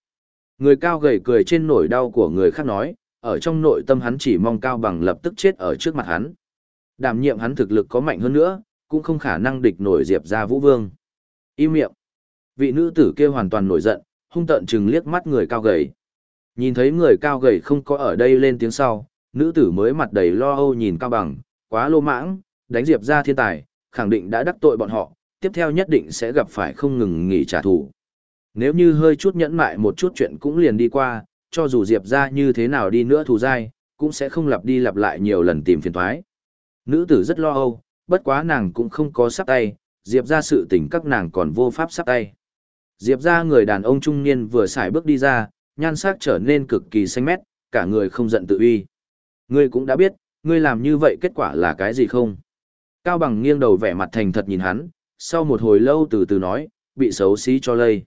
Người cao gầy cười trên nỗi đau của người khác nói, ở trong nội tâm hắn chỉ mong cao bằng lập tức chết ở trước mặt hắn. Đảm nhiệm hắn thực lực có mạnh hơn nữa, cũng không khả năng địch nổi Diệp ra vũ vương. Im miệng. Vị nữ tử kia hoàn toàn nổi giận, hung tợn chừng liếc mắt người cao gầy. Nhìn thấy người cao gầy không có ở đây lên tiếng sau, nữ tử mới mặt đầy lo âu nhìn cao bằng, quá lô mãng, đánh Diệp ra thiên tài, khẳng định đã đắc tội bọn họ, tiếp theo nhất định sẽ gặp phải không ngừng nghỉ trả thù. Nếu như hơi chút nhẫn mại một chút chuyện cũng liền đi qua, cho dù Diệp ra như thế nào đi nữa thù dai, cũng sẽ không lặp đi lặp lại nhiều lần tìm phiền toái. Nữ tử rất lo âu, bất quá nàng cũng không có sắp tay, Diệp ra sự tình các nàng còn vô pháp sắp tay. Diệp ra người đàn ông trung niên vừa xài bước đi ra, nhan sắc trở nên cực kỳ xanh mét, cả người không giận tự uy. Ngươi cũng đã biết, ngươi làm như vậy kết quả là cái gì không? Cao bằng nghiêng đầu vẻ mặt thành thật nhìn hắn, sau một hồi lâu từ từ nói, bị xấu xí cho lây.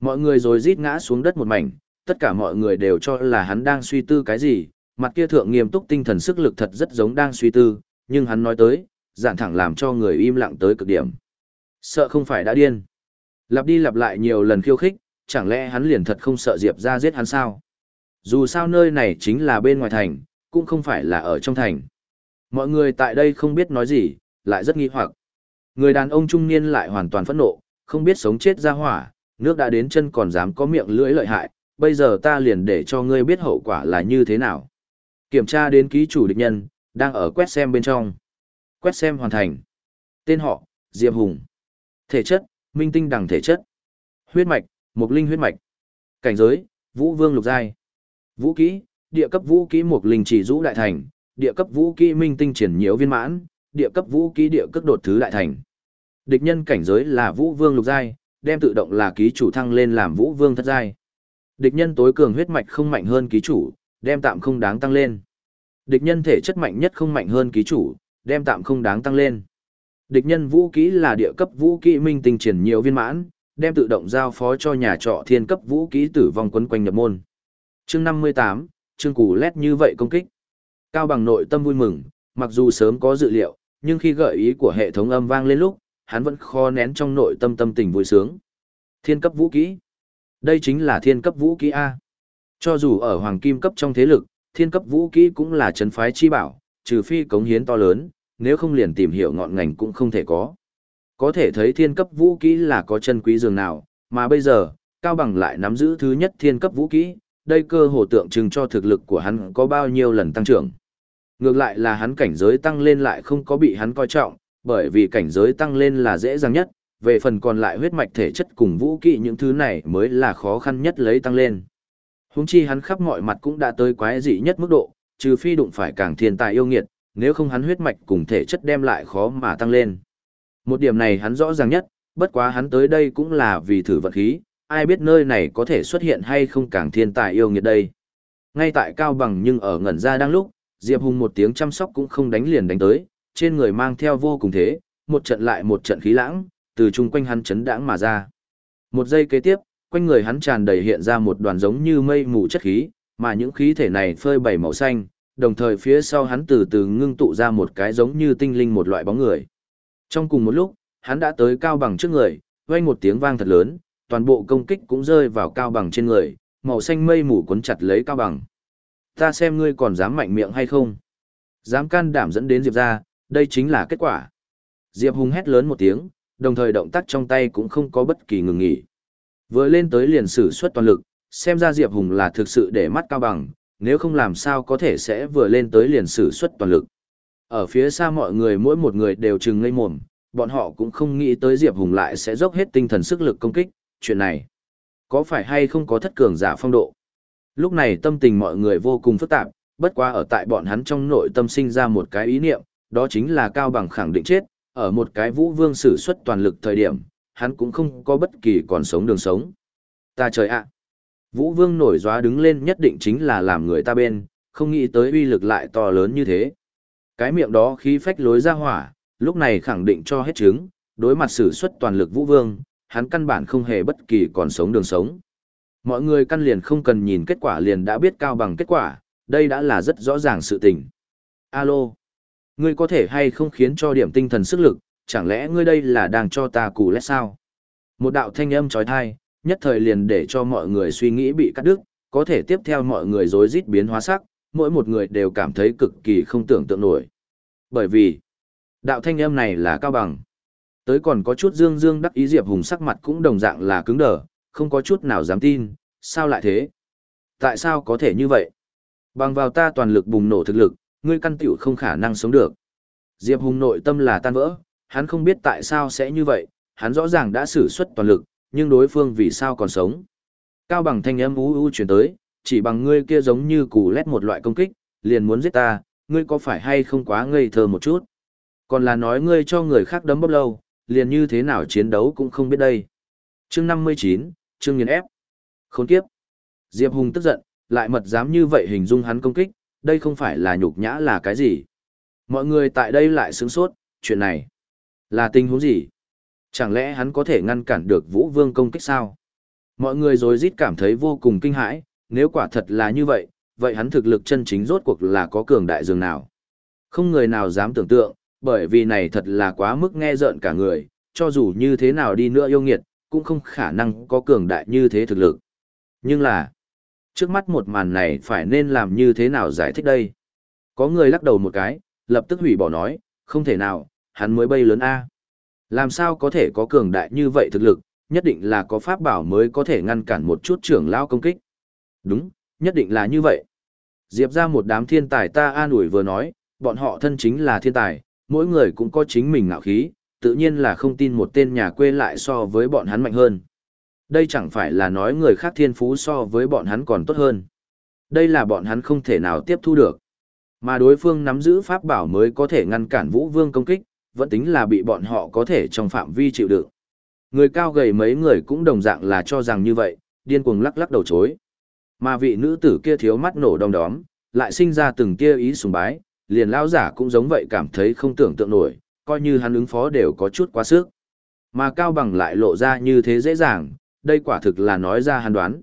Mọi người rồi rít ngã xuống đất một mảnh, tất cả mọi người đều cho là hắn đang suy tư cái gì, mặt kia thượng nghiêm túc tinh thần sức lực thật rất giống đang suy tư, nhưng hắn nói tới, giản thẳng làm cho người im lặng tới cực điểm. Sợ không phải đã điên. Lặp đi lặp lại nhiều lần khiêu khích, chẳng lẽ hắn liền thật không sợ Diệp ra giết hắn sao? Dù sao nơi này chính là bên ngoài thành, cũng không phải là ở trong thành. Mọi người tại đây không biết nói gì, lại rất nghi hoặc. Người đàn ông trung niên lại hoàn toàn phẫn nộ, không biết sống chết ra hỏa, nước đã đến chân còn dám có miệng lưỡi lợi hại, bây giờ ta liền để cho ngươi biết hậu quả là như thế nào. Kiểm tra đến ký chủ địch nhân, đang ở quét xem bên trong. Quét xem hoàn thành. Tên họ, Diệp Hùng. Thể chất, minh tinh đẳng thể chất. Huyết mạch, Mục linh huyết mạch. Cảnh giới, Vũ Vương lục giai. Vũ kỹ, địa cấp vũ kỹ Mục linh chỉ rũ đại thành, địa cấp vũ kỹ minh tinh triển nhiễu viên mãn, địa cấp vũ kỹ địa cấp đột thứ đại thành. Địch nhân cảnh giới là Vũ Vương lục giai, đem tự động là ký chủ thăng lên làm Vũ Vương thất giai. Địch nhân tối cường huyết mạch không mạnh hơn ký chủ, đem tạm không đáng tăng lên. Địch nhân thể chất mạnh nhất không mạnh hơn ký chủ, đem tạm không đáng tăng lên. Địch nhân vũ kỹ là địa cấp vũ kỹ minh tinh triển nhiều viên mãn, đem tự động giao phó cho nhà trọ thiên cấp vũ kỹ tử vong quấn quanh nhập môn. Chương 58, chương củ lét như vậy công kích. Cao bằng nội tâm vui mừng, mặc dù sớm có dự liệu, nhưng khi gợi ý của hệ thống âm vang lên lúc, hắn vẫn khó nén trong nội tâm tâm tình vui sướng. Thiên cấp vũ kỹ. Đây chính là thiên cấp vũ kỹ A. Cho dù ở hoàng kim cấp trong thế lực, thiên cấp vũ kỹ cũng là chấn phái chi bảo, trừ phi cống hiến to lớn, nếu không liền tìm hiểu ngọn ngành cũng không thể có. Có thể thấy thiên cấp vũ kỹ là có chân quý dường nào, mà bây giờ, Cao Bằng lại nắm giữ thứ nhất thiên cấp vũ kỹ, đây cơ hồ tượng trưng cho thực lực của hắn có bao nhiêu lần tăng trưởng. Ngược lại là hắn cảnh giới tăng lên lại không có bị hắn coi trọng, bởi vì cảnh giới tăng lên là dễ dàng nhất, về phần còn lại huyết mạch thể chất cùng vũ kỹ những thứ này mới là khó khăn nhất lấy tăng lên. Húng chi hắn khắp mọi mặt cũng đã tới quái dị nhất mức độ, trừ phi đụng phải càng thiên tài yêu nghiệt, nếu không hắn huyết mạch cùng thể chất đem lại khó mà tăng lên. Một điểm này hắn rõ ràng nhất, bất quá hắn tới đây cũng là vì thử vận khí, ai biết nơi này có thể xuất hiện hay không càng thiên tài yêu nghiệt đây. Ngay tại Cao Bằng nhưng ở ngẩn ra đang lúc, Diệp Hùng một tiếng chăm sóc cũng không đánh liền đánh tới, trên người mang theo vô cùng thế, một trận lại một trận khí lãng, từ chung quanh hắn chấn đãng mà ra. Một giây kế tiếp, quanh người hắn tràn đầy hiện ra một đoàn giống như mây mù chất khí, mà những khí thể này phơi bảy màu xanh, đồng thời phía sau hắn từ từ ngưng tụ ra một cái giống như tinh linh một loại bóng người. Trong cùng một lúc, hắn đã tới cao bằng trước người, vang một tiếng vang thật lớn, toàn bộ công kích cũng rơi vào cao bằng trên người, màu xanh mây mù cuốn chặt lấy cao bằng. Ta xem ngươi còn dám mạnh miệng hay không? Dám can đảm dẫn đến Diệp ra, đây chính là kết quả. Diệp Hùng hét lớn một tiếng, đồng thời động tác trong tay cũng không có bất kỳ ngừng nghỉ. Vừa lên tới liền sử xuất toàn lực, xem ra Diệp Hùng là thực sự để mắt cao bằng, nếu không làm sao có thể sẽ vừa lên tới liền sử xuất toàn lực. Ở phía xa mọi người mỗi một người đều trừng ngây mồm, bọn họ cũng không nghĩ tới Diệp Hùng lại sẽ dốc hết tinh thần sức lực công kích, chuyện này. Có phải hay không có thất cường giả phong độ? Lúc này tâm tình mọi người vô cùng phức tạp, bất quá ở tại bọn hắn trong nội tâm sinh ra một cái ý niệm, đó chính là Cao Bằng khẳng định chết, ở một cái vũ vương sử xuất toàn lực thời điểm, hắn cũng không có bất kỳ còn sống đường sống. Ta trời ạ! Vũ vương nổi gióa đứng lên nhất định chính là làm người ta bên, không nghĩ tới uy lực lại to lớn như thế. Cái miệng đó khí phách lối ra hỏa, lúc này khẳng định cho hết chứng, đối mặt sử xuất toàn lực vũ vương, hắn căn bản không hề bất kỳ còn sống đường sống. Mọi người căn liền không cần nhìn kết quả liền đã biết cao bằng kết quả, đây đã là rất rõ ràng sự tình. Alo, ngươi có thể hay không khiến cho điểm tinh thần sức lực, chẳng lẽ ngươi đây là đang cho ta cù lét sao? Một đạo thanh âm trói thai, nhất thời liền để cho mọi người suy nghĩ bị cắt đứt, có thể tiếp theo mọi người rối rít biến hóa sắc, mỗi một người đều cảm thấy cực kỳ không tưởng tượng nổi. Bởi vì, đạo thanh âm này là cao bằng. Tới còn có chút dương dương đắc ý Diệp Hùng sắc mặt cũng đồng dạng là cứng đờ, không có chút nào dám tin, sao lại thế? Tại sao có thể như vậy? Bằng vào ta toàn lực bùng nổ thực lực, ngươi căn tiểu không khả năng sống được. Diệp Hùng nội tâm là tan vỡ, hắn không biết tại sao sẽ như vậy, hắn rõ ràng đã sử xuất toàn lực, nhưng đối phương vì sao còn sống. Cao bằng thanh âm u u chuyển tới, chỉ bằng ngươi kia giống như củ lét một loại công kích, liền muốn giết ta, ngươi có phải hay không quá ngây thơ một chút. Còn là nói ngươi cho người khác đấm bóp lâu, liền như thế nào chiến đấu cũng không biết đây. Chương 59, chương nghiền ép. Khốn kiếp. Diệp Hùng tức giận, lại mật dám như vậy hình dung hắn công kích, đây không phải là nhục nhã là cái gì. Mọi người tại đây lại sướng sốt, chuyện này là tình huống gì? Chẳng lẽ hắn có thể ngăn cản được Vũ Vương công kích sao? Mọi người rồi rít cảm thấy vô cùng kinh hãi, nếu quả thật là như vậy, vậy hắn thực lực chân chính rốt cuộc là có cường đại dường nào? Không người nào dám tưởng tượng, bởi vì này thật là quá mức nghe rợn cả người, cho dù như thế nào đi nữa yêu nghiệt, cũng không khả năng có cường đại như thế thực lực. Nhưng là, trước mắt một màn này phải nên làm như thế nào giải thích đây? Có người lắc đầu một cái, lập tức hủy bỏ nói, không thể nào, hắn mới bay lớn A. Làm sao có thể có cường đại như vậy thực lực, nhất định là có pháp bảo mới có thể ngăn cản một chút trưởng lao công kích. Đúng, nhất định là như vậy. Diệp ra một đám thiên tài ta an ủi vừa nói, bọn họ thân chính là thiên tài, mỗi người cũng có chính mình ngạo khí, tự nhiên là không tin một tên nhà quê lại so với bọn hắn mạnh hơn. Đây chẳng phải là nói người khác thiên phú so với bọn hắn còn tốt hơn. Đây là bọn hắn không thể nào tiếp thu được. Mà đối phương nắm giữ pháp bảo mới có thể ngăn cản vũ vương công kích, vẫn tính là bị bọn họ có thể trong phạm vi chịu đựng. Người cao gầy mấy người cũng đồng dạng là cho rằng như vậy, điên cuồng lắc lắc đầu chối. Mà vị nữ tử kia thiếu mắt nổ đom đóm, lại sinh ra từng kia ý sùng bái, liền lao giả cũng giống vậy cảm thấy không tưởng tượng nổi, coi như hắn ứng phó đều có chút quá sức. Mà Cao Bằng lại lộ ra như thế dễ dàng, đây quả thực là nói ra hắn đoán.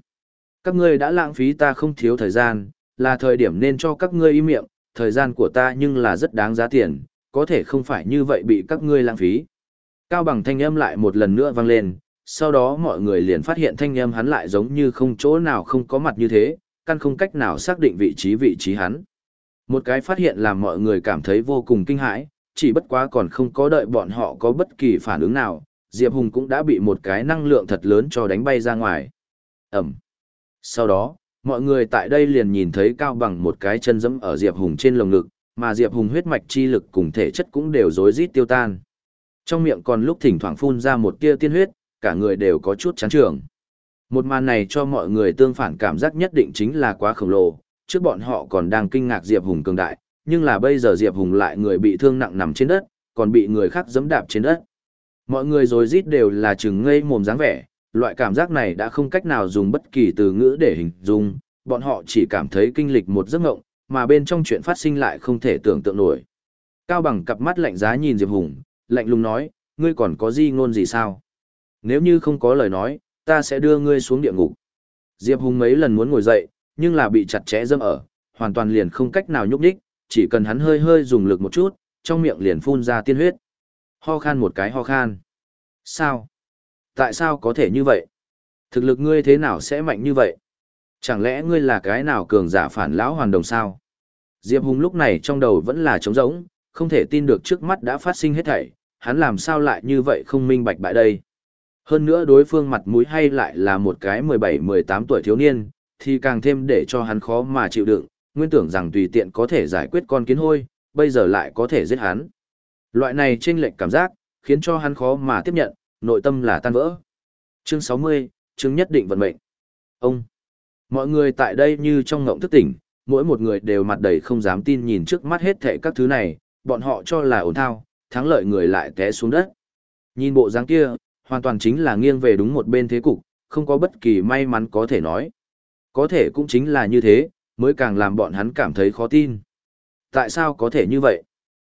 Các ngươi đã lãng phí ta không thiếu thời gian, là thời điểm nên cho các ngươi im miệng, thời gian của ta nhưng là rất đáng giá tiền, có thể không phải như vậy bị các ngươi lãng phí. Cao Bằng thanh âm lại một lần nữa vang lên, sau đó mọi người liền phát hiện thanh âm hắn lại giống như không chỗ nào không có mặt như thế, căn không cách nào xác định vị trí vị trí hắn. Một cái phát hiện làm mọi người cảm thấy vô cùng kinh hãi, chỉ bất quá còn không có đợi bọn họ có bất kỳ phản ứng nào, Diệp Hùng cũng đã bị một cái năng lượng thật lớn cho đánh bay ra ngoài. Ẩm. Sau đó, mọi người tại đây liền nhìn thấy Cao Bằng một cái chân dẫm ở Diệp Hùng trên lồng ngực, mà Diệp Hùng huyết mạch chi lực cùng thể chất cũng đều rối rít tiêu tan. Trong miệng còn lúc thỉnh thoảng phun ra một tia tiên huyết, cả người đều có chút chán trường. Một màn này cho mọi người tương phản cảm giác nhất định chính là quá khổng lồ, trước bọn họ còn đang kinh ngạc Diệp Hùng cường đại, nhưng là bây giờ Diệp Hùng lại người bị thương nặng nằm trên đất, còn bị người khác giẫm đạp trên đất. Mọi người rồi rít đều là chừng ngây mồm dáng vẻ, loại cảm giác này đã không cách nào dùng bất kỳ từ ngữ để hình dung, bọn họ chỉ cảm thấy kinh lịch một giấc mộng, mà bên trong chuyện phát sinh lại không thể tưởng tượng nổi. Cao bằng cặp mắt lạnh giá nhìn Diệp Hùng, lạnh lùng nói, ngươi còn có gì ngôn gì sao? Nếu như không có lời nói, ta sẽ đưa ngươi xuống địa ngục. Diệp Hùng mấy lần muốn ngồi dậy, nhưng là bị chặt chẽ dâm ở, hoàn toàn liền không cách nào nhúc nhích, chỉ cần hắn hơi hơi dùng lực một chút, trong miệng liền phun ra tiên huyết. Ho khan một cái ho khan. Sao? Tại sao có thể như vậy? Thực lực ngươi thế nào sẽ mạnh như vậy? Chẳng lẽ ngươi là cái nào cường giả phản lão hoàn đồng sao? Diệp Hùng lúc này trong đầu vẫn là trống rỗng, không thể tin được trước mắt đã phát sinh hết thảy, hắn làm sao lại như vậy không minh bạch bại đây. Hơn nữa đối phương mặt mũi hay lại là một cái 17-18 tuổi thiếu niên, thì càng thêm để cho hắn khó mà chịu đựng, nguyên tưởng rằng tùy tiện có thể giải quyết con kiến hôi, bây giờ lại có thể giết hắn. Loại này chênh lệch cảm giác, khiến cho hắn khó mà tiếp nhận, nội tâm là tan vỡ. Chương 60, chương nhất định vận mệnh. Ông, mọi người tại đây như trong ngộng thức tỉnh, mỗi một người đều mặt đầy không dám tin nhìn trước mắt hết thảy các thứ này, bọn họ cho là ổn thao, thắng lợi người lại té xuống đất. Nhìn bộ dáng kia, hoàn toàn chính là nghiêng về đúng một bên thế cục, không có bất kỳ may mắn có thể nói. Có thể cũng chính là như thế, mới càng làm bọn hắn cảm thấy khó tin. Tại sao có thể như vậy?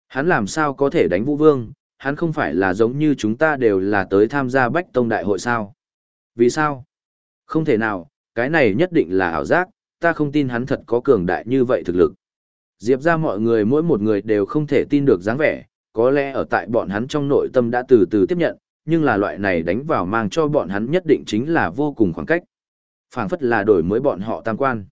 Hắn làm sao có thể đánh Vũ Vương, hắn không phải là giống như chúng ta đều là tới tham gia Bách Tông Đại hội sao? Vì sao? Không thể nào, cái này nhất định là ảo giác, ta không tin hắn thật có cường đại như vậy thực lực. Diệp ra mọi người mỗi một người đều không thể tin được dáng vẻ, có lẽ ở tại bọn hắn trong nội tâm đã từ từ tiếp nhận, nhưng là loại này đánh vào mang cho bọn hắn nhất định chính là vô cùng khoảng cách. phảng phất là đổi mới bọn họ tam quan.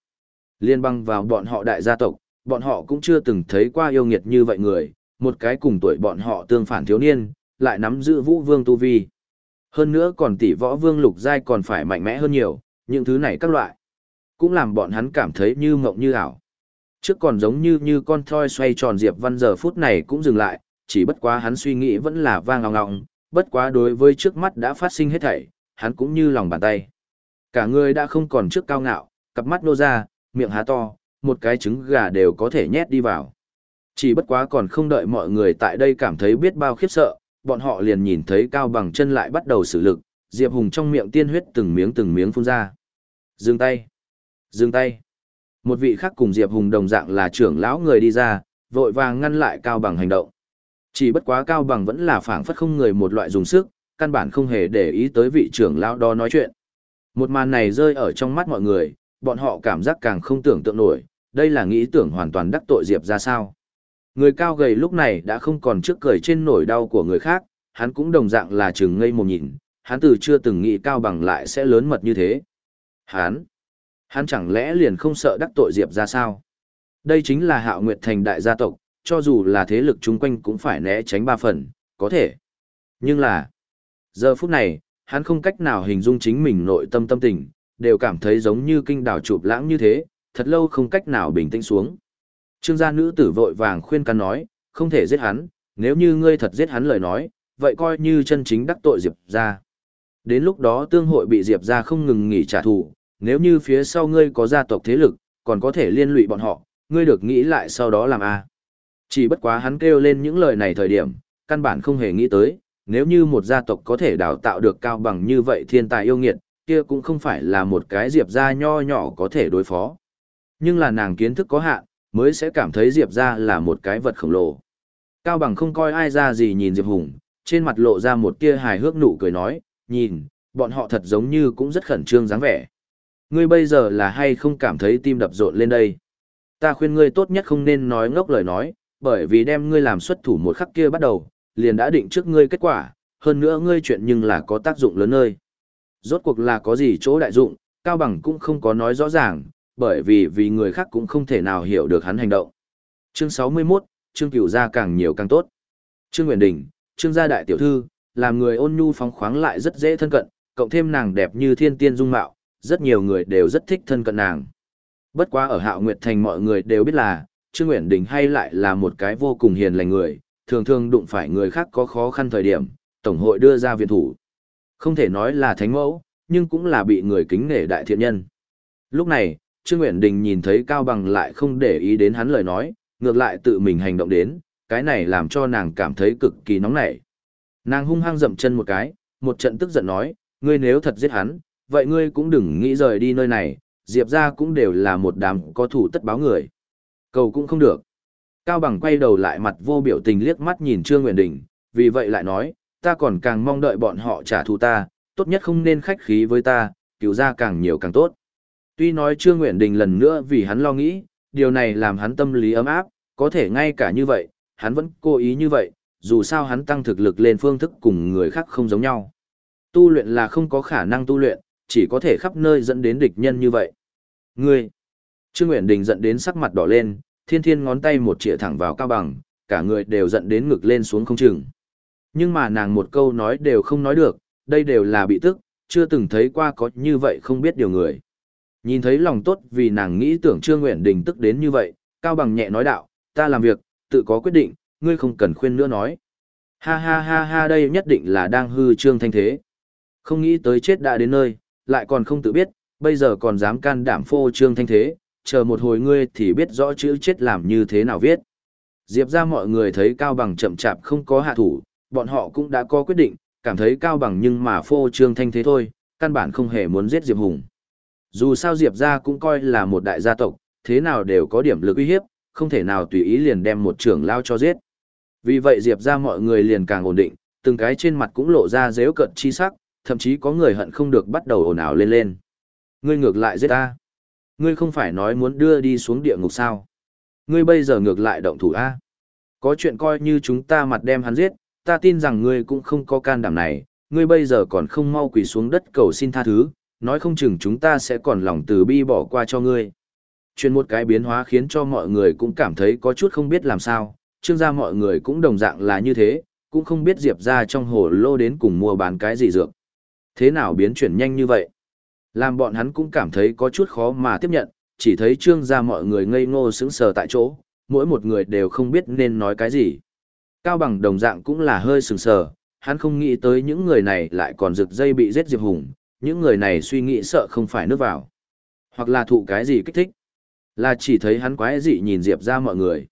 Liên băng vào bọn họ đại gia tộc, bọn họ cũng chưa từng thấy qua yêu nghiệt như vậy người, một cái cùng tuổi bọn họ tương phản thiếu niên, lại nắm giữ vũ vương tu vi. Hơn nữa còn tỷ võ vương lục giai còn phải mạnh mẽ hơn nhiều, những thứ này các loại. Cũng làm bọn hắn cảm thấy như mộng như ảo. Trước còn giống như như con thoi xoay tròn Diệp Văn giờ phút này cũng dừng lại, chỉ bất quá hắn suy nghĩ vẫn là vang ngọng ngọng, bất quá đối với trước mắt đã phát sinh hết thảy, hắn cũng như lòng bàn tay. Cả người đã không còn trước cao ngạo, cặp mắt nô ra, miệng há to, một cái trứng gà đều có thể nhét đi vào. Chỉ bất quá còn không đợi mọi người tại đây cảm thấy biết bao khiếp sợ, bọn họ liền nhìn thấy cao bằng chân lại bắt đầu sử lực, Diệp Hùng trong miệng tiên huyết từng miếng từng miếng phun ra. Dừng tay! Dừng tay! Một vị khác cùng Diệp Hùng đồng dạng là trưởng lão người đi ra, vội vàng ngăn lại cao bằng hành động. Chỉ bất quá cao bằng vẫn là phảng phất không người một loại dùng sức, căn bản không hề để ý tới vị trưởng lão đó nói chuyện. Một màn này rơi ở trong mắt mọi người, bọn họ cảm giác càng không tưởng tượng nổi, đây là nghĩ tưởng hoàn toàn đắc tội Diệp ra sao. Người cao gầy lúc này đã không còn trước cười trên nổi đau của người khác, hắn cũng đồng dạng là chừng ngây một nhìn, hắn từ chưa từng nghĩ cao bằng lại sẽ lớn mật như thế. Hắn, hắn chẳng lẽ liền không sợ đắc tội Diệp ra sao? Đây chính là hạo nguyệt thành đại gia tộc, cho dù là thế lực chung quanh cũng phải né tránh ba phần, có thể. Nhưng là, giờ phút này, hắn không cách nào hình dung chính mình nội tâm tâm tình, đều cảm thấy giống như kinh đảo chụp lãng như thế, thật lâu không cách nào bình tĩnh xuống. Trương gia nữ tử vội vàng khuyên can nói, không thể giết hắn, nếu như ngươi thật giết hắn lời nói, vậy coi như chân chính đắc tội Diệp ra. Đến lúc đó tương hội bị Diệp ra không ngừng nghỉ trả thù, nếu như phía sau ngươi có gia tộc thế lực, còn có thể liên lụy bọn họ, ngươi được nghĩ lại sau đó làm a. Chỉ bất quá hắn kêu lên những lời này thời điểm, căn bản không hề nghĩ tới, nếu như một gia tộc có thể đào tạo được cao bằng như vậy thiên tài yêu nghiệt, kia cũng không phải là một cái Diệp gia nho nhỏ có thể đối phó. Nhưng là nàng kiến thức có hạn, mới sẽ cảm thấy Diệp gia là một cái vật khổng lồ. Cao bằng không coi ai ra gì nhìn Diệp Hùng, trên mặt lộ ra một tia hài hước nụ cười nói, nhìn, bọn họ thật giống như cũng rất khẩn trương dáng vẻ. Ngươi bây giờ là hay không cảm thấy tim đập rộn lên đây? Ta khuyên ngươi tốt nhất không nên nói ngốc lời nói, bởi vì đem ngươi làm xuất thủ một khắc kia bắt đầu, liền đã định trước ngươi kết quả, hơn nữa ngươi chuyện nhưng là có tác dụng lớn nơi. Rốt cuộc là có gì chỗ đại dụng, Cao Bằng cũng không có nói rõ ràng, bởi vì vì người khác cũng không thể nào hiểu được hắn hành động. Chương 61, chương cửu gia càng nhiều càng tốt. Trương Nguyễn Đình, Trương gia đại tiểu thư, làm người ôn nhu phóng khoáng lại rất dễ thân cận, cộng thêm nàng đẹp như thiên tiên dung mạo, rất nhiều người đều rất thích thân cận nàng. Bất quá ở Hạo Nguyệt Thành mọi người đều biết là, Trương Nguyễn Đình hay lại là một cái vô cùng hiền lành người, thường thường đụng phải người khác có khó khăn thời điểm, Tổng hội đưa ra viện thủ. Không thể nói là thánh mẫu, nhưng cũng là bị người kính nể đại thiện nhân. Lúc này, Trương Nguyễn Đình nhìn thấy Cao Bằng lại không để ý đến hắn lời nói, ngược lại tự mình hành động đến, cái này làm cho nàng cảm thấy cực kỳ nóng nảy. Nàng hung hăng dậm chân một cái, một trận tức giận nói, ngươi nếu thật giết hắn, vậy ngươi cũng đừng nghĩ rời đi nơi này, Diệp ra cũng đều là một đám có thủ tất báo người. Cầu cũng không được. Cao Bằng quay đầu lại mặt vô biểu tình liếc mắt nhìn Trương Nguyễn Đình, vì vậy lại nói, ta còn càng mong đợi bọn họ trả thù ta, tốt nhất không nên khách khí với ta, cứu ra càng nhiều càng tốt. Tuy nói Trương Nguyện Đình lần nữa vì hắn lo nghĩ, điều này làm hắn tâm lý ấm áp, có thể ngay cả như vậy, hắn vẫn cố ý như vậy, dù sao hắn tăng thực lực lên phương thức cùng người khác không giống nhau. Tu luyện là không có khả năng tu luyện, chỉ có thể khắp nơi dẫn đến địch nhân như vậy. Ngươi! Trương Nguyện Đình giận đến sắc mặt đỏ lên, thiên thiên ngón tay một chĩa thẳng vào cao bằng, cả người đều giận đến ngực lên xuống không chừng. Nhưng mà nàng một câu nói đều không nói được, đây đều là bị tức, chưa từng thấy qua có như vậy không biết điều người. Nhìn thấy lòng tốt vì nàng nghĩ tưởng Trương Nguyện Đình tức đến như vậy, Cao Bằng nhẹ nói đạo, ta làm việc, tự có quyết định, ngươi không cần khuyên nữa nói. Ha ha ha ha đây nhất định là đang hư Trương Thanh Thế. Không nghĩ tới chết đã đến nơi, lại còn không tự biết, bây giờ còn dám can đảm phô Trương Thanh Thế, chờ một hồi ngươi thì biết rõ chữ chết làm như thế nào viết. Diệp ra mọi người thấy Cao Bằng chậm chạp không có hạ thủ, bọn họ cũng đã có quyết định, cảm thấy Cao Bằng nhưng mà phô Trương Thanh Thế thôi, căn bản không hề muốn giết Diệp Hùng. Dù sao Diệp gia cũng coi là một đại gia tộc, thế nào đều có điểm lực uy hiếp, không thể nào tùy ý liền đem một trưởng lao cho giết. Vì vậy Diệp gia mọi người liền càng ổn định, từng cái trên mặt cũng lộ ra dễu cận chi sắc, thậm chí có người hận không được bắt đầu ồn ào lên lên. Ngươi ngược lại giết ta. Ngươi không phải nói muốn đưa đi xuống địa ngục sao? Ngươi bây giờ ngược lại động thủ a? Có chuyện coi như chúng ta mặt đem hắn giết, ta tin rằng ngươi cũng không có can đảm này, ngươi bây giờ còn không mau quỳ xuống đất cầu xin tha thứ, nói không chừng chúng ta sẽ còn lòng từ bi bỏ qua cho ngươi. Chuyện một cái biến hóa khiến cho mọi người cũng cảm thấy có chút không biết làm sao, trương gia mọi người cũng đồng dạng là như thế, cũng không biết Diệp ra trong hồ lô đến cùng mua bán cái gì dược. Thế nào biến chuyển nhanh như vậy? Làm bọn hắn cũng cảm thấy có chút khó mà tiếp nhận, chỉ thấy trương gia mọi người ngây ngô sững sờ tại chỗ, mỗi một người đều không biết nên nói cái gì. Cao bằng đồng dạng cũng là hơi sừng sờ, hắn không nghĩ tới những người này lại còn rực dây bị giết Diệp Hùng, những người này suy nghĩ sợ không phải nước vào. Hoặc là thụ cái gì kích thích. Là chỉ thấy hắn quái dị nhìn Diệp ra mọi người.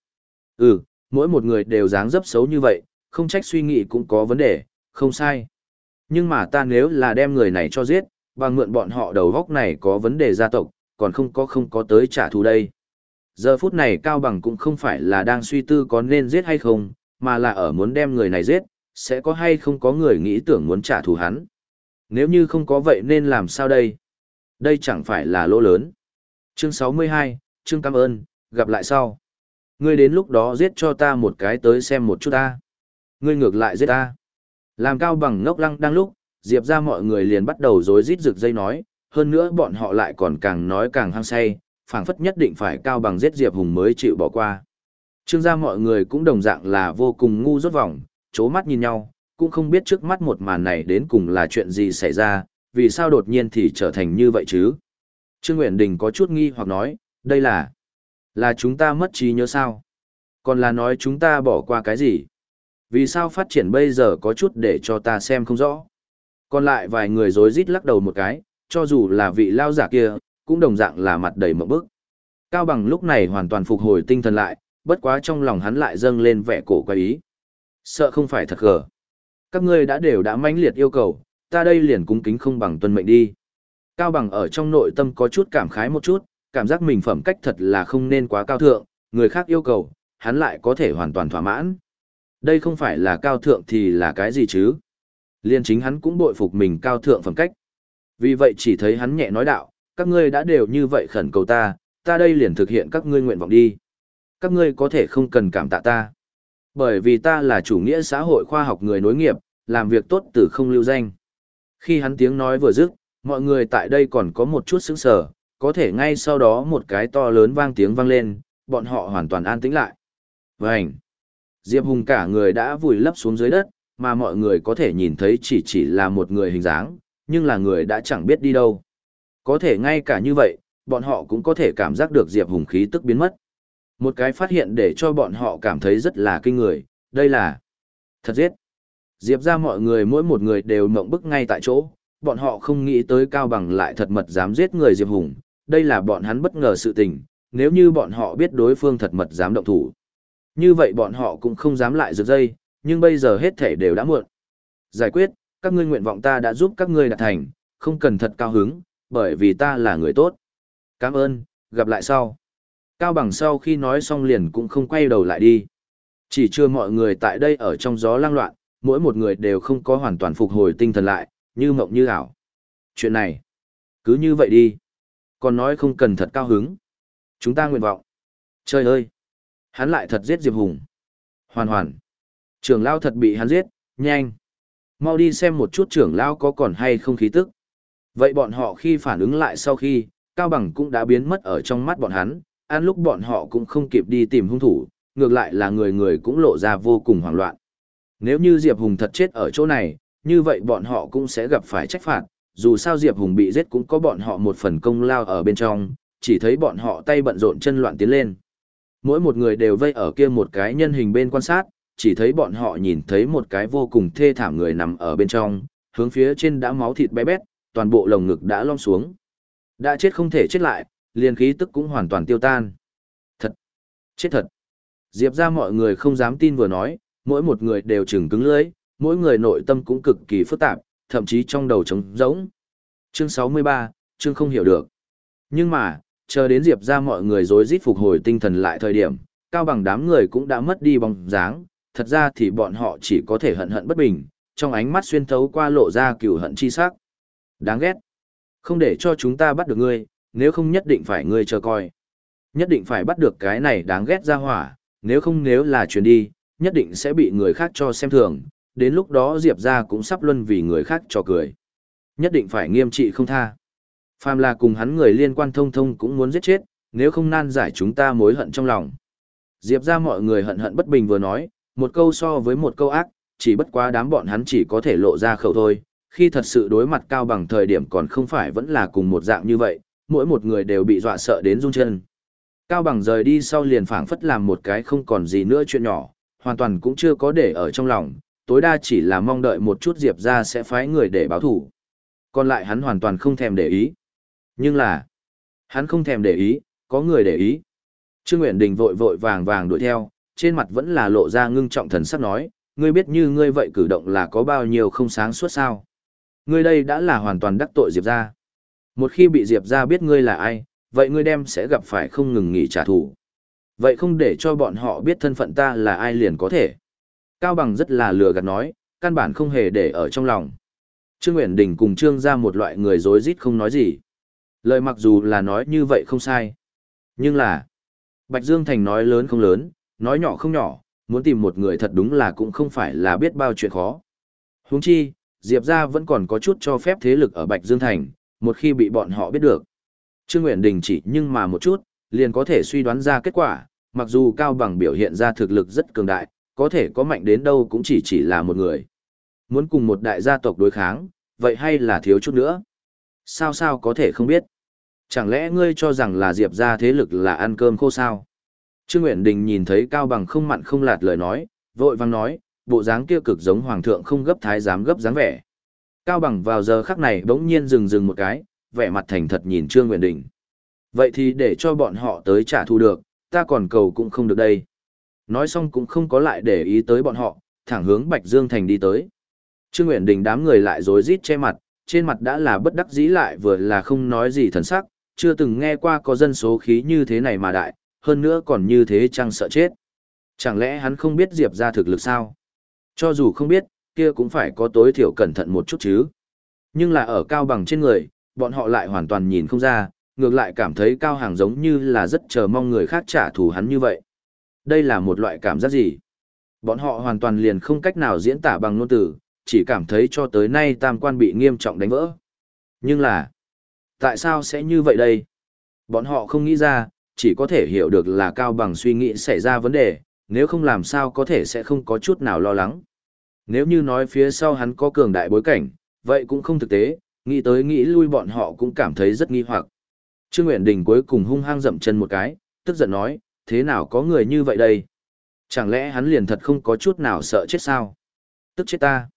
Ừ, mỗi một người đều dáng dấp xấu như vậy, không trách suy nghĩ cũng có vấn đề, không sai. Nhưng mà ta nếu là đem người này cho giết, bằng mượn bọn họ đầu góc này có vấn đề gia tộc, còn không có không có tới trả thù đây. Giờ phút này Cao Bằng cũng không phải là đang suy tư có nên giết hay không, mà là ở muốn đem người này giết, sẽ có hay không có người nghĩ tưởng muốn trả thù hắn. Nếu như không có vậy nên làm sao đây? Đây chẳng phải là lỗ lớn. Chương 62, chương cảm ơn, gặp lại sau. Ngươi đến lúc đó giết cho ta một cái tới xem một chút ta. Ngươi ngược lại giết ta. Làm cao bằng ngốc lăng đang lúc, Diệp ra mọi người liền bắt đầu rối rít rực dây nói, hơn nữa bọn họ lại còn càng nói càng hăng say, phảng phất nhất định phải cao bằng giết Diệp Hùng mới chịu bỏ qua. Trương gia mọi người cũng đồng dạng là vô cùng ngu rốt vòng, chố mắt nhìn nhau, cũng không biết trước mắt một màn này đến cùng là chuyện gì xảy ra, vì sao đột nhiên thì trở thành như vậy chứ? Trương Nguyễn Đình có chút nghi hoặc nói, đây là, là chúng ta mất trí nhớ sao? Còn là nói chúng ta bỏ qua cái gì? Vì sao phát triển bây giờ có chút để cho ta xem không rõ? Còn lại vài người rối rít lắc đầu một cái, cho dù là vị lao giả kia, cũng đồng dạng là mặt đầy mộng bức. Cao bằng lúc này hoàn toàn phục hồi tinh thần lại, bất quá trong lòng hắn lại dâng lên vẻ cổ quái ý. Sợ không phải thật gờ. Các ngươi đã đều đã mãnh liệt yêu cầu, ta đây liền cung kính không bằng tuân mệnh đi. Cao bằng ở trong nội tâm có chút cảm khái một chút, cảm giác mình phẩm cách thật là không nên quá cao thượng, người khác yêu cầu, hắn lại có thể hoàn toàn thỏa mãn. Đây không phải là cao thượng thì là cái gì chứ? Liên chính hắn cũng bội phục mình cao thượng phẩm cách. Vì vậy chỉ thấy hắn nhẹ nói đạo, các ngươi đã đều như vậy khẩn cầu ta, ta đây liền thực hiện các ngươi nguyện vọng đi. Các ngươi có thể không cần cảm tạ ta. Bởi vì ta là chủ nghĩa xã hội khoa học người nối nghiệp, làm việc tốt từ không lưu danh. Khi hắn tiếng nói vừa dứt, mọi người tại đây còn có một chút sững sờ, có thể ngay sau đó một cái to lớn vang tiếng vang lên, bọn họ hoàn toàn an tĩnh lại. Vành! Diệp Hùng cả người đã vùi lấp xuống dưới đất, mà mọi người có thể nhìn thấy chỉ chỉ là một người hình dáng, nhưng là người đã chẳng biết đi đâu. Có thể ngay cả như vậy, bọn họ cũng có thể cảm giác được Diệp Hùng khí tức biến mất. Một cái phát hiện để cho bọn họ cảm thấy rất là kinh người, đây là thật giết. Diệp ra mọi người mỗi một người đều mộng bức ngay tại chỗ, bọn họ không nghĩ tới Cao Bằng lại thật mật dám giết người Diệp Hùng, đây là bọn hắn bất ngờ sự tình, nếu như bọn họ biết đối phương thật mật dám động thủ. Như vậy bọn họ cũng không dám lại rực dây, nhưng bây giờ hết thể đều đã muộn. Giải quyết, các ngươi nguyện vọng ta đã giúp các ngươi đạt thành, không cần thật cao hứng, bởi vì ta là người tốt. Cảm ơn, gặp lại sau. Cao Bằng sau khi nói xong liền cũng không quay đầu lại đi. Chỉ chưa mọi người tại đây ở trong gió lang loạn, mỗi một người đều không có hoàn toàn phục hồi tinh thần lại, như mộng như ảo. Chuyện này, cứ như vậy đi. Còn nói không cần thật cao hứng. Chúng ta nguyện vọng. Trời ơi! Hắn lại thật giết Diệp Hùng. Hoàn hoàn. Trưởng lao thật bị hắn giết, nhanh. Mau đi xem một chút trưởng lao có còn hay không khí tức. Vậy bọn họ khi phản ứng lại sau khi, Cao Bằng cũng đã biến mất ở trong mắt bọn hắn, ăn lúc bọn họ cũng không kịp đi tìm hung thủ, ngược lại là người người cũng lộ ra vô cùng hoảng loạn. Nếu như Diệp Hùng thật chết ở chỗ này, như vậy bọn họ cũng sẽ gặp phải trách phạt, dù sao Diệp Hùng bị giết cũng có bọn họ một phần công lao ở bên trong, chỉ thấy bọn họ tay bận rộn chân loạn tiến lên. Mỗi một người đều vây ở kia một cái nhân hình bên quan sát, chỉ thấy bọn họ nhìn thấy một cái vô cùng thê thảm người nằm ở bên trong, hướng phía trên đã máu thịt bé bét, toàn bộ lồng ngực đã lom xuống. Đã chết không thể chết lại, liền khí tức cũng hoàn toàn tiêu tan. Thật! Chết thật! Diệp ra mọi người không dám tin vừa nói, mỗi một người đều chừng cứng lưỡi, mỗi người nội tâm cũng cực kỳ phức tạp, thậm chí trong đầu trống rỗng. Chương 63, chương không hiểu được. Nhưng mà, chờ đến Diệp ra mọi người rối rít phục hồi tinh thần lại thời điểm, cao bằng đám người cũng đã mất đi bóng dáng, thật ra thì bọn họ chỉ có thể hận hận bất bình, trong ánh mắt xuyên thấu qua lộ ra cừu hận chi sắc. Đáng ghét. Không để cho chúng ta bắt được ngươi, nếu không nhất định phải ngươi chờ coi. Nhất định phải bắt được cái này đáng ghét ra hỏa, nếu không nếu là chuyển đi, nhất định sẽ bị người khác cho xem thường, đến lúc đó Diệp ra cũng sắp luân vì người khác cho cười. Nhất định phải nghiêm trị không tha. Phàm là cùng hắn người liên quan thông thông cũng muốn giết chết, nếu không nan giải chúng ta mối hận trong lòng. Diệp ra mọi người hận hận bất bình vừa nói, một câu so với một câu ác, chỉ bất quá đám bọn hắn chỉ có thể lộ ra khẩu thôi, khi thật sự đối mặt cao bằng thời điểm còn không phải vẫn là cùng một dạng như vậy, mỗi một người đều bị dọa sợ đến run chân. Cao bằng rời đi sau liền phảng phất làm một cái không còn gì nữa chuyện nhỏ, hoàn toàn cũng chưa có để ở trong lòng, tối đa chỉ là mong đợi một chút Diệp ra sẽ phái người để báo thủ. Còn lại hắn hoàn toàn không thèm để ý. Nhưng là, hắn không thèm để ý, có người để ý. Trương Nguyện Đình vội vội vàng vàng đuổi theo, trên mặt vẫn là lộ ra ngưng trọng thần sắc nói, ngươi biết như ngươi vậy cử động là có bao nhiêu không sáng suốt sao. Ngươi đây đã là hoàn toàn đắc tội Diệp ra. Một khi bị Diệp ra biết ngươi là ai, vậy ngươi đem sẽ gặp phải không ngừng nghỉ trả thù. Vậy không để cho bọn họ biết thân phận ta là ai liền có thể. Cao Bằng rất là lừa gạt nói, căn bản không hề để ở trong lòng. Trương Nguyễn Đình cùng Trương ra một loại người dối rít không nói gì. Lời mặc dù là nói như vậy không sai. Nhưng là, Bạch Dương Thành nói lớn không lớn, nói nhỏ không nhỏ, muốn tìm một người thật đúng là cũng không phải là biết bao chuyện khó. Huống chi, Diệp gia vẫn còn có chút cho phép thế lực ở Bạch Dương Thành, một khi bị bọn họ biết được. Trương Nguyễn Đình chỉ nhưng mà một chút, liền có thể suy đoán ra kết quả, mặc dù Cao Bằng biểu hiện ra thực lực rất cường đại, có thể có mạnh đến đâu cũng chỉ chỉ là một người. Muốn cùng một đại gia tộc đối kháng, vậy hay là thiếu chút nữa? Sao sao có thể không biết? Chẳng lẽ ngươi cho rằng là Diệp gia thế lực là ăn cơm khô sao? Trương Nguyện Đình nhìn thấy Cao Bằng không mặn không lạt lời nói, vội vang nói, bộ dáng kia cực giống hoàng thượng không gấp thái giám gấp dáng vẻ. Cao Bằng vào giờ khắc này bỗng nhiên dừng dừng một cái, vẻ mặt thành thật nhìn Trương Nguyện Đình. Vậy thì để cho bọn họ tới trả thù được, ta còn cầu cũng không được đây. Nói xong cũng không có lại để ý tới bọn họ, thẳng hướng Bạch Dương Thành đi tới. Trương Nguyện Đình đám người lại rối rít che mặt, trên mặt đã là bất đắc dĩ lại vừa là không nói gì thần sắc, chưa từng nghe qua có dân số khí như thế này mà đại, hơn nữa còn như thế chăng sợ chết. Chẳng lẽ hắn không biết Diệp ra thực lực sao? Cho dù không biết, kia cũng phải có tối thiểu cẩn thận một chút chứ. Nhưng là ở cao bằng trên người, bọn họ lại hoàn toàn nhìn không ra, ngược lại cảm thấy cao hàng giống như là rất chờ mong người khác trả thù hắn như vậy. Đây là một loại cảm giác gì? Bọn họ hoàn toàn liền không cách nào diễn tả bằng ngôn từ, chỉ cảm thấy cho tới nay tam quan bị nghiêm trọng đánh vỡ. Nhưng là, tại sao sẽ như vậy đây? Bọn họ không nghĩ ra, chỉ có thể hiểu được là cao bằng suy nghĩ xảy ra vấn đề, nếu không làm sao có thể sẽ không có chút nào lo lắng. Nếu như nói phía sau hắn có cường đại bối cảnh, vậy cũng không thực tế, nghĩ tới nghĩ lui bọn họ cũng cảm thấy rất nghi hoặc. Trương Nguyện Đình cuối cùng hung hăng dậm chân một cái, tức giận nói, thế nào có người như vậy đây? Chẳng lẽ hắn liền thật không có chút nào sợ chết sao? Tức chết ta.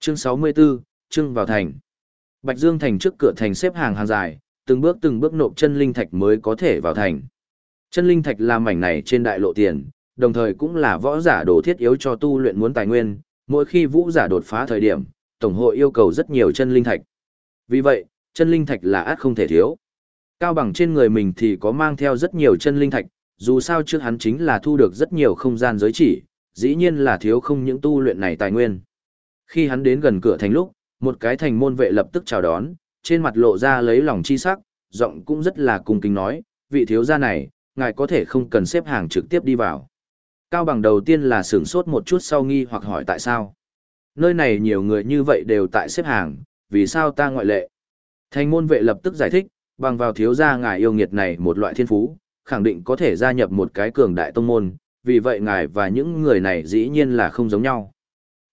Chương 64, Trương vào thành. Bạch Dương thành trước cửa thành xếp hàng hàng dài, từng bước từng bước nộp chân linh thạch mới có thể vào thành. Chân linh thạch là mảnh này trên đại lộ tiền, đồng thời cũng là võ giả đồ thiết yếu cho tu luyện muốn tài nguyên, mỗi khi vũ giả đột phá thời điểm, tổng hội yêu cầu rất nhiều chân linh thạch. Vì vậy, chân linh thạch là át không thể thiếu. Cao bằng trên người mình thì có mang theo rất nhiều chân linh thạch, dù sao trước hắn chính là thu được rất nhiều không gian giới chỉ, dĩ nhiên là thiếu không những tu luyện này tài nguyên. Khi hắn đến gần cửa thành lúc, một cái thành môn vệ lập tức chào đón, trên mặt lộ ra lấy lòng chi sắc, giọng cũng rất là cung kính nói, vị thiếu gia này, ngài có thể không cần xếp hàng trực tiếp đi vào. Cao bằng đầu tiên là sửng sốt một chút sau nghi hoặc hỏi tại sao. Nơi này nhiều người như vậy đều tại xếp hàng, vì sao ta ngoại lệ? Thành môn vệ lập tức giải thích, bằng vào thiếu gia ngài yêu nghiệt này một loại thiên phú, khẳng định có thể gia nhập một cái cường đại tông môn, vì vậy ngài và những người này dĩ nhiên là không giống nhau.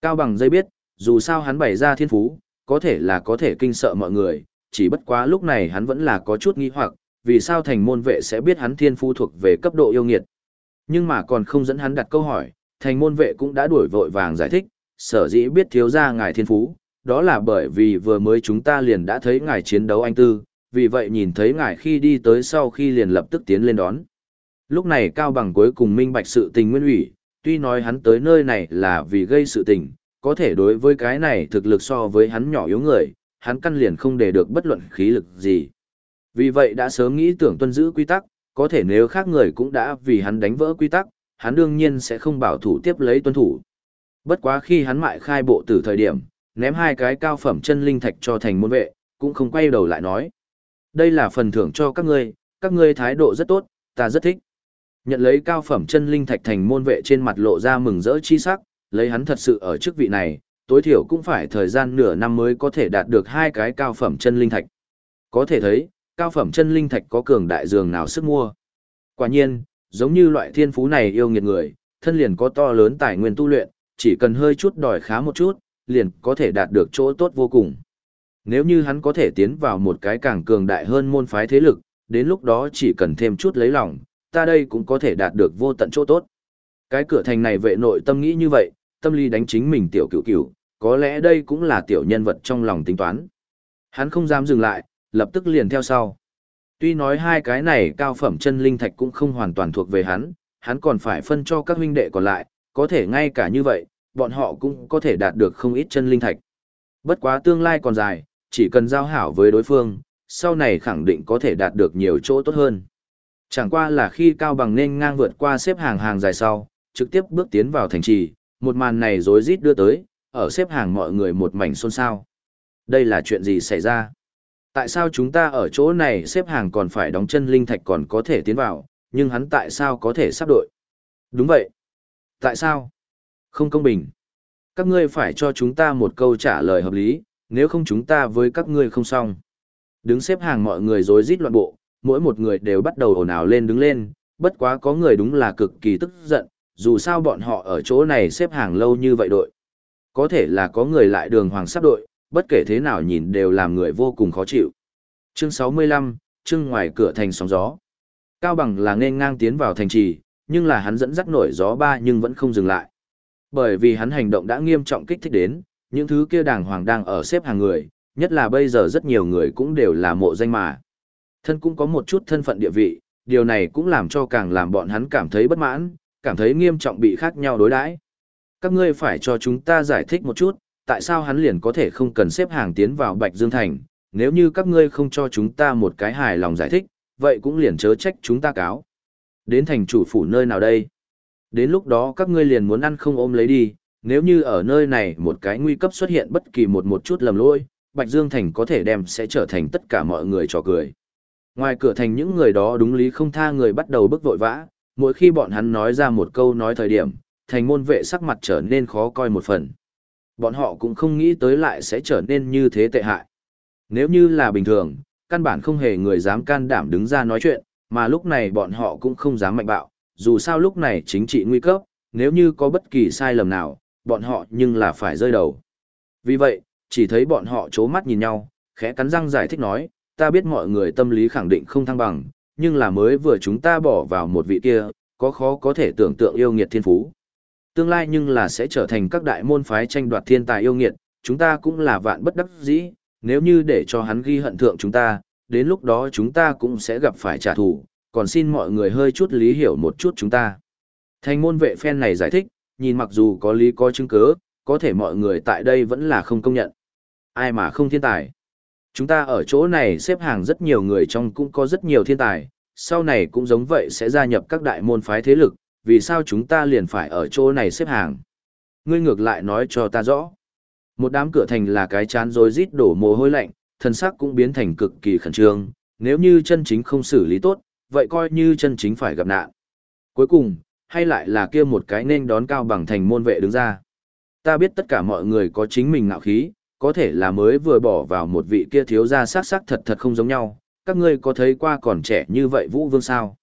Cao bằng dây biết, dù sao hắn bày ra thiên phú, có thể là có thể kinh sợ mọi người, chỉ bất quá lúc này hắn vẫn là có chút nghi hoặc, vì sao thành môn vệ sẽ biết hắn thiên Phu thuộc về cấp độ yêu nghiệt. Nhưng mà còn không dẫn hắn đặt câu hỏi, thành môn vệ cũng đã đuổi vội vàng giải thích, sở dĩ biết thiếu ra ngài thiên phú, đó là bởi vì vừa mới chúng ta liền đã thấy ngài chiến đấu anh tư, vì vậy nhìn thấy ngài khi đi tới sau khi liền lập tức tiến lên đón. Lúc này Cao Bằng cuối cùng minh bạch sự tình nguyên ủy, tuy nói hắn tới nơi này là vì gây sự tình, có thể đối với cái này thực lực so với hắn nhỏ yếu người, hắn căn liền không để được bất luận khí lực gì. Vì vậy đã sớm nghĩ tưởng tuân giữ quy tắc, có thể nếu khác người cũng đã vì hắn đánh vỡ quy tắc, hắn đương nhiên sẽ không bảo thủ tiếp lấy tuân thủ. Bất quá khi hắn mại khai bộ từ thời điểm, ném hai cái cao phẩm chân linh thạch cho thành môn vệ, cũng không quay đầu lại nói. Đây là phần thưởng cho các ngươi, các ngươi thái độ rất tốt, ta rất thích. Nhận lấy cao phẩm chân linh thạch thành môn vệ trên mặt lộ ra mừng rỡ chi sắc, lấy hắn thật sự ở chức vị này, tối thiểu cũng phải thời gian nửa năm mới có thể đạt được hai cái cao phẩm chân linh thạch. Có thể thấy, cao phẩm chân linh thạch có cường đại dường nào sức mua. Quả nhiên, giống như loại thiên phú này yêu nghiệt người, thân liền có to lớn tài nguyên tu luyện, chỉ cần hơi chút đòi khá một chút, liền có thể đạt được chỗ tốt vô cùng. Nếu như hắn có thể tiến vào một cái càng cường đại hơn môn phái thế lực, đến lúc đó chỉ cần thêm chút lấy lòng, ta đây cũng có thể đạt được vô tận chỗ tốt. Cái cửa thành này vệ nội tâm nghĩ như vậy, tâm lý đánh chính mình tiểu cửu cửu, có lẽ đây cũng là tiểu nhân vật trong lòng tính toán. Hắn không dám dừng lại, lập tức liền theo sau. Tuy nói hai cái này cao phẩm chân linh thạch cũng không hoàn toàn thuộc về hắn, hắn còn phải phân cho các huynh đệ còn lại, có thể ngay cả như vậy, bọn họ cũng có thể đạt được không ít chân linh thạch. Bất quá tương lai còn dài, chỉ cần giao hảo với đối phương, sau này khẳng định có thể đạt được nhiều chỗ tốt hơn. Chẳng qua là khi Cao Bằng nên ngang vượt qua xếp hàng hàng dài sau, trực tiếp bước tiến vào thành trì, một màn này rối rít đưa tới, ở xếp hàng mọi người một mảnh xôn xao. Đây là chuyện gì xảy ra? Tại sao chúng ta ở chỗ này xếp hàng còn phải đóng chân linh thạch còn có thể tiến vào, nhưng hắn tại sao có thể sắp đội? Đúng vậy. Tại sao? Không công bình. Các ngươi phải cho chúng ta một câu trả lời hợp lý, nếu không chúng ta với các ngươi không xong. Đứng xếp hàng mọi người rối rít loạn bộ, mỗi một người đều bắt đầu ồn ào lên đứng lên, bất quá có người đúng là cực kỳ tức giận, dù sao bọn họ ở chỗ này xếp hàng lâu như vậy đội. Có thể là có người lại đường hoàng sắp đội, bất kể thế nào nhìn đều làm người vô cùng khó chịu. Chương 65, chương ngoài cửa thành sóng gió. Cao bằng là nên ngang tiến vào thành trì, nhưng là hắn dẫn dắt nổi gió ba nhưng vẫn không dừng lại. Bởi vì hắn hành động đã nghiêm trọng kích thích đến, những thứ kia đàng hoàng đang ở xếp hàng người, nhất là bây giờ rất nhiều người cũng đều là mộ danh mà. Thân cũng có một chút thân phận địa vị, điều này cũng làm cho càng làm bọn hắn cảm thấy bất mãn, cảm thấy nghiêm trọng bị khác nhau đối đãi. Các ngươi phải cho chúng ta giải thích một chút, tại sao hắn liền có thể không cần xếp hàng tiến vào Bạch Dương Thành, nếu như các ngươi không cho chúng ta một cái hài lòng giải thích, vậy cũng liền chớ trách chúng ta cáo. Đến thành chủ phủ nơi nào đây? Đến lúc đó các ngươi liền muốn ăn không ôm lấy đi, nếu như ở nơi này một cái nguy cấp xuất hiện bất kỳ một một chút lầm lỗi, Bạch Dương Thành có thể đem sẽ trở thành tất cả mọi người trò cười. Ngoài cửa thành những người đó đúng lý không tha người bắt đầu bức vội vã, mỗi khi bọn hắn nói ra một câu nói thời điểm, thành môn vệ sắc mặt trở nên khó coi một phần. Bọn họ cũng không nghĩ tới lại sẽ trở nên như thế tệ hại. Nếu như là bình thường, căn bản không hề người dám can đảm đứng ra nói chuyện, mà lúc này bọn họ cũng không dám mạnh bạo, dù sao lúc này chính trị nguy cấp, nếu như có bất kỳ sai lầm nào, bọn họ nhưng là phải rơi đầu. Vì vậy, chỉ thấy bọn họ chố mắt nhìn nhau, khẽ cắn răng giải thích nói, ta biết mọi người tâm lý khẳng định không thăng bằng, nhưng là mới vừa chúng ta bỏ vào một vị kia, có khó có thể tưởng tượng yêu nghiệt thiên phú. Tương lai nhưng là sẽ trở thành các đại môn phái tranh đoạt thiên tài yêu nghiệt, chúng ta cũng là vạn bất đắc dĩ, nếu như để cho hắn ghi hận thượng chúng ta, đến lúc đó chúng ta cũng sẽ gặp phải trả thù, còn xin mọi người hơi chút lý hiểu một chút chúng ta. Thành môn vệ phen này giải thích, nhìn mặc dù có lý có chứng cứ, có thể mọi người tại đây vẫn là không công nhận. Ai mà không thiên tài. Chúng ta ở chỗ này xếp hàng rất nhiều người trong cũng có rất nhiều thiên tài, sau này cũng giống vậy sẽ gia nhập các đại môn phái thế lực, vì sao chúng ta liền phải ở chỗ này xếp hàng. Ngươi ngược lại nói cho ta rõ. Một đám cửa thành là cái chán rồi rít đổ mồ hôi lạnh, thân sắc cũng biến thành cực kỳ khẩn trương, nếu như chân chính không xử lý tốt, vậy coi như chân chính phải gặp nạn. Cuối cùng, hay lại là kia một cái nên đón cao bằng thành môn vệ đứng ra. Ta biết tất cả mọi người có chính mình ngạo khí, có thể là mới vừa bỏ vào một vị kia thiếu gia sắc sắc thật thật không giống nhau, các ngươi có thấy qua còn trẻ như vậy Vũ Vương sao?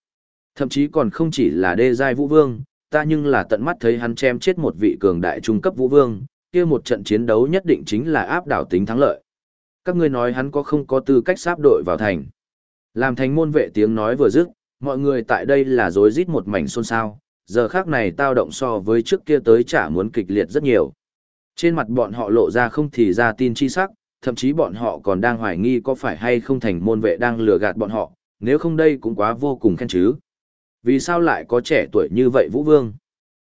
Thậm chí còn không chỉ là đê giai Vũ Vương, ta nhưng là tận mắt thấy hắn chém chết một vị cường đại trung cấp Vũ Vương, kia một trận chiến đấu nhất định chính là áp đảo tính thắng lợi. Các ngươi nói hắn có không có tư cách sáp đội vào thành. Làm thành môn vệ tiếng nói vừa dứt, mọi người tại đây là rối rít một mảnh xôn xao, giờ khác này tao động so với trước kia tới chả muốn kịch liệt rất nhiều. Trên mặt bọn họ lộ ra không thì ra tin chi sắc, thậm chí bọn họ còn đang hoài nghi có phải hay không thành môn vệ đang lừa gạt bọn họ, nếu không đây cũng quá vô cùng khen chứ. Vì sao lại có trẻ tuổi như vậy Vũ Vương?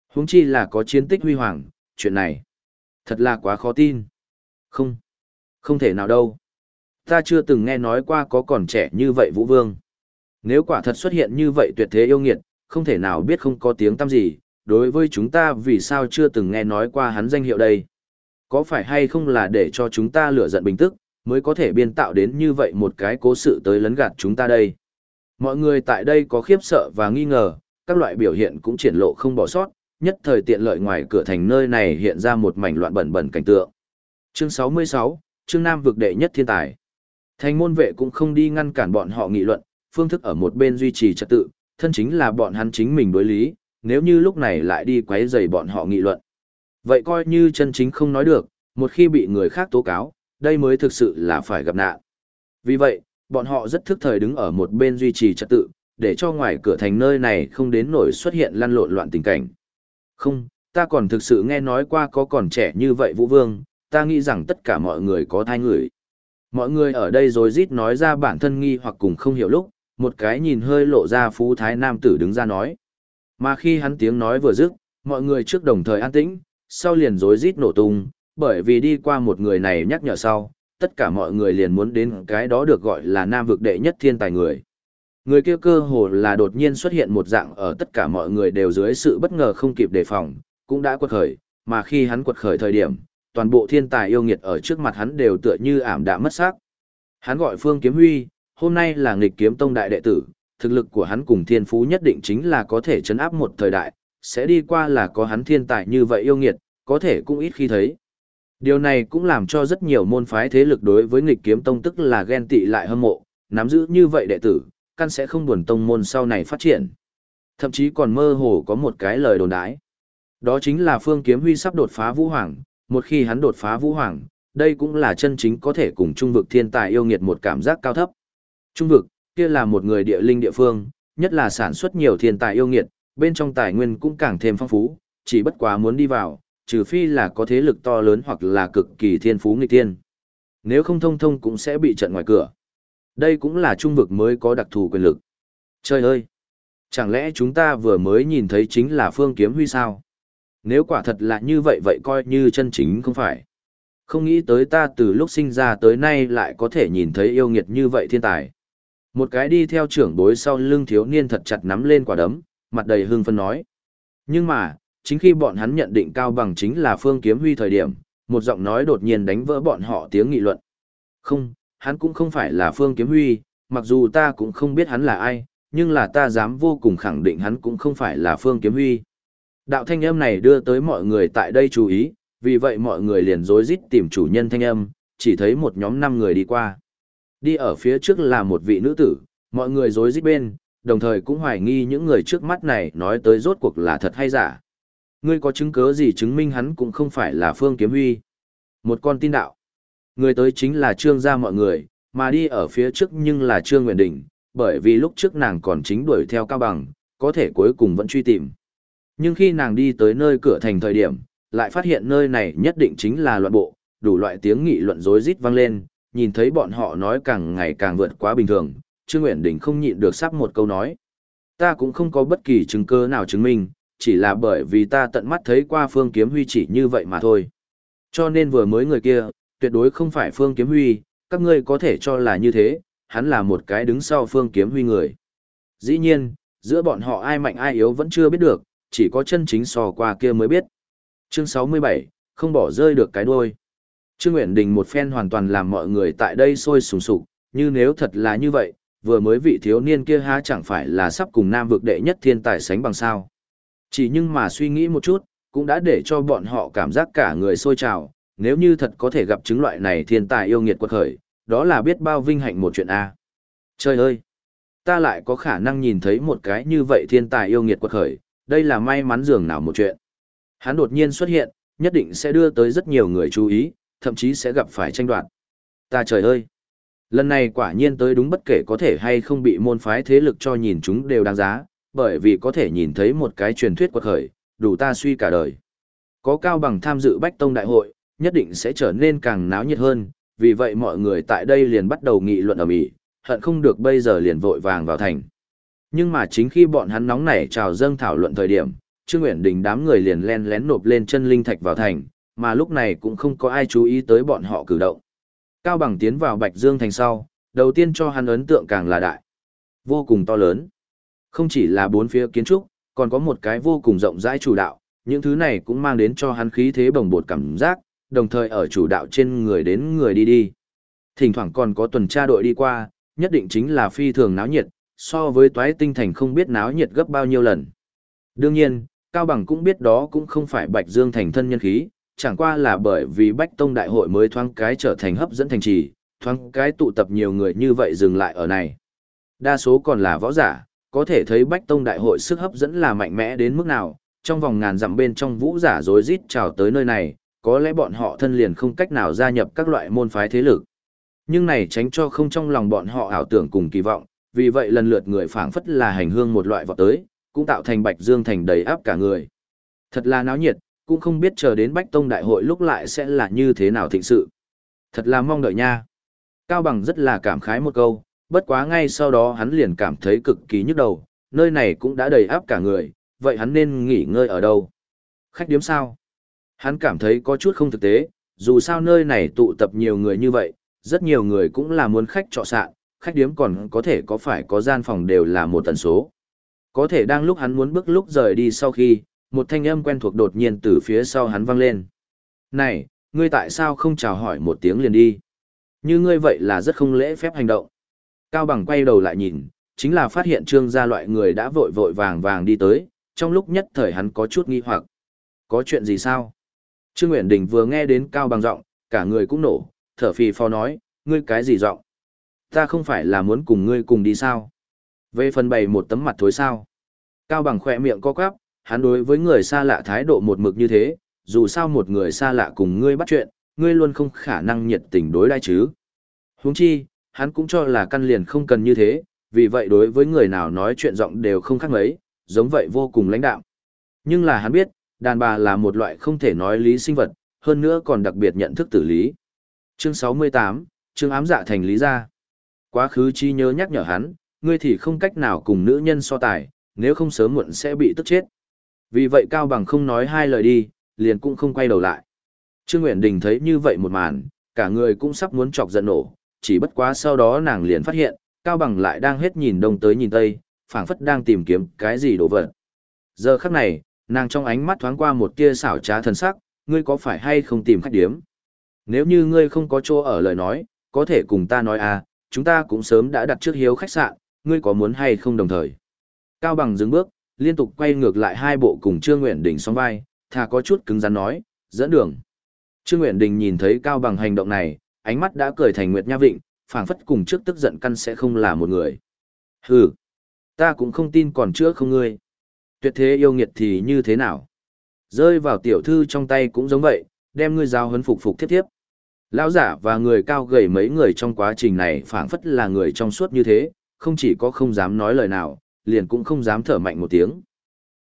Huống chi là có chiến tích huy hoàng, chuyện này. Thật là quá khó tin. Không, không thể nào đâu. Ta chưa từng nghe nói qua có còn trẻ như vậy Vũ Vương. Nếu quả thật xuất hiện như vậy tuyệt thế yêu nghiệt, không thể nào biết không có tiếng tăm gì, đối với chúng ta vì sao chưa từng nghe nói qua hắn danh hiệu đây. Có phải hay không là để cho chúng ta lửa giận bình tức, mới có thể biên tạo đến như vậy một cái cố sự tới lấn gạt chúng ta đây. Mọi người tại đây có khiếp sợ và nghi ngờ, các loại biểu hiện cũng triển lộ không bỏ sót, nhất thời tiện lợi ngoài cửa thành nơi này hiện ra một mảnh loạn bẩn bẩn cảnh tượng. Chương 66, chương Nam vực đệ nhất thiên tài. Thành môn vệ cũng không đi ngăn cản bọn họ nghị luận, phương thức ở một bên duy trì trật tự, thân chính là bọn hắn chính mình đối lý, nếu như lúc này lại đi quấy rầy bọn họ nghị luận. Vậy coi như chân chính không nói được, một khi bị người khác tố cáo, đây mới thực sự là phải gặp nạn. Vì vậy, bọn họ rất thức thời đứng ở một bên duy trì trật tự, để cho ngoài cửa thành nơi này không đến nổi xuất hiện lăn lộn loạn tình cảnh. Không, ta còn thực sự nghe nói qua có còn trẻ như vậy Vũ Vương, ta nghĩ rằng tất cả mọi người có thai người. Mọi người ở đây rồi rít nói ra bản thân nghi hoặc cùng không hiểu lúc, một cái nhìn hơi lộ ra phú thái nam tử đứng ra nói. Mà khi hắn tiếng nói vừa dứt, mọi người trước đồng thời an tĩnh, sau liền rối rít nổ tung, bởi vì đi qua một người này nhắc nhở sau, tất cả mọi người liền muốn đến cái đó được gọi là nam vực đệ nhất thiên tài người. Người kia cơ hồ là đột nhiên xuất hiện một dạng ở tất cả mọi người đều dưới sự bất ngờ không kịp đề phòng, cũng đã quật khởi, mà khi hắn quật khởi thời điểm, toàn bộ thiên tài yêu nghiệt ở trước mặt hắn đều tựa như ảm đạm mất sắc Hắn gọi Phương Kiếm Huy, hôm nay là nghịch kiếm tông đại đệ tử, thực lực của hắn cùng thiên phú nhất định chính là có thể chấn áp một thời đại, sẽ đi qua là có hắn thiên tài như vậy yêu nghiệt, có thể cũng ít khi thấy. Điều này cũng làm cho rất nhiều môn phái thế lực đối với nghịch kiếm tông tức là ghen tị lại hâm mộ, nắm giữ như vậy đệ tử, căn sẽ không buồn tông môn sau này phát triển. Thậm chí còn mơ hồ có một cái lời đồn đái. Đó chính là Phương Kiếm Huy sắp đột phá Vũ Hoàng, một khi hắn đột phá Vũ Hoàng, đây cũng là chân chính có thể cùng trung vực thiên tài yêu nghiệt một cảm giác cao thấp. Trung vực, kia là một người địa linh địa phương, nhất là sản xuất nhiều thiên tài yêu nghiệt, bên trong tài nguyên cũng càng thêm phong phú, chỉ bất quá muốn đi vào, trừ phi là có thế lực to lớn hoặc là cực kỳ thiên phú nghịch tiên. Nếu không thông thông cũng sẽ bị trận ngoài cửa. Đây cũng là trung vực mới có đặc thù quyền lực. Trời ơi! Chẳng lẽ chúng ta vừa mới nhìn thấy chính là phương kiếm huy sao? Nếu quả thật là như vậy vậy coi như chân chính không phải. Không nghĩ tới ta từ lúc sinh ra tới nay lại có thể nhìn thấy yêu nghiệt như vậy thiên tài. Một cái đi theo trưởng bối sau lưng thiếu niên thật chặt nắm lên quả đấm, mặt đầy hưng phân nói. Nhưng mà, chính khi bọn hắn nhận định cao bằng chính là phương kiếm huy thời điểm, một giọng nói đột nhiên đánh vỡ bọn họ tiếng nghị luận. Không, hắn cũng không phải là phương kiếm huy, mặc dù ta cũng không biết hắn là ai, nhưng là ta dám vô cùng khẳng định hắn cũng không phải là phương kiếm huy. Đạo thanh âm này đưa tới mọi người tại đây chú ý, vì vậy mọi người liền rối rít tìm chủ nhân thanh âm, chỉ thấy một nhóm năm người đi qua. Đi ở phía trước là một vị nữ tử, mọi người rối rít bên, đồng thời cũng hoài nghi những người trước mắt này nói tới rốt cuộc là thật hay giả. Ngươi có chứng cứ gì chứng minh hắn cũng không phải là Phương Kiếm Huy? Một con tin đạo. Người tới chính là Trương gia mọi người, mà đi ở phía trước nhưng là Trương Nguyện Đình, bởi vì lúc trước nàng còn chính đuổi theo Cao Bằng, có thể cuối cùng vẫn truy tìm. Nhưng khi nàng đi tới nơi cửa thành thời điểm, lại phát hiện nơi này nhất định chính là loạn bộ, đủ loại tiếng nghị luận rối rít vang lên, nhìn thấy bọn họ nói càng ngày càng vượt quá bình thường, Trương Nguyện Đình không nhịn được sắp một câu nói. Ta cũng không có bất kỳ chứng cứ nào chứng minh, chỉ là bởi vì ta tận mắt thấy qua Phương Kiếm Huy chỉ như vậy mà thôi. Cho nên vừa mới người kia, tuyệt đối không phải Phương Kiếm Huy, các ngươi có thể cho là như thế, hắn là một cái đứng sau Phương Kiếm Huy người. Dĩ nhiên, giữa bọn họ ai mạnh ai yếu vẫn chưa biết được, chỉ có chân chính sò qua kia mới biết. Chương 67, không bỏ rơi được cái đuôi. Trương Nguyện Đình một phen hoàn toàn làm mọi người tại đây sôi sùng sục, như nếu thật là như vậy, vừa mới vị thiếu niên kia há chẳng phải là sắp cùng nam vực đệ nhất thiên tài sánh bằng sao. Chỉ nhưng mà suy nghĩ một chút, cũng đã để cho bọn họ cảm giác cả người sôi trào, nếu như thật có thể gặp chứng loại này thiên tài yêu nghiệt quật khởi, đó là biết bao vinh hạnh một chuyện A. Trời ơi! Ta lại có khả năng nhìn thấy một cái như vậy thiên tài yêu nghiệt quật khởi, đây là may mắn dường nào một chuyện. Hắn đột nhiên xuất hiện, nhất định sẽ đưa tới rất nhiều người chú ý, thậm chí sẽ gặp phải tranh đoạt. Ta trời ơi! Lần này quả nhiên tới đúng bất kể có thể hay không bị môn phái thế lực cho nhìn chúng đều đáng giá, bởi vì có thể nhìn thấy một cái truyền thuyết quật khởi, đủ ta suy cả đời. Có cao bằng tham dự Bách Tông Đại hội, nhất định sẽ trở nên càng náo nhiệt hơn, vì vậy mọi người tại đây liền bắt đầu nghị luận ở Mỹ, hận không được bây giờ liền vội vàng vào thành. Nhưng mà chính khi bọn hắn nóng nảy trào dâng thảo luận thời điểm, Trương uyển Đình đám người liền len lén nộp lên chân linh thạch vào thành, mà lúc này cũng không có ai chú ý tới bọn họ cử động. Cao Bằng tiến vào Bạch Dương thành sau, đầu tiên cho hắn ấn tượng càng là đại. Vô cùng to lớn. Không chỉ là bốn phía kiến trúc, còn có một cái vô cùng rộng rãi chủ đạo, những thứ này cũng mang đến cho hắn khí thế bồng bột cảm giác, đồng thời ở chủ đạo trên người đến người đi đi. Thỉnh thoảng còn có tuần tra đội đi qua, nhất định chính là phi thường náo nhiệt, so với toái tinh thành không biết náo nhiệt gấp bao nhiêu lần. Đương nhiên, Cao Bằng cũng biết đó cũng không phải Bạch Dương thành thân nhân khí, chẳng qua là bởi vì Bách Tông Đại hội mới thoáng cái trở thành hấp dẫn thành trì, thoáng cái tụ tập nhiều người như vậy dừng lại ở này. Đa số còn là võ giả, có thể thấy Bách Tông Đại hội sức hấp dẫn là mạnh mẽ đến mức nào, trong vòng ngàn dặm bên trong vũ giả rối rít chào tới nơi này, có lẽ bọn họ thân liền không cách nào gia nhập các loại môn phái thế lực. Nhưng này tránh cho không trong lòng bọn họ ảo tưởng cùng kỳ vọng, vì vậy lần lượt người phảng phất là hành hương một loại vọt tới, cũng tạo thành Bạch Dương thành đầy áp cả người. Thật là náo nhiệt, cũng không biết chờ đến Bách Tông đại hội lúc lại sẽ là như thế nào thịnh sự. Thật là mong đợi nha. Cao Bằng rất là cảm khái một câu, bất quá ngay sau đó hắn liền cảm thấy cực kỳ nhức đầu, nơi này cũng đã đầy áp cả người, vậy hắn nên nghỉ ngơi ở đâu? Khách điếm sao? Hắn cảm thấy có chút không thực tế, dù sao nơi này tụ tập nhiều người như vậy, rất nhiều người cũng là muốn khách trọ sạn, khách điếm còn có thể có phải có gian phòng đều là một tần số. Có thể đang lúc hắn muốn bước lúc rời đi sau khi, một thanh âm quen thuộc đột nhiên từ phía sau hắn vang lên. Này, ngươi tại sao không chào hỏi một tiếng liền đi? Như ngươi vậy là rất không lễ phép hành động. Cao Bằng quay đầu lại nhìn, chính là phát hiện trương gia loại người đã vội vội vàng vàng đi tới, trong lúc nhất thời hắn có chút nghi hoặc. Có chuyện gì sao? Trương Nguyễn Đình vừa nghe đến Cao Bằng giọng, cả người cũng nổ, thở phì phò nói, ngươi cái gì giọng? Ta không phải là muốn cùng ngươi cùng đi sao? Về phần bày một tấm mặt thối sao? Cao Bằng khỏe miệng co quắp, hắn đối với người xa lạ thái độ một mực như thế, dù sao một người xa lạ cùng ngươi bắt chuyện, ngươi luôn không khả năng nhiệt tình đối đãi chứ. Huống chi, hắn cũng cho là căn liền không cần như thế, vì vậy đối với người nào nói chuyện giọng đều không khác mấy, giống vậy vô cùng lãnh đạm. Nhưng là hắn biết, đàn bà là một loại không thể nói lý sinh vật, hơn nữa còn đặc biệt nhận thức tử lý. Chương 68, chương ám dạ thành lý gia. Quá khứ chi nhớ nhắc nhở hắn, ngươi thì không cách nào cùng nữ nhân so tài, nếu không sớm muộn sẽ bị tức chết. Vì vậy Cao Bằng không nói hai lời đi, liền cũng không quay đầu lại. Trương Nguyễn Đình thấy như vậy một màn, cả người cũng sắp muốn chọc giận nổ, chỉ bất quá sau đó nàng liền phát hiện, Cao Bằng lại đang hết nhìn đông tới nhìn tây, phảng phất đang tìm kiếm cái gì đồ vật. Giờ khắc này, nàng trong ánh mắt thoáng qua một tia xảo trá thần sắc, ngươi có phải hay không tìm khách điếm? Nếu như ngươi không có chỗ ở lời nói, có thể cùng ta nói à, chúng ta cũng sớm đã đặt trước hiếu khách sạn, ngươi có muốn hay không đồng thời. Cao Bằng dừng bước, liên tục quay ngược lại hai bộ cùng Trương Nguyện Đình song vai, thà có chút cứng rắn nói, dẫn đường. Trương Nguyện Đình nhìn thấy Cao Bằng hành động này, ánh mắt đã cười thành Nguyệt Nha Vịnh, phảng phất cùng trước tức giận căn sẽ không là một người. Hừ, ta cũng không tin còn chữa không ngươi. Tuyệt thế yêu nghiệt thì như thế nào? Rơi vào tiểu thư trong tay cũng giống vậy, đem ngươi giao hấn phục phục tiếp tiếp. Lão giả và người cao gầy mấy người trong quá trình này phảng phất là người trong suốt như thế, không chỉ có không dám nói lời nào, liền cũng không dám thở mạnh một tiếng.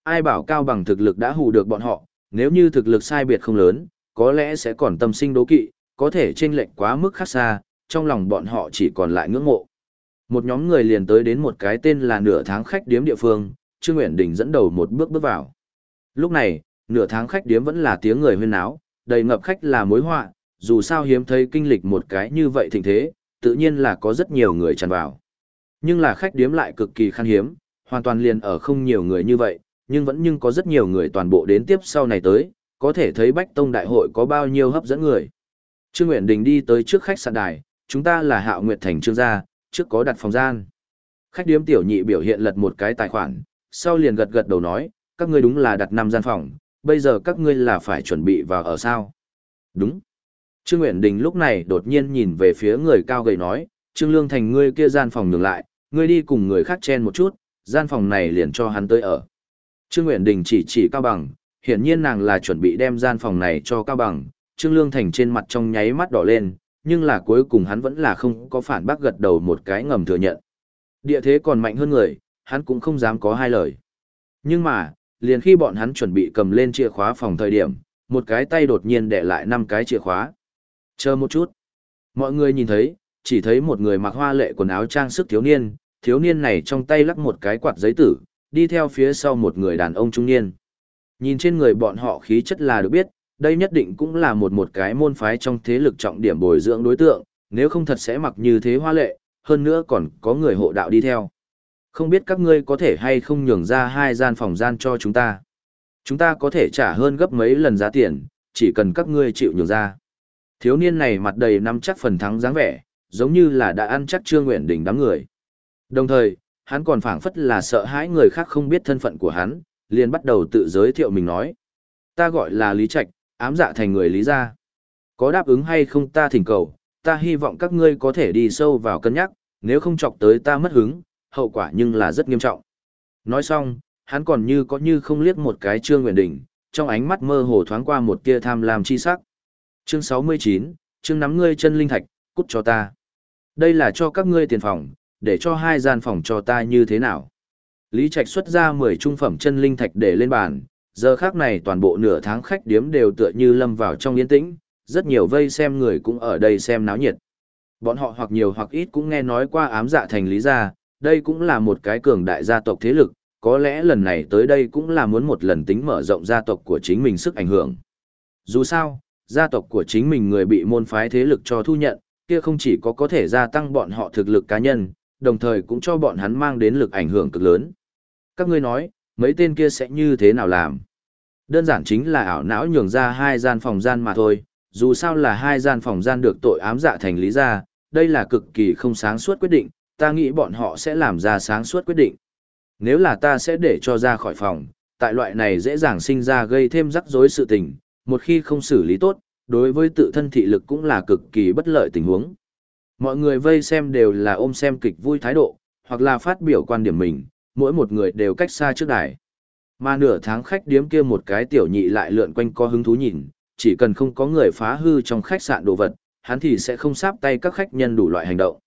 Ai bảo cao bằng thực lực đã hù được bọn họ, nếu như thực lực sai biệt không lớn, có lẽ sẽ còn tâm sinh đố kỵ, có thể chênh lệch quá mức khác xa, trong lòng bọn họ chỉ còn lại ngưỡng mộ. Một nhóm người liền tới đến một cái tên là nửa tháng khách điếm địa phương, Trương nguyễn Đình dẫn đầu một bước bước vào. Lúc này, nửa tháng khách điếm vẫn là tiếng người huyên náo, đầy ngập khách là mối họa, dù sao hiếm thấy kinh lịch một cái như vậy thịnh thế, tự nhiên là có rất nhiều người tràn vào. Nhưng là khách điếm lại cực kỳ khan hiếm, hoàn toàn liền ở không nhiều người như vậy, nhưng vẫn nhưng có rất nhiều người toàn bộ đến tiếp sau này tới, có thể thấy Bách Tông Đại hội có bao nhiêu hấp dẫn người. Trương Nguyện Đình đi tới trước khách sạn đài, chúng ta là Hạo Nguyệt Thành Trương gia, trước có đặt phòng gian. Khách điếm tiểu nhị biểu hiện lật một cái tài khoản, sau liền gật gật đầu nói, các ngươi đúng là đặt năm gian phòng, bây giờ các ngươi là phải chuẩn bị vào ở sao? Đúng. Trương Nguyện Đình lúc này đột nhiên nhìn về phía người cao gầy nói, Trương Lương Thành ngươi kia gian phòng nhường lại, ngươi đi cùng người khác chen một chút, gian phòng này liền cho hắn tới ở. Trương Nguyện Đình chỉ chỉ Cao Bằng, hiển nhiên nàng là chuẩn bị đem gian phòng này cho Cao Bằng, Trương Lương Thành trên mặt trong nháy mắt đỏ lên, nhưng là cuối cùng hắn vẫn là không có phản bác gật đầu một cái ngầm thừa nhận. Địa thế còn mạnh hơn người, hắn cũng không dám có hai lời. Nhưng mà, liền khi bọn hắn chuẩn bị cầm lên chìa khóa phòng thời điểm, một cái tay đột nhiên để lại năm cái chìa khóa. Chờ một chút. Mọi người nhìn thấy, chỉ thấy một người mặc hoa lệ quần áo trang sức thiếu niên, thiếu niên này trong tay lắc một cái quạt giấy tử, đi theo phía sau một người đàn ông trung niên. Nhìn trên người bọn họ khí chất là được biết, đây nhất định cũng là một một cái môn phái trong thế lực trọng điểm bồi dưỡng đối tượng, nếu không thật sẽ mặc như thế hoa lệ, hơn nữa còn có người hộ đạo đi theo. Không biết các ngươi có thể hay không nhường ra hai gian phòng gian cho chúng ta. Chúng ta có thể trả hơn gấp mấy lần giá tiền, chỉ cần các ngươi chịu nhường ra. Thiếu niên này mặt đầy nắm chắc phần thắng dáng vẻ, giống như là đã ăn chắc Trương Nguyện Đình đám người. Đồng thời, hắn còn phảng phất là sợ hãi người khác không biết thân phận của hắn, liền bắt đầu tự giới thiệu mình nói. Ta gọi là Lý Trạch, ám dạ thành người Lý gia. Có đáp ứng hay không ta thỉnh cầu, ta hy vọng các ngươi có thể đi sâu vào cân nhắc, nếu không chọc tới ta mất hứng, hậu quả nhưng là rất nghiêm trọng. Nói xong, hắn còn như có như không liếc một cái Trương Nguyện Đình, trong ánh mắt mơ hồ thoáng qua một tia tham lam chi sắc. Chương 69, chương nắm ngươi chân linh thạch, cút cho ta. Đây là cho các ngươi tiền phòng, để cho hai gian phòng cho ta như thế nào. Lý Trạch xuất ra 10 trung phẩm chân linh thạch để lên bàn, giờ khác này toàn bộ nửa tháng khách điếm đều tựa như lâm vào trong yên tĩnh, rất nhiều vây xem người cũng ở đây xem náo nhiệt. Bọn họ hoặc nhiều hoặc ít cũng nghe nói qua ám dạ thành lý gia, đây cũng là một cái cường đại gia tộc thế lực, có lẽ lần này tới đây cũng là muốn một lần tính mở rộng gia tộc của chính mình sức ảnh hưởng. Dù sao, gia tộc của chính mình người bị môn phái thế lực cho thu nhận, kia không chỉ có có thể gia tăng bọn họ thực lực cá nhân, đồng thời cũng cho bọn hắn mang đến lực ảnh hưởng cực lớn. Các ngươi nói, mấy tên kia sẽ như thế nào làm? Đơn giản chính là ảo não nhường ra hai gian phòng gian mà thôi, dù sao là hai gian phòng gian được tội ám dạ thành lý ra, đây là cực kỳ không sáng suốt quyết định, ta nghĩ bọn họ sẽ làm ra sáng suốt quyết định. Nếu là ta sẽ để cho ra khỏi phòng, tại loại này dễ dàng sinh ra gây thêm rắc rối sự tình, một khi không xử lý tốt, đối với tự thân thị lực cũng là cực kỳ bất lợi tình huống. Mọi người vây xem đều là ôm xem kịch vui thái độ, hoặc là phát biểu quan điểm mình, mỗi một người đều cách xa trước đài. Mà nửa tháng khách điếm kia một cái tiểu nhị lại lượn quanh có hứng thú nhìn, chỉ cần không có người phá hư trong khách sạn đồ vật, hắn thì sẽ không sáp tay các khách nhân đủ loại hành động.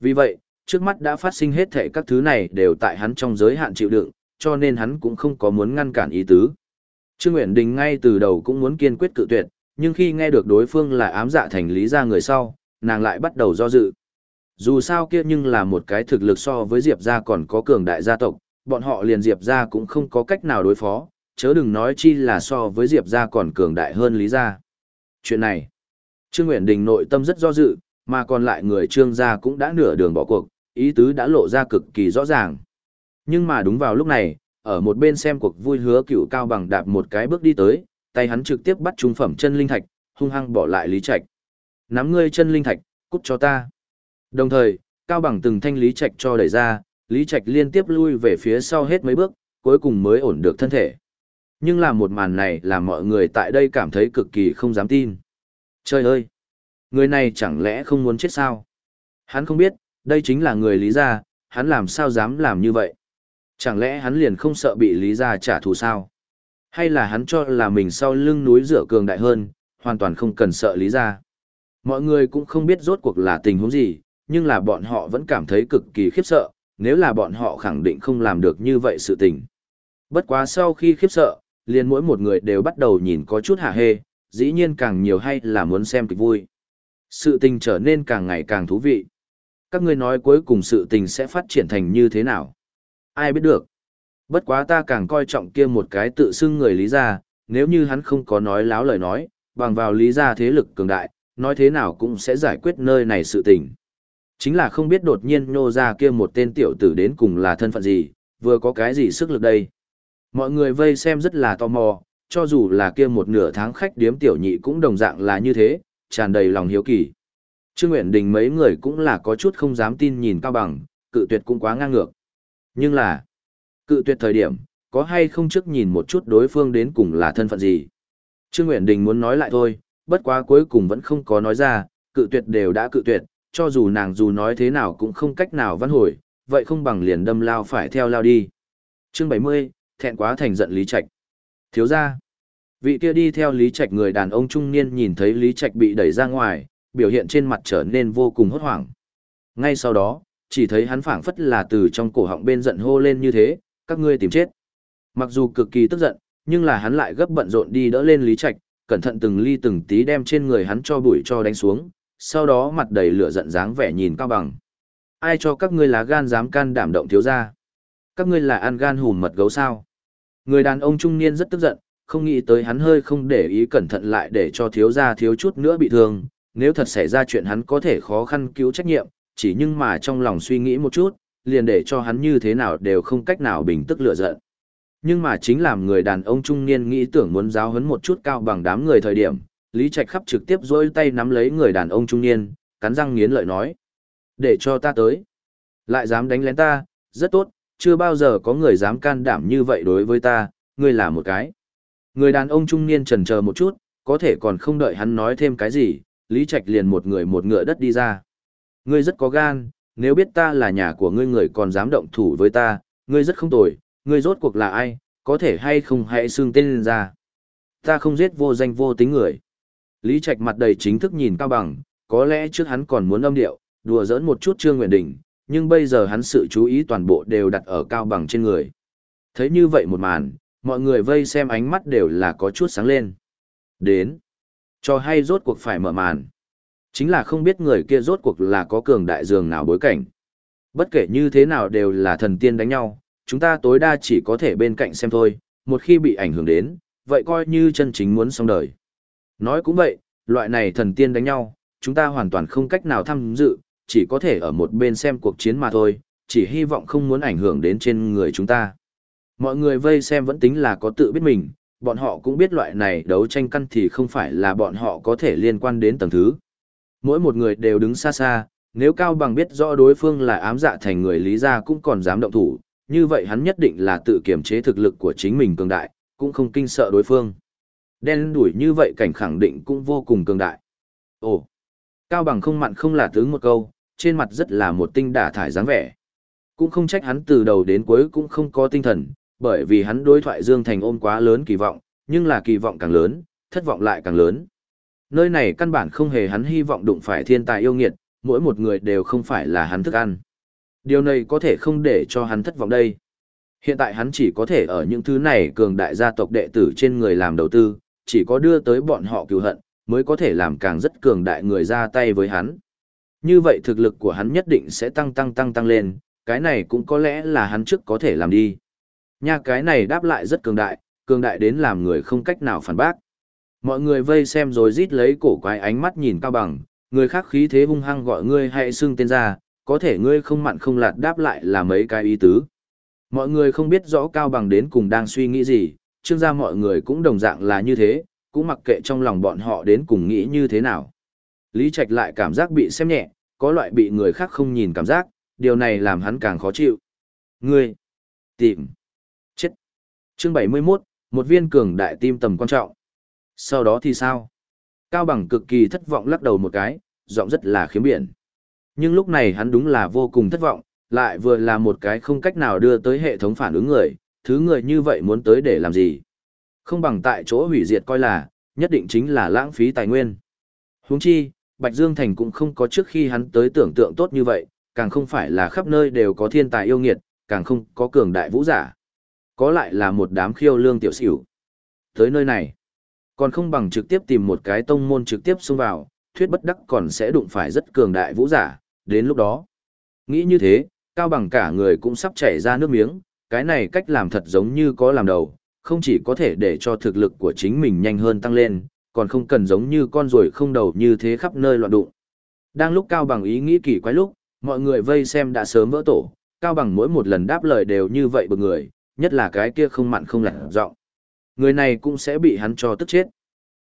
Vì vậy, trước mắt đã phát sinh hết thể các thứ này đều tại hắn trong giới hạn chịu đựng, cho nên hắn cũng không có muốn ngăn cản ý tứ. Trương Nguyễn Đình ngay từ đầu cũng muốn kiên quyết cự tuyệt, nhưng khi nghe được đối phương là ám dạ thành lý ra người sau, nàng lại bắt đầu do dự. Dù sao kia nhưng là một cái thực lực so với Diệp gia còn có cường đại gia tộc, bọn họ liền Diệp gia cũng không có cách nào đối phó, chớ đừng nói chi là so với Diệp gia còn cường đại hơn Lý gia. Chuyện này, Trương Nguyễn Đình nội tâm rất do dự, mà còn lại người Trương gia cũng đã nửa đường bỏ cuộc, ý tứ đã lộ ra cực kỳ rõ ràng. Nhưng mà đúng vào lúc này, ở một bên xem cuộc vui hứa cựu cao bằng đạp một cái bước đi tới, tay hắn trực tiếp bắt trung phẩm chân linh thạch, hung hăng bỏ lại Lý Trạch. Nắm ngươi chân linh thạch, cút cho ta. Đồng thời, cao bằng từng thanh Lý Trạch cho đẩy ra, Lý Trạch liên tiếp lui về phía sau hết mấy bước, cuối cùng mới ổn được thân thể. Nhưng làm một màn này làm mọi người tại đây cảm thấy cực kỳ không dám tin. Trời ơi! Người này chẳng lẽ không muốn chết sao? Hắn không biết, đây chính là người Lý Gia, hắn làm sao dám làm như vậy? Chẳng lẽ hắn liền không sợ bị Lý Gia trả thù sao? Hay là hắn cho là mình sau lưng núi rửa cường đại hơn, hoàn toàn không cần sợ lý gia Mọi người cũng không biết rốt cuộc là tình huống gì, nhưng là bọn họ vẫn cảm thấy cực kỳ khiếp sợ, nếu là bọn họ khẳng định không làm được như vậy sự tình. Bất quá sau khi khiếp sợ, liền mỗi một người đều bắt đầu nhìn có chút hả hê, dĩ nhiên càng nhiều hay là muốn xem kịch vui. Sự tình trở nên càng ngày càng thú vị. Các ngươi nói cuối cùng sự tình sẽ phát triển thành như thế nào? Ai biết được. Bất quá ta càng coi trọng kia một cái tự xưng người lý gia, nếu như hắn không có nói láo lời nói, bằng vào lý gia thế lực cường đại, nói thế nào cũng sẽ giải quyết nơi này sự tình. Chính là không biết đột nhiên nhô ra kia một tên tiểu tử đến cùng là thân phận gì, vừa có cái gì sức lực đây. Mọi người vây xem rất là tò mò, cho dù là kia một nửa tháng khách điếm tiểu nhị cũng đồng dạng là như thế, tràn đầy lòng hiếu kỳ. Trương Nguyện Đình mấy người cũng là có chút không dám tin nhìn Cao Bằng, cự tuyệt cũng quá ngang ngược. Nhưng là, cự tuyệt thời điểm, có hay không trước nhìn một chút đối phương đến cùng là thân phận gì. Trương Nguyện Đình muốn nói lại thôi, bất quá cuối cùng vẫn không có nói ra, cự tuyệt đều đã cự tuyệt, cho dù nàng dù nói thế nào cũng không cách nào văn hồi, vậy không bằng liền đâm lao phải theo lao đi. Chương 70, thẹn quá thành giận Lý Trạch. Thiếu gia, vị kia đi theo Lý Trạch người đàn ông trung niên nhìn thấy Lý Trạch bị đẩy ra ngoài, biểu hiện trên mặt trở nên vô cùng hốt hoảng. Ngay sau đó, chỉ thấy hắn phảng phất là từ trong cổ họng bên giận hô lên như thế, các ngươi tìm chết. Mặc dù cực kỳ tức giận, nhưng là hắn lại gấp bận rộn đi đỡ lên Lý Trạch, cẩn thận từng ly từng tí đem trên người hắn cho bụi cho đánh xuống, sau đó mặt đầy lửa giận dáng vẻ nhìn cao bằng. Ai cho các ngươi lá gan dám can đảm động thiếu gia? Các ngươi là ăn gan hùm mật gấu sao? Người đàn ông trung niên rất tức giận, không nghĩ tới hắn hơi không để ý cẩn thận lại để cho thiếu gia thiếu chút nữa bị thương, nếu thật xảy ra chuyện hắn có thể khó khăn cứu trách nhiệm, chỉ nhưng mà trong lòng suy nghĩ một chút, liền để cho hắn như thế nào đều không cách nào bình tức lửa giận. Nhưng mà chính làm người đàn ông trung niên nghĩ tưởng muốn giáo huấn một chút cao bằng đám người thời điểm, Lý Trạch khắp trực tiếp dối tay nắm lấy người đàn ông trung niên, cắn răng nghiến lợi nói. Để cho ta tới. Lại dám đánh lén ta, rất tốt, chưa bao giờ có người dám can đảm như vậy đối với ta, ngươi là một cái. Người đàn ông trung niên trần chờ một chút, có thể còn không đợi hắn nói thêm cái gì, Lý Trạch liền một người một ngựa đất đi ra. Ngươi rất có gan, nếu biết ta là nhà của ngươi người còn dám động thủ với ta, ngươi rất không tồi, ngươi rốt cuộc là ai, có thể hay không hãy xương tên lên ra. Ta không giết vô danh vô tính người. Lý Trạch mặt đầy chính thức nhìn Cao Bằng, có lẽ trước hắn còn muốn âm điệu, đùa giỡn một chút Trương Nguyện Đình, nhưng bây giờ hắn sự chú ý toàn bộ đều đặt ở Cao Bằng trên người. Thấy như vậy một màn, mọi người vây xem ánh mắt đều là có chút sáng lên. Đến. Cho hay rốt cuộc phải mở màn. Chính là không biết người kia rốt cuộc là có cường đại dường nào bối cảnh. Bất kể như thế nào đều là thần tiên đánh nhau, chúng ta tối đa chỉ có thể bên cạnh xem thôi, một khi bị ảnh hưởng đến, vậy coi như chân chính muốn xong đời. Nói cũng vậy, loại này thần tiên đánh nhau, chúng ta hoàn toàn không cách nào tham dự, chỉ có thể ở một bên xem cuộc chiến mà thôi, chỉ hy vọng không muốn ảnh hưởng đến trên người chúng ta. Mọi người vây xem vẫn tính là có tự biết mình, bọn họ cũng biết loại này đấu tranh căn thì không phải là bọn họ có thể liên quan đến tầng thứ. Mỗi một người đều đứng xa xa, nếu Cao Bằng biết rõ đối phương là ám dạ thành người lý gia cũng còn dám động thủ, như vậy hắn nhất định là tự kiểm chế thực lực của chính mình cường đại, cũng không kinh sợ đối phương. Đen đuổi như vậy cảnh khẳng định cũng vô cùng cường đại. Ồ, Cao Bằng không mặn không là tướng một câu, trên mặt rất là một tinh đả thải dáng vẻ. Cũng không trách hắn từ đầu đến cuối cũng không có tinh thần, bởi vì hắn đối thoại Dương Thành ôm quá lớn kỳ vọng, nhưng là kỳ vọng càng lớn, thất vọng lại càng lớn. Nơi này căn bản không hề hắn hy vọng đụng phải thiên tài yêu nghiệt, mỗi một người đều không phải là hắn thức ăn. Điều này có thể không để cho hắn thất vọng đây. Hiện tại hắn chỉ có thể ở những thứ này cường đại gia tộc đệ tử trên người làm đầu tư, chỉ có đưa tới bọn họ cứu hận, mới có thể làm càng rất cường đại người ra tay với hắn. Như vậy thực lực của hắn nhất định sẽ tăng tăng tăng tăng lên, cái này cũng có lẽ là hắn trước có thể làm đi. Nha cái này đáp lại rất cường đại, cường đại đến làm người không cách nào phản bác. Mọi người vây xem rồi rít lấy cổ quái ánh mắt nhìn cao bằng, người khác khí thế hung hăng gọi ngươi hãy xưng tên ra, có thể ngươi không mặn không lạt đáp lại là mấy cái ý tứ. Mọi người không biết rõ cao bằng đến cùng đang suy nghĩ gì, trương gia mọi người cũng đồng dạng là như thế, cũng mặc kệ trong lòng bọn họ đến cùng nghĩ như thế nào. Lý Trạch lại cảm giác bị xem nhẹ, có loại bị người khác không nhìn cảm giác, điều này làm hắn càng khó chịu. Ngươi, tìm, chết. Chương 71, một viên cường đại tim tầm quan trọng. Sau đó thì sao? Cao Bằng cực kỳ thất vọng lắc đầu một cái, giọng rất là khiếm biển. Nhưng lúc này hắn đúng là vô cùng thất vọng, lại vừa là một cái không cách nào đưa tới hệ thống phản ứng người, thứ người như vậy muốn tới để làm gì? Không bằng tại chỗ hủy diệt coi là, nhất định chính là lãng phí tài nguyên. Huống chi, Bạch Dương Thành cũng không có trước khi hắn tới tưởng tượng tốt như vậy, càng không phải là khắp nơi đều có thiên tài yêu nghiệt, càng không có cường đại vũ giả. Có lại là một đám khiêu lương tiểu xỉu. Tới nơi này, còn không bằng trực tiếp tìm một cái tông môn trực tiếp xông vào, thuyết bất đắc còn sẽ đụng phải rất cường đại vũ giả, đến lúc đó. Nghĩ như thế, cao bằng cả người cũng sắp chảy ra nước miếng, cái này cách làm thật giống như có làm đầu, không chỉ có thể để cho thực lực của chính mình nhanh hơn tăng lên, còn không cần giống như con ruồi không đầu như thế khắp nơi loạn đụng. Đang lúc cao bằng ý nghĩ kỳ quái lúc, mọi người vây xem đã sớm vỡ tổ, cao bằng mỗi một lần đáp lời đều như vậy bực người, nhất là cái kia không mặn không lạnh giọng. Người này cũng sẽ bị hắn cho tức chết.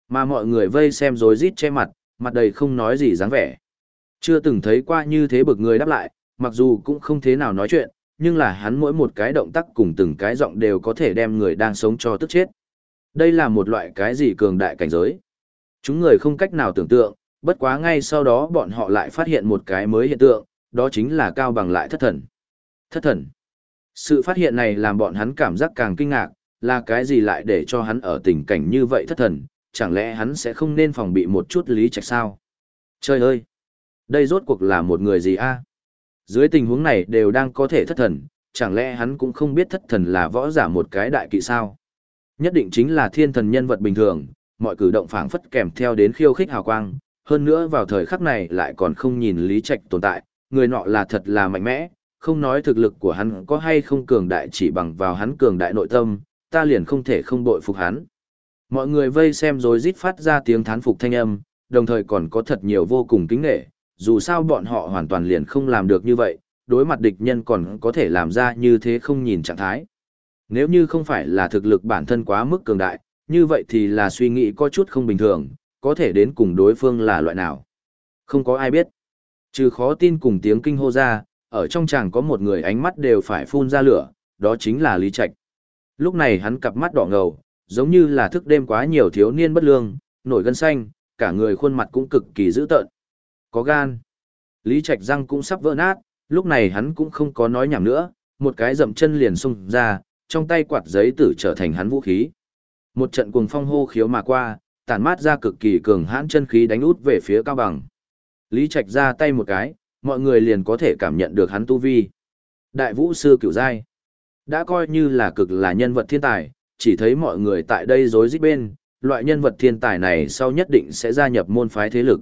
Mà mọi người vây xem rồi rít che mặt, mặt đầy không nói gì dáng vẻ. Chưa từng thấy qua như thế bực người đáp lại, mặc dù cũng không thế nào nói chuyện, nhưng là hắn mỗi một cái động tác cùng từng cái giọng đều có thể đem người đang sống cho tức chết. Đây là một loại cái gì cường đại cảnh giới. Chúng người không cách nào tưởng tượng, bất quá ngay sau đó bọn họ lại phát hiện một cái mới hiện tượng, đó chính là cao bằng lại thất thần. Thất thần. Sự phát hiện này làm bọn hắn cảm giác càng kinh ngạc, là cái gì lại để cho hắn ở tình cảnh như vậy thất thần, chẳng lẽ hắn sẽ không nên phòng bị một chút lý trạch sao? Trời ơi! Đây rốt cuộc là một người gì a? Dưới tình huống này đều đang có thể thất thần, chẳng lẽ hắn cũng không biết thất thần là võ giả một cái đại kỵ sao? Nhất định chính là thiên thần nhân vật bình thường, mọi cử động phảng phất kèm theo đến khiêu khích hào quang, hơn nữa vào thời khắc này lại còn không nhìn lý trạch tồn tại, người nọ là thật là mạnh mẽ, không nói thực lực của hắn có hay không cường đại chỉ bằng vào hắn cường đại nội tâm, ta liền không thể không bội phục hắn. Mọi người vây xem rồi rít phát ra tiếng thán phục thanh âm, đồng thời còn có thật nhiều vô cùng kính nghệ, dù sao bọn họ hoàn toàn liền không làm được như vậy, đối mặt địch nhân còn có thể làm ra như thế không nhìn trạng thái. Nếu như không phải là thực lực bản thân quá mức cường đại, như vậy thì là suy nghĩ có chút không bình thường, có thể đến cùng đối phương là loại nào. Không có ai biết. Trừ khó tin cùng tiếng kinh hô ra, ở trong chàng có một người ánh mắt đều phải phun ra lửa, đó chính là Lý Trạch. Lúc này hắn cặp mắt đỏ ngầu, giống như là thức đêm quá nhiều thiếu niên bất lương, nổi gân xanh, cả người khuôn mặt cũng cực kỳ dữ tợn. Có gan. Lý Trạch răng cũng sắp vỡ nát, lúc này hắn cũng không có nói nhảm nữa, một cái dậm chân liền xung ra, trong tay quạt giấy tử trở thành hắn vũ khí. Một trận cuồng phong hô khiếu mà qua, tản mát ra cực kỳ cường hãn chân khí đánh út về phía cao bằng. Lý Trạch ra tay một cái, mọi người liền có thể cảm nhận được hắn tu vi. Đại vũ sư cửu giai, đã coi như là cực là nhân vật thiên tài, chỉ thấy mọi người tại đây rối rít bên, loại nhân vật thiên tài này sau nhất định sẽ gia nhập môn phái thế lực.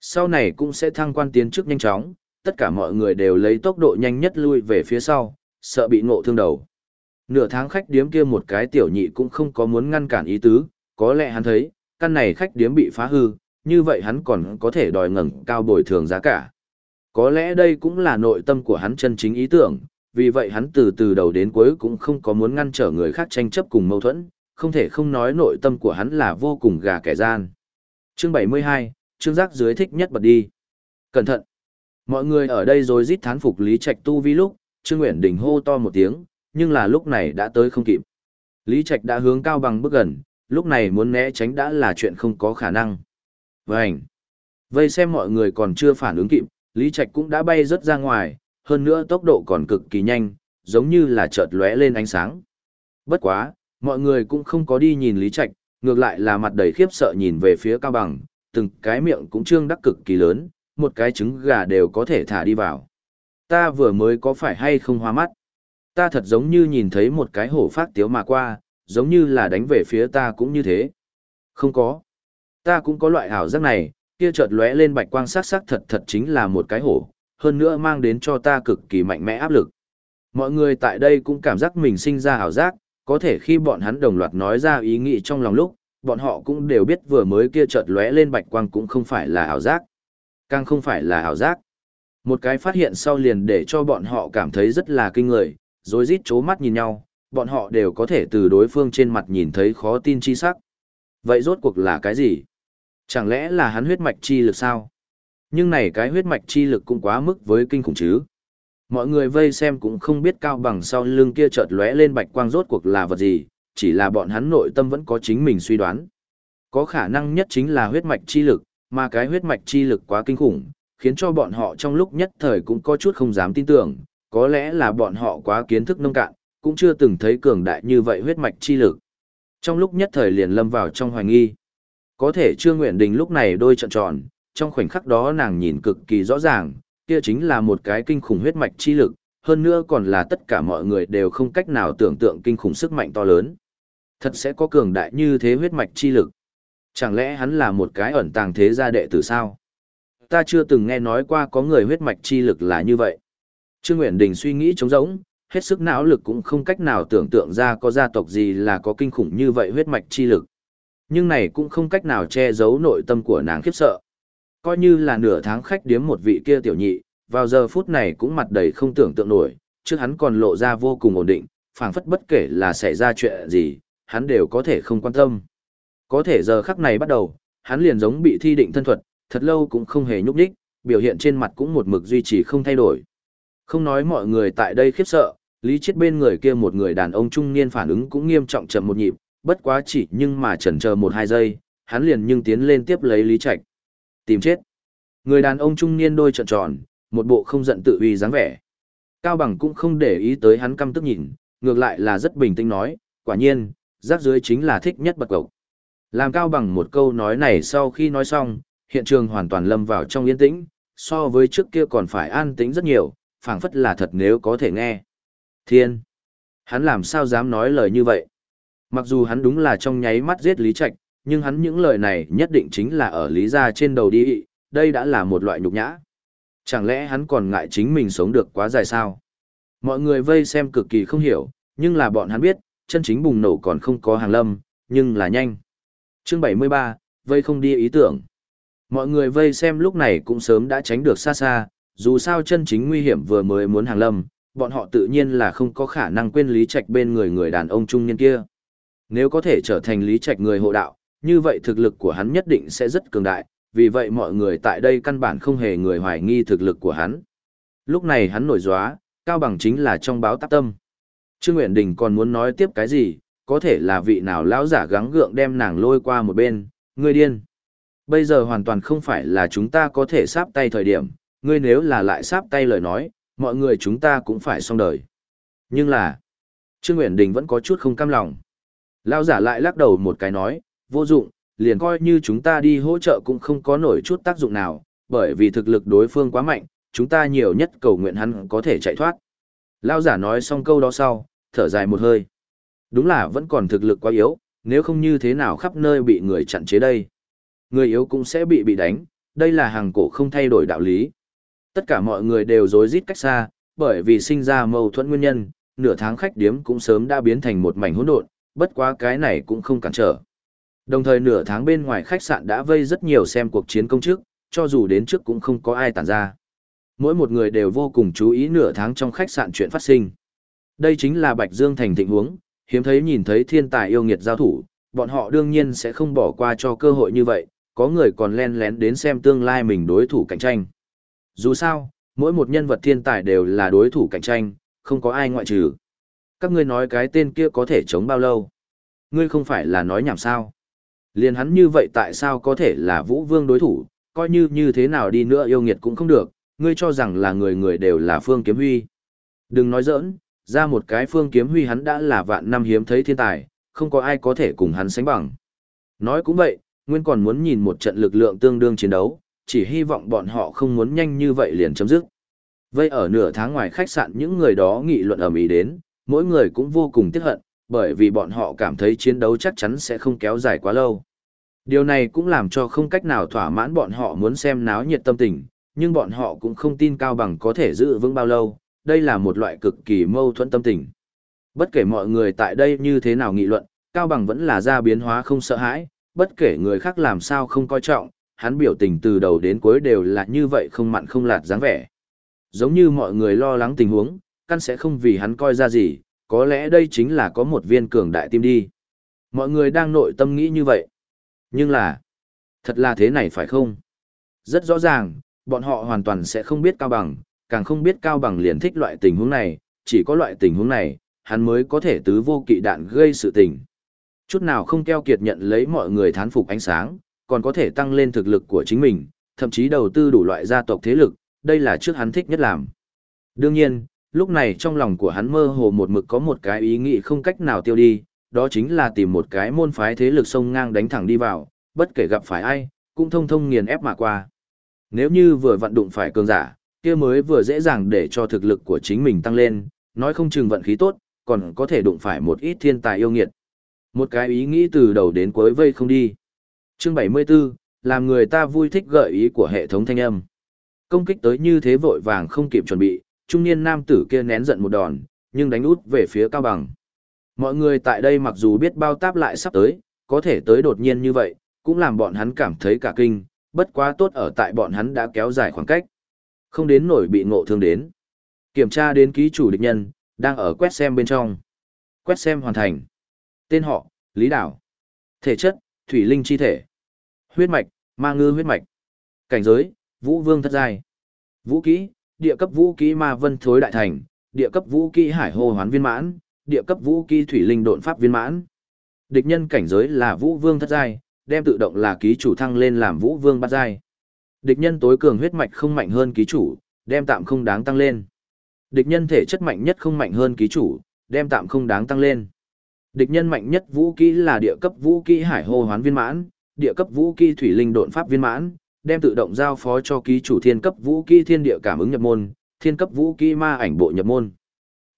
Sau này cũng sẽ thăng quan tiến chức nhanh chóng, tất cả mọi người đều lấy tốc độ nhanh nhất lui về phía sau, sợ bị ngộ thương đầu. Nửa tháng khách điếm kia một cái tiểu nhị cũng không có muốn ngăn cản ý tứ, có lẽ hắn thấy, căn này khách điếm bị phá hư, như vậy hắn còn có thể đòi ngẩng cao bồi thường giá cả. Có lẽ đây cũng là nội tâm của hắn chân chính ý tưởng, vì vậy hắn từ từ đầu đến cuối cũng không có muốn ngăn trở người khác tranh chấp cùng mâu thuẫn, không thể không nói nội tâm của hắn là vô cùng gà kẻ gian. Chương 72, Trương giác dưới thích nhất bật đi. Cẩn thận! Mọi người ở đây rồi rít thán phục Lý Trạch tu vi lúc, Trương Nguyễn Đình hô to một tiếng, nhưng là lúc này đã tới không kịp. Lý Trạch đã hướng cao bằng bước gần, lúc này muốn né tránh đã là chuyện không có khả năng. Vânh! Vây xem mọi người còn chưa phản ứng kịp, Lý Trạch cũng đã bay rất ra ngoài, hơn nữa tốc độ còn cực kỳ nhanh, giống như là chợt lóe lên ánh sáng. Bất quá, mọi người cũng không có đi nhìn Lý Trạch, ngược lại là mặt đầy khiếp sợ nhìn về phía Cao Bằng, từng cái miệng cũng trương đắc cực kỳ lớn, một cái trứng gà đều có thể thả đi vào. Ta vừa mới có phải hay không hoa mắt? Ta thật giống như nhìn thấy một cái hổ phát tiếu mà qua, giống như là đánh về phía ta cũng như thế. Không có. Ta cũng có loại ảo giác này, kia chợt lóe lên bạch quang sắc sắc thật thật chính là một cái hổ, hơn nữa mang đến cho ta cực kỳ mạnh mẽ áp lực. Mọi người tại đây cũng cảm giác mình sinh ra ảo giác, có thể khi bọn hắn đồng loạt nói ra ý nghĩ trong lòng lúc, bọn họ cũng đều biết vừa mới kia chợt lóe lên bạch quang cũng không phải là ảo giác. Càng không phải là ảo giác. Một cái phát hiện sau liền để cho bọn họ cảm thấy rất là kinh người, rồi rít chố mắt nhìn nhau, bọn họ đều có thể từ đối phương trên mặt nhìn thấy khó tin chi sắc. Vậy rốt cuộc là cái gì? Chẳng lẽ là hắn huyết mạch chi lực sao? Nhưng này cái huyết mạch chi lực cũng quá mức với kinh khủng chứ. Mọi người vây xem cũng không biết cao bằng sau lưng kia chợt lóe lên bạch quang rốt cuộc là vật gì, chỉ là bọn hắn nội tâm vẫn có chính mình suy đoán. Có khả năng nhất chính là huyết mạch chi lực, mà cái huyết mạch chi lực quá kinh khủng, khiến cho bọn họ trong lúc nhất thời cũng có chút không dám tin tưởng, có lẽ là bọn họ quá kiến thức nông cạn, cũng chưa từng thấy cường đại như vậy huyết mạch chi lực. Trong lúc nhất thời liền lâm vào trong hoài nghi. Có thể Trương Nguyện Đình lúc này đôi trận tròn, trong khoảnh khắc đó nàng nhìn cực kỳ rõ ràng, kia chính là một cái kinh khủng huyết mạch chi lực, hơn nữa còn là tất cả mọi người đều không cách nào tưởng tượng kinh khủng sức mạnh to lớn. Thật sẽ có cường đại như thế huyết mạch chi lực. Chẳng lẽ hắn là một cái ẩn tàng thế gia đệ tử sao? Ta chưa từng nghe nói qua có người huyết mạch chi lực là như vậy. Trương Nguyện Đình suy nghĩ trống rỗng, hết sức não lực cũng không cách nào tưởng tượng ra có gia tộc gì là có kinh khủng như vậy huyết mạch chi lực. Nhưng này cũng không cách nào che giấu nội tâm của nàng khiếp sợ. Coi như là nửa tháng khách điếm một vị kia tiểu nhị, vào giờ phút này cũng mặt đầy không tưởng tượng nổi, trước hắn còn lộ ra vô cùng ổn định, phảng phất bất kể là xảy ra chuyện gì, hắn đều có thể không quan tâm. Có thể giờ khắc này bắt đầu, hắn liền giống bị thi định thân thuật, thật lâu cũng không hề nhúc nhích, biểu hiện trên mặt cũng một mực duy trì không thay đổi. Không nói mọi người tại đây khiếp sợ, lý chết bên người kia một người đàn ông trung niên phản ứng cũng nghiêm trọng chậm một nhịp, bất quá chỉ nhưng mà chần chờ một hai giây, hắn liền nhưng tiến lên tiếp lấy lý trạch. Tìm chết. Người đàn ông trung niên đôi trợn tròn, một bộ không giận tự uy dáng vẻ. Cao Bằng cũng không để ý tới hắn căm tức nhìn, ngược lại là rất bình tĩnh nói, quả nhiên, rác dưới chính là thích nhất bật cộc. Làm Cao Bằng một câu nói này sau khi nói xong, hiện trường hoàn toàn lâm vào trong yên tĩnh, so với trước kia còn phải an tĩnh rất nhiều, phảng phất là thật nếu có thể nghe. Thiên! Hắn làm sao dám nói lời như vậy? Mặc dù hắn đúng là trong nháy mắt giết Lý Trạch, nhưng hắn những lời này nhất định chính là ở Lý gia trên đầu đi, đây đã là một loại nhục nhã. Chẳng lẽ hắn còn ngại chính mình sống được quá dài sao? Mọi người vây xem cực kỳ không hiểu, nhưng là bọn hắn biết, chân chính bùng nổ còn không có hàng lâm, nhưng là nhanh. Chương 73, vây không đi ý tưởng. Mọi người vây xem lúc này cũng sớm đã tránh được xa xa, dù sao chân chính nguy hiểm vừa mới muốn hàng lâm, bọn họ tự nhiên là không có khả năng quên Lý Trạch bên người người đàn ông trung niên kia. Nếu có thể trở thành Lý Trạch người hộ đạo, như vậy thực lực của hắn nhất định sẽ rất cường đại, vì vậy mọi người tại đây căn bản không hề người hoài nghi thực lực của hắn. Lúc này hắn nổi gióa, cao bằng chính là trong báo táp tâm. Trương Nguyện Đình còn muốn nói tiếp cái gì, có thể là vị nào lão giả gắng gượng đem nàng lôi qua một bên, ngươi điên. Bây giờ hoàn toàn không phải là chúng ta có thể sáp tay thời điểm, ngươi nếu là lại sáp tay lời nói, mọi người chúng ta cũng phải xong đời. Nhưng là, Trương Nguyện Đình vẫn có chút không cam lòng. Lão giả lại lắc đầu một cái nói, vô dụng, liền coi như chúng ta đi hỗ trợ cũng không có nổi chút tác dụng nào, bởi vì thực lực đối phương quá mạnh, chúng ta nhiều nhất cầu nguyện hắn có thể chạy thoát. Lão giả nói xong câu đó sau, thở dài một hơi. Đúng là vẫn còn thực lực quá yếu, nếu không như thế nào khắp nơi bị người chặn chế đây. Người yếu cũng sẽ bị bị đánh, đây là hàng cổ không thay đổi đạo lý. Tất cả mọi người đều rối rít cách xa, bởi vì sinh ra mâu thuẫn nguyên nhân, nửa tháng khách điếm cũng sớm đã biến thành một mảnh hỗn độn, bất quá cái này cũng không cản trở. Đồng thời nửa tháng bên ngoài khách sạn đã vây rất nhiều xem cuộc chiến công trước, cho dù đến trước cũng không có ai tản ra. Mỗi một người đều vô cùng chú ý nửa tháng trong khách sạn chuyện phát sinh. Đây chính là Bạch Dương thành thịnh huống, hiếm thấy nhìn thấy thiên tài yêu nghiệt giao thủ, bọn họ đương nhiên sẽ không bỏ qua cho cơ hội như vậy, có người còn len lén đến xem tương lai mình đối thủ cạnh tranh. Dù sao, mỗi một nhân vật thiên tài đều là đối thủ cạnh tranh, không có ai ngoại trừ. Các ngươi nói cái tên kia có thể chống bao lâu? Ngươi không phải là nói nhảm sao? Liên hắn như vậy tại sao có thể là vũ vương đối thủ, coi như như thế nào đi nữa yêu nghiệt cũng không được, ngươi cho rằng là người người đều là phương kiếm huy. Đừng nói giỡn, ra một cái phương kiếm huy hắn đã là vạn năm hiếm thấy thiên tài, không có ai có thể cùng hắn sánh bằng. Nói cũng vậy, Nguyên còn muốn nhìn một trận lực lượng tương đương chiến đấu, chỉ hy vọng bọn họ không muốn nhanh như vậy liền chấm dứt. Vây ở nửa tháng ngoài khách sạn những người đó nghị luận ầm ĩ đến, mỗi người cũng vô cùng tiếc hận, bởi vì bọn họ cảm thấy chiến đấu chắc chắn sẽ không kéo dài quá lâu. Điều này cũng làm cho không cách nào thỏa mãn bọn họ muốn xem náo nhiệt tâm tình, nhưng bọn họ cũng không tin Cao Bằng có thể giữ vững bao lâu, đây là một loại cực kỳ mâu thuẫn tâm tình. Bất kể mọi người tại đây như thế nào nghị luận, Cao Bằng vẫn là ra biến hóa không sợ hãi, bất kể người khác làm sao không coi trọng, hắn biểu tình từ đầu đến cuối đều là như vậy không mặn không lạt dáng vẻ. Giống như mọi người lo lắng tình huống, căn sẽ không vì hắn coi ra gì, có lẽ đây chính là có một viên cường đại tim đi. Mọi người đang nội tâm nghĩ như vậy. Nhưng là, thật là thế này phải không? Rất rõ ràng, bọn họ hoàn toàn sẽ không biết Cao Bằng, càng không biết Cao Bằng liền thích loại tình huống này, chỉ có loại tình huống này, hắn mới có thể tứ vô kỵ đạn gây sự tình. Chút nào không keo kiệt nhận lấy mọi người thán phục ánh sáng, còn có thể tăng lên thực lực của chính mình, thậm chí đầu tư đủ loại gia tộc thế lực, đây là trước hắn thích nhất làm. Đương nhiên, lúc này trong lòng của hắn mơ hồ một mực có một cái ý nghĩ không cách nào tiêu đi, đó chính là tìm một cái môn phái thế lực sông ngang đánh thẳng đi vào, bất kể gặp phải ai, cũng thông thông nghiền ép mà qua. Nếu như vừa vận đụng phải cường giả, kia mới vừa dễ dàng để cho thực lực của chính mình tăng lên, nói không chừng vận khí tốt, còn có thể đụng phải một ít thiên tài yêu nghiệt. Một cái ý nghĩ từ đầu đến cuối vây không đi. Chương 74, làm người ta vui thích gợi ý của hệ thống thanh âm. Công kích tới như thế vội vàng không kịp chuẩn bị, trung niên nam tử kia nén giận một đòn, nhưng đánh út về phía cao bằng. Mọi người tại đây mặc dù biết bao táp lại sắp tới, có thể tới đột nhiên như vậy, cũng làm bọn hắn cảm thấy cả kinh, bất quá tốt ở tại bọn hắn đã kéo dài khoảng cách. Không đến nổi bị ngộ thương đến. Kiểm tra đến ký chủ địch nhân, đang ở quét xem bên trong. Quét xem hoàn thành. Tên họ, Lý Đảo. Thể chất, Thủy Linh chi thể. Huyết mạch, Ma ngư huyết mạch. Cảnh giới, Vũ Vương thất giai. Vũ kỹ, địa cấp vũ kỹ Ma Vân Thối Đại Thành, địa cấp vũ kỹ Hải Hô Hoán Viên Mãn, địa cấp vũ kỹ Thủy Linh Độn Pháp Viên Mãn. Địch nhân cảnh giới là Vũ Vương thất giai, đem tự động là ký chủ thăng lên làm Vũ Vương bát giai. Địch nhân tối cường huyết mạch không mạnh hơn ký chủ, đem tạm không đáng tăng lên. Địch nhân thể chất mạnh nhất không mạnh hơn ký chủ, đem tạm không đáng tăng lên. Địch nhân mạnh nhất vũ kỹ là địa cấp vũ kỹ Hải Hô Hoán Viên Mãn, địa cấp vũ kỹ Thủy Linh Độn Pháp Viên Mãn, đem tự động giao phó cho ký chủ thiên cấp vũ kỹ Thiên Địa Cảm ứng nhập môn, thiên cấp vũ kỹ Ma ảnh bộ nhập môn.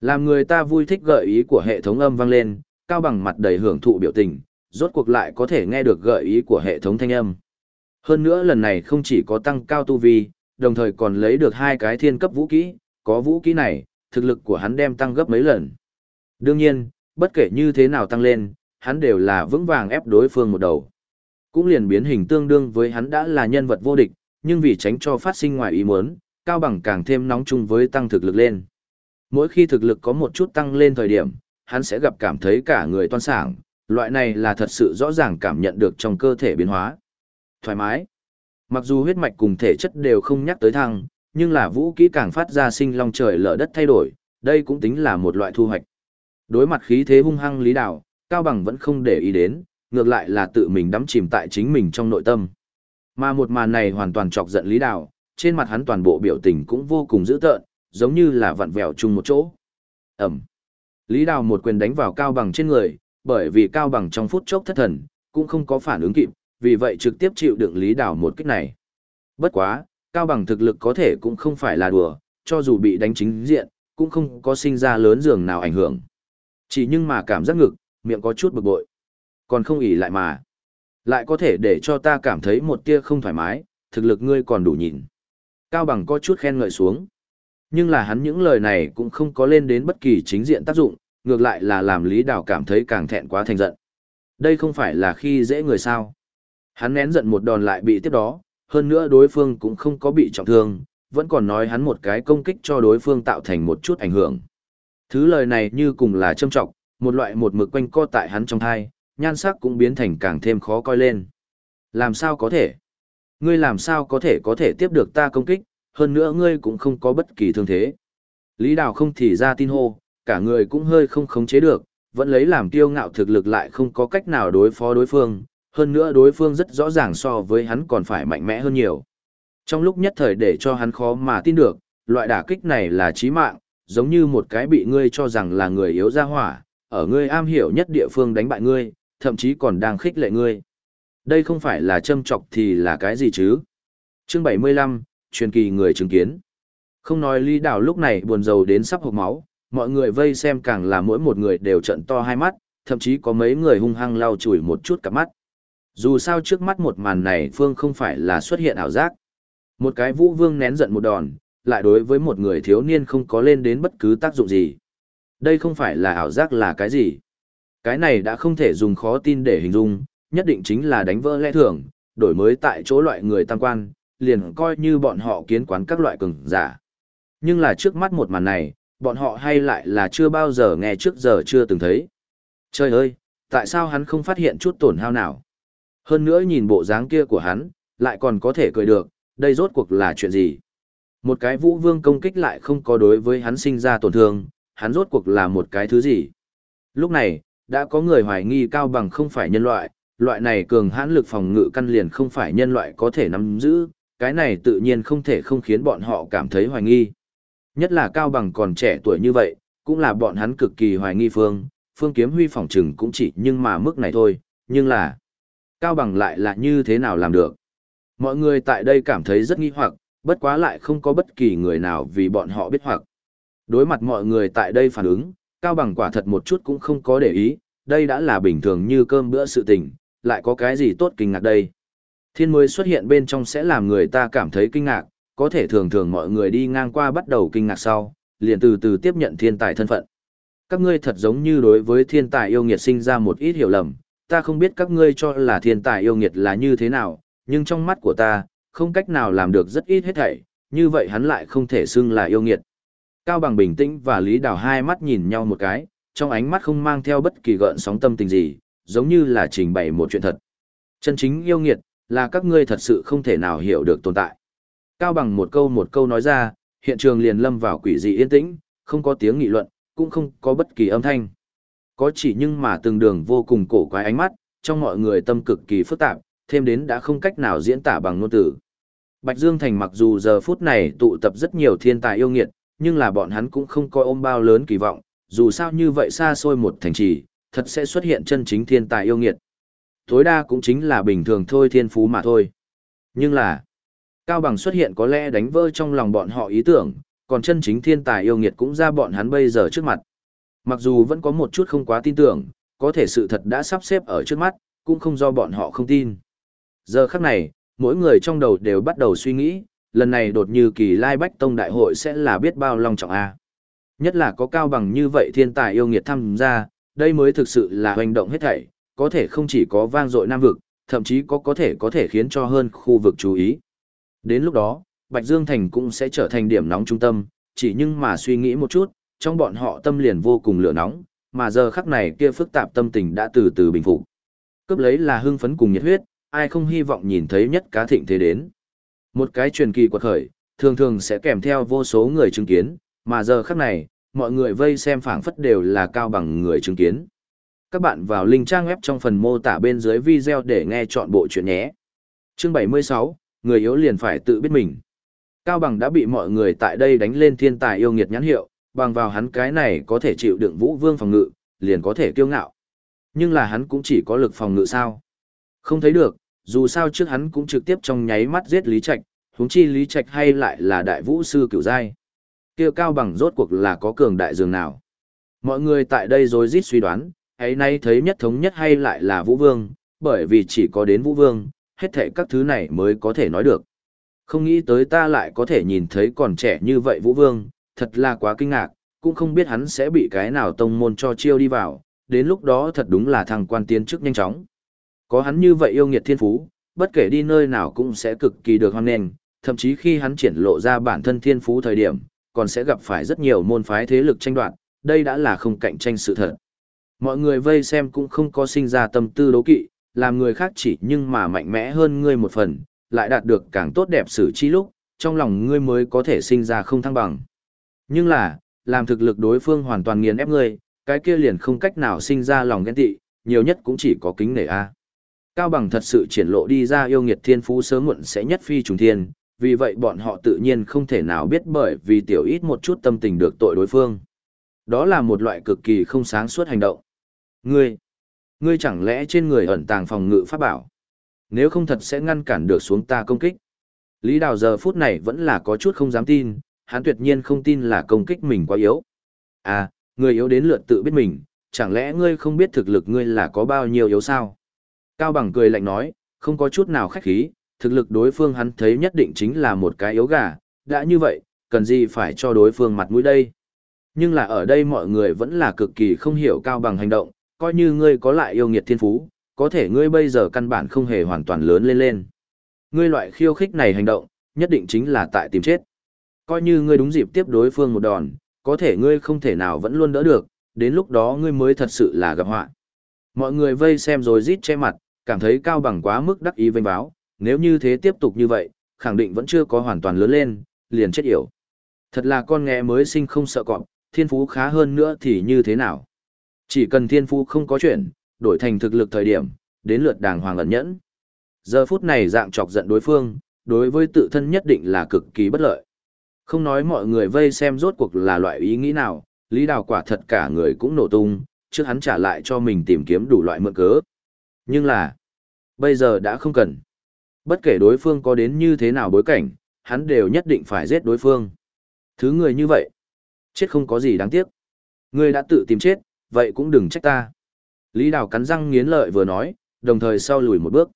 Làm người ta vui thích gợi ý của hệ thống âm vang lên, cao bằng mặt đầy hưởng thụ biểu tình, rốt cuộc lại có thể nghe được gợi ý của hệ thống thanh âm. Hơn nữa lần này không chỉ có tăng cao tu vi, đồng thời còn lấy được hai cái thiên cấp vũ kỹ, có vũ kỹ này, thực lực của hắn đem tăng gấp mấy lần. Đương nhiên, bất kể như thế nào tăng lên, hắn đều là vững vàng ép đối phương một đầu. Cũng liền biến hình tương đương với hắn đã là nhân vật vô địch, nhưng vì tránh cho phát sinh ngoài ý muốn, Cao Bằng càng thêm nóng chung với tăng thực lực lên. Mỗi khi thực lực có một chút tăng lên thời điểm, hắn sẽ gặp cảm thấy cả người toan sảng, loại này là thật sự rõ ràng cảm nhận được trong cơ thể biến hóa. Thoải mái. Mặc dù huyết mạch cùng thể chất đều không nhắc tới thăng, nhưng là vũ kỹ càng phát ra sinh long trời lở đất thay đổi, đây cũng tính là một loại thu hoạch. Đối mặt khí thế hung hăng lý đạo, Cao Bằng vẫn không để ý đến, ngược lại là tự mình đắm chìm tại chính mình trong nội tâm. Mà một màn này hoàn toàn chọc giận Lý Đào, trên mặt hắn toàn bộ biểu tình cũng vô cùng dữ tợn, giống như là vặn vẹo chung một chỗ. Ẩm. Lý Đào một quyền đánh vào Cao Bằng trên người, bởi vì Cao Bằng trong phút chốc thất thần, cũng không có phản ứng kịp, vì vậy trực tiếp chịu đựng Lý Đào một kích này. Bất quá, Cao Bằng thực lực có thể cũng không phải là đùa, cho dù bị đánh chính diện, cũng không có sinh ra lớn giường nào ảnh hưởng. Chỉ nhưng mà cảm giác ngực, miệng có chút bực bội còn không ỉ lại mà. Lại có thể để cho ta cảm thấy một tia không thoải mái, thực lực ngươi còn đủ nhìn. Cao Bằng có chút khen ngợi xuống. Nhưng là hắn những lời này cũng không có lên đến bất kỳ chính diện tác dụng, ngược lại là làm Lý Đào cảm thấy càng thẹn quá thành giận. Đây không phải là khi dễ người sao. Hắn nén giận một đòn lại bị tiếp đó, hơn nữa đối phương cũng không có bị trọng thương, vẫn còn nói hắn một cái công kích cho đối phương tạo thành một chút ảnh hưởng. Thứ lời này như cùng là châm trọng, một loại một mực quanh co tại hắn trong thai, nhan sắc cũng biến thành càng thêm khó coi lên. Làm sao có thể? Ngươi làm sao có thể có thể tiếp được ta công kích, hơn nữa ngươi cũng không có bất kỳ thương thế. Lý Đào không thì ra tin hô, cả người cũng hơi không khống chế được, vẫn lấy làm kiêu ngạo thực lực lại không có cách nào đối phó đối phương, hơn nữa đối phương rất rõ ràng so với hắn còn phải mạnh mẽ hơn nhiều. Trong lúc nhất thời để cho hắn khó mà tin được, loại đả kích này là chí mạng, giống như một cái bị ngươi cho rằng là người yếu ra hỏa, ở ngươi am hiểu nhất địa phương đánh bại ngươi, thậm chí còn đang khích lệ ngươi. Đây không phải là châm chọc thì là cái gì chứ? Chương 75, truyền kỳ người chứng kiến. Không nói Lý Đào lúc này buồn rầu đến sắp hộc máu, mọi người vây xem càng là mỗi một người đều trận to hai mắt, thậm chí có mấy người hung hăng lau chùi một chút cả mắt. Dù sao trước mắt một màn này Phương không phải là xuất hiện ảo giác. Một cái vũ vương nén giận một đòn, lại đối với một người thiếu niên không có lên đến bất cứ tác dụng gì. Đây không phải là ảo giác là cái gì. Cái này đã không thể dùng khó tin để hình dung, nhất định chính là đánh vỡ lẽ thường, đổi mới tại chỗ loại người tam quan, liền coi như bọn họ kiến quán các loại cường giả. Nhưng là trước mắt một màn này, bọn họ hay lại là chưa bao giờ nghe trước giờ chưa từng thấy. Trời ơi, tại sao hắn không phát hiện chút tổn hao nào? Hơn nữa nhìn bộ dáng kia của hắn, lại còn có thể cười được, đây rốt cuộc là chuyện gì? Một cái vũ vương công kích lại không có đối với hắn sinh ra tổn thương, hắn rốt cuộc là một cái thứ gì? Lúc này, đã có người hoài nghi cao bằng không phải nhân loại, loại này cường hãn lực phòng ngự căn liền không phải nhân loại có thể nắm giữ, cái này tự nhiên không thể không khiến bọn họ cảm thấy hoài nghi. Nhất là cao bằng còn trẻ tuổi như vậy, cũng là bọn hắn cực kỳ hoài nghi phương, Phương Kiếm Huy phỏng chừng cũng chỉ nhưng mà mức này thôi, nhưng là Cao Bằng lại là như thế nào làm được. Mọi người tại đây cảm thấy rất nghi hoặc, bất quá lại không có bất kỳ người nào vì bọn họ biết hoặc. Đối mặt mọi người tại đây phản ứng, Cao Bằng quả thật một chút cũng không có để ý, đây đã là bình thường như cơm bữa sự tình, lại có cái gì tốt kinh ngạc đây. Thiên mới xuất hiện bên trong sẽ làm người ta cảm thấy kinh ngạc, có thể thường thường mọi người đi ngang qua bắt đầu kinh ngạc sau, liền từ từ tiếp nhận thiên tài thân phận. Các ngươi thật giống như đối với thiên tài yêu nghiệt sinh ra một ít hiểu lầm, ta không biết các ngươi cho là thiên tài yêu nghiệt là như thế nào, nhưng trong mắt của ta, không cách nào làm được rất ít hết thảy, như vậy hắn lại không thể xưng là yêu nghiệt. Cao Bằng bình tĩnh và Lý Đào hai mắt nhìn nhau một cái, trong ánh mắt không mang theo bất kỳ gợn sóng tâm tình gì, giống như là trình bày một chuyện thật. Chân chính yêu nghiệt, là các ngươi thật sự không thể nào hiểu được tồn tại. Cao Bằng một câu một câu nói ra, hiện trường liền lâm vào quỷ dị yên tĩnh, không có tiếng nghị luận, cũng không có bất kỳ âm thanh. Có chỉ nhưng mà từng đường vô cùng cổ quái ánh mắt, trong mọi người tâm cực kỳ phức tạp, thêm đến đã không cách nào diễn tả bằng ngôn từ. Bạch Dương Thành mặc dù giờ phút này tụ tập rất nhiều thiên tài yêu nghiệt, nhưng là bọn hắn cũng không coi ôm bao lớn kỳ vọng, dù sao như vậy xa xôi một thành trì, thật sẽ xuất hiện chân chính thiên tài yêu nghiệt. Tối đa cũng chính là bình thường thôi thiên phú mà thôi. Nhưng là, Cao Bằng xuất hiện có lẽ đánh vỡ trong lòng bọn họ ý tưởng, còn chân chính thiên tài yêu nghiệt cũng ra bọn hắn bây giờ trước mặt. Mặc dù vẫn có một chút không quá tin tưởng, có thể sự thật đã sắp xếp ở trước mắt, cũng không do bọn họ không tin. Giờ khắc này, mỗi người trong đầu đều bắt đầu suy nghĩ, lần này đột như kỳ lai bách tông đại hội sẽ là biết bao long trọng a. Nhất là có cao bằng như vậy thiên tài yêu nghiệt tham gia, đây mới thực sự là hành động hết thảy, có thể không chỉ có vang dội nam vực, thậm chí có có thể có thể khiến cho hơn khu vực chú ý. Đến lúc đó, Bạch Dương Thành cũng sẽ trở thành điểm nóng trung tâm, chỉ nhưng mà suy nghĩ một chút, trong bọn họ tâm liền vô cùng lửa nóng, mà giờ khắc này kia phức tạp tâm tình đã từ từ bình phục. Cướp lấy là hưng phấn cùng nhiệt huyết, ai không hy vọng nhìn thấy nhất cá thịnh thế đến. Một cái truyền kỳ quật khởi, thường thường sẽ kèm theo vô số người chứng kiến, mà giờ khắc này, mọi người vây xem phảng phất đều là cao bằng người chứng kiến. Các bạn vào link trang web trong phần mô tả bên dưới video để nghe chọn bộ chuyện nhé. Chương 76, người yếu liền phải tự biết mình. Cao bằng đã bị mọi người tại đây đánh lên thiên tài yêu nghiệt nhãn hiệu, bằng vào hắn cái này có thể chịu đựng vũ vương phòng ngự, liền có thể kiêu ngạo. Nhưng là hắn cũng chỉ có lực phòng ngự sao. Không thấy được, dù sao trước hắn cũng trực tiếp trong nháy mắt giết Lý Trạch, huống chi Lý Trạch hay lại là đại vũ sư cửu giai. Kia cao bằng rốt cuộc là có cường đại dường nào. Mọi người tại đây rồi rít suy đoán, ấy nay thấy nhất thống nhất hay lại là Vũ Vương, bởi vì chỉ có đến Vũ Vương, hết thệ các thứ này mới có thể nói được. Không nghĩ tới ta lại có thể nhìn thấy còn trẻ như vậy Vũ Vương, thật là quá kinh ngạc, cũng không biết hắn sẽ bị cái nào tông môn cho chiêu đi vào, đến lúc đó thật đúng là thằng quan tiến chức nhanh chóng. Có hắn như vậy yêu nghiệt thiên phú, bất kể đi nơi nào cũng sẽ cực kỳ được hoan nghênh, thậm chí khi hắn triển lộ ra bản thân thiên phú thời điểm, còn sẽ gặp phải rất nhiều môn phái thế lực tranh đoạt, đây đã là không cạnh tranh sự thật. Mọi người vây xem cũng không có sinh ra tâm tư đố kỵ, làm người khác chỉ nhưng mà mạnh mẽ hơn ngươi một phần, lại đạt được càng tốt đẹp xử chi lúc, trong lòng ngươi mới có thể sinh ra không thăng bằng. Nhưng là, làm thực lực đối phương hoàn toàn nghiền ép ngươi, cái kia liền không cách nào sinh ra lòng ghen tị, nhiều nhất cũng chỉ có kính nể a. Cao bằng thật sự triển lộ đi ra yêu nghiệt thiên phú sớm muộn sẽ nhất phi trùng thiên, vì vậy bọn họ tự nhiên không thể nào biết bởi vì tiểu ít một chút tâm tình được tội đối phương. Đó là một loại cực kỳ không sáng suốt hành động. Ngươi, ngươi chẳng lẽ trên người ẩn tàng phòng ngự pháp bảo? Nếu không thật sẽ ngăn cản được xuống ta công kích. Lý Đào giờ phút này vẫn là có chút không dám tin, hắn tuyệt nhiên không tin là công kích mình quá yếu. À, ngươi yếu đến lượt tự biết mình, chẳng lẽ ngươi không biết thực lực ngươi là có bao nhiêu yếu sao? Cao Bằng cười lạnh nói, không có chút nào khách khí, thực lực đối phương hắn thấy nhất định chính là một cái yếu gà, đã như vậy, cần gì phải cho đối phương mặt mũi đây. Nhưng là ở đây mọi người vẫn là cực kỳ không hiểu Cao Bằng hành động, coi như ngươi có lại yêu nghiệt thiên phú, có thể ngươi bây giờ căn bản không hề hoàn toàn lớn lên lên. Ngươi loại khiêu khích này hành động, nhất định chính là tại tìm chết. Coi như ngươi đúng dịp tiếp đối phương một đòn, có thể ngươi không thể nào vẫn luôn đỡ được, đến lúc đó ngươi mới thật sự là gặp họa. Mọi người vây xem rồi rít che mặt, cảm thấy cao bằng quá mức đắc ý vênh báo, nếu như thế tiếp tục như vậy, khẳng định vẫn chưa có hoàn toàn lớn lên, liền chết yểu. Thật là con nghe mới sinh không sợ cọp, thiên phú khá hơn nữa thì như thế nào? Chỉ cần thiên phu không có chuyện, đổi thành thực lực thời điểm, đến lượt đàng hoàng ẩn nhẫn. Giờ phút này dạng chọc giận đối phương, đối với tự thân nhất định là cực kỳ bất lợi. Không nói mọi người vây xem rốt cuộc là loại ý nghĩ nào, Lý Đào quả thật cả người cũng nổ tung, trước hắn trả lại cho mình tìm kiếm đủ loại mượn cớ. Nhưng là, bây giờ đã không cần. Bất kể đối phương có đến như thế nào bối cảnh, hắn đều nhất định phải giết đối phương. Thứ người như vậy, chết không có gì đáng tiếc. Ngươi đã tự tìm chết, vậy cũng đừng trách ta. Lý Đào cắn răng nghiến lợi vừa nói, đồng thời sau lùi một bước.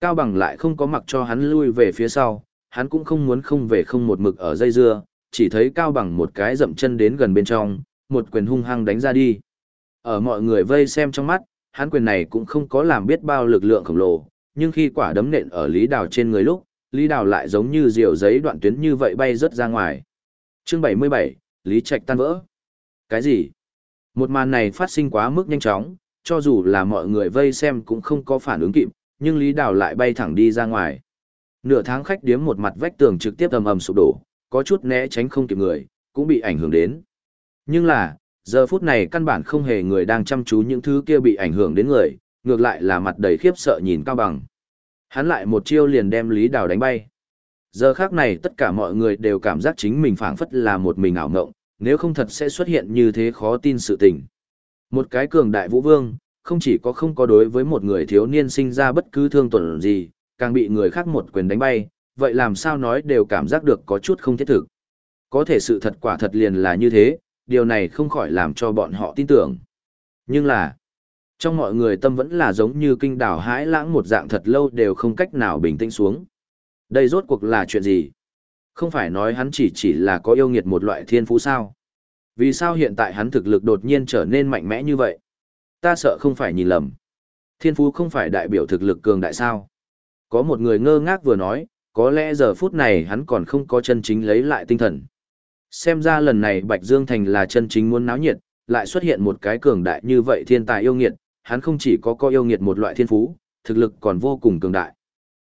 Cao Bằng lại không có mặc cho hắn lui về phía sau, hắn cũng không muốn không về không một mực ở dây dưa, chỉ thấy Cao Bằng một cái dậm chân đến gần bên trong, một quyền hung hăng đánh ra đi. Ở mọi người vây xem trong mắt, hắn quyền này cũng không có làm biết bao lực lượng khổng lồ, nhưng khi quả đấm nện ở Lý Đào trên người lúc, Lý Đào lại giống như diều giấy đoạn tuyến như vậy bay rất ra ngoài. Chương 77, Lý Trạch tan vỡ. Cái gì? Một màn này phát sinh quá mức nhanh chóng, cho dù là mọi người vây xem cũng không có phản ứng kịp, nhưng Lý Đào lại bay thẳng đi ra ngoài. Nửa tháng khách điếm một mặt vách tường trực tiếp ầm ầm sụp đổ, có chút né tránh không kịp người, cũng bị ảnh hưởng đến. Nhưng là, giờ phút này căn bản không hề người đang chăm chú những thứ kia bị ảnh hưởng đến người, ngược lại là mặt đầy khiếp sợ nhìn Cao Bằng. Hắn lại một chiêu liền đem Lý Đào đánh bay. Giờ khác này tất cả mọi người đều cảm giác chính mình phảng phất là một mình ảo ngộng, nếu không thật sẽ xuất hiện như thế khó tin sự tình. Một cái cường đại vũ vương, không chỉ có không có đối với một người thiếu niên sinh ra bất cứ thương tổn gì, càng bị người khác một quyền đánh bay, vậy làm sao nói đều cảm giác được có chút không thiết thực. Có thể sự thật quả thật liền là như thế, điều này không khỏi làm cho bọn họ tin tưởng. Nhưng là, trong mọi người tâm vẫn là giống như kinh đảo hãi lãng một dạng thật lâu đều không cách nào bình tĩnh xuống. Đây rốt cuộc là chuyện gì? Không phải nói hắn chỉ chỉ là có yêu nghiệt một loại thiên phú sao? Vì sao hiện tại hắn thực lực đột nhiên trở nên mạnh mẽ như vậy? Ta sợ không phải nhìn lầm. Thiên phú không phải đại biểu thực lực cường đại sao? Có một người ngơ ngác vừa nói, có lẽ giờ phút này hắn còn không có chân chính lấy lại tinh thần. Xem ra lần này Bạch Dương Thành là chân chính muốn náo nhiệt, lại xuất hiện một cái cường đại như vậy thiên tài yêu nghiệt, hắn không chỉ có có yêu nghiệt một loại thiên phú, thực lực còn vô cùng cường đại.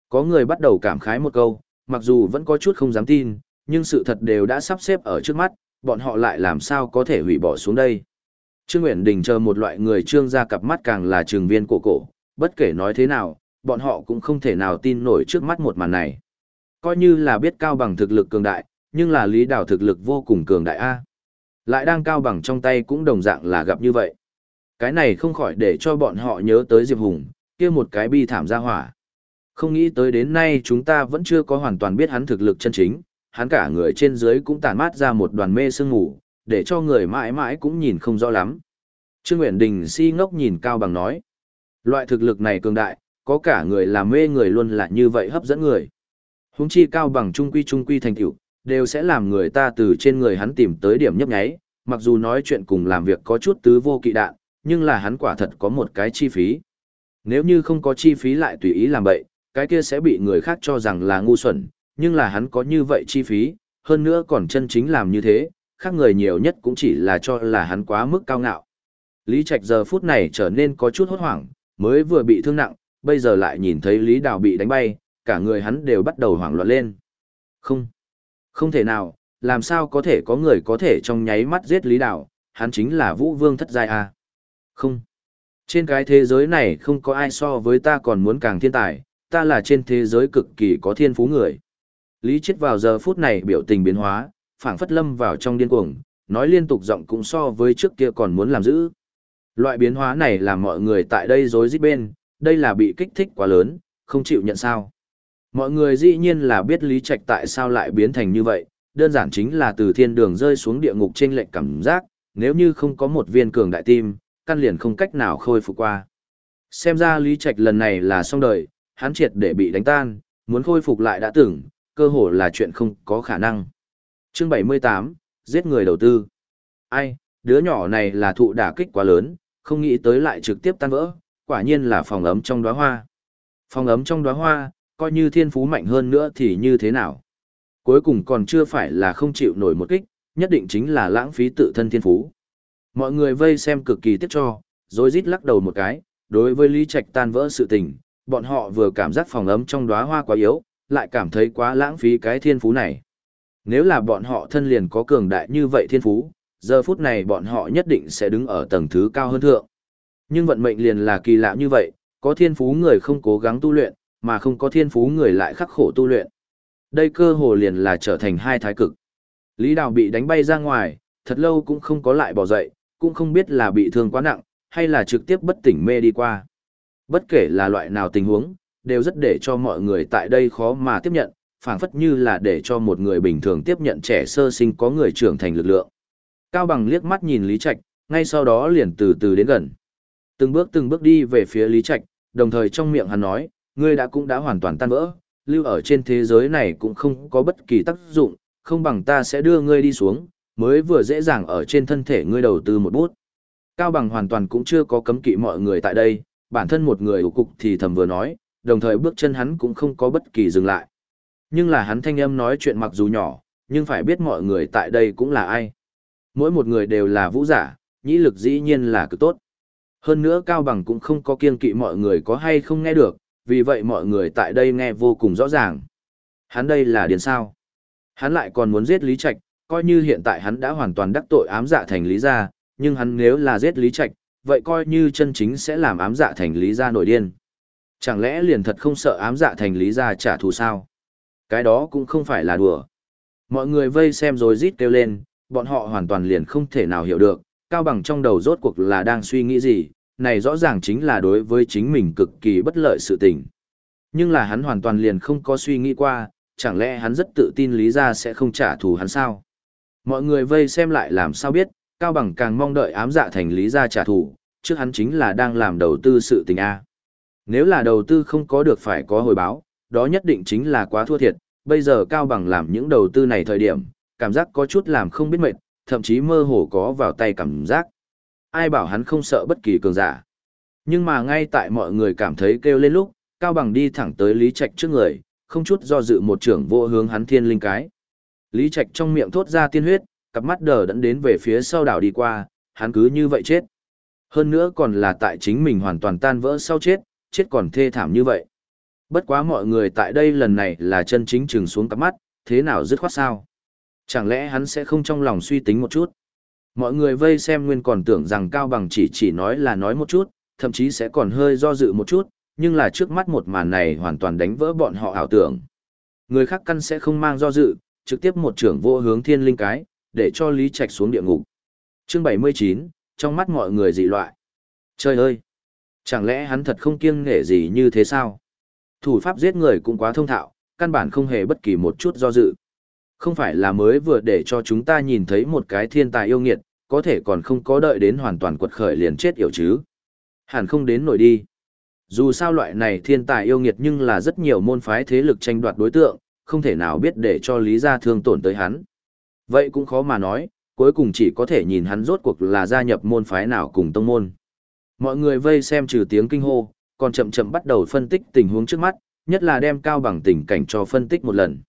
Có người bắt đầu cảm khái một câu, mặc dù vẫn có chút không dám tin, nhưng sự thật đều đã sắp xếp ở trước mắt, bọn họ lại làm sao có thể hủy bỏ xuống đây. Trương Nguyễn Đình chờ một loại người trương ra cặp mắt càng là trường viên cổ cổ, bất kể nói thế nào, bọn họ cũng không thể nào tin nổi trước mắt một màn này. Coi như là biết cao bằng thực lực cường đại, nhưng là lý đảo thực lực vô cùng cường đại A. Lại đang cao bằng trong tay cũng đồng dạng là gặp như vậy. Cái này không khỏi để cho bọn họ nhớ tới Diệp Hùng, kia một cái bi thảm ra hỏa. Không nghĩ tới đến nay chúng ta vẫn chưa có hoàn toàn biết hắn thực lực chân chính, hắn cả người trên dưới cũng tàn mát ra một đoàn mê sương ngủ, để cho người mãi mãi cũng nhìn không rõ lắm. Trương Nguyễn Đình si ngốc nhìn Cao Bằng nói. Loại thực lực này cường đại, có cả người làm mê người luôn là như vậy hấp dẫn người. Húng chi Cao Bằng trung quy trung quy thành tiểu, đều sẽ làm người ta từ trên người hắn tìm tới điểm nhấp nháy, mặc dù nói chuyện cùng làm việc có chút tứ vô kỵ đạn, nhưng là hắn quả thật có một cái chi phí. Nếu như không có chi phí lại tùy ý làm bậy, cái kia sẽ bị người khác cho rằng là ngu xuẩn, nhưng là hắn có như vậy chi phí, hơn nữa còn chân chính làm như thế, khác người nhiều nhất cũng chỉ là cho là hắn quá mức cao ngạo. Lý Trạch giờ phút này trở nên có chút hốt hoảng, mới vừa bị thương nặng, bây giờ lại nhìn thấy Lý Đào bị đánh bay, cả người hắn đều bắt đầu hoảng loạn lên. Không, không thể nào, làm sao có thể có người có thể trong nháy mắt giết Lý Đào, hắn chính là Vũ Vương thất giai à. Không, trên cái thế giới này không có ai so với ta còn muốn càng thiên tài, ta là trên thế giới cực kỳ có thiên phú người. Lý chết vào giờ phút này biểu tình biến hóa, phảng phất lâm vào trong điên cuồng, nói liên tục giọng cũng so với trước kia còn muốn làm giữ. Loại biến hóa này làm mọi người tại đây rối rít bên, đây là bị kích thích quá lớn, không chịu nhận sao. Mọi người dĩ nhiên là biết Lý Trạch tại sao lại biến thành như vậy, đơn giản chính là từ thiên đường rơi xuống địa ngục trên lệnh cảm giác, nếu như không có một viên cường đại tim, căn liền không cách nào khôi phục qua. Xem ra Lý Trạch lần này là xong đời, hắn triệt để bị đánh tan, muốn khôi phục lại đã tưởng, cơ hồ là chuyện không có khả năng. Chương 78, giết người đầu tư. Ai, đứa nhỏ này là thụ đả kích quá lớn, không nghĩ tới lại trực tiếp tan vỡ, quả nhiên là phòng ấm trong đóa hoa. Phòng ấm trong đóa hoa, coi như thiên phú mạnh hơn nữa thì như thế nào? Cuối cùng còn chưa phải là không chịu nổi một kích, nhất định chính là lãng phí tự thân thiên phú. Mọi người vây xem cực kỳ tiếc cho, rồi rít lắc đầu một cái, đối với Lý Trạch tan vỡ sự tình, bọn họ vừa cảm giác phòng ấm trong đóa hoa quá yếu, lại cảm thấy quá lãng phí cái thiên phú này. Nếu là bọn họ thân liền có cường đại như vậy thiên phú, giờ phút này bọn họ nhất định sẽ đứng ở tầng thứ cao hơn thượng. Nhưng vận mệnh liền là kỳ lạ như vậy, có thiên phú người không cố gắng tu luyện, mà không có thiên phú người lại khắc khổ tu luyện. Đây cơ hồ liền là trở thành hai thái cực. Lý Đào bị đánh bay ra ngoài, thật lâu cũng không có lại bỏ dậy, cũng không biết là bị thương quá nặng, hay là trực tiếp bất tỉnh mê đi qua. Bất kể là loại nào tình huống, đều rất để cho mọi người tại đây khó mà tiếp nhận, phảng phất như là để cho một người bình thường tiếp nhận trẻ sơ sinh có người trưởng thành lực lượng. Cao Bằng liếc mắt nhìn Lý Trạch, ngay sau đó liền từ từ đến gần. Từng bước từng bước đi về phía Lý Trạch, đồng thời trong miệng hắn nói, ngươi đã cũng đã hoàn toàn tan vỡ, lưu ở trên thế giới này cũng không có bất kỳ tác dụng, không bằng ta sẽ đưa ngươi đi xuống, mới vừa dễ dàng ở trên thân thể ngươi đầu tư một bút. Cao Bằng hoàn toàn cũng chưa có cấm kỵ mọi người tại đây, bản thân một người ủ cục thì thầm vừa nói, đồng thời bước chân hắn cũng không có bất kỳ dừng lại. Nhưng là hắn thanh âm nói chuyện mặc dù nhỏ, nhưng phải biết mọi người tại đây cũng là ai. Mỗi một người đều là vũ giả, nhĩ lực dĩ nhiên là cực tốt. Hơn nữa Cao Bằng cũng không có kiên kỵ mọi người có hay không nghe được, vì vậy mọi người tại đây nghe vô cùng rõ ràng. Hắn đây là điền sao. Hắn lại còn muốn giết Lý Trạch, coi như hiện tại hắn đã hoàn toàn đắc tội ám dạ thành Lý gia, nhưng hắn nếu là giết Lý Trạch, vậy coi như chân chính sẽ làm ám dạ thành Lý gia nổi điên. Chẳng lẽ liền thật không sợ ám dạ thành Lý gia trả thù sao? Cái đó cũng không phải là đùa. Mọi người vây xem rồi rít kêu lên, bọn họ hoàn toàn liền không thể nào hiểu được, Cao Bằng trong đầu rốt cuộc là đang suy nghĩ gì, này rõ ràng chính là đối với chính mình cực kỳ bất lợi sự tình. Nhưng là hắn hoàn toàn liền không có suy nghĩ qua, chẳng lẽ hắn rất tự tin lý gia sẽ không trả thù hắn sao? Mọi người vây xem lại làm sao biết, Cao Bằng càng mong đợi ám dạ thành lý ra trả thù, trước hắn chính là đang làm đầu tư sự tình A. Nếu là đầu tư không có được phải có hồi báo, đó nhất định chính là quá thua thiệt, bây giờ Cao Bằng làm những đầu tư này thời điểm, cảm giác có chút làm không biết mệt, thậm chí mơ hồ có vào tay cảm giác. Ai bảo hắn không sợ bất kỳ cường giả. Nhưng mà ngay tại mọi người cảm thấy kêu lên lúc, Cao Bằng đi thẳng tới Lý Trạch trước người, không chút do dự một trưởng vô hướng hắn thiên linh cái. Lý Trạch trong miệng thốt ra tiên huyết, cặp mắt đờ đẫn đến về phía sau đảo đi qua, hắn cứ như vậy chết. Hơn nữa còn là tại chính mình hoàn toàn tan vỡ sau chết, chết còn thê thảm như vậy. Bất quá mọi người tại đây lần này là chân chính trừng xuống cặp mắt, thế nào dứt khoát sao? Chẳng lẽ hắn sẽ không trong lòng suy tính một chút? Mọi người vây xem nguyên còn tưởng rằng Cao Bằng chỉ chỉ nói là nói một chút, thậm chí sẽ còn hơi do dự một chút, nhưng là trước mắt một màn này hoàn toàn đánh vỡ bọn họ ảo tưởng. Người khác căn sẽ không mang do dự, trực tiếp một trưởng vô hướng thiên linh cái, để cho Lý Trạch xuống địa ngục. Chương 79, trong mắt mọi người dị loại. Trời ơi! Chẳng lẽ hắn thật không kiêng nghệ gì như thế sao? Thủ pháp giết người cũng quá thông thạo, căn bản không hề bất kỳ một chút do dự. Không phải là mới vừa để cho chúng ta nhìn thấy một cái thiên tài yêu nghiệt, có thể còn không có đợi đến hoàn toàn quật khởi liền chết yểu chứ. Hẳn không đến nổi đi. Dù sao loại này thiên tài yêu nghiệt nhưng là rất nhiều môn phái thế lực tranh đoạt đối tượng, không thể nào biết để cho lý gia thương tổn tới hắn. Vậy cũng khó mà nói, cuối cùng chỉ có thể nhìn hắn rốt cuộc là gia nhập môn phái nào cùng tông môn. Mọi người vây xem trừ tiếng kinh hô, còn chậm chậm bắt đầu phân tích tình huống trước mắt, nhất là đem cao bằng tình cảnh cho phân tích một lần.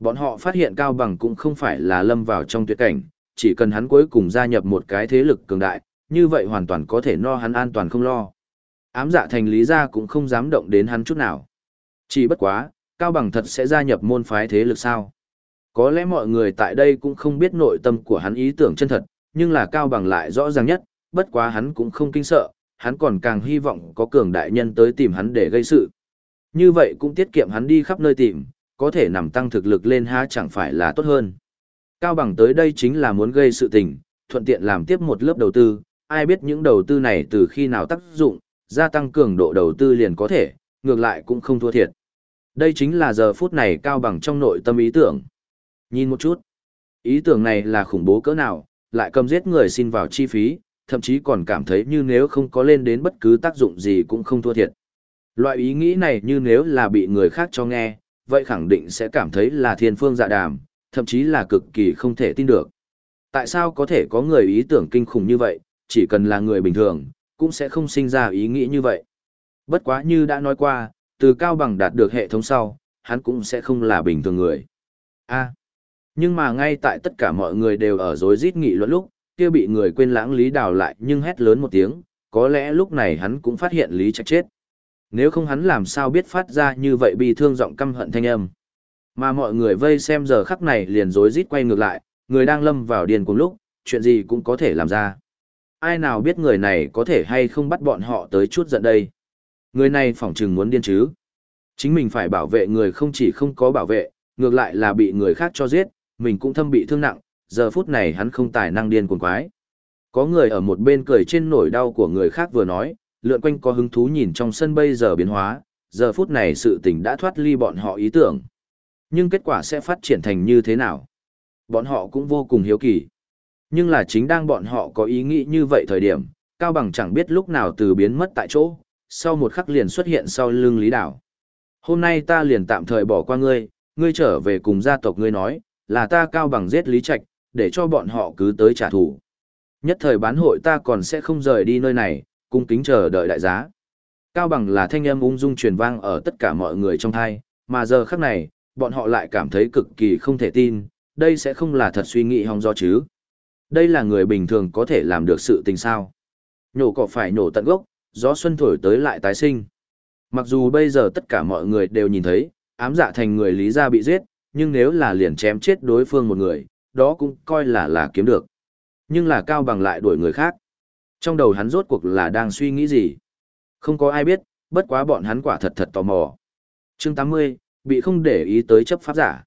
Bọn họ phát hiện Cao Bằng cũng không phải là lâm vào trong tuyệt cảnh, chỉ cần hắn cuối cùng gia nhập một cái thế lực cường đại, như vậy hoàn toàn có thể no hắn an toàn không lo. Ám dạ thành lý gia cũng không dám động đến hắn chút nào. Chỉ bất quá, Cao Bằng thật sẽ gia nhập môn phái thế lực sao? Có lẽ mọi người tại đây cũng không biết nội tâm của hắn ý tưởng chân thật, nhưng là Cao Bằng lại rõ ràng nhất, bất quá hắn cũng không kinh sợ, hắn còn càng hy vọng có cường đại nhân tới tìm hắn để gây sự. Như vậy cũng tiết kiệm hắn đi khắp nơi tìm, có thể nằm tăng thực lực lên ha chẳng phải là tốt hơn. Cao bằng tới đây chính là muốn gây sự tình, thuận tiện làm tiếp một lớp đầu tư, ai biết những đầu tư này từ khi nào tác dụng, gia tăng cường độ đầu tư liền có thể, ngược lại cũng không thua thiệt. Đây chính là giờ phút này cao bằng trong nội tâm ý tưởng. Nhìn một chút, ý tưởng này là khủng bố cỡ nào, lại cầm giết người xin vào chi phí, thậm chí còn cảm thấy như nếu không có lên đến bất cứ tác dụng gì cũng không thua thiệt. Loại ý nghĩ này như nếu là bị người khác cho nghe, vậy khẳng định sẽ cảm thấy là thiên phương dạ đàm, thậm chí là cực kỳ không thể tin được. Tại sao có thể có người ý tưởng kinh khủng như vậy, chỉ cần là người bình thường, cũng sẽ không sinh ra ý nghĩ như vậy. Bất quá như đã nói qua, từ cao bằng đạt được hệ thống sau, hắn cũng sẽ không là bình thường người. A nhưng mà ngay tại tất cả mọi người đều ở rối rít nghị luận lúc, kia bị người quên lãng Lý Đào lại nhưng hét lớn một tiếng, có lẽ lúc này hắn cũng phát hiện Lý Trạch chết. Nếu không hắn làm sao biết phát ra như vậy bị thương giọng căm hận thanh âm. Mà mọi người vây xem giờ khắc này liền rối rít quay ngược lại, người đang lâm vào điên cùng lúc, chuyện gì cũng có thể làm ra. Ai nào biết người này có thể hay không bắt bọn họ tới chút giận đây. Người này phỏng chừng muốn điên chứ. Chính mình phải bảo vệ người không chỉ không có bảo vệ, ngược lại là bị người khác cho giết, mình cũng thâm bị thương nặng, giờ phút này hắn không tài năng điên cuồng quái. Có người ở một bên cười trên nỗi đau của người khác vừa nói, lượn quanh có hứng thú nhìn trong sân bây giờ biến hóa, giờ phút này sự tình đã thoát ly bọn họ ý tưởng. Nhưng kết quả sẽ phát triển thành như thế nào? Bọn họ cũng vô cùng hiếu kỳ. Nhưng là chính đang bọn họ có ý nghĩ như vậy thời điểm, Cao Bằng chẳng biết lúc nào từ biến mất tại chỗ, sau một khắc liền xuất hiện sau lưng Lý Đảo. Hôm nay ta liền tạm thời bỏ qua ngươi, ngươi trở về cùng gia tộc ngươi nói, là ta Cao Bằng giết Lý Trạch, để cho bọn họ cứ tới trả thù. Nhất thời bán hội ta còn sẽ không rời đi nơi này, cung kính chờ đợi đại giá. Cao Bằng là thanh âm ung dung truyền vang ở tất cả mọi người trong thai, mà giờ khắc này, bọn họ lại cảm thấy cực kỳ không thể tin, đây sẽ không là thật suy nghĩ hong do chứ. Đây là người bình thường có thể làm được sự tình sao. Nhổ cỏ phải nhổ tận gốc, gió xuân thổi tới lại tái sinh. Mặc dù bây giờ tất cả mọi người đều nhìn thấy, ám dạ thành người lý gia bị giết, nhưng nếu là liền chém chết đối phương một người, đó cũng coi là là kiếm được. Nhưng là cao bằng lại đuổi người khác. Trong đầu hắn rốt cuộc là đang suy nghĩ gì? Không có ai biết, bất quá bọn hắn quả thật thật tò mò. Chương 80, bị không để ý tới chấp pháp giả.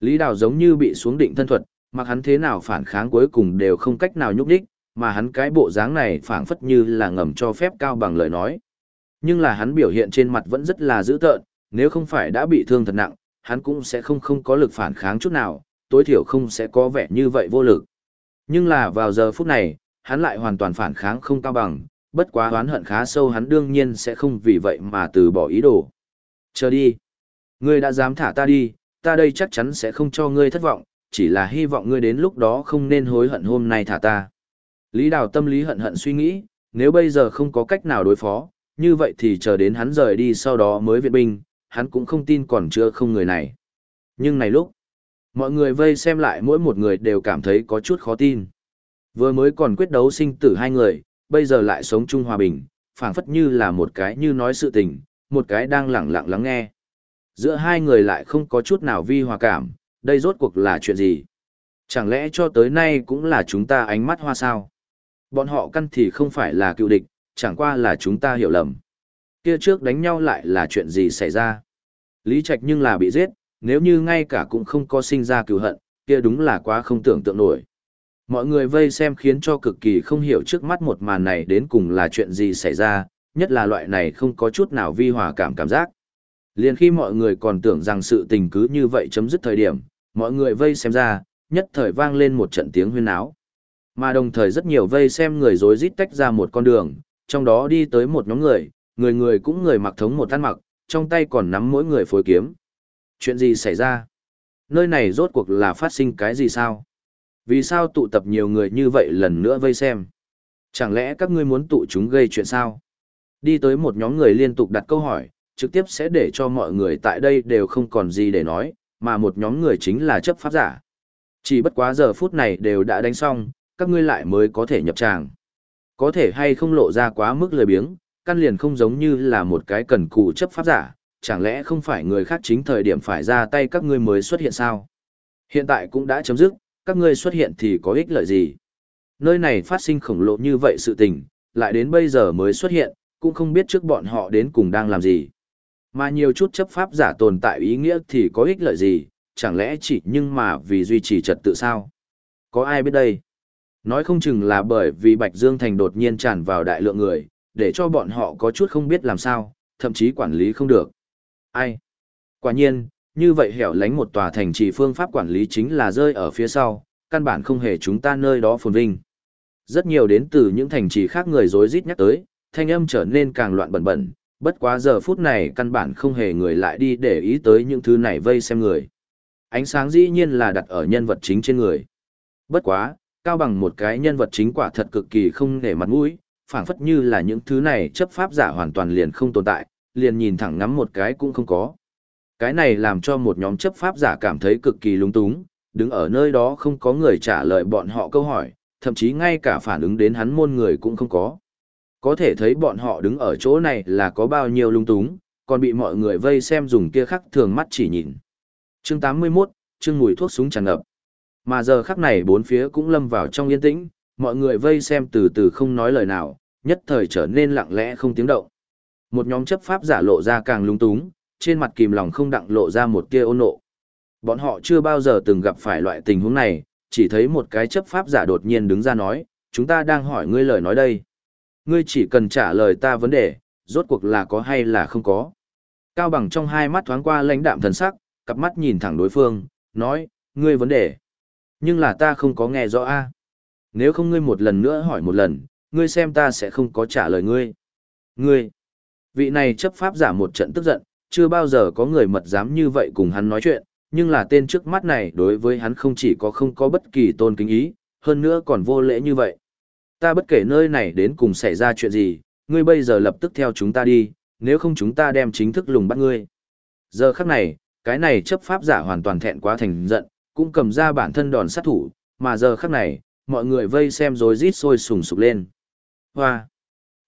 Lý Đào giống như bị xuống định thân thuật, mặc hắn thế nào phản kháng cuối cùng đều không cách nào nhúc đích, mà hắn cái bộ dáng này phảng phất như là ngầm cho phép cao bằng lời nói. Nhưng là hắn biểu hiện trên mặt vẫn rất là dữ tợn, nếu không phải đã bị thương thật nặng, hắn cũng sẽ không không có lực phản kháng chút nào, tối thiểu không sẽ có vẻ như vậy vô lực. Nhưng là vào giờ phút này, hắn lại hoàn toàn phản kháng không cao bằng, bất quá oán hận khá sâu hắn đương nhiên sẽ không vì vậy mà từ bỏ ý đồ. Chờ đi. Ngươi đã dám thả ta đi, ta đây chắc chắn sẽ không cho ngươi thất vọng, chỉ là hy vọng ngươi đến lúc đó không nên hối hận hôm nay thả ta. Lý Đào tâm lý hận hận suy nghĩ, nếu bây giờ không có cách nào đối phó, như vậy thì chờ đến hắn rời đi sau đó mới viện binh, hắn cũng không tin còn chưa không người này. Nhưng này lúc, mọi người vây xem lại mỗi một người đều cảm thấy có chút khó tin. Vừa mới còn quyết đấu sinh tử hai người, bây giờ lại sống chung hòa bình, phảng phất như là một cái như nói sự tình, một cái đang lặng lặng lắng nghe. Giữa hai người lại không có chút nào vi hòa cảm, đây rốt cuộc là chuyện gì? Chẳng lẽ cho tới nay cũng là chúng ta ánh mắt hoa sao? Bọn họ căn thì không phải là cựu địch, chẳng qua là chúng ta hiểu lầm. Kia trước đánh nhau lại là chuyện gì xảy ra? Lý Trạch nhưng là bị giết, nếu như ngay cả cũng không có sinh ra cựu hận, kia đúng là quá không tưởng tượng nổi. Mọi người vây xem khiến cho cực kỳ không hiểu trước mắt một màn này đến cùng là chuyện gì xảy ra, nhất là loại này không có chút nào vi hòa cảm cảm giác. Liền khi mọi người còn tưởng rằng sự tình cứ như vậy chấm dứt thời điểm, mọi người vây xem ra, nhất thời vang lên một trận tiếng huyên áo. Mà đồng thời rất nhiều vây xem người rối rít tách ra một con đường, trong đó đi tới một nhóm người, người người cũng người mặc thống một ăn mặc, trong tay còn nắm mỗi người phối kiếm. Chuyện gì xảy ra? Nơi này rốt cuộc là phát sinh cái gì sao? Vì sao tụ tập nhiều người như vậy lần nữa vây xem? Chẳng lẽ các ngươi muốn tụ chúng gây chuyện sao? Đi tới một nhóm người liên tục đặt câu hỏi, trực tiếp sẽ để cho mọi người tại đây đều không còn gì để nói, mà một nhóm người chính là chấp pháp giả. Chỉ bất quá giờ phút này đều đã đánh xong, các ngươi lại mới có thể nhập tràng. Có thể hay không lộ ra quá mức lười biếng, căn liền không giống như là một cái cần cù chấp pháp giả, chẳng lẽ không phải người khác chính thời điểm phải ra tay các ngươi mới xuất hiện sao? Hiện tại cũng đã chấm dứt, các ngươi xuất hiện thì có ích lợi gì? Nơi này phát sinh khổng lồ như vậy sự tình, lại đến bây giờ mới xuất hiện, cũng không biết trước bọn họ đến cùng đang làm gì. Mà nhiều chút chấp pháp giả tồn tại ý nghĩa thì có ích lợi gì, chẳng lẽ chỉ nhưng mà vì duy trì trật tự sao? Có ai biết đây? Nói không chừng là bởi vì Bạch Dương Thành đột nhiên tràn vào đại lượng người, để cho bọn họ có chút không biết làm sao, thậm chí quản lý không được. Ai? Quả nhiên, như vậy hẻo lánh một tòa thành trì phương pháp quản lý chính là rơi ở phía sau, căn bản không hề chúng ta nơi đó phồn vinh. Rất nhiều đến từ những thành trì khác người rối rít nhắc tới, thanh âm trở nên càng loạn bẩn bẩn, bất quá giờ phút này căn bản không hề người lại đi để ý tới những thứ này vây xem người. Ánh sáng dĩ nhiên là đặt ở nhân vật chính trên người. Bất quá, cao bằng một cái nhân vật chính quả thật cực kỳ không nể mặt mũi, phảng phất như là những thứ này chấp pháp giả hoàn toàn liền không tồn tại, liền nhìn thẳng ngắm một cái cũng không có. Cái này làm cho một nhóm chấp pháp giả cảm thấy cực kỳ lúng túng, đứng ở nơi đó không có người trả lời bọn họ câu hỏi, thậm chí ngay cả phản ứng đến hắn môn người cũng không có. Có thể thấy bọn họ đứng ở chỗ này là có bao nhiêu lung túng, còn bị mọi người vây xem dùng kia khắc thường mắt chỉ nhìn. Chương 81, chương mùi thuốc súng tràn ngập. Mà giờ khắc này bốn phía cũng lâm vào trong yên tĩnh, mọi người vây xem từ từ không nói lời nào, nhất thời trở nên lặng lẽ không tiếng động. Một nhóm chấp pháp giả lộ ra càng lung túng, trên mặt kìm lòng không đặng lộ ra một tia ôn nộ. Bọn họ chưa bao giờ từng gặp phải loại tình huống này, chỉ thấy một cái chấp pháp giả đột nhiên đứng ra nói, chúng ta đang hỏi ngươi lời nói đây. Ngươi chỉ cần trả lời ta vấn đề, rốt cuộc là có hay là không có. Cao bằng trong hai mắt thoáng qua lãnh đạm thần sắc, cặp mắt nhìn thẳng đối phương, nói, ngươi vấn đề. Nhưng là ta không có nghe rõ a. Nếu không ngươi một lần nữa hỏi một lần, ngươi xem ta sẽ không có trả lời ngươi. Ngươi, vị này chấp pháp giả một trận tức giận, chưa bao giờ có người mật dám như vậy cùng hắn nói chuyện, nhưng là tên trước mắt này đối với hắn không chỉ có không có bất kỳ tôn kính ý, hơn nữa còn vô lễ như vậy. Ta bất kể nơi này đến cùng xảy ra chuyện gì, ngươi bây giờ lập tức theo chúng ta đi, nếu không chúng ta đem chính thức lùng bắt ngươi. Giờ khắc này, cái này chấp pháp giả hoàn toàn thẹn quá thành giận, cũng cầm ra bản thân đòn sát thủ, mà giờ khắc này, mọi người vây xem rồi rít sôi sùng sục lên. Hoa!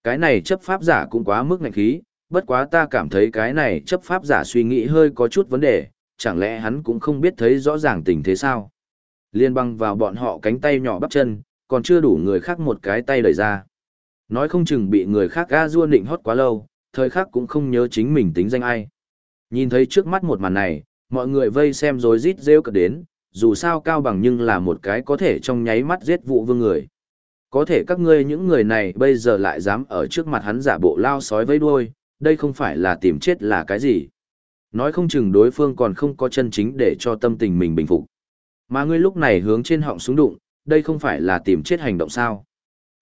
Cái này chấp pháp giả cũng quá mức ngạnh khí, bất quá ta cảm thấy cái này chấp pháp giả suy nghĩ hơi có chút vấn đề, chẳng lẽ hắn cũng không biết thấy rõ ràng tình thế sao? Liên băng vào bọn họ cánh tay nhỏ bắp chân, còn chưa đủ người khác một cái tay đẩy ra. Nói không chừng bị người khác ga rua định hót quá lâu, thời khắc cũng không nhớ chính mình tính danh ai. Nhìn thấy trước mắt một màn này, mọi người vây xem rồi rít rêu cật đến, dù sao cao bằng nhưng là một cái có thể trong nháy mắt giết vụ vương người. Có thể các ngươi những người này bây giờ lại dám ở trước mặt hắn giả bộ lao sói với đuôi, đây không phải là tìm chết là cái gì. Nói không chừng đối phương còn không có chân chính để cho tâm tình mình bình phục. Mà ngươi lúc này hướng trên họng xuống đụng, đây không phải là tìm chết hành động sao.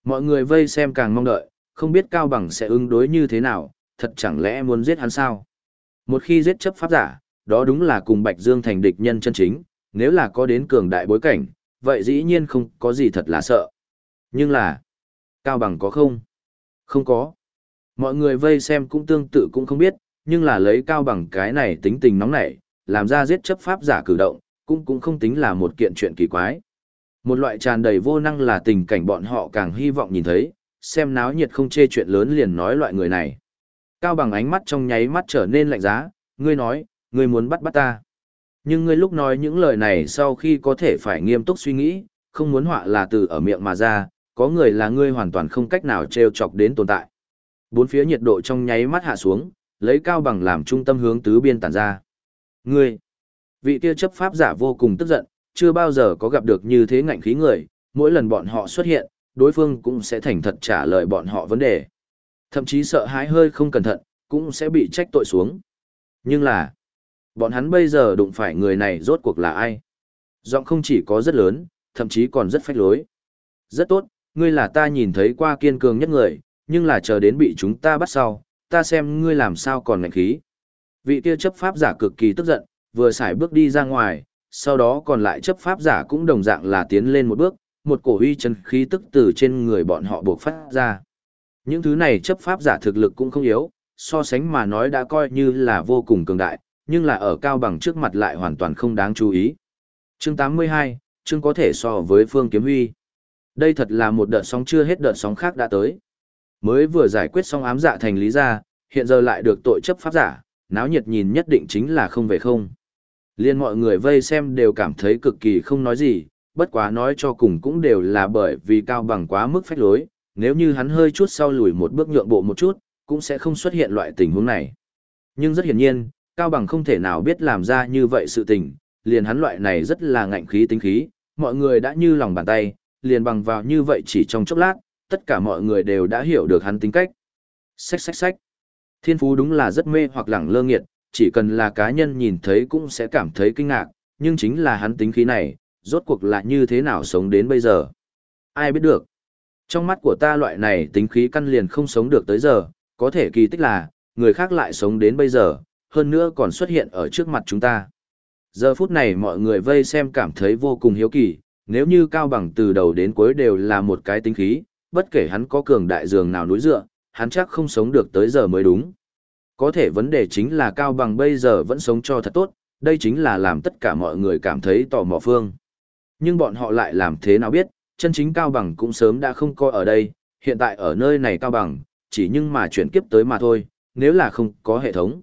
Mọi người vây xem càng mong đợi, không biết Cao Bằng sẽ ứng đối như thế nào, thật chẳng lẽ muốn giết hắn sao? Một khi giết chấp pháp giả, đó đúng là cùng Bạch Dương thành địch nhân chân chính, nếu là có đến cường đại bối cảnh, vậy dĩ nhiên không có gì thật là sợ. Nhưng là, Cao Bằng có không? Không có. Mọi người vây xem cũng tương tự cũng không biết, nhưng là lấy Cao Bằng cái này tính tình nóng nảy, làm ra giết chấp pháp giả cử động, cũng cũng không tính là một kiện chuyện kỳ quái. Một loại tràn đầy vô năng là tình cảnh bọn họ càng hy vọng nhìn thấy, xem náo nhiệt không chê chuyện lớn liền nói loại người này. Cao bằng ánh mắt trong nháy mắt trở nên lạnh giá, ngươi nói, ngươi muốn bắt bắt ta. Nhưng ngươi lúc nói những lời này sau khi có thể phải nghiêm túc suy nghĩ, không muốn họa là từ ở miệng mà ra, có người là ngươi hoàn toàn không cách nào trêu chọc đến tồn tại. Bốn phía nhiệt độ trong nháy mắt hạ xuống, lấy cao bằng làm trung tâm hướng tứ biên tản ra. Ngươi, vị kia chấp pháp giả vô cùng tức giận, chưa bao giờ có gặp được như thế ngạnh khí người, mỗi lần bọn họ xuất hiện, đối phương cũng sẽ thành thật trả lời bọn họ vấn đề. Thậm chí sợ hãi hơi không cẩn thận, cũng sẽ bị trách tội xuống. Nhưng là, bọn hắn bây giờ đụng phải người này rốt cuộc là ai? Giọng không chỉ có rất lớn, thậm chí còn rất phách lối. Rất tốt, ngươi là ta nhìn thấy qua kiên cường nhất người, nhưng là chờ đến bị chúng ta bắt sau, ta xem ngươi làm sao còn ngạnh khí. Vị kia chấp pháp giả cực kỳ tức giận, vừa xài bước đi ra ngoài, sau đó còn lại chấp pháp giả cũng đồng dạng là tiến lên một bước, một cổ uy chân khí tức từ trên người bọn họ buộc phát ra. Những thứ này chấp pháp giả thực lực cũng không yếu, so sánh mà nói đã coi như là vô cùng cường đại, nhưng là ở cao bằng trước mặt lại hoàn toàn không đáng chú ý. Chương 82, chương có thể so với Phương Kiếm Huy. Đây thật là một đợt sóng chưa hết đợt sóng khác đã tới. Mới vừa giải quyết xong ám dạ thành lý ra, hiện giờ lại được tội chấp pháp giả, náo nhiệt nhìn nhất định chính là không về không. Liên mọi người vây xem đều cảm thấy cực kỳ không nói gì, bất quá nói cho cùng cũng đều là bởi vì cao bằng quá mức phách lối, nếu như hắn hơi chút sau lùi một bước nhượng bộ một chút, cũng sẽ không xuất hiện loại tình huống này. Nhưng rất hiển nhiên, cao bằng không thể nào biết làm ra như vậy sự tình, liền hắn loại này rất là ngạnh khí tính khí, mọi người đã như lòng bàn tay, liền bằng vào như vậy chỉ trong chốc lát, tất cả mọi người đều đã hiểu được hắn tính cách. Xách xách xách. Thiên phú đúng là rất mê hoặc lẳng lơ nghiệt, chỉ cần là cá nhân nhìn thấy cũng sẽ cảm thấy kinh ngạc, nhưng chính là hắn tính khí này, rốt cuộc là như thế nào sống đến bây giờ. Ai biết được. Trong mắt của ta loại này tính khí căn liền không sống được tới giờ, có thể kỳ tích là, người khác lại sống đến bây giờ, hơn nữa còn xuất hiện ở trước mặt chúng ta. Giờ phút này mọi người vây xem cảm thấy vô cùng hiếu kỳ, nếu như Cao Bằng từ đầu đến cuối đều là một cái tính khí, bất kể hắn có cường đại dường nào núi dựa, hắn chắc không sống được tới giờ mới đúng. Có thể vấn đề chính là Cao Bằng bây giờ vẫn sống cho thật tốt, đây chính là làm tất cả mọi người cảm thấy tò mò phương. Nhưng bọn họ lại làm thế nào biết, chân chính Cao Bằng cũng sớm đã không coi ở đây, hiện tại ở nơi này Cao Bằng, chỉ nhưng mà chuyển kiếp tới mà thôi, nếu là không có hệ thống.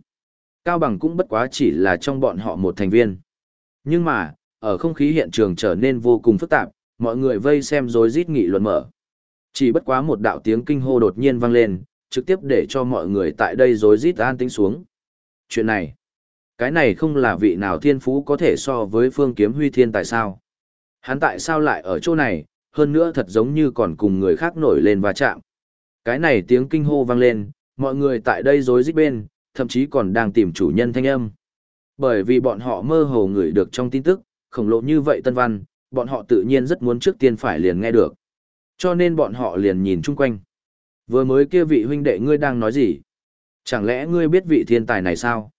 Cao Bằng cũng bất quá chỉ là trong bọn họ một thành viên. Nhưng mà, ở không khí hiện trường trở nên vô cùng phức tạp, mọi người vây xem rồi rít nghị luận mở. Chỉ bất quá một đạo tiếng kinh hô đột nhiên vang lên, trực tiếp để cho mọi người tại đây rồi rít an tĩnh xuống. Chuyện này, cái này không là vị nào thiên phú có thể so với phương kiếm huy thiên tại sao? Hắn tại sao lại ở chỗ này, hơn nữa thật giống như còn cùng người khác nổi lên và chạm. Cái này tiếng kinh hô vang lên, mọi người tại đây rối rít bên, thậm chí còn đang tìm chủ nhân thanh âm. Bởi vì bọn họ mơ hồ ngửi được trong tin tức, khổng lồ như vậy tân văn, bọn họ tự nhiên rất muốn trước tiên phải liền nghe được. Cho nên bọn họ liền nhìn chung quanh. Vừa mới kia vị huynh đệ ngươi đang nói gì? Chẳng lẽ ngươi biết vị thiên tài này sao?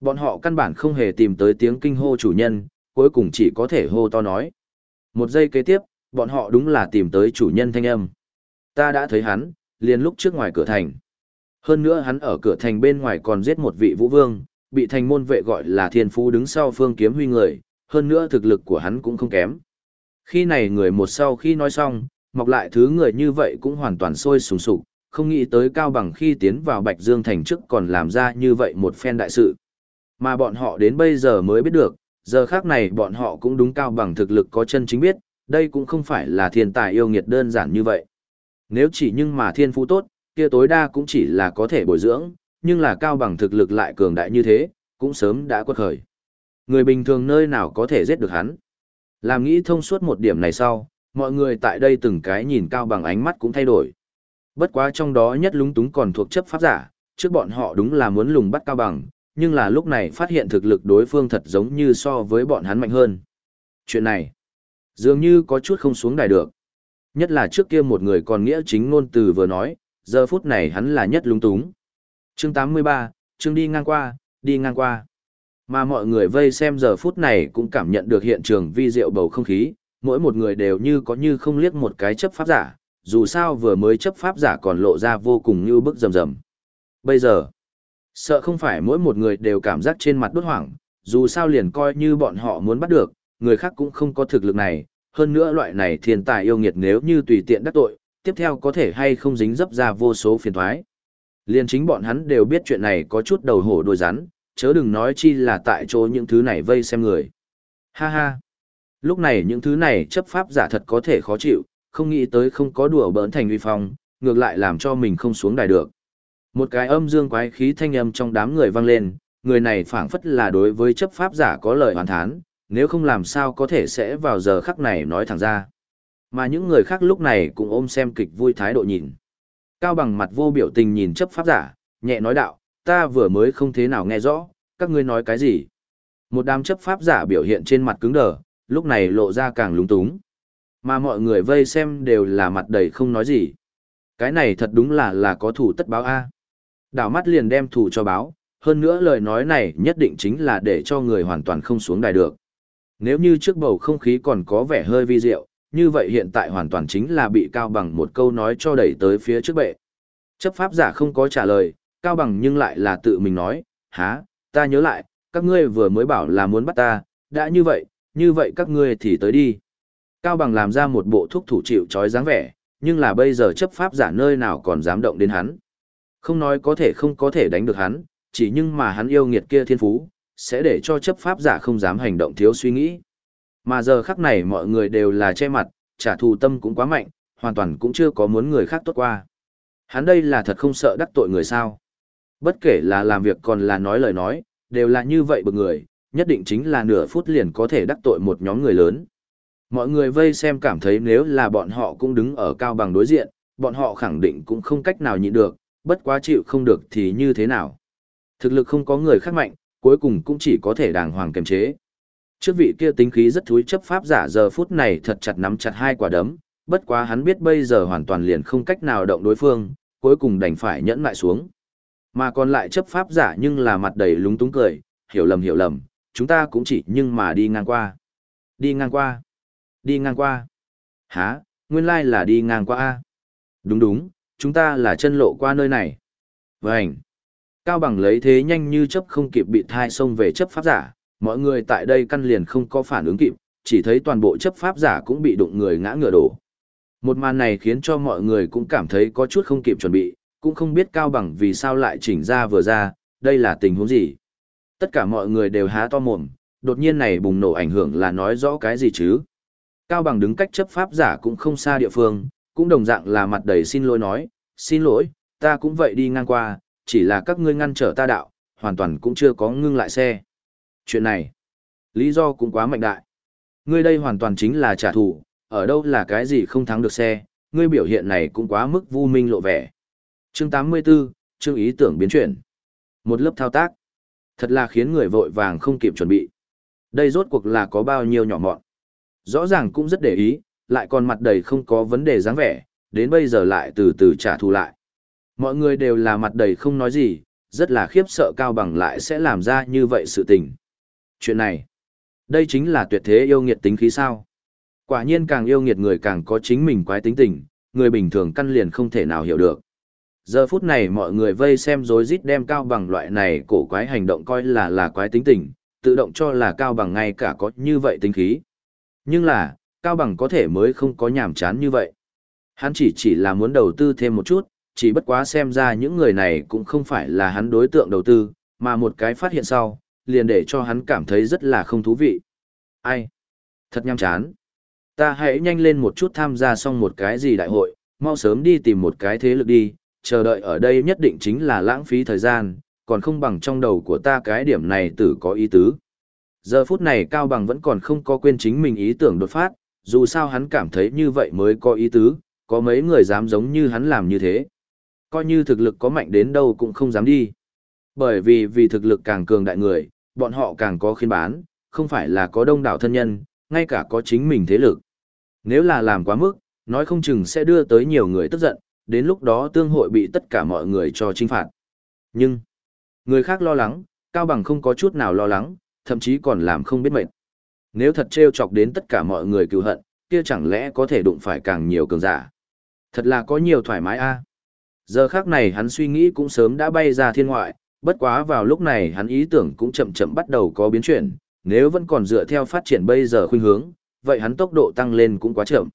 Bọn họ căn bản không hề tìm tới tiếng kinh hô chủ nhân, cuối cùng chỉ có thể hô to nói. Một giây kế tiếp, bọn họ đúng là tìm tới chủ nhân thanh âm. Ta đã thấy hắn, liền lúc trước ngoài cửa thành. Hơn nữa hắn ở cửa thành bên ngoài còn giết một vị vũ vương, bị thành môn vệ gọi là thiên phú đứng sau phương kiếm huy người, hơn nữa thực lực của hắn cũng không kém. Khi này người một sau khi nói xong, mọc lại thứ người như vậy cũng hoàn toàn sôi sùng sục, không nghĩ tới cao bằng khi tiến vào Bạch Dương thành trước còn làm ra như vậy một phen đại sự. Mà bọn họ đến bây giờ mới biết được, giờ khác này bọn họ cũng đúng cao bằng thực lực có chân chính biết, đây cũng không phải là thiên tài yêu nghiệt đơn giản như vậy. Nếu chỉ nhưng mà thiên phú tốt, kia tối đa cũng chỉ là có thể bồi dưỡng, nhưng là cao bằng thực lực lại cường đại như thế, cũng sớm đã quật khởi. Người bình thường nơi nào có thể giết được hắn. Làm nghĩ thông suốt một điểm này sau, mọi người tại đây từng cái nhìn cao bằng ánh mắt cũng thay đổi. Bất quá trong đó nhất lúng túng còn thuộc chấp pháp giả, trước bọn họ đúng là muốn lùng bắt cao bằng, nhưng là lúc này phát hiện thực lực đối phương thật giống như so với bọn hắn mạnh hơn. Chuyện này, dường như có chút không xuống đài được. Nhất là trước kia một người còn nghĩa chính ngôn từ vừa nói, giờ phút này hắn là nhất lung túng. Chương 83, chương đi ngang qua, đi ngang qua. Mà mọi người vây xem giờ phút này cũng cảm nhận được hiện trường vi diệu bầu không khí, mỗi một người đều như có như không liếc một cái chấp pháp giả, dù sao vừa mới chấp pháp giả còn lộ ra vô cùng như bức rầm rầm. Bây giờ, sợ không phải mỗi một người đều cảm giác trên mặt đốt hoảng, dù sao liền coi như bọn họ muốn bắt được, người khác cũng không có thực lực này, hơn nữa loại này thiên tài yêu nghiệt nếu như tùy tiện đắc tội, tiếp theo có thể hay không dính dấp ra vô số phiền thoái. Liên chính bọn hắn đều biết chuyện này có chút đầu hổ đôi rắn, chớ đừng nói chi là tại chỗ những thứ này vây xem người. Ha ha! Lúc này những thứ này chấp pháp giả thật có thể khó chịu, không nghĩ tới không có đùa bỡn thành uy phong, ngược lại làm cho mình không xuống đài được. Một cái âm dương quái khí thanh âm trong đám người vang lên, người này phảng phất là đối với chấp pháp giả có lời hoàn thán, nếu không làm sao có thể sẽ vào giờ khắc này nói thẳng ra. Mà những người khác lúc này cũng ôm xem kịch vui thái độ nhìn. Cao bằng mặt vô biểu tình nhìn chấp pháp giả, nhẹ nói đạo, ta vừa mới không thế nào nghe rõ, các ngươi nói cái gì. Một đám chấp pháp giả biểu hiện trên mặt cứng đờ, lúc này lộ ra càng lúng túng. Mà mọi người vây xem đều là mặt đầy không nói gì. Cái này thật đúng là là có thủ tất báo A. Đảo mắt liền đem thủ cho báo, hơn nữa lời nói này nhất định chính là để cho người hoàn toàn không xuống đài được. Nếu như trước bầu không khí còn có vẻ hơi vi diệu, như vậy hiện tại hoàn toàn chính là bị Cao Bằng một câu nói cho đẩy tới phía trước bệ. Chấp pháp giả không có trả lời, Cao Bằng nhưng lại là tự mình nói, há, ta nhớ lại, các ngươi vừa mới bảo là muốn bắt ta, đã như vậy, như vậy các ngươi thì tới đi. Cao Bằng làm ra một bộ thuốc thủ chịu trói dáng vẻ, nhưng là bây giờ chấp pháp giả nơi nào còn dám động đến hắn. Không nói có thể không có thể đánh được hắn, chỉ nhưng mà hắn yêu nghiệt kia thiên phú, sẽ để cho chấp pháp giả không dám hành động thiếu suy nghĩ. Mà giờ khắc này mọi người đều là che mặt, trả thù tâm cũng quá mạnh, hoàn toàn cũng chưa có muốn người khác tốt qua. Hắn đây là thật không sợ đắc tội người sao. Bất kể là làm việc còn là nói lời nói, đều là như vậy bực người, nhất định chính là nửa phút liền có thể đắc tội một nhóm người lớn. Mọi người vây xem cảm thấy nếu là bọn họ cũng đứng ở cao bằng đối diện, bọn họ khẳng định cũng không cách nào nhịn được, bất quá chịu không được thì như thế nào. Thực lực không có người khác mạnh, cuối cùng cũng chỉ có thể đàng hoàng kiềm chế. Trước vị kia tính khí rất thúi chấp pháp giả giờ phút này thật chặt nắm chặt hai quả đấm, bất quá hắn biết bây giờ hoàn toàn liền không cách nào động đối phương, cuối cùng đành phải nhẫn lại xuống. Mà còn lại chấp pháp giả nhưng là mặt đầy lúng túng cười, hiểu lầm hiểu lầm, chúng ta cũng chỉ nhưng mà đi ngang qua. Đi ngang qua. Đi ngang qua. Hả, nguyên lai là đi ngang qua a Đúng đúng, chúng ta là chân lộ qua nơi này. Vânh. Cao bằng lấy thế nhanh như chấp không kịp bị thai xông về chấp pháp giả, mọi người tại đây căn liền không có phản ứng kịp, chỉ thấy toàn bộ chấp pháp giả cũng bị đụng người ngã ngựa đổ. Một màn này khiến cho mọi người cũng cảm thấy có chút không kịp chuẩn bị, cũng không biết Cao Bằng vì sao lại chỉnh ra vừa ra, đây là tình huống gì. Tất cả mọi người đều há to mồm, đột nhiên này bùng nổ ảnh hưởng là nói rõ cái gì chứ. Cao Bằng đứng cách chấp pháp giả cũng không xa địa phương, cũng đồng dạng là mặt đầy xin lỗi nói, xin lỗi, ta cũng vậy đi ngang qua, chỉ là các ngươi ngăn trở ta đạo, hoàn toàn cũng chưa có ngưng lại xe. Chuyện này, lý do cũng quá mạnh đại. Ngươi đây hoàn toàn chính là trả thù, ở đâu là cái gì không thắng được xe, ngươi biểu hiện này cũng quá mức vu minh lộ vẻ. Chương 84, chương ý tưởng biến chuyển. Một lớp thao tác. Thật là khiến người vội vàng không kịp chuẩn bị. Đây rốt cuộc là có bao nhiêu nhỏ mọn. Rõ ràng cũng rất để ý, lại còn mặt đầy không có vấn đề dáng vẻ, đến bây giờ lại từ từ trả thù lại. Mọi người đều là mặt đầy không nói gì, rất là khiếp sợ Cao Bằng lại sẽ làm ra như vậy sự tình. Chuyện này, đây chính là tuyệt thế yêu nghiệt tính khí sao. Quả nhiên càng yêu nghiệt người càng có chính mình quái tính tình, người bình thường căn liền không thể nào hiểu được. Giờ phút này mọi người vây xem rối rít đem Cao Bằng loại này cổ quái hành động coi là là quái tính tình, tự động cho là Cao Bằng ngay cả có như vậy tính khí. Nhưng là, Cao Bằng có thể mới không có nhảm chán như vậy. Hắn chỉ chỉ là muốn đầu tư thêm một chút, chỉ bất quá xem ra những người này cũng không phải là hắn đối tượng đầu tư, mà một cái phát hiện sau, liền để cho hắn cảm thấy rất là không thú vị. Ai? Thật nhăm chán. Ta hãy nhanh lên một chút tham gia xong một cái gì đại hội, mau sớm đi tìm một cái thế lực đi, chờ đợi ở đây nhất định chính là lãng phí thời gian, còn không bằng trong đầu của ta cái điểm này tử có ý tứ. Giờ phút này Cao Bằng vẫn còn không có quên chính mình ý tưởng đột phát, dù sao hắn cảm thấy như vậy mới có ý tứ, có mấy người dám giống như hắn làm như thế. Coi như thực lực có mạnh đến đâu cũng không dám đi. Bởi vì vì thực lực càng cường đại người, bọn họ càng có khiên bán, không phải là có đông đảo thân nhân, ngay cả có chính mình thế lực. Nếu là làm quá mức, nói không chừng sẽ đưa tới nhiều người tức giận, đến lúc đó tương hội bị tất cả mọi người cho trinh phạt. Nhưng, người khác lo lắng, Cao Bằng không có chút nào lo lắng, thậm chí còn làm không biết mệt. Nếu thật trêu chọc đến tất cả mọi người cứu hận, kia chẳng lẽ có thể đụng phải càng nhiều cường giả. Thật là có nhiều thoải mái a. Giờ khác này hắn suy nghĩ cũng sớm đã bay ra thiên ngoại, bất quá vào lúc này hắn ý tưởng cũng chậm chậm bắt đầu có biến chuyển, nếu vẫn còn dựa theo phát triển bây giờ khuynh hướng, vậy hắn tốc độ tăng lên cũng quá chậm.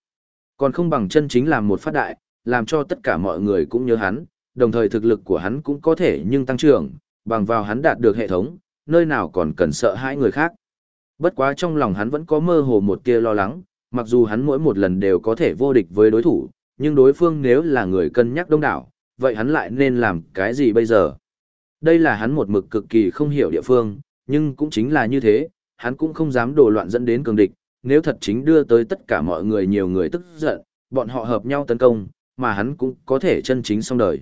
Còn không bằng chân chính làm một phát đại, làm cho tất cả mọi người cũng nhớ hắn, đồng thời thực lực của hắn cũng có thể nhưng tăng trưởng, bằng vào hắn đạt được hệ thống, nơi nào còn cần sợ hãi người khác. Bất quá trong lòng hắn vẫn có mơ hồ một tia lo lắng, mặc dù hắn mỗi một lần đều có thể vô địch với đối thủ, nhưng đối phương nếu là người cân nhắc đông đảo, vậy hắn lại nên làm cái gì bây giờ? Đây là hắn một mực cực kỳ không hiểu địa phương, nhưng cũng chính là như thế, hắn cũng không dám đổ loạn dẫn đến cường địch, nếu thật chính đưa tới tất cả mọi người nhiều người tức giận, bọn họ hợp nhau tấn công, mà hắn cũng có thể chân chính xong đời.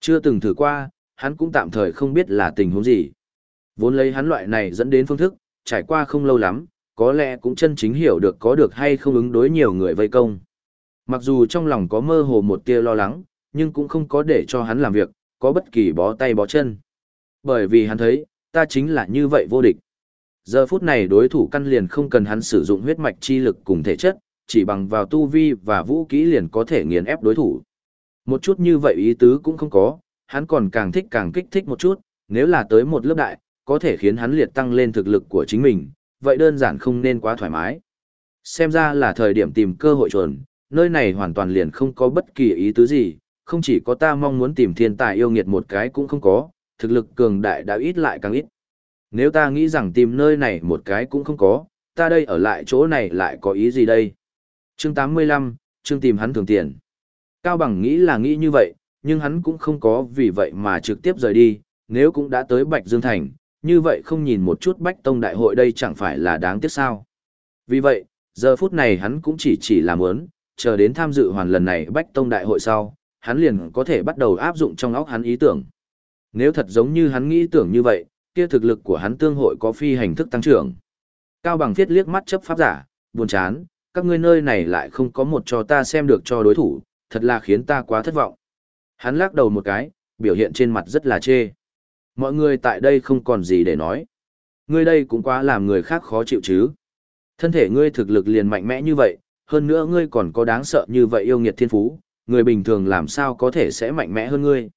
Chưa từng thử qua, hắn cũng tạm thời không biết là tình huống gì. Vốn lấy hắn loại này dẫn đến phương thức, trải qua không lâu lắm, có lẽ cũng chân chính hiểu được có được hay không ứng đối nhiều người vây công. Mặc dù trong lòng có mơ hồ một tia lo lắng, nhưng cũng không có để cho hắn làm việc, có bất kỳ bó tay bó chân. Bởi vì hắn thấy, ta chính là như vậy vô địch. Giờ phút này đối thủ căn liền không cần hắn sử dụng huyết mạch chi lực cùng thể chất, chỉ bằng vào tu vi và vũ kỹ liền có thể nghiền ép đối thủ. Một chút như vậy ý tứ cũng không có, hắn còn càng thích càng kích thích một chút, nếu là tới một lớp đại, có thể khiến hắn liệt tăng lên thực lực của chính mình, vậy đơn giản không nên quá thoải mái. Xem ra là thời điểm tìm cơ hội chuẩn, nơi này hoàn toàn liền không có bất kỳ ý tứ gì, không chỉ có ta mong muốn tìm thiên tài yêu nghiệt một cái cũng không có, thực lực cường đại đã ít lại càng ít. Nếu ta nghĩ rằng tìm nơi này một cái cũng không có, ta đây ở lại chỗ này lại có ý gì đây? Chương 85, chương tìm hắn thường tiền. Cao Bằng nghĩ là nghĩ như vậy, nhưng hắn cũng không có vì vậy mà trực tiếp rời đi, nếu cũng đã tới Bạch Dương Thành, như vậy không nhìn một chút Bách Tông Đại hội đây chẳng phải là đáng tiếc sao. Vì vậy, giờ phút này hắn cũng chỉ chỉ làm ớn, chờ đến tham dự hoàn lần này Bách Tông Đại hội sau, hắn liền có thể bắt đầu áp dụng trong óc hắn ý tưởng. Nếu thật giống như hắn nghĩ tưởng như vậy, kia thực lực của hắn tương hội có phi hành thức tăng trưởng. Cao Bằng Thiết liếc mắt chấp pháp giả, buồn chán, các ngươi nơi này lại không có một cho ta xem được cho đối thủ, thật là khiến ta quá thất vọng. Hắn lắc đầu một cái, biểu hiện trên mặt rất là chê. Mọi người tại đây không còn gì để nói. Ngươi đây cũng quá làm người khác khó chịu chứ. Thân thể ngươi thực lực liền mạnh mẽ như vậy, hơn nữa ngươi còn có đáng sợ như vậy yêu nghiệt thiên phú, người bình thường làm sao có thể sẽ mạnh mẽ hơn ngươi.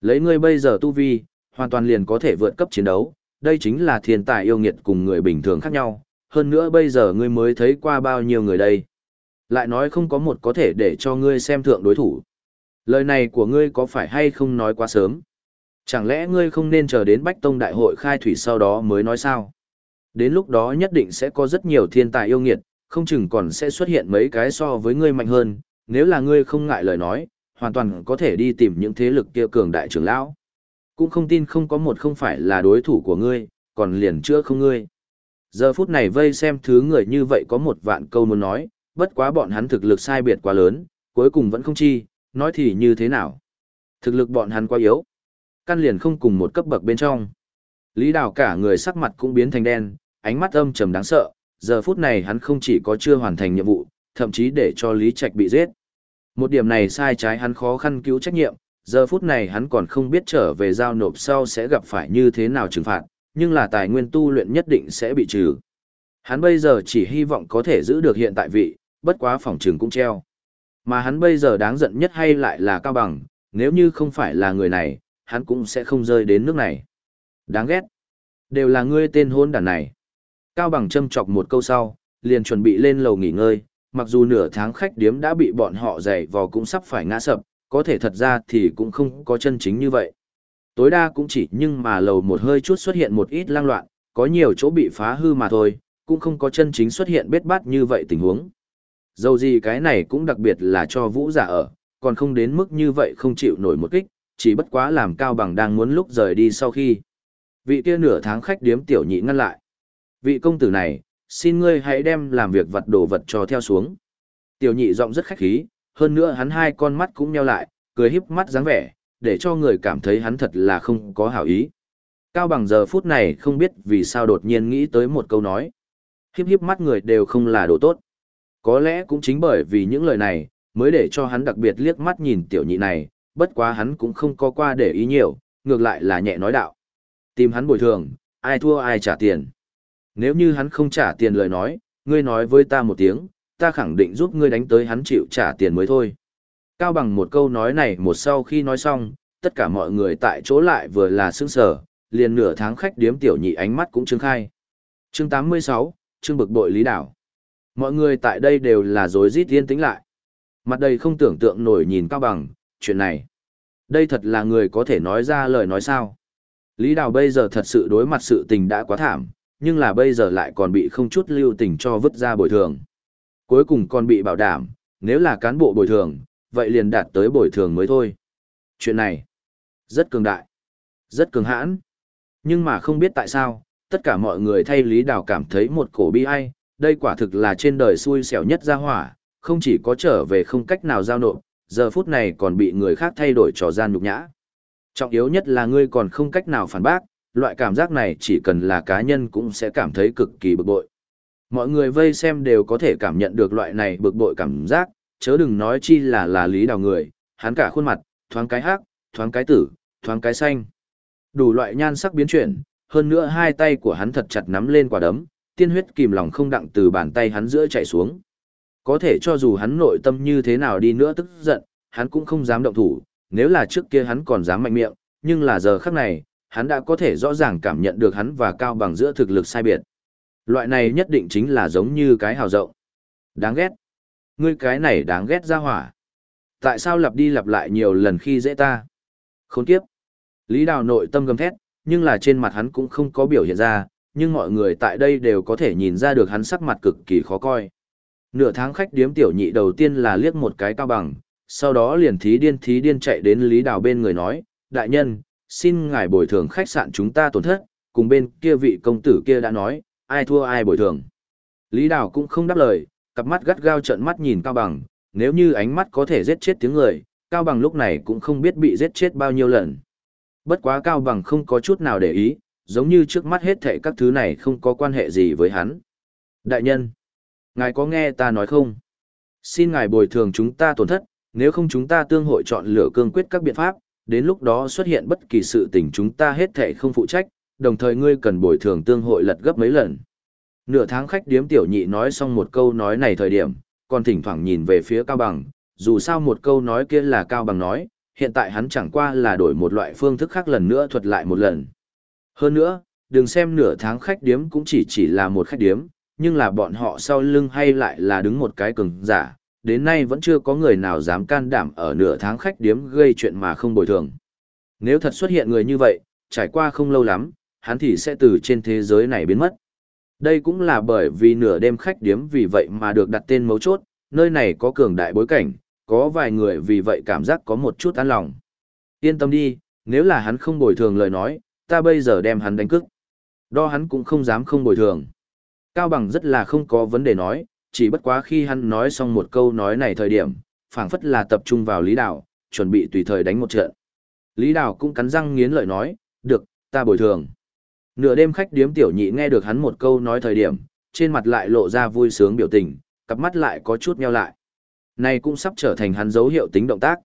Lấy ngươi bây giờ tu vi, hoàn toàn liền có thể vượt cấp chiến đấu, đây chính là thiên tài yêu nghiệt cùng người bình thường khác nhau, hơn nữa bây giờ ngươi mới thấy qua bao nhiêu người đây. Lại nói không có một có thể để cho ngươi xem thượng đối thủ. Lời này của ngươi có phải hay không nói quá sớm? Chẳng lẽ ngươi không nên chờ đến Bách Tông Đại hội khai thủy sau đó mới nói sao? Đến lúc đó nhất định sẽ có rất nhiều thiên tài yêu nghiệt, không chừng còn sẽ xuất hiện mấy cái so với ngươi mạnh hơn, nếu là ngươi không ngại lời nói, hoàn toàn có thể đi tìm những thế lực kia cường đại trưởng lão. Cũng không tin không có một không phải là đối thủ của ngươi, còn liền chưa không ngươi. Giờ phút này vây xem thứ người như vậy có một vạn câu muốn nói, bất quá bọn hắn thực lực sai biệt quá lớn, cuối cùng vẫn không chi, nói thì như thế nào. Thực lực bọn hắn quá yếu, căn liền không cùng một cấp bậc bên trong. Lý Đào cả người sắc mặt cũng biến thành đen, ánh mắt âm trầm đáng sợ, giờ phút này hắn không chỉ có chưa hoàn thành nhiệm vụ, thậm chí để cho Lý Trạch bị giết. Một điểm này sai trái hắn khó khăn cứu trách nhiệm, giờ phút này hắn còn không biết trở về giao nộp sau sẽ gặp phải như thế nào trừng phạt, nhưng là tài nguyên tu luyện nhất định sẽ bị trừ. Hắn bây giờ chỉ hy vọng có thể giữ được hiện tại vị, bất quá phòng trường cũng treo. Mà hắn bây giờ đáng giận nhất hay lại là Cao Bằng, nếu như không phải là người này, hắn cũng sẽ không rơi đến nước này. Đáng ghét. Đều là ngươi tên hôn đàn này. Cao Bằng châm chọc một câu sau, liền chuẩn bị lên lầu nghỉ ngơi, mặc dù nửa tháng khách điếm đã bị bọn họ dày vò cũng sắp phải ngã sập, có thể thật ra thì cũng không có chân chính như vậy. Tối đa cũng chỉ nhưng mà lầu một hơi chút xuất hiện một ít lang loạn, có nhiều chỗ bị phá hư mà thôi, cũng không có chân chính xuất hiện bết bát như vậy tình huống. Dầu gì cái này cũng đặc biệt là cho vũ giả ở, còn không đến mức như vậy không chịu nổi một kích, chỉ bất quá làm cao bằng đang muốn lúc rời đi sau khi. Vị kia nửa tháng khách điếm tiểu nhị ngăn lại. Vị công tử này, xin ngươi hãy đem làm việc vật đồ vật cho theo xuống. Tiểu nhị giọng rất khách khí, hơn nữa hắn hai con mắt cũng nheo lại, cười híp mắt dáng vẻ, để cho người cảm thấy hắn thật là không có hảo ý. Cao bằng giờ phút này không biết vì sao đột nhiên nghĩ tới một câu nói. Hiếp hiếp mắt người đều không là đồ tốt. Có lẽ cũng chính bởi vì những lời này, mới để cho hắn đặc biệt liếc mắt nhìn tiểu nhị này, bất quá hắn cũng không có qua để ý nhiều, ngược lại là nhẹ nói đạo. Tìm hắn bồi thường, ai thua ai trả tiền. Nếu như hắn không trả tiền lời nói, ngươi nói với ta một tiếng, ta khẳng định giúp ngươi đánh tới hắn chịu trả tiền mới thôi. Cao bằng một câu nói này một sau khi nói xong, tất cả mọi người tại chỗ lại vừa là sững sờ, liền nửa tháng khách điếm tiểu nhị ánh mắt cũng trương khai. Chương 86, chương bực bội lý đảo. Mọi người tại đây đều là rối rít yên tĩnh lại. Mặt đầy không tưởng tượng nổi nhìn Cao bằng, chuyện này. Đây thật là người có thể nói ra lời nói sao. Lý Đào bây giờ thật sự đối mặt sự tình đã quá thảm, nhưng là bây giờ lại còn bị không chút lưu tình cho vứt ra bồi thường. Cuối cùng còn bị bảo đảm, nếu là cán bộ bồi thường, vậy liền đạt tới bồi thường mới thôi. Chuyện này, rất cường đại, rất cường hãn. Nhưng mà không biết tại sao, tất cả mọi người thay Lý Đào cảm thấy một cổ bi ai, đây quả thực là trên đời xui xẻo nhất ra hỏa, không chỉ có trở về không cách nào giao nộp, giờ phút này còn bị người khác thay đổi trò gian nhục nhã. Trọng yếu nhất là ngươi còn không cách nào phản bác, loại cảm giác này chỉ cần là cá nhân cũng sẽ cảm thấy cực kỳ bực bội. Mọi người vây xem đều có thể cảm nhận được loại này bực bội cảm giác, chớ đừng nói chi là là lý đào người, hắn cả khuôn mặt, thoáng cái hắc, thoáng cái tử, thoáng cái xanh. Đủ loại nhan sắc biến chuyển, hơn nữa hai tay của hắn thật chặt nắm lên quả đấm, tiên huyết kìm lòng không đặng từ bàn tay hắn giữa chạy xuống. Có thể cho dù hắn nội tâm như thế nào đi nữa tức giận, hắn cũng không dám động thủ, nếu là trước kia hắn còn dám mạnh miệng, nhưng là giờ khắc này, hắn đã có thể rõ ràng cảm nhận được hắn và Cao Bằng giữa thực lực sai biệt. Loại này nhất định chính là giống như cái hào rộng. Đáng ghét. Ngươi cái này đáng ghét ra hỏa. Tại sao lặp đi lặp lại nhiều lần khi dễ ta? Khốn kiếp. Lý Đào nội tâm gầm thét, nhưng là trên mặt hắn cũng không có biểu hiện ra, nhưng mọi người tại đây đều có thể nhìn ra được hắn sắc mặt cực kỳ khó coi. Nửa tháng khách điếm tiểu nhị đầu tiên là liếc một cái cao bằng, sau đó liền thí điên thí điên chạy đến Lý Đào bên người nói, đại nhân, xin ngài bồi thường khách sạn chúng ta tổn thất, cùng bên kia vị công tử kia đã nói, ai thua ai bồi thường. Lý Đào cũng không đáp lời, cặp mắt gắt gao trợn mắt nhìn Cao Bằng, nếu như ánh mắt có thể giết chết tiếng người, Cao Bằng lúc này cũng không biết bị giết chết bao nhiêu lần. Bất quá Cao Bằng không có chút nào để ý, giống như trước mắt hết thảy các thứ này không có quan hệ gì với hắn. Đại nhân, ngài có nghe ta nói không? Xin ngài bồi thường chúng ta tổn thất, nếu không chúng ta tương hội chọn lựa cương quyết các biện pháp, đến lúc đó xuất hiện bất kỳ sự tình chúng ta hết thệ không phụ trách, đồng thời ngươi cần bồi thường tương hội lật gấp mấy lần. Nửa tháng khách điếm tiểu nhị nói xong một câu nói này thời điểm, còn thỉnh thoảng nhìn về phía Cao Bằng, dù sao một câu nói kia là Cao Bằng nói, hiện tại hắn chẳng qua là đổi một loại phương thức khác lần nữa thuật lại một lần. Hơn nữa, đừng xem nửa tháng khách điếm cũng chỉ chỉ là một khách điếm, nhưng là bọn họ sau lưng hay lại là đứng một cái cường giả, đến nay vẫn chưa có người nào dám can đảm ở nửa tháng khách điếm gây chuyện mà không bồi thường. Nếu thật xuất hiện người như vậy, trải qua không lâu lắm, hắn thì sẽ từ trên thế giới này biến mất. Đây cũng là bởi vì nửa đêm khách điếm vì vậy mà được đặt tên mấu chốt, nơi này có cường đại bối cảnh, có vài người vì vậy cảm giác có một chút an lòng. Yên tâm đi, nếu là hắn không bồi thường lời nói, ta bây giờ đem hắn đánh cức. Đo hắn cũng không dám không bồi thường. Cao Bằng rất là không có vấn đề nói, chỉ bất quá khi hắn nói xong một câu nói này thời điểm, phảng phất là tập trung vào Lý Đào, chuẩn bị tùy thời đánh một trận. Lý Đào cũng cắn răng nghiến lợi nói, được, ta bồi thường. Nửa đêm khách điếm tiểu nhị nghe được hắn một câu nói thời điểm, trên mặt lại lộ ra vui sướng biểu tình, cặp mắt lại có chút nheo lại. Này cũng sắp trở thành hắn dấu hiệu tính động tác.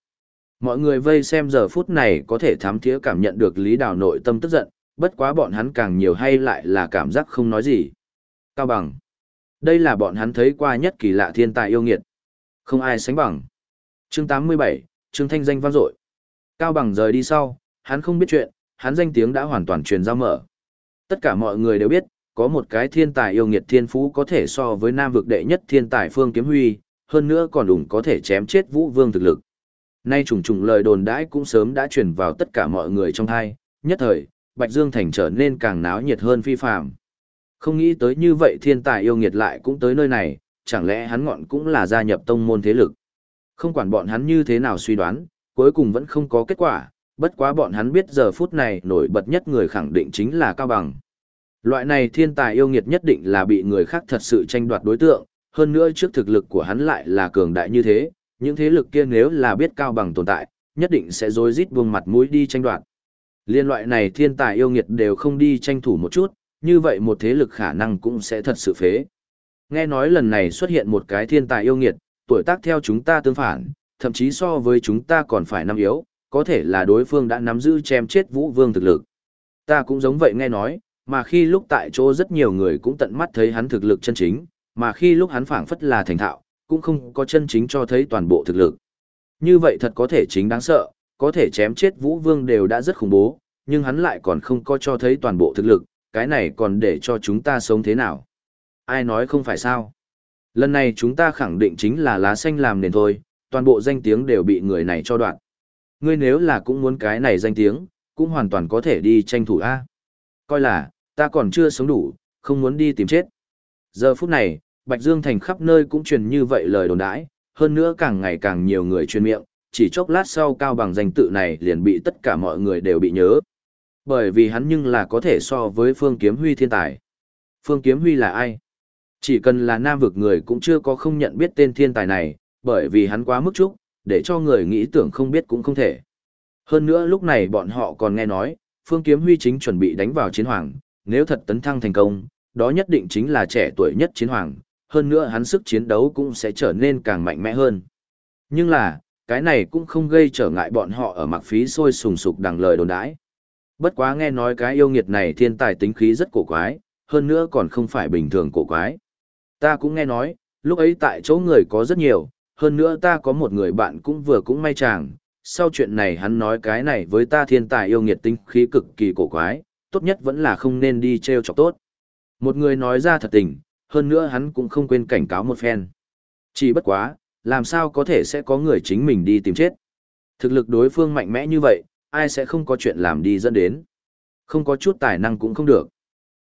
Mọi người vây xem giờ phút này có thể thám thía cảm nhận được Lý Đào nội tâm tức giận, bất quá bọn hắn càng nhiều hay lại là cảm giác không nói gì. Cao bằng. Đây là bọn hắn thấy qua nhất kỳ lạ thiên tài yêu nghiệt. Không ai sánh bằng. Chương 87, Trương Thanh danh vang dội. Cao bằng rời đi sau, hắn không biết chuyện, hắn danh tiếng đã hoàn toàn truyền ra mở. Tất cả mọi người đều biết, có một cái thiên tài yêu nghiệt thiên phú có thể so với nam vực đệ nhất thiên tài Phương Kiếm Huy, hơn nữa còn đủng có thể chém chết Vũ Vương thực lực. Nay trùng trùng lời đồn đãi cũng sớm đã truyền vào tất cả mọi người trong thai, nhất thời, Bạch Dương Thành trở nên càng náo nhiệt hơn phi phàm. Không nghĩ tới như vậy thiên tài yêu nghiệt lại cũng tới nơi này, chẳng lẽ hắn ngọn cũng là gia nhập tông môn thế lực. Không quản bọn hắn như thế nào suy đoán, cuối cùng vẫn không có kết quả, bất quá bọn hắn biết giờ phút này nổi bật nhất người khẳng định chính là Cao Bằng. Loại này thiên tài yêu nghiệt nhất định là bị người khác thật sự tranh đoạt đối tượng, hơn nữa trước thực lực của hắn lại là cường đại như thế, những thế lực kia nếu là biết Cao Bằng tồn tại, nhất định sẽ rối rít buông mặt mũi đi tranh đoạt. Liên loại này thiên tài yêu nghiệt đều không đi tranh thủ một chút, như vậy một thế lực khả năng cũng sẽ thật sự phế. Nghe nói lần này xuất hiện một cái thiên tài yêu nghiệt, tuổi tác theo chúng ta tương phản, thậm chí so với chúng ta còn phải năm yếu, có thể là đối phương đã nắm giữ chém chết vũ vương thực lực. Ta cũng giống vậy nghe nói, mà khi lúc tại chỗ rất nhiều người cũng tận mắt thấy hắn thực lực chân chính, mà khi lúc hắn phảng phất là thành thạo, cũng không có chân chính cho thấy toàn bộ thực lực. Như vậy thật có thể chính đáng sợ, có thể chém chết vũ vương đều đã rất khủng bố, nhưng hắn lại còn không có cho thấy toàn bộ thực lực, cái này còn để cho chúng ta sống thế nào? Ai nói không phải sao? Lần này chúng ta khẳng định chính là lá xanh làm nền thôi, toàn bộ danh tiếng đều bị người này cho đoạn. Ngươi nếu là cũng muốn cái này danh tiếng, cũng hoàn toàn có thể đi tranh thủ A. Coi là, ta còn chưa sống đủ, không muốn đi tìm chết. Giờ phút này, Bạch Dương Thành khắp nơi cũng truyền như vậy lời đồn đãi, hơn nữa càng ngày càng nhiều người truyền miệng, chỉ chốc lát sau cao bằng danh tự này liền bị tất cả mọi người đều bị nhớ. Bởi vì hắn nhưng là có thể so với Phương Kiếm Huy thiên tài. Phương Kiếm Huy là ai? Chỉ cần là nam vực người cũng chưa có không nhận biết tên thiên tài này, bởi vì hắn quá mức trúc, để cho người nghĩ tưởng không biết cũng không thể. Hơn nữa lúc này bọn họ còn nghe nói, Phương Kiếm Huy chính chuẩn bị đánh vào chiến hoàng, nếu thật tấn thăng thành công, đó nhất định chính là trẻ tuổi nhất chiến hoàng, hơn nữa hắn sức chiến đấu cũng sẽ trở nên càng mạnh mẽ hơn. Nhưng là, cái này cũng không gây trở ngại bọn họ ở mặc phí sôi sùng sục đằng lời đồn đãi. Bất quá nghe nói cái yêu nghiệt này thiên tài tính khí rất cổ quái, hơn nữa còn không phải bình thường cổ quái. Ta cũng nghe nói, lúc ấy tại chỗ người có rất nhiều, hơn nữa ta có một người bạn cũng vừa cũng may chàng. Sau chuyện này hắn nói cái này với ta thiên tài yêu nghiệt tính khí cực kỳ cổ quái, tốt nhất vẫn là không nên đi treo chọc tốt. Một người nói ra thật tình, hơn nữa hắn cũng không quên cảnh cáo một phen. Chỉ bất quá, làm sao có thể sẽ có người chính mình đi tìm chết. Thực lực đối phương mạnh mẽ như vậy, ai sẽ không có chuyện làm đi dẫn đến. Không có chút tài năng cũng không được.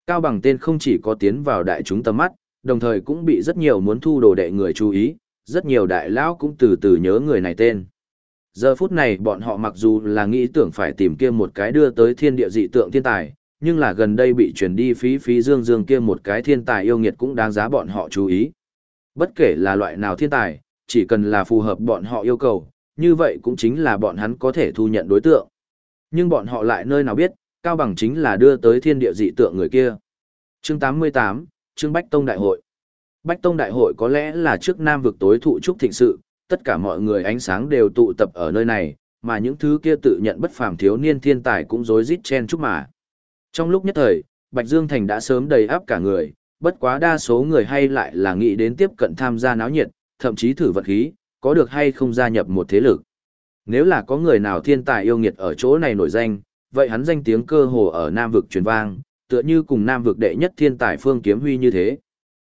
Cao bằng tên không chỉ có tiến vào đại chúng tầm mắt, đồng thời cũng bị rất nhiều muốn thu đồ đệ người chú ý, rất nhiều đại lão cũng từ từ nhớ người này tên. Giờ phút này bọn họ mặc dù là nghĩ tưởng phải tìm kia một cái đưa tới thiên địa dị tượng thiên tài, nhưng là gần đây bị chuyển đi phí phí dương dương kia một cái thiên tài yêu nghiệt cũng đáng giá bọn họ chú ý. Bất kể là loại nào thiên tài, chỉ cần là phù hợp bọn họ yêu cầu, như vậy cũng chính là bọn hắn có thể thu nhận đối tượng. Nhưng bọn họ lại nơi nào biết, Cao Bằng chính là đưa tới thiên địa dị tượng người kia. Chương 88, Chương Bách Tông Đại hội. Bách Tông Đại hội có lẽ là trước Nam vực tối thụ trúc thịnh sự, tất cả mọi người ánh sáng đều tụ tập ở nơi này, mà những thứ kia tự nhận bất phàm thiếu niên thiên tài cũng rối rít chen chúc mà. Trong lúc nhất thời, Bạch Dương Thành đã sớm đầy áp cả người, bất quá đa số người hay lại là nghĩ đến tiếp cận tham gia náo nhiệt, thậm chí thử vật khí, có được hay không gia nhập một thế lực. Nếu là có người nào thiên tài yêu nghiệt ở chỗ này nổi danh, vậy hắn danh tiếng cơ hồ ở Nam vực truyền vang, tựa như cùng Nam vực đệ nhất thiên tài Phương Kiếm Huy như thế.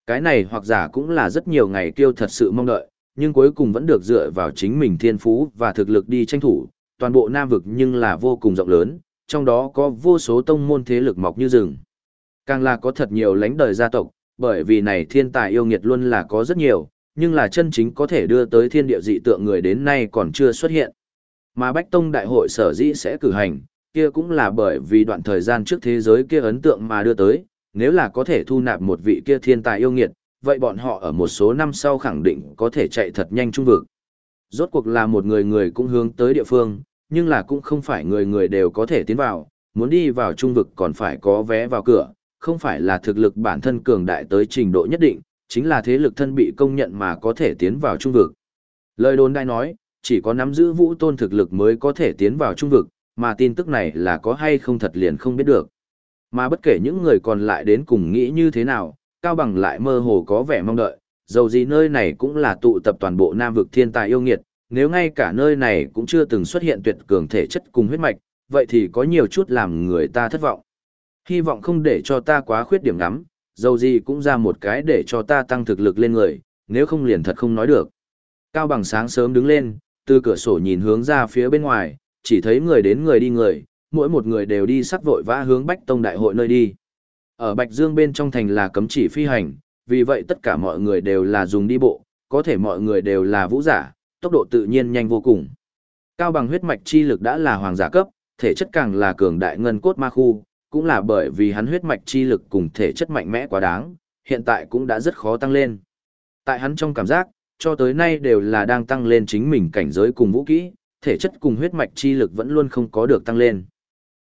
Cái này hoặc giả cũng là rất nhiều ngày kêu thật sự mong đợi, nhưng cuối cùng vẫn được dựa vào chính mình thiên phú và thực lực đi tranh thủ, toàn bộ Nam vực nhưng là vô cùng rộng lớn, trong đó có vô số tông môn thế lực mọc như rừng. Càng là có thật nhiều lãnh đời gia tộc, bởi vì này thiên tài yêu nghiệt luôn là có rất nhiều, nhưng là chân chính có thể đưa tới thiên địa dị tượng người đến nay còn chưa xuất hiện. Mà Bách Tông Đại hội sở dĩ sẽ cử hành, kia cũng là bởi vì đoạn thời gian trước thế giới kia ấn tượng mà đưa tới, nếu là có thể thu nạp một vị kia thiên tài yêu nghiệt, vậy bọn họ ở một số năm sau khẳng định có thể chạy thật nhanh trung vực. Rốt cuộc là một người người cũng hướng tới địa phương, nhưng là cũng không phải người người đều có thể tiến vào, muốn đi vào trung vực còn phải có vé vào cửa, không phải là thực lực bản thân cường đại tới trình độ nhất định, chính là thế lực thân bị công nhận mà có thể tiến vào trung vực. Lời đồn đại nói, chỉ có nắm giữ vũ tôn thực lực mới có thể tiến vào trung vực, mà tin tức này là có hay không thật liền không biết được. Mà bất kể những người còn lại đến cùng nghĩ như thế nào, Cao Bằng lại mơ hồ có vẻ mong đợi, dầu gì nơi này cũng là tụ tập toàn bộ nam vực thiên tài yêu nghiệt, nếu ngay cả nơi này cũng chưa từng xuất hiện tuyệt cường thể chất cùng huyết mạch, vậy thì có nhiều chút làm người ta thất vọng. Hy vọng không để cho ta quá khuyết điểm ngắm, dầu gì cũng ra một cái để cho ta tăng thực lực lên người, nếu không liền thật không nói được. Cao bằng sáng sớm đứng lên, từ cửa sổ nhìn hướng ra phía bên ngoài, chỉ thấy người đến người đi người, mỗi một người đều đi sắc vội vã hướng Bách Tông Đại hội nơi đi. Ở Bạch Dương bên trong thành là cấm chỉ phi hành, vì vậy tất cả mọi người đều là dùng đi bộ, có thể mọi người đều là vũ giả, tốc độ tự nhiên nhanh vô cùng. Cao bằng huyết mạch chi lực đã là hoàng giả cấp, thể chất càng là cường đại ngân cốt ma khu, cũng là bởi vì hắn huyết mạch chi lực cùng thể chất mạnh mẽ quá đáng, hiện tại cũng đã rất khó tăng lên. Tại hắn trong cảm giác, cho tới nay đều là đang tăng lên chính mình cảnh giới cùng vũ kỹ, thể chất cùng huyết mạch chi lực vẫn luôn không có được tăng lên.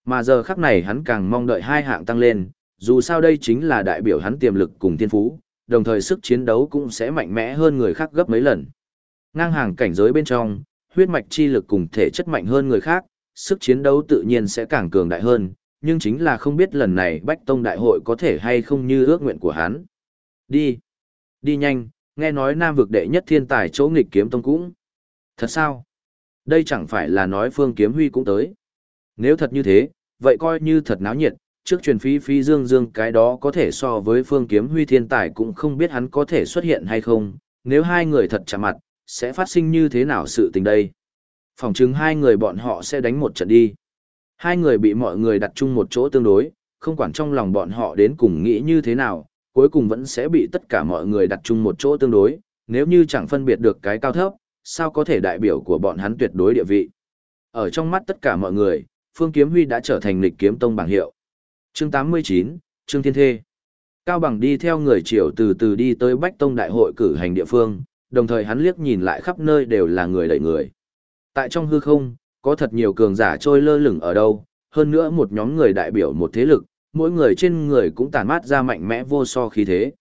Mà giờ khắc này hắn càng mong đợi hai hạng tăng lên, dù sao đây chính là đại biểu hắn tiềm lực cùng thiên phú, đồng thời sức chiến đấu cũng sẽ mạnh mẽ hơn người khác gấp mấy lần. Ngang hàng cảnh giới bên trong, huyết mạch chi lực cùng thể chất mạnh hơn người khác, sức chiến đấu tự nhiên sẽ càng cường đại hơn, nhưng chính là không biết lần này Bách Tông Đại hội có thể hay không như ước nguyện của hắn. Đi! Đi nhanh, nghe nói Nam vực đệ nhất thiên tài chỗ nghịch kiếm tông cũng. Thật sao? Đây chẳng phải là nói Phương Kiếm Huy cũng tới. Nếu thật như thế, vậy coi như thật náo nhiệt, trước truyền phí phi dương dương cái đó có thể so với Phương Kiếm Huy thiên tài cũng không biết hắn có thể xuất hiện hay không, nếu hai người thật chạm mặt, sẽ phát sinh như thế nào sự tình đây? Phòng chứng hai người bọn họ sẽ đánh một trận đi. Hai người bị mọi người đặt chung một chỗ tương đối, không quản trong lòng bọn họ đến cùng nghĩ như thế nào, cuối cùng vẫn sẽ bị tất cả mọi người đặt chung một chỗ tương đối, nếu như chẳng phân biệt được cái cao thấp, sao có thể đại biểu của bọn hắn tuyệt đối địa vị. Ở trong mắt tất cả mọi người, Phương Kiếm Huy đã trở thành lịch kiếm tông bảng hiệu. Chương 89, Trương Thiên Thê. Cao Bằng đi theo người triều từ từ đi tới Bách Tông Đại hội cử hành địa phương, đồng thời hắn liếc nhìn lại khắp nơi đều là người đẩy người. Tại trong hư không, có thật nhiều cường giả trôi lơ lửng ở đâu, hơn nữa một nhóm người đại biểu một thế lực, mỗi người trên người cũng tàn mát ra mạnh mẽ vô so khí thế.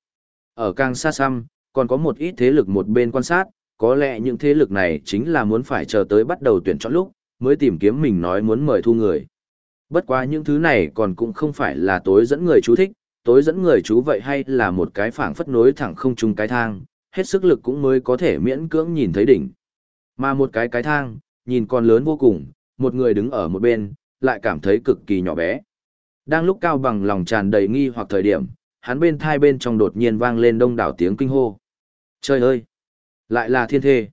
Ở càng xa xăm, còn có một ít thế lực một bên quan sát, có lẽ những thế lực này chính là muốn phải chờ tới bắt đầu tuyển chọn lúc, mới tìm kiếm mình nói muốn mời thu người. Bất quá những thứ này còn cũng không phải là tối dẫn người chú thích, tối dẫn người chú vậy hay là một cái phảng phất nối thẳng không chung cái thang, hết sức lực cũng mới có thể miễn cưỡng nhìn thấy đỉnh. Mà một cái cái thang, nhìn còn lớn vô cùng, một người đứng ở một bên, lại cảm thấy cực kỳ nhỏ bé. Đang lúc cao bằng lòng tràn đầy nghi hoặc thời điểm, hắn bên thai bên trong đột nhiên vang lên đông đảo tiếng kinh hô. Trời ơi! Lại là thiên thê!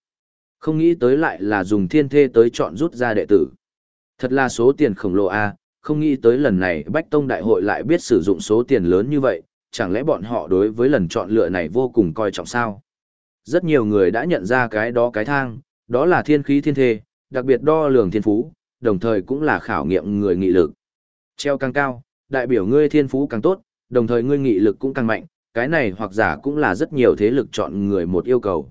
Không nghĩ tới lại là dùng thiên thê tới chọn rút ra đệ tử. Thật là số tiền khổng lồ a, không nghĩ tới lần này Bách Tông Đại hội lại biết sử dụng số tiền lớn như vậy, chẳng lẽ bọn họ đối với lần chọn lựa này vô cùng coi trọng sao? Rất nhiều người đã nhận ra cái đó cái thang, đó là thiên khí thiên thê, đặc biệt đo lường thiên phú, đồng thời cũng là khảo nghiệm người nghị lực. Treo càng cao, đại biểu ngươi thiên phú càng tốt, đồng thời ngươi nghị lực cũng càng mạnh, cái này hoặc giả cũng là rất nhiều thế lực chọn người một yêu cầu.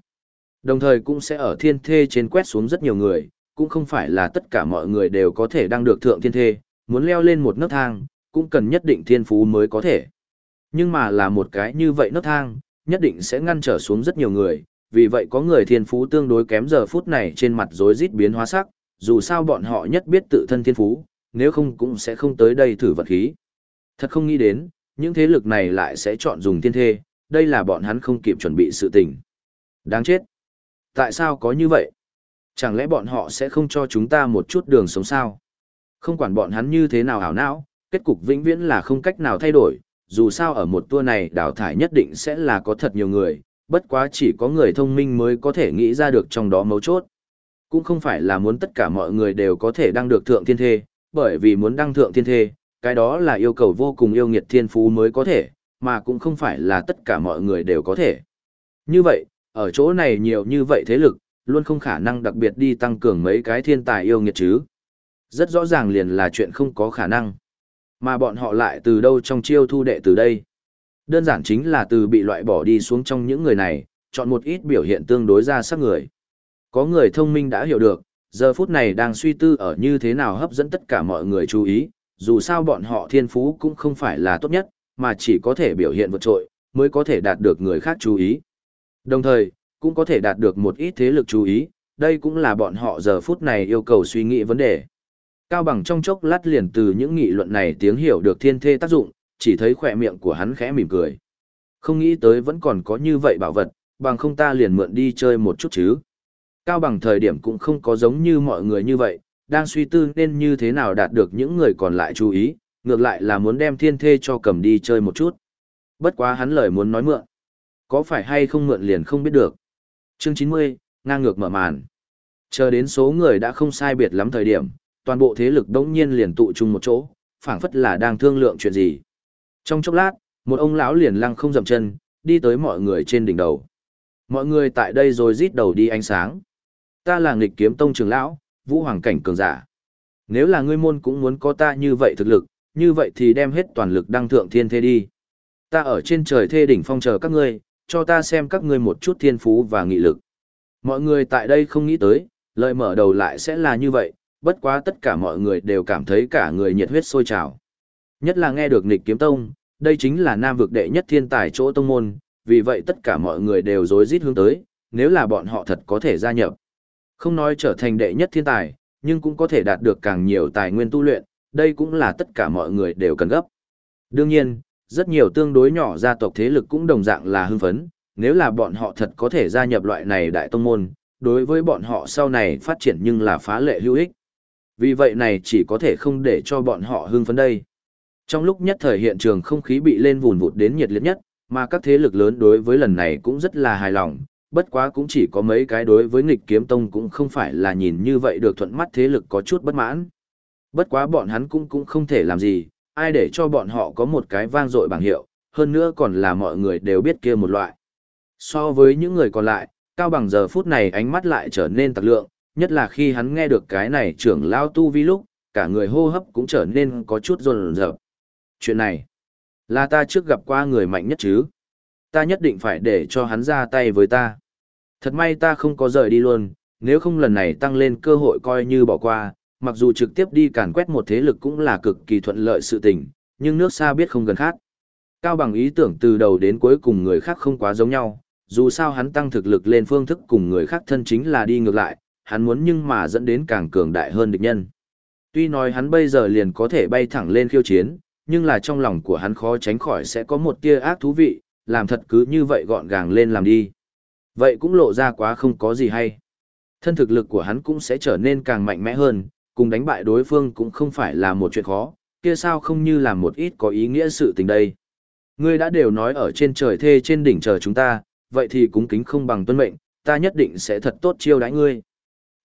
Đồng thời cũng sẽ ở thiên thê trên quét xuống rất nhiều người, cũng không phải là tất cả mọi người đều có thể đăng được thượng thiên thê, muốn leo lên một nấc thang, cũng cần nhất định thiên phú mới có thể. Nhưng mà là một cái như vậy nấc thang, nhất định sẽ ngăn trở xuống rất nhiều người, vì vậy có người thiên phú tương đối kém giờ phút này trên mặt rối rít biến hóa sắc, dù sao bọn họ nhất biết tự thân thiên phú, nếu không cũng sẽ không tới đây thử vật khí. Thật không nghĩ đến, những thế lực này lại sẽ chọn dùng thiên thê, đây là bọn hắn không kịp chuẩn bị sự tình. Đáng chết. Tại sao có như vậy? Chẳng lẽ bọn họ sẽ không cho chúng ta một chút đường sống sao? Không quản bọn hắn như thế nào hảo não, kết cục vĩnh viễn là không cách nào thay đổi, dù sao ở một tour này đào thải nhất định sẽ là có thật nhiều người, bất quá chỉ có người thông minh mới có thể nghĩ ra được trong đó mấu chốt. Cũng không phải là muốn tất cả mọi người đều có thể đăng được thượng thiên thê, bởi vì muốn đăng thượng thiên thê, cái đó là yêu cầu vô cùng yêu nghiệt thiên phú mới có thể, mà cũng không phải là tất cả mọi người đều có thể. Như vậy, ở chỗ này nhiều như vậy thế lực, luôn không khả năng đặc biệt đi tăng cường mấy cái thiên tài yêu nghiệt chứ. Rất rõ ràng liền là chuyện không có khả năng. Mà bọn họ lại từ đâu trong chiêu thu đệ từ đây. Đơn giản chính là từ bị loại bỏ đi xuống trong những người này, chọn một ít biểu hiện tương đối ra sắc người. Có người thông minh đã hiểu được, giờ phút này đang suy tư ở như thế nào hấp dẫn tất cả mọi người chú ý, dù sao bọn họ thiên phú cũng không phải là tốt nhất, mà chỉ có thể biểu hiện vượt trội, mới có thể đạt được người khác chú ý. Đồng thời, cũng có thể đạt được một ít thế lực chú ý, đây cũng là bọn họ giờ phút này yêu cầu suy nghĩ vấn đề. Cao bằng trong chốc lát liền từ những nghị luận này tiếng hiểu được thiên thê tác dụng, chỉ thấy khỏe miệng của hắn khẽ mỉm cười. Không nghĩ tới vẫn còn có như vậy bảo vật, bằng không ta liền mượn đi chơi một chút chứ. Cao bằng thời điểm cũng không có giống như mọi người như vậy, đang suy tư nên như thế nào đạt được những người còn lại chú ý, ngược lại là muốn đem thiên thê cho cầm đi chơi một chút. Bất quá hắn lời muốn nói mượn. Có phải hay không mượn liền không biết được. Chương 90, ngang ngược mở màn. Chờ đến số người đã không sai biệt lắm thời điểm, toàn bộ thế lực đống nhiên liền tụ chung một chỗ, phảng phất là đang thương lượng chuyện gì. Trong chốc lát, một ông lão liền lăng không dậm chân, đi tới mọi người trên đỉnh đầu. Mọi người tại đây rồi rít đầu đi ánh sáng. Ta là nghịch kiếm tông Trường lão, vũ hoàng cảnh cường giả. Nếu là ngươi môn cũng muốn có ta như vậy thực lực, như vậy thì đem hết toàn lực đăng thượng thiên thế đi. Ta ở trên trời thê đỉnh phong chờ các ngươi, cho ta xem các ngươi một chút thiên phú và nghị lực. Mọi người tại đây không nghĩ tới, lời mở đầu lại sẽ là như vậy, bất quá tất cả mọi người đều cảm thấy cả người nhiệt huyết sôi trào. Nhất là nghe được nghịch kiếm tông, đây chính là nam vực đệ nhất thiên tài chỗ tông môn, vì vậy tất cả mọi người đều rối rít hướng tới, nếu là bọn họ thật có thể gia nhập. Không nói trở thành đệ nhất thiên tài, nhưng cũng có thể đạt được càng nhiều tài nguyên tu luyện, đây cũng là tất cả mọi người đều cần gấp. Đương nhiên, rất nhiều tương đối nhỏ gia tộc thế lực cũng đồng dạng là hưng phấn, nếu là bọn họ thật có thể gia nhập loại này đại tông môn, đối với bọn họ sau này phát triển nhưng là phá lệ hữu ích. Vì vậy này chỉ có thể không để cho bọn họ hưng phấn đây. Trong lúc nhất thời hiện trường không khí bị lên vùn vụt đến nhiệt liệt nhất, mà các thế lực lớn đối với lần này cũng rất là hài lòng, bất quá cũng chỉ có mấy cái đối với nghịch kiếm tông cũng không phải là nhìn như vậy được thuận mắt thế lực có chút bất mãn. Bất quá bọn hắn cũng cũng không thể làm gì, ai để cho bọn họ có một cái vang dội bảng hiệu, hơn nữa còn là mọi người đều biết kia một loại. So với những người còn lại, Cao Bằng giờ phút này ánh mắt lại trở nên tạc lượng, nhất là khi hắn nghe được cái này trưởng lao tu vi lúc, cả người hô hấp cũng trở nên có chút rồn rợp. Chuyện này, là ta trước gặp qua người mạnh nhất chứ. Ta nhất định phải để cho hắn ra tay với ta. Thật may ta không có rời đi luôn, nếu không lần này tăng lên cơ hội coi như bỏ qua, mặc dù trực tiếp đi càn quét một thế lực cũng là cực kỳ thuận lợi sự tình, nhưng nước xa biết không gần khác. Cao bằng ý tưởng từ đầu đến cuối cùng người khác không quá giống nhau, dù sao hắn tăng thực lực lên phương thức cùng người khác thân chính là đi ngược lại, hắn muốn nhưng mà dẫn đến càng cường đại hơn địch nhân. Tuy nói hắn bây giờ liền có thể bay thẳng lên khiêu chiến, nhưng là trong lòng của hắn khó tránh khỏi sẽ có một tia ác thú vị, làm thật cứ như vậy gọn gàng lên làm đi. Vậy cũng lộ ra quá không có gì hay. Thân thực lực của hắn cũng sẽ trở nên càng mạnh mẽ hơn, cùng đánh bại đối phương cũng không phải là một chuyện khó, kia sao không như làm một ít có ý nghĩa sự tình đây. Ngươi đã đều nói ở trên trời thê trên đỉnh trời chúng ta, vậy thì cúng kính không bằng tuân mệnh, ta nhất định sẽ thật tốt chiêu đãi ngươi.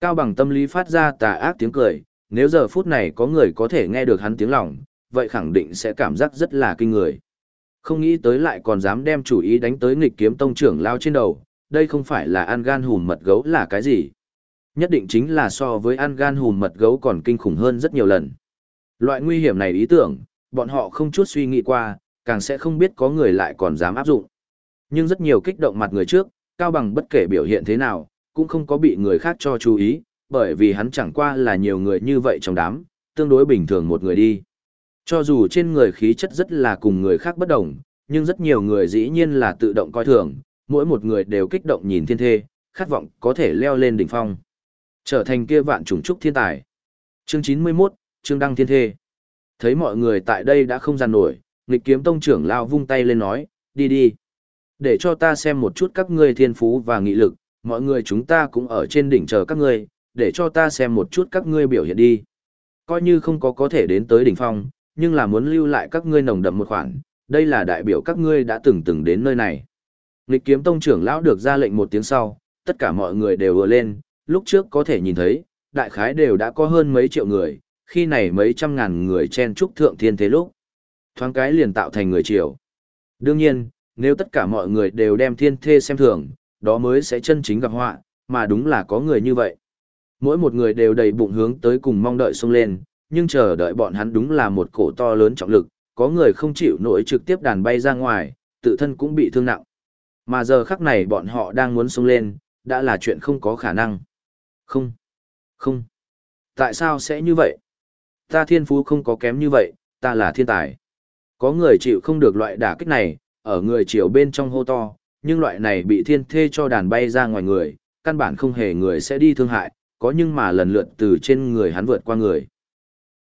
Cao bằng tâm lý phát ra tà ác tiếng cười, nếu giờ phút này có người có thể nghe được hắn tiếng lòng, vậy khẳng định sẽ cảm giác rất là kinh người. Không nghĩ tới lại còn dám đem chủ ý đánh tới nghịch kiếm tông trưởng lao trên đầu, đây không phải là ăn gan hùm mật gấu là cái gì. Nhất định chính là so với ăn gan hùm mật gấu còn kinh khủng hơn rất nhiều lần. Loại nguy hiểm này ý tưởng, bọn họ không chút suy nghĩ qua, càng sẽ không biết có người lại còn dám áp dụng. Nhưng rất nhiều kích động mặt người trước, Cao Bằng bất kể biểu hiện thế nào, cũng không có bị người khác cho chú ý, bởi vì hắn chẳng qua là nhiều người như vậy trong đám, tương đối bình thường một người đi. Cho dù trên người khí chất rất là cùng người khác bất đồng, nhưng rất nhiều người dĩ nhiên là tự động coi thường, mỗi một người đều kích động nhìn thiên thê, khát vọng có thể leo lên đỉnh phong. Trở thành kia vạn trùng trúc thiên tài. Chương 91, Chương Đăng Thiên Thê. Thấy mọi người tại đây đã không gian nổi, nghịch kiếm tông trưởng lao vung tay lên nói, đi đi. Để cho ta xem một chút các ngươi thiên phú và nghị lực, mọi người chúng ta cũng ở trên đỉnh chờ các ngươi, để cho ta xem một chút các ngươi biểu hiện đi. Coi như không có có thể đến tới đỉnh phong, nhưng là muốn lưu lại các ngươi nồng đậm một khoản, đây là đại biểu các ngươi đã từng từng đến nơi này. Nghịch kiếm tông trưởng lão được ra lệnh một tiếng sau, tất cả mọi người đều vừa lên, lúc trước có thể nhìn thấy, đại khái đều đã có hơn mấy triệu người, khi này mấy trăm ngàn người chen trúc thượng thiên thế lúc. Thoáng cái liền tạo thành người triều. Đương nhiên, nếu tất cả mọi người đều đem thiên thê xem thường, đó mới sẽ chân chính gặp họa, mà đúng là có người như vậy. Mỗi một người đều đầy bụng hướng tới cùng mong đợi xông lên, nhưng chờ đợi bọn hắn đúng là một cổ to lớn trọng lực, có người không chịu nổi trực tiếp đàn bay ra ngoài, tự thân cũng bị thương nặng. Mà giờ khắc này bọn họ đang muốn xuống lên, đã là chuyện không có khả năng. Không. Không. Tại sao sẽ như vậy? Ta thiên phú không có kém như vậy, ta là thiên tài. Có người chịu không được loại đả kích này, ở người chiều bên trong hô to, nhưng loại này bị thiên thê cho đàn bay ra ngoài người, căn bản không hề người sẽ đi thương hại, có nhưng mà lần lượt từ trên người hắn vượt qua người.